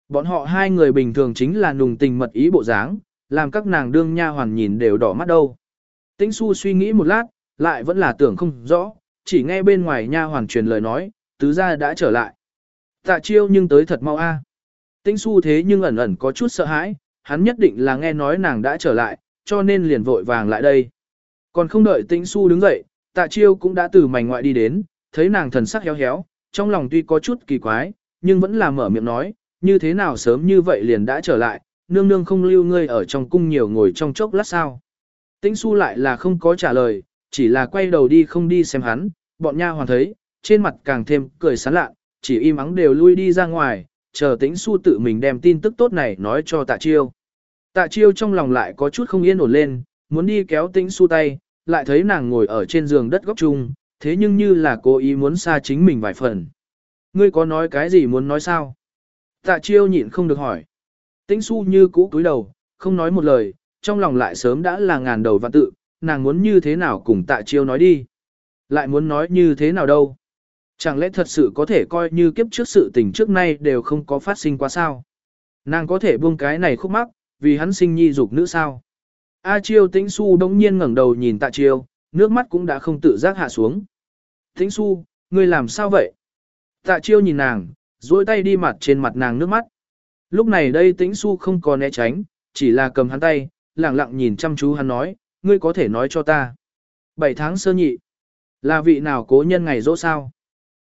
Bọn họ hai người bình thường chính là nùng tình mật ý bộ dáng, làm các nàng đương nha hoàn nhìn đều đỏ mắt đâu. Tĩnh su suy nghĩ một lát, lại vẫn là tưởng không rõ, chỉ nghe bên ngoài nha hoàn truyền lời nói, tứ gia đã trở lại. Tạ chiêu nhưng tới thật mau a. À. Tĩnh su thế nhưng ẩn ẩn có chút sợ hãi, hắn nhất định là nghe nói nàng đã trở lại, cho nên liền vội vàng lại đây. Còn không đợi tĩnh su đứng dậy, tạ chiêu cũng đã từ mảnh ngoại đi đến, thấy nàng thần sắc héo héo, trong lòng tuy có chút kỳ quái, nhưng vẫn là mở miệng nói, như thế nào sớm như vậy liền đã trở lại, nương nương không lưu ngươi ở trong cung nhiều ngồi trong chốc lát sao. Tĩnh su lại là không có trả lời, chỉ là quay đầu đi không đi xem hắn, bọn nha hoàn thấy, trên mặt càng thêm cười sán lạ, chỉ im ắng đều lui đi ra ngoài, chờ tĩnh su tự mình đem tin tức tốt này nói cho tạ chiêu. Tạ chiêu trong lòng lại có chút không yên ổn lên, muốn đi kéo tĩnh su tay, lại thấy nàng ngồi ở trên giường đất góc chung, thế nhưng như là cố ý muốn xa chính mình vài phần. Ngươi có nói cái gì muốn nói sao? Tạ chiêu nhịn không được hỏi. Tĩnh su như cũ cúi đầu, không nói một lời, trong lòng lại sớm đã là ngàn đầu và tự, nàng muốn như thế nào cùng tạ chiêu nói đi. Lại muốn nói như thế nào đâu. Chẳng lẽ thật sự có thể coi như kiếp trước sự tình trước nay đều không có phát sinh quá sao? Nàng có thể buông cái này khúc mắc, vì hắn sinh nhi dục nữ sao? A chiêu tĩnh su đống nhiên ngẩng đầu nhìn tạ chiêu, nước mắt cũng đã không tự giác hạ xuống. Tĩnh su, ngươi làm sao vậy? Tạ chiêu nhìn nàng, duỗi tay đi mặt trên mặt nàng nước mắt. Lúc này đây tĩnh su không còn né tránh, chỉ là cầm hắn tay, lặng lặng nhìn chăm chú hắn nói, ngươi có thể nói cho ta. Bảy tháng sơ nhị, là vị nào cố nhân ngày rỗ sao?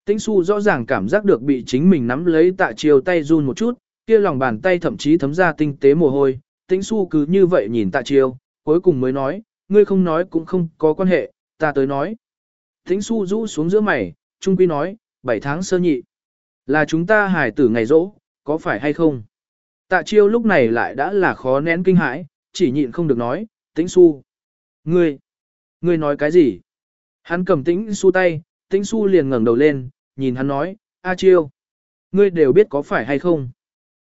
Tĩnh su rõ ràng cảm giác được bị chính mình nắm lấy tạ chiêu tay run một chút, kia lòng bàn tay thậm chí thấm ra tinh tế mồ hôi. Tĩnh su cứ như vậy nhìn tạ chiêu, cuối cùng mới nói, ngươi không nói cũng không có quan hệ, ta tới nói. Tĩnh su rũ xuống giữa mày, trung quy nói, bảy tháng sơ nhị. Là chúng ta hài tử ngày rỗ, có phải hay không? Tạ chiêu lúc này lại đã là khó nén kinh hãi, chỉ nhịn không được nói, tĩnh su. Ngươi, ngươi nói cái gì? Hắn cầm tĩnh su tay, tĩnh su liền ngẩng đầu lên, nhìn hắn nói, A chiêu. Ngươi đều biết có phải hay không?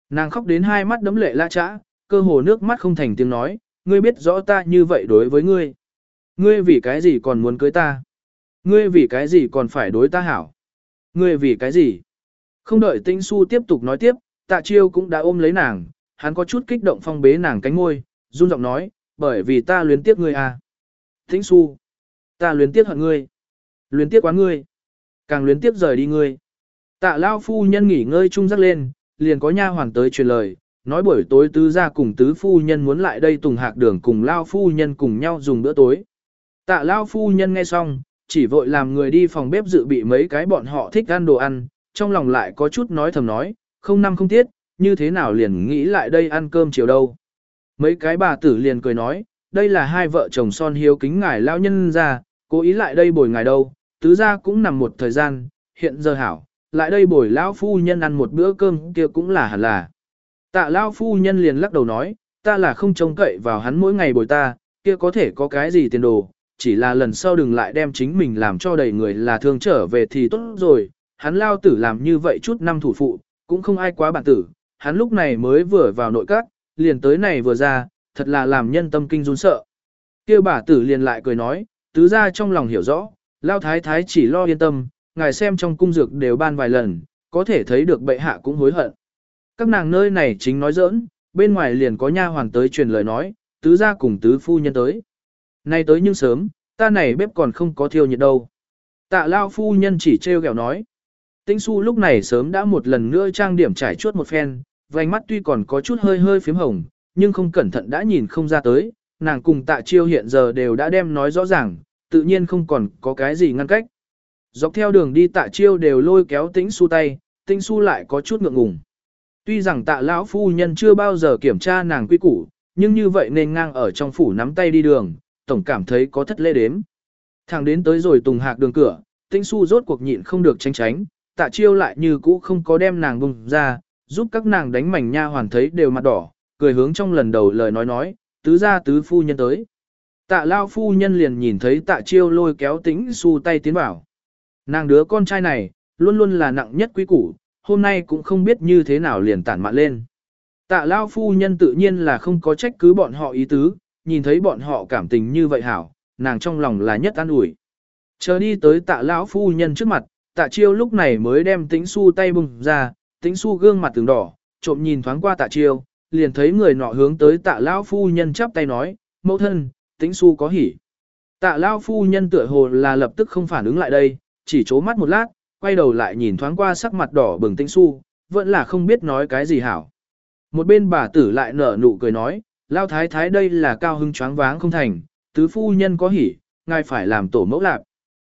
Nàng khóc đến hai mắt đấm lệ la trã, cơ hồ nước mắt không thành tiếng nói, ngươi biết rõ ta như vậy đối với ngươi. Ngươi vì cái gì còn muốn cưới ta? Ngươi vì cái gì còn phải đối ta hảo? Ngươi vì cái gì? Không đợi Tĩnh Su tiếp tục nói tiếp, Tạ Chiêu cũng đã ôm lấy nàng, hắn có chút kích động phong bế nàng cánh môi, run giọng nói, bởi vì ta luyến tiếc ngươi à. Tĩnh Su, ta luyến tiếc hận ngươi, luyến tiếc quá ngươi, càng luyến tiếp rời đi ngươi. Tạ Lao phu nhân nghỉ ngơi chung rắc lên, liền có nha hoàn tới truyền lời, nói buổi tối tứ gia cùng tứ phu nhân muốn lại đây tùng hạc đường cùng Lao phu nhân cùng nhau dùng bữa tối. Tạ Lao phu nhân nghe xong, chỉ vội làm người đi phòng bếp dự bị mấy cái bọn họ thích ăn đồ ăn, trong lòng lại có chút nói thầm nói, không năm không tiết, như thế nào liền nghĩ lại đây ăn cơm chiều đâu. Mấy cái bà tử liền cười nói, đây là hai vợ chồng son hiếu kính ngài lao nhân ra, cố ý lại đây bồi ngài đâu, tứ gia cũng nằm một thời gian, hiện giờ hảo, lại đây bồi lão phu nhân ăn một bữa cơm kia cũng là hẳn là. Tạ lão phu nhân liền lắc đầu nói, ta là không trông cậy vào hắn mỗi ngày bồi ta, kia có thể có cái gì tiền đồ, chỉ là lần sau đừng lại đem chính mình làm cho đầy người là thương trở về thì tốt rồi, hắn lao tử làm như vậy chút năm thủ phụ, cũng không ai quá bản tử, hắn lúc này mới vừa vào nội các, liền tới này vừa ra, thật là làm nhân tâm kinh run sợ. Kêu bà tử liền lại cười nói, tứ ra trong lòng hiểu rõ, lao thái thái chỉ lo yên tâm, ngài xem trong cung dược đều ban vài lần, có thể thấy được bệ hạ cũng hối hận. Các nàng nơi này chính nói giỡn, bên ngoài liền có nha hoàn tới truyền lời nói, tứ gia cùng tứ phu nhân tới. Nay tới nhưng sớm, ta này bếp còn không có thiêu nhiệt đâu. Tạ lao phu nhân chỉ trêu ghẹo nói. Tĩnh su lúc này sớm đã một lần nữa trang điểm trải chuốt một phen, vành mắt tuy còn có chút hơi hơi phím hồng, nhưng không cẩn thận đã nhìn không ra tới, nàng cùng tạ chiêu hiện giờ đều đã đem nói rõ ràng, tự nhiên không còn có cái gì ngăn cách. Dọc theo đường đi tạ chiêu đều lôi kéo tĩnh su tay, tĩnh su lại có chút ngượng ngùng. Tuy rằng tạ lão phu nhân chưa bao giờ kiểm tra nàng quy củ, nhưng như vậy nên ngang ở trong phủ nắm tay đi đường, tổng cảm thấy có thất lễ đếm. Thằng đến tới rồi tùng hạc đường cửa, tĩnh su rốt cuộc nhịn không được tránh tránh, tạ chiêu lại như cũ không có đem nàng bùng ra, giúp các nàng đánh mảnh nha hoàn thấy đều mặt đỏ, cười hướng trong lần đầu lời nói nói, tứ gia tứ phu nhân tới. Tạ lao phu nhân liền nhìn thấy tạ chiêu lôi kéo tĩnh su tay tiến vào. Nàng đứa con trai này, luôn luôn là nặng nhất quý củ, hôm nay cũng không biết như thế nào liền tản mạn lên. Tạ lao phu nhân tự nhiên là không có trách cứ bọn họ ý tứ, nhìn thấy bọn họ cảm tình như vậy hảo, nàng trong lòng là nhất an ủi. Chờ đi tới tạ lão phu nhân trước mặt, tạ chiêu lúc này mới đem tĩnh su tay bùng ra, tĩnh su gương mặt từng đỏ, trộm nhìn thoáng qua tạ chiêu, liền thấy người nọ hướng tới tạ lão phu nhân chắp tay nói, mẫu thân, tĩnh su có hỉ. Tạ lão phu nhân tựa hồ là lập tức không phản ứng lại đây, chỉ chố mắt một lát, quay đầu lại nhìn thoáng qua sắc mặt đỏ bừng tĩnh su, vẫn là không biết nói cái gì hảo. Một bên bà tử lại nở nụ cười nói, lao thái thái đây là cao hưng choáng váng không thành, tứ phu nhân có hỉ, ngài phải làm tổ mẫu lạc.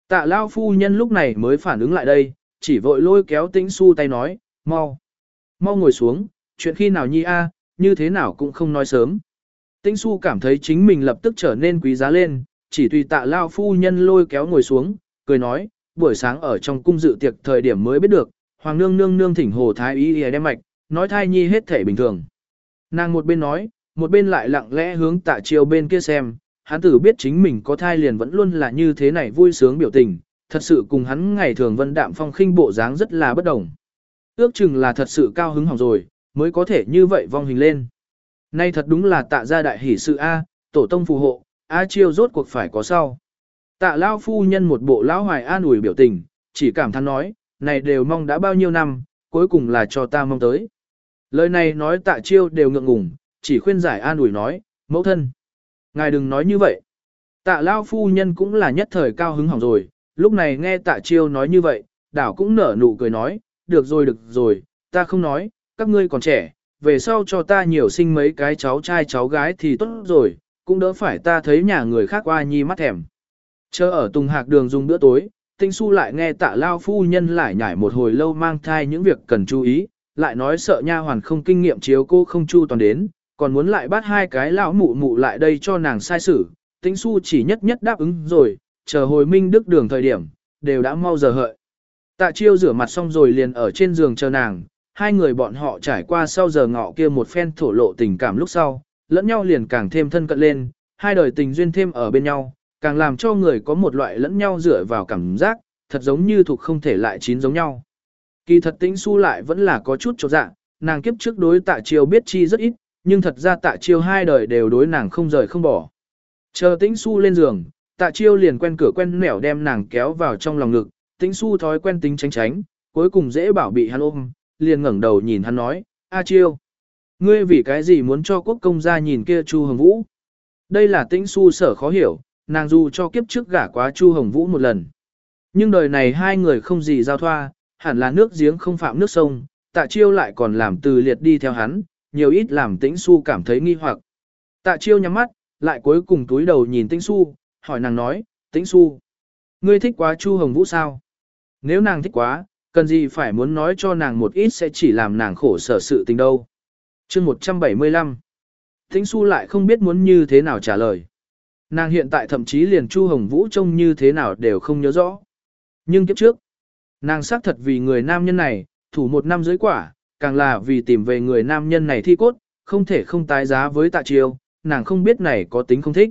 Tạ lao phu nhân lúc này mới phản ứng lại đây, chỉ vội lôi kéo tĩnh su tay nói, mau, mau ngồi xuống, chuyện khi nào nhi a, như thế nào cũng không nói sớm. Tĩnh su cảm thấy chính mình lập tức trở nên quý giá lên, chỉ tùy tạ lao phu nhân lôi kéo ngồi xuống, cười nói, buổi sáng ở trong cung dự tiệc thời điểm mới biết được, hoàng nương nương nương thỉnh hồ thái y đem mạch, nói thai nhi hết thể bình thường. Nàng một bên nói, một bên lại lặng lẽ hướng tạ chiều bên kia xem, hắn tử biết chính mình có thai liền vẫn luôn là như thế này vui sướng biểu tình, thật sự cùng hắn ngày thường vân đạm phong khinh bộ dáng rất là bất đồng. Ước chừng là thật sự cao hứng hỏng rồi, mới có thể như vậy vong hình lên. Nay thật đúng là tạ gia đại hỷ sự A, tổ tông phù hộ, A chiêu rốt cuộc phải có sau. Tạ lao phu nhân một bộ lão hoài an ủi biểu tình, chỉ cảm thán nói, này đều mong đã bao nhiêu năm, cuối cùng là cho ta mong tới. Lời này nói tạ chiêu đều ngượng ngùng, chỉ khuyên giải an ủi nói, mẫu thân. Ngài đừng nói như vậy. Tạ lao phu nhân cũng là nhất thời cao hứng hỏng rồi, lúc này nghe tạ chiêu nói như vậy, đảo cũng nở nụ cười nói, được rồi được rồi, ta không nói, các ngươi còn trẻ, về sau cho ta nhiều sinh mấy cái cháu trai cháu gái thì tốt rồi, cũng đỡ phải ta thấy nhà người khác qua nhi mắt thèm. Chờ ở Tùng Hạc đường dùng bữa tối, Tinh Su lại nghe tạ lao phu nhân lại nhảy một hồi lâu mang thai những việc cần chú ý, lại nói sợ nha hoàn không kinh nghiệm chiếu cô không chu toàn đến, còn muốn lại bắt hai cái lão mụ mụ lại đây cho nàng sai xử. Tinh Su chỉ nhất nhất đáp ứng rồi, chờ hồi minh đức đường thời điểm, đều đã mau giờ hợi. Tạ chiêu rửa mặt xong rồi liền ở trên giường chờ nàng, hai người bọn họ trải qua sau giờ ngọ kia một phen thổ lộ tình cảm lúc sau, lẫn nhau liền càng thêm thân cận lên, hai đời tình duyên thêm ở bên nhau, càng làm cho người có một loại lẫn nhau dựa vào cảm giác, thật giống như thuộc không thể lại chín giống nhau. Kỳ thật tĩnh su lại vẫn là có chút chỗ dạng, nàng kiếp trước đối tạ chiêu biết chi rất ít, nhưng thật ra tạ chiêu hai đời đều đối nàng không rời không bỏ. Chờ tĩnh su lên giường, tạ chiêu liền quen cửa quen nẻo đem nàng kéo vào trong lòng ngực, tĩnh su thói quen tính tránh tránh, cuối cùng dễ bảo bị hắn ôm, liền ngẩng đầu nhìn hắn nói, A chiêu, ngươi vì cái gì muốn cho quốc công gia nhìn kia Chu Hồng Vũ? Đây là tĩnh su sở khó hiểu, nàng dù cho kiếp trước gả quá Chu Hồng Vũ một lần. Nhưng đời này hai người không gì giao thoa, hẳn là nước giếng không phạm nước sông, tạ chiêu lại còn làm từ liệt đi theo hắn, nhiều ít làm tĩnh su cảm thấy nghi hoặc. Tạ chiêu nhắm mắt, lại cuối cùng túi đầu nhìn tĩnh su, hỏi nàng nói, tĩnh su, ngươi thích quá Chu Hồng Vũ sao? Nếu nàng thích quá, Cần gì phải muốn nói cho nàng một ít sẽ chỉ làm nàng khổ sở sự tình đâu. chương 175 Thính su lại không biết muốn như thế nào trả lời. Nàng hiện tại thậm chí liền Chu Hồng Vũ trông như thế nào đều không nhớ rõ. Nhưng kiếp trước, nàng xác thật vì người nam nhân này, thủ một năm dưới quả, càng là vì tìm về người nam nhân này thi cốt, không thể không tái giá với tạ triều, nàng không biết này có tính không thích.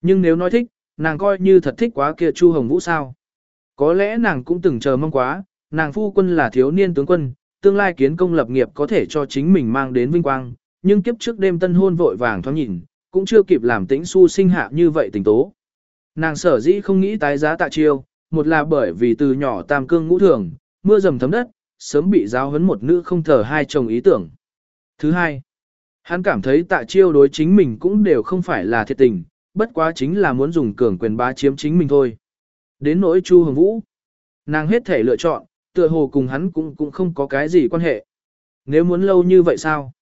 Nhưng nếu nói thích, nàng coi như thật thích quá kia Chu Hồng Vũ sao. Có lẽ nàng cũng từng chờ mong quá, nàng phu quân là thiếu niên tướng quân, tương lai kiến công lập nghiệp có thể cho chính mình mang đến vinh quang, nhưng kiếp trước đêm tân hôn vội vàng thoáng nhìn, cũng chưa kịp làm tĩnh su sinh hạ như vậy tình tố. Nàng sở dĩ không nghĩ tái giá tạ chiêu, một là bởi vì từ nhỏ tam cương ngũ thường, mưa dầm thấm đất, sớm bị giáo huấn một nữ không thờ hai chồng ý tưởng. Thứ hai, hắn cảm thấy tạ chiêu đối chính mình cũng đều không phải là thiệt tình, bất quá chính là muốn dùng cường quyền bá chiếm chính mình thôi. Đến nỗi Chu Hồng Vũ, nàng hết thể lựa chọn, tựa hồ cùng hắn cũng cũng không có cái gì quan hệ. Nếu muốn lâu như vậy sao?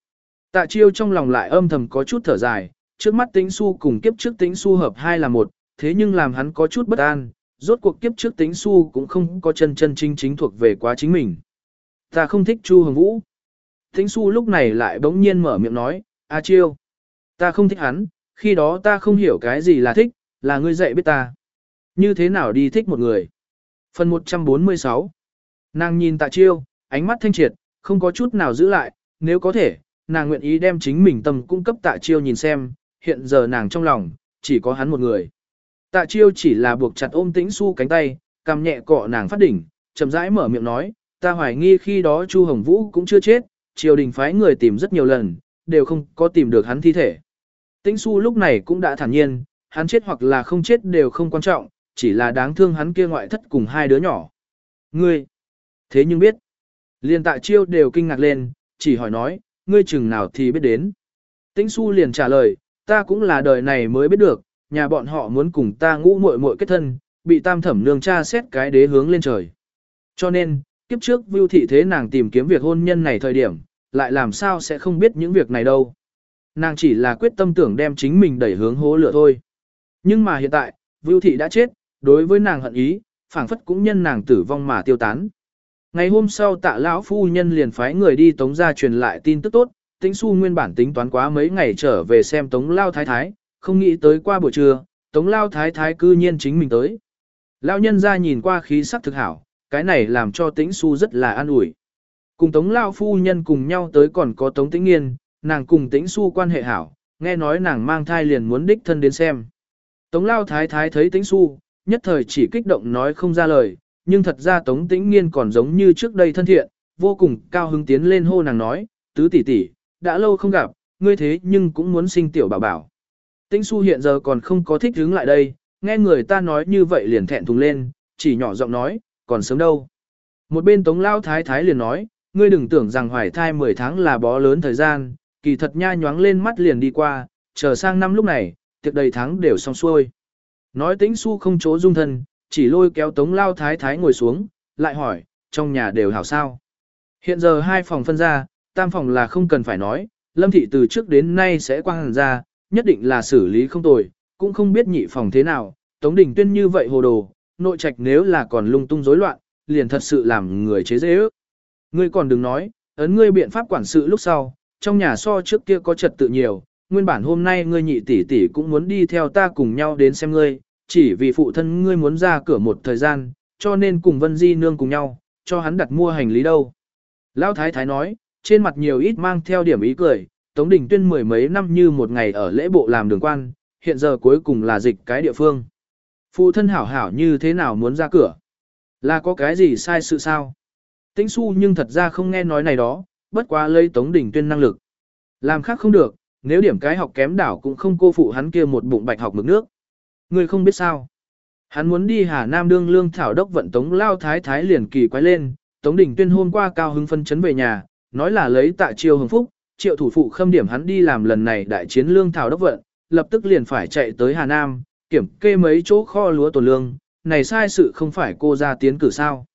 Tạ chiêu trong lòng lại âm thầm có chút thở dài, trước mắt tính su cùng kiếp trước tính su hợp hai là một, thế nhưng làm hắn có chút bất an, rốt cuộc kiếp trước tính su cũng không có chân chân chính chính thuộc về quá chính mình. Ta không thích Chu Hồng Vũ. Tính su lúc này lại bỗng nhiên mở miệng nói, A chiêu. Ta không thích hắn, khi đó ta không hiểu cái gì là thích, là ngươi dạy biết ta. Như thế nào đi thích một người. Phần 146 Nàng nhìn tạ chiêu, ánh mắt thanh triệt, không có chút nào giữ lại, nếu có thể, nàng nguyện ý đem chính mình tâm cung cấp tạ chiêu nhìn xem, hiện giờ nàng trong lòng, chỉ có hắn một người. Tạ chiêu chỉ là buộc chặt ôm tĩnh su cánh tay, cầm nhẹ cọ nàng phát đỉnh, chậm rãi mở miệng nói, ta hoài nghi khi đó Chu Hồng Vũ cũng chưa chết, triều đình phái người tìm rất nhiều lần, đều không có tìm được hắn thi thể. Tĩnh su lúc này cũng đã thản nhiên, hắn chết hoặc là không chết đều không quan trọng, chỉ là đáng thương hắn kia ngoại thất cùng hai đứa nhỏ. Ngươi, thế nhưng biết, liền tạ chiêu đều kinh ngạc lên, chỉ hỏi nói, ngươi chừng nào thì biết đến. Tĩnh su liền trả lời, ta cũng là đời này mới biết được, nhà bọn họ muốn cùng ta ngũ muội muội kết thân, bị tam thẩm nương cha xét cái đế hướng lên trời. Cho nên, kiếp trước Vưu thị thế nàng tìm kiếm việc hôn nhân này thời điểm, lại làm sao sẽ không biết những việc này đâu. Nàng chỉ là quyết tâm tưởng đem chính mình đẩy hướng hố lửa thôi. Nhưng mà hiện tại, Vưu thị đã chết, đối với nàng hận ý, phảng phất cũng nhân nàng tử vong mà tiêu tán. Ngày hôm sau tạ lão phu nhân liền phái người đi tống ra truyền lại tin tức tốt, tĩnh su nguyên bản tính toán quá mấy ngày trở về xem tống lao thái thái, không nghĩ tới qua buổi trưa, tống lao thái thái cư nhiên chính mình tới. Lao nhân ra nhìn qua khí sắc thực hảo, cái này làm cho tĩnh su rất là an ủi. Cùng tống lao phu nhân cùng nhau tới còn có tống tĩnh nghiên, nàng cùng tĩnh su quan hệ hảo, nghe nói nàng mang thai liền muốn đích thân đến xem. Tống lao thái thái thấy tĩnh su, nhất thời chỉ kích động nói không ra lời, nhưng thật ra tống tĩnh nghiên còn giống như trước đây thân thiện, vô cùng cao hứng tiến lên hô nàng nói, tứ tỷ tỷ, đã lâu không gặp, ngươi thế nhưng cũng muốn sinh tiểu bảo bảo. Tĩnh su hiện giờ còn không có thích hướng lại đây, nghe người ta nói như vậy liền thẹn thùng lên, chỉ nhỏ giọng nói, còn sớm đâu. Một bên tống lao thái thái liền nói, ngươi đừng tưởng rằng hoài thai 10 tháng là bó lớn thời gian, kỳ thật nha nhoáng lên mắt liền đi qua, chờ sang năm lúc này, tiệc đầy tháng đều xong xuôi. Nói tĩnh su không chố dung thân, chỉ lôi kéo tống lao thái thái ngồi xuống, lại hỏi, trong nhà đều hảo sao. Hiện giờ hai phòng phân ra, tam phòng là không cần phải nói, lâm thị từ trước đến nay sẽ quang hẳn ra, nhất định là xử lý không tồi, cũng không biết nhị phòng thế nào, tống đình tuyên như vậy hồ đồ, nội trạch nếu là còn lung tung rối loạn, liền thật sự làm người chế dễ ước. Ngươi còn đừng nói, ấn ngươi biện pháp quản sự lúc sau, trong nhà so trước kia có trật tự nhiều, nguyên bản hôm nay ngươi nhị tỷ tỷ cũng muốn đi theo ta cùng nhau đến xem ngươi, chỉ vì phụ thân ngươi muốn ra cửa một thời gian, cho nên cùng Vân Di nương cùng nhau, cho hắn đặt mua hành lý đâu. Lão Thái Thái nói, trên mặt nhiều ít mang theo điểm ý cười, Tống Đình Tuyên mười mấy năm như một ngày ở lễ bộ làm đường quan, hiện giờ cuối cùng là dịch cái địa phương. Phụ thân hảo hảo như thế nào muốn ra cửa? Là có cái gì sai sự sao? Tĩnh su nhưng thật ra không nghe nói này đó, bất quá lấy Tống Đình Tuyên năng lực. Làm khác không được, nếu điểm cái học kém đảo cũng không cô phụ hắn kia một bụng bạch học mực nước. Người không biết sao. Hắn muốn đi Hà Nam đương lương thảo đốc vận Tống Lao Thái Thái liền kỳ quái lên, Tống Đình Tuyên hôm qua cao hứng phân chấn về nhà, nói là lấy tạ triều hưng phúc, triệu thủ phụ khâm điểm hắn đi làm lần này đại chiến lương thảo đốc vận, lập tức liền phải chạy tới Hà Nam, kiểm kê mấy chỗ kho lúa tồn lương, này sai sự không phải cô ra tiến cử sao.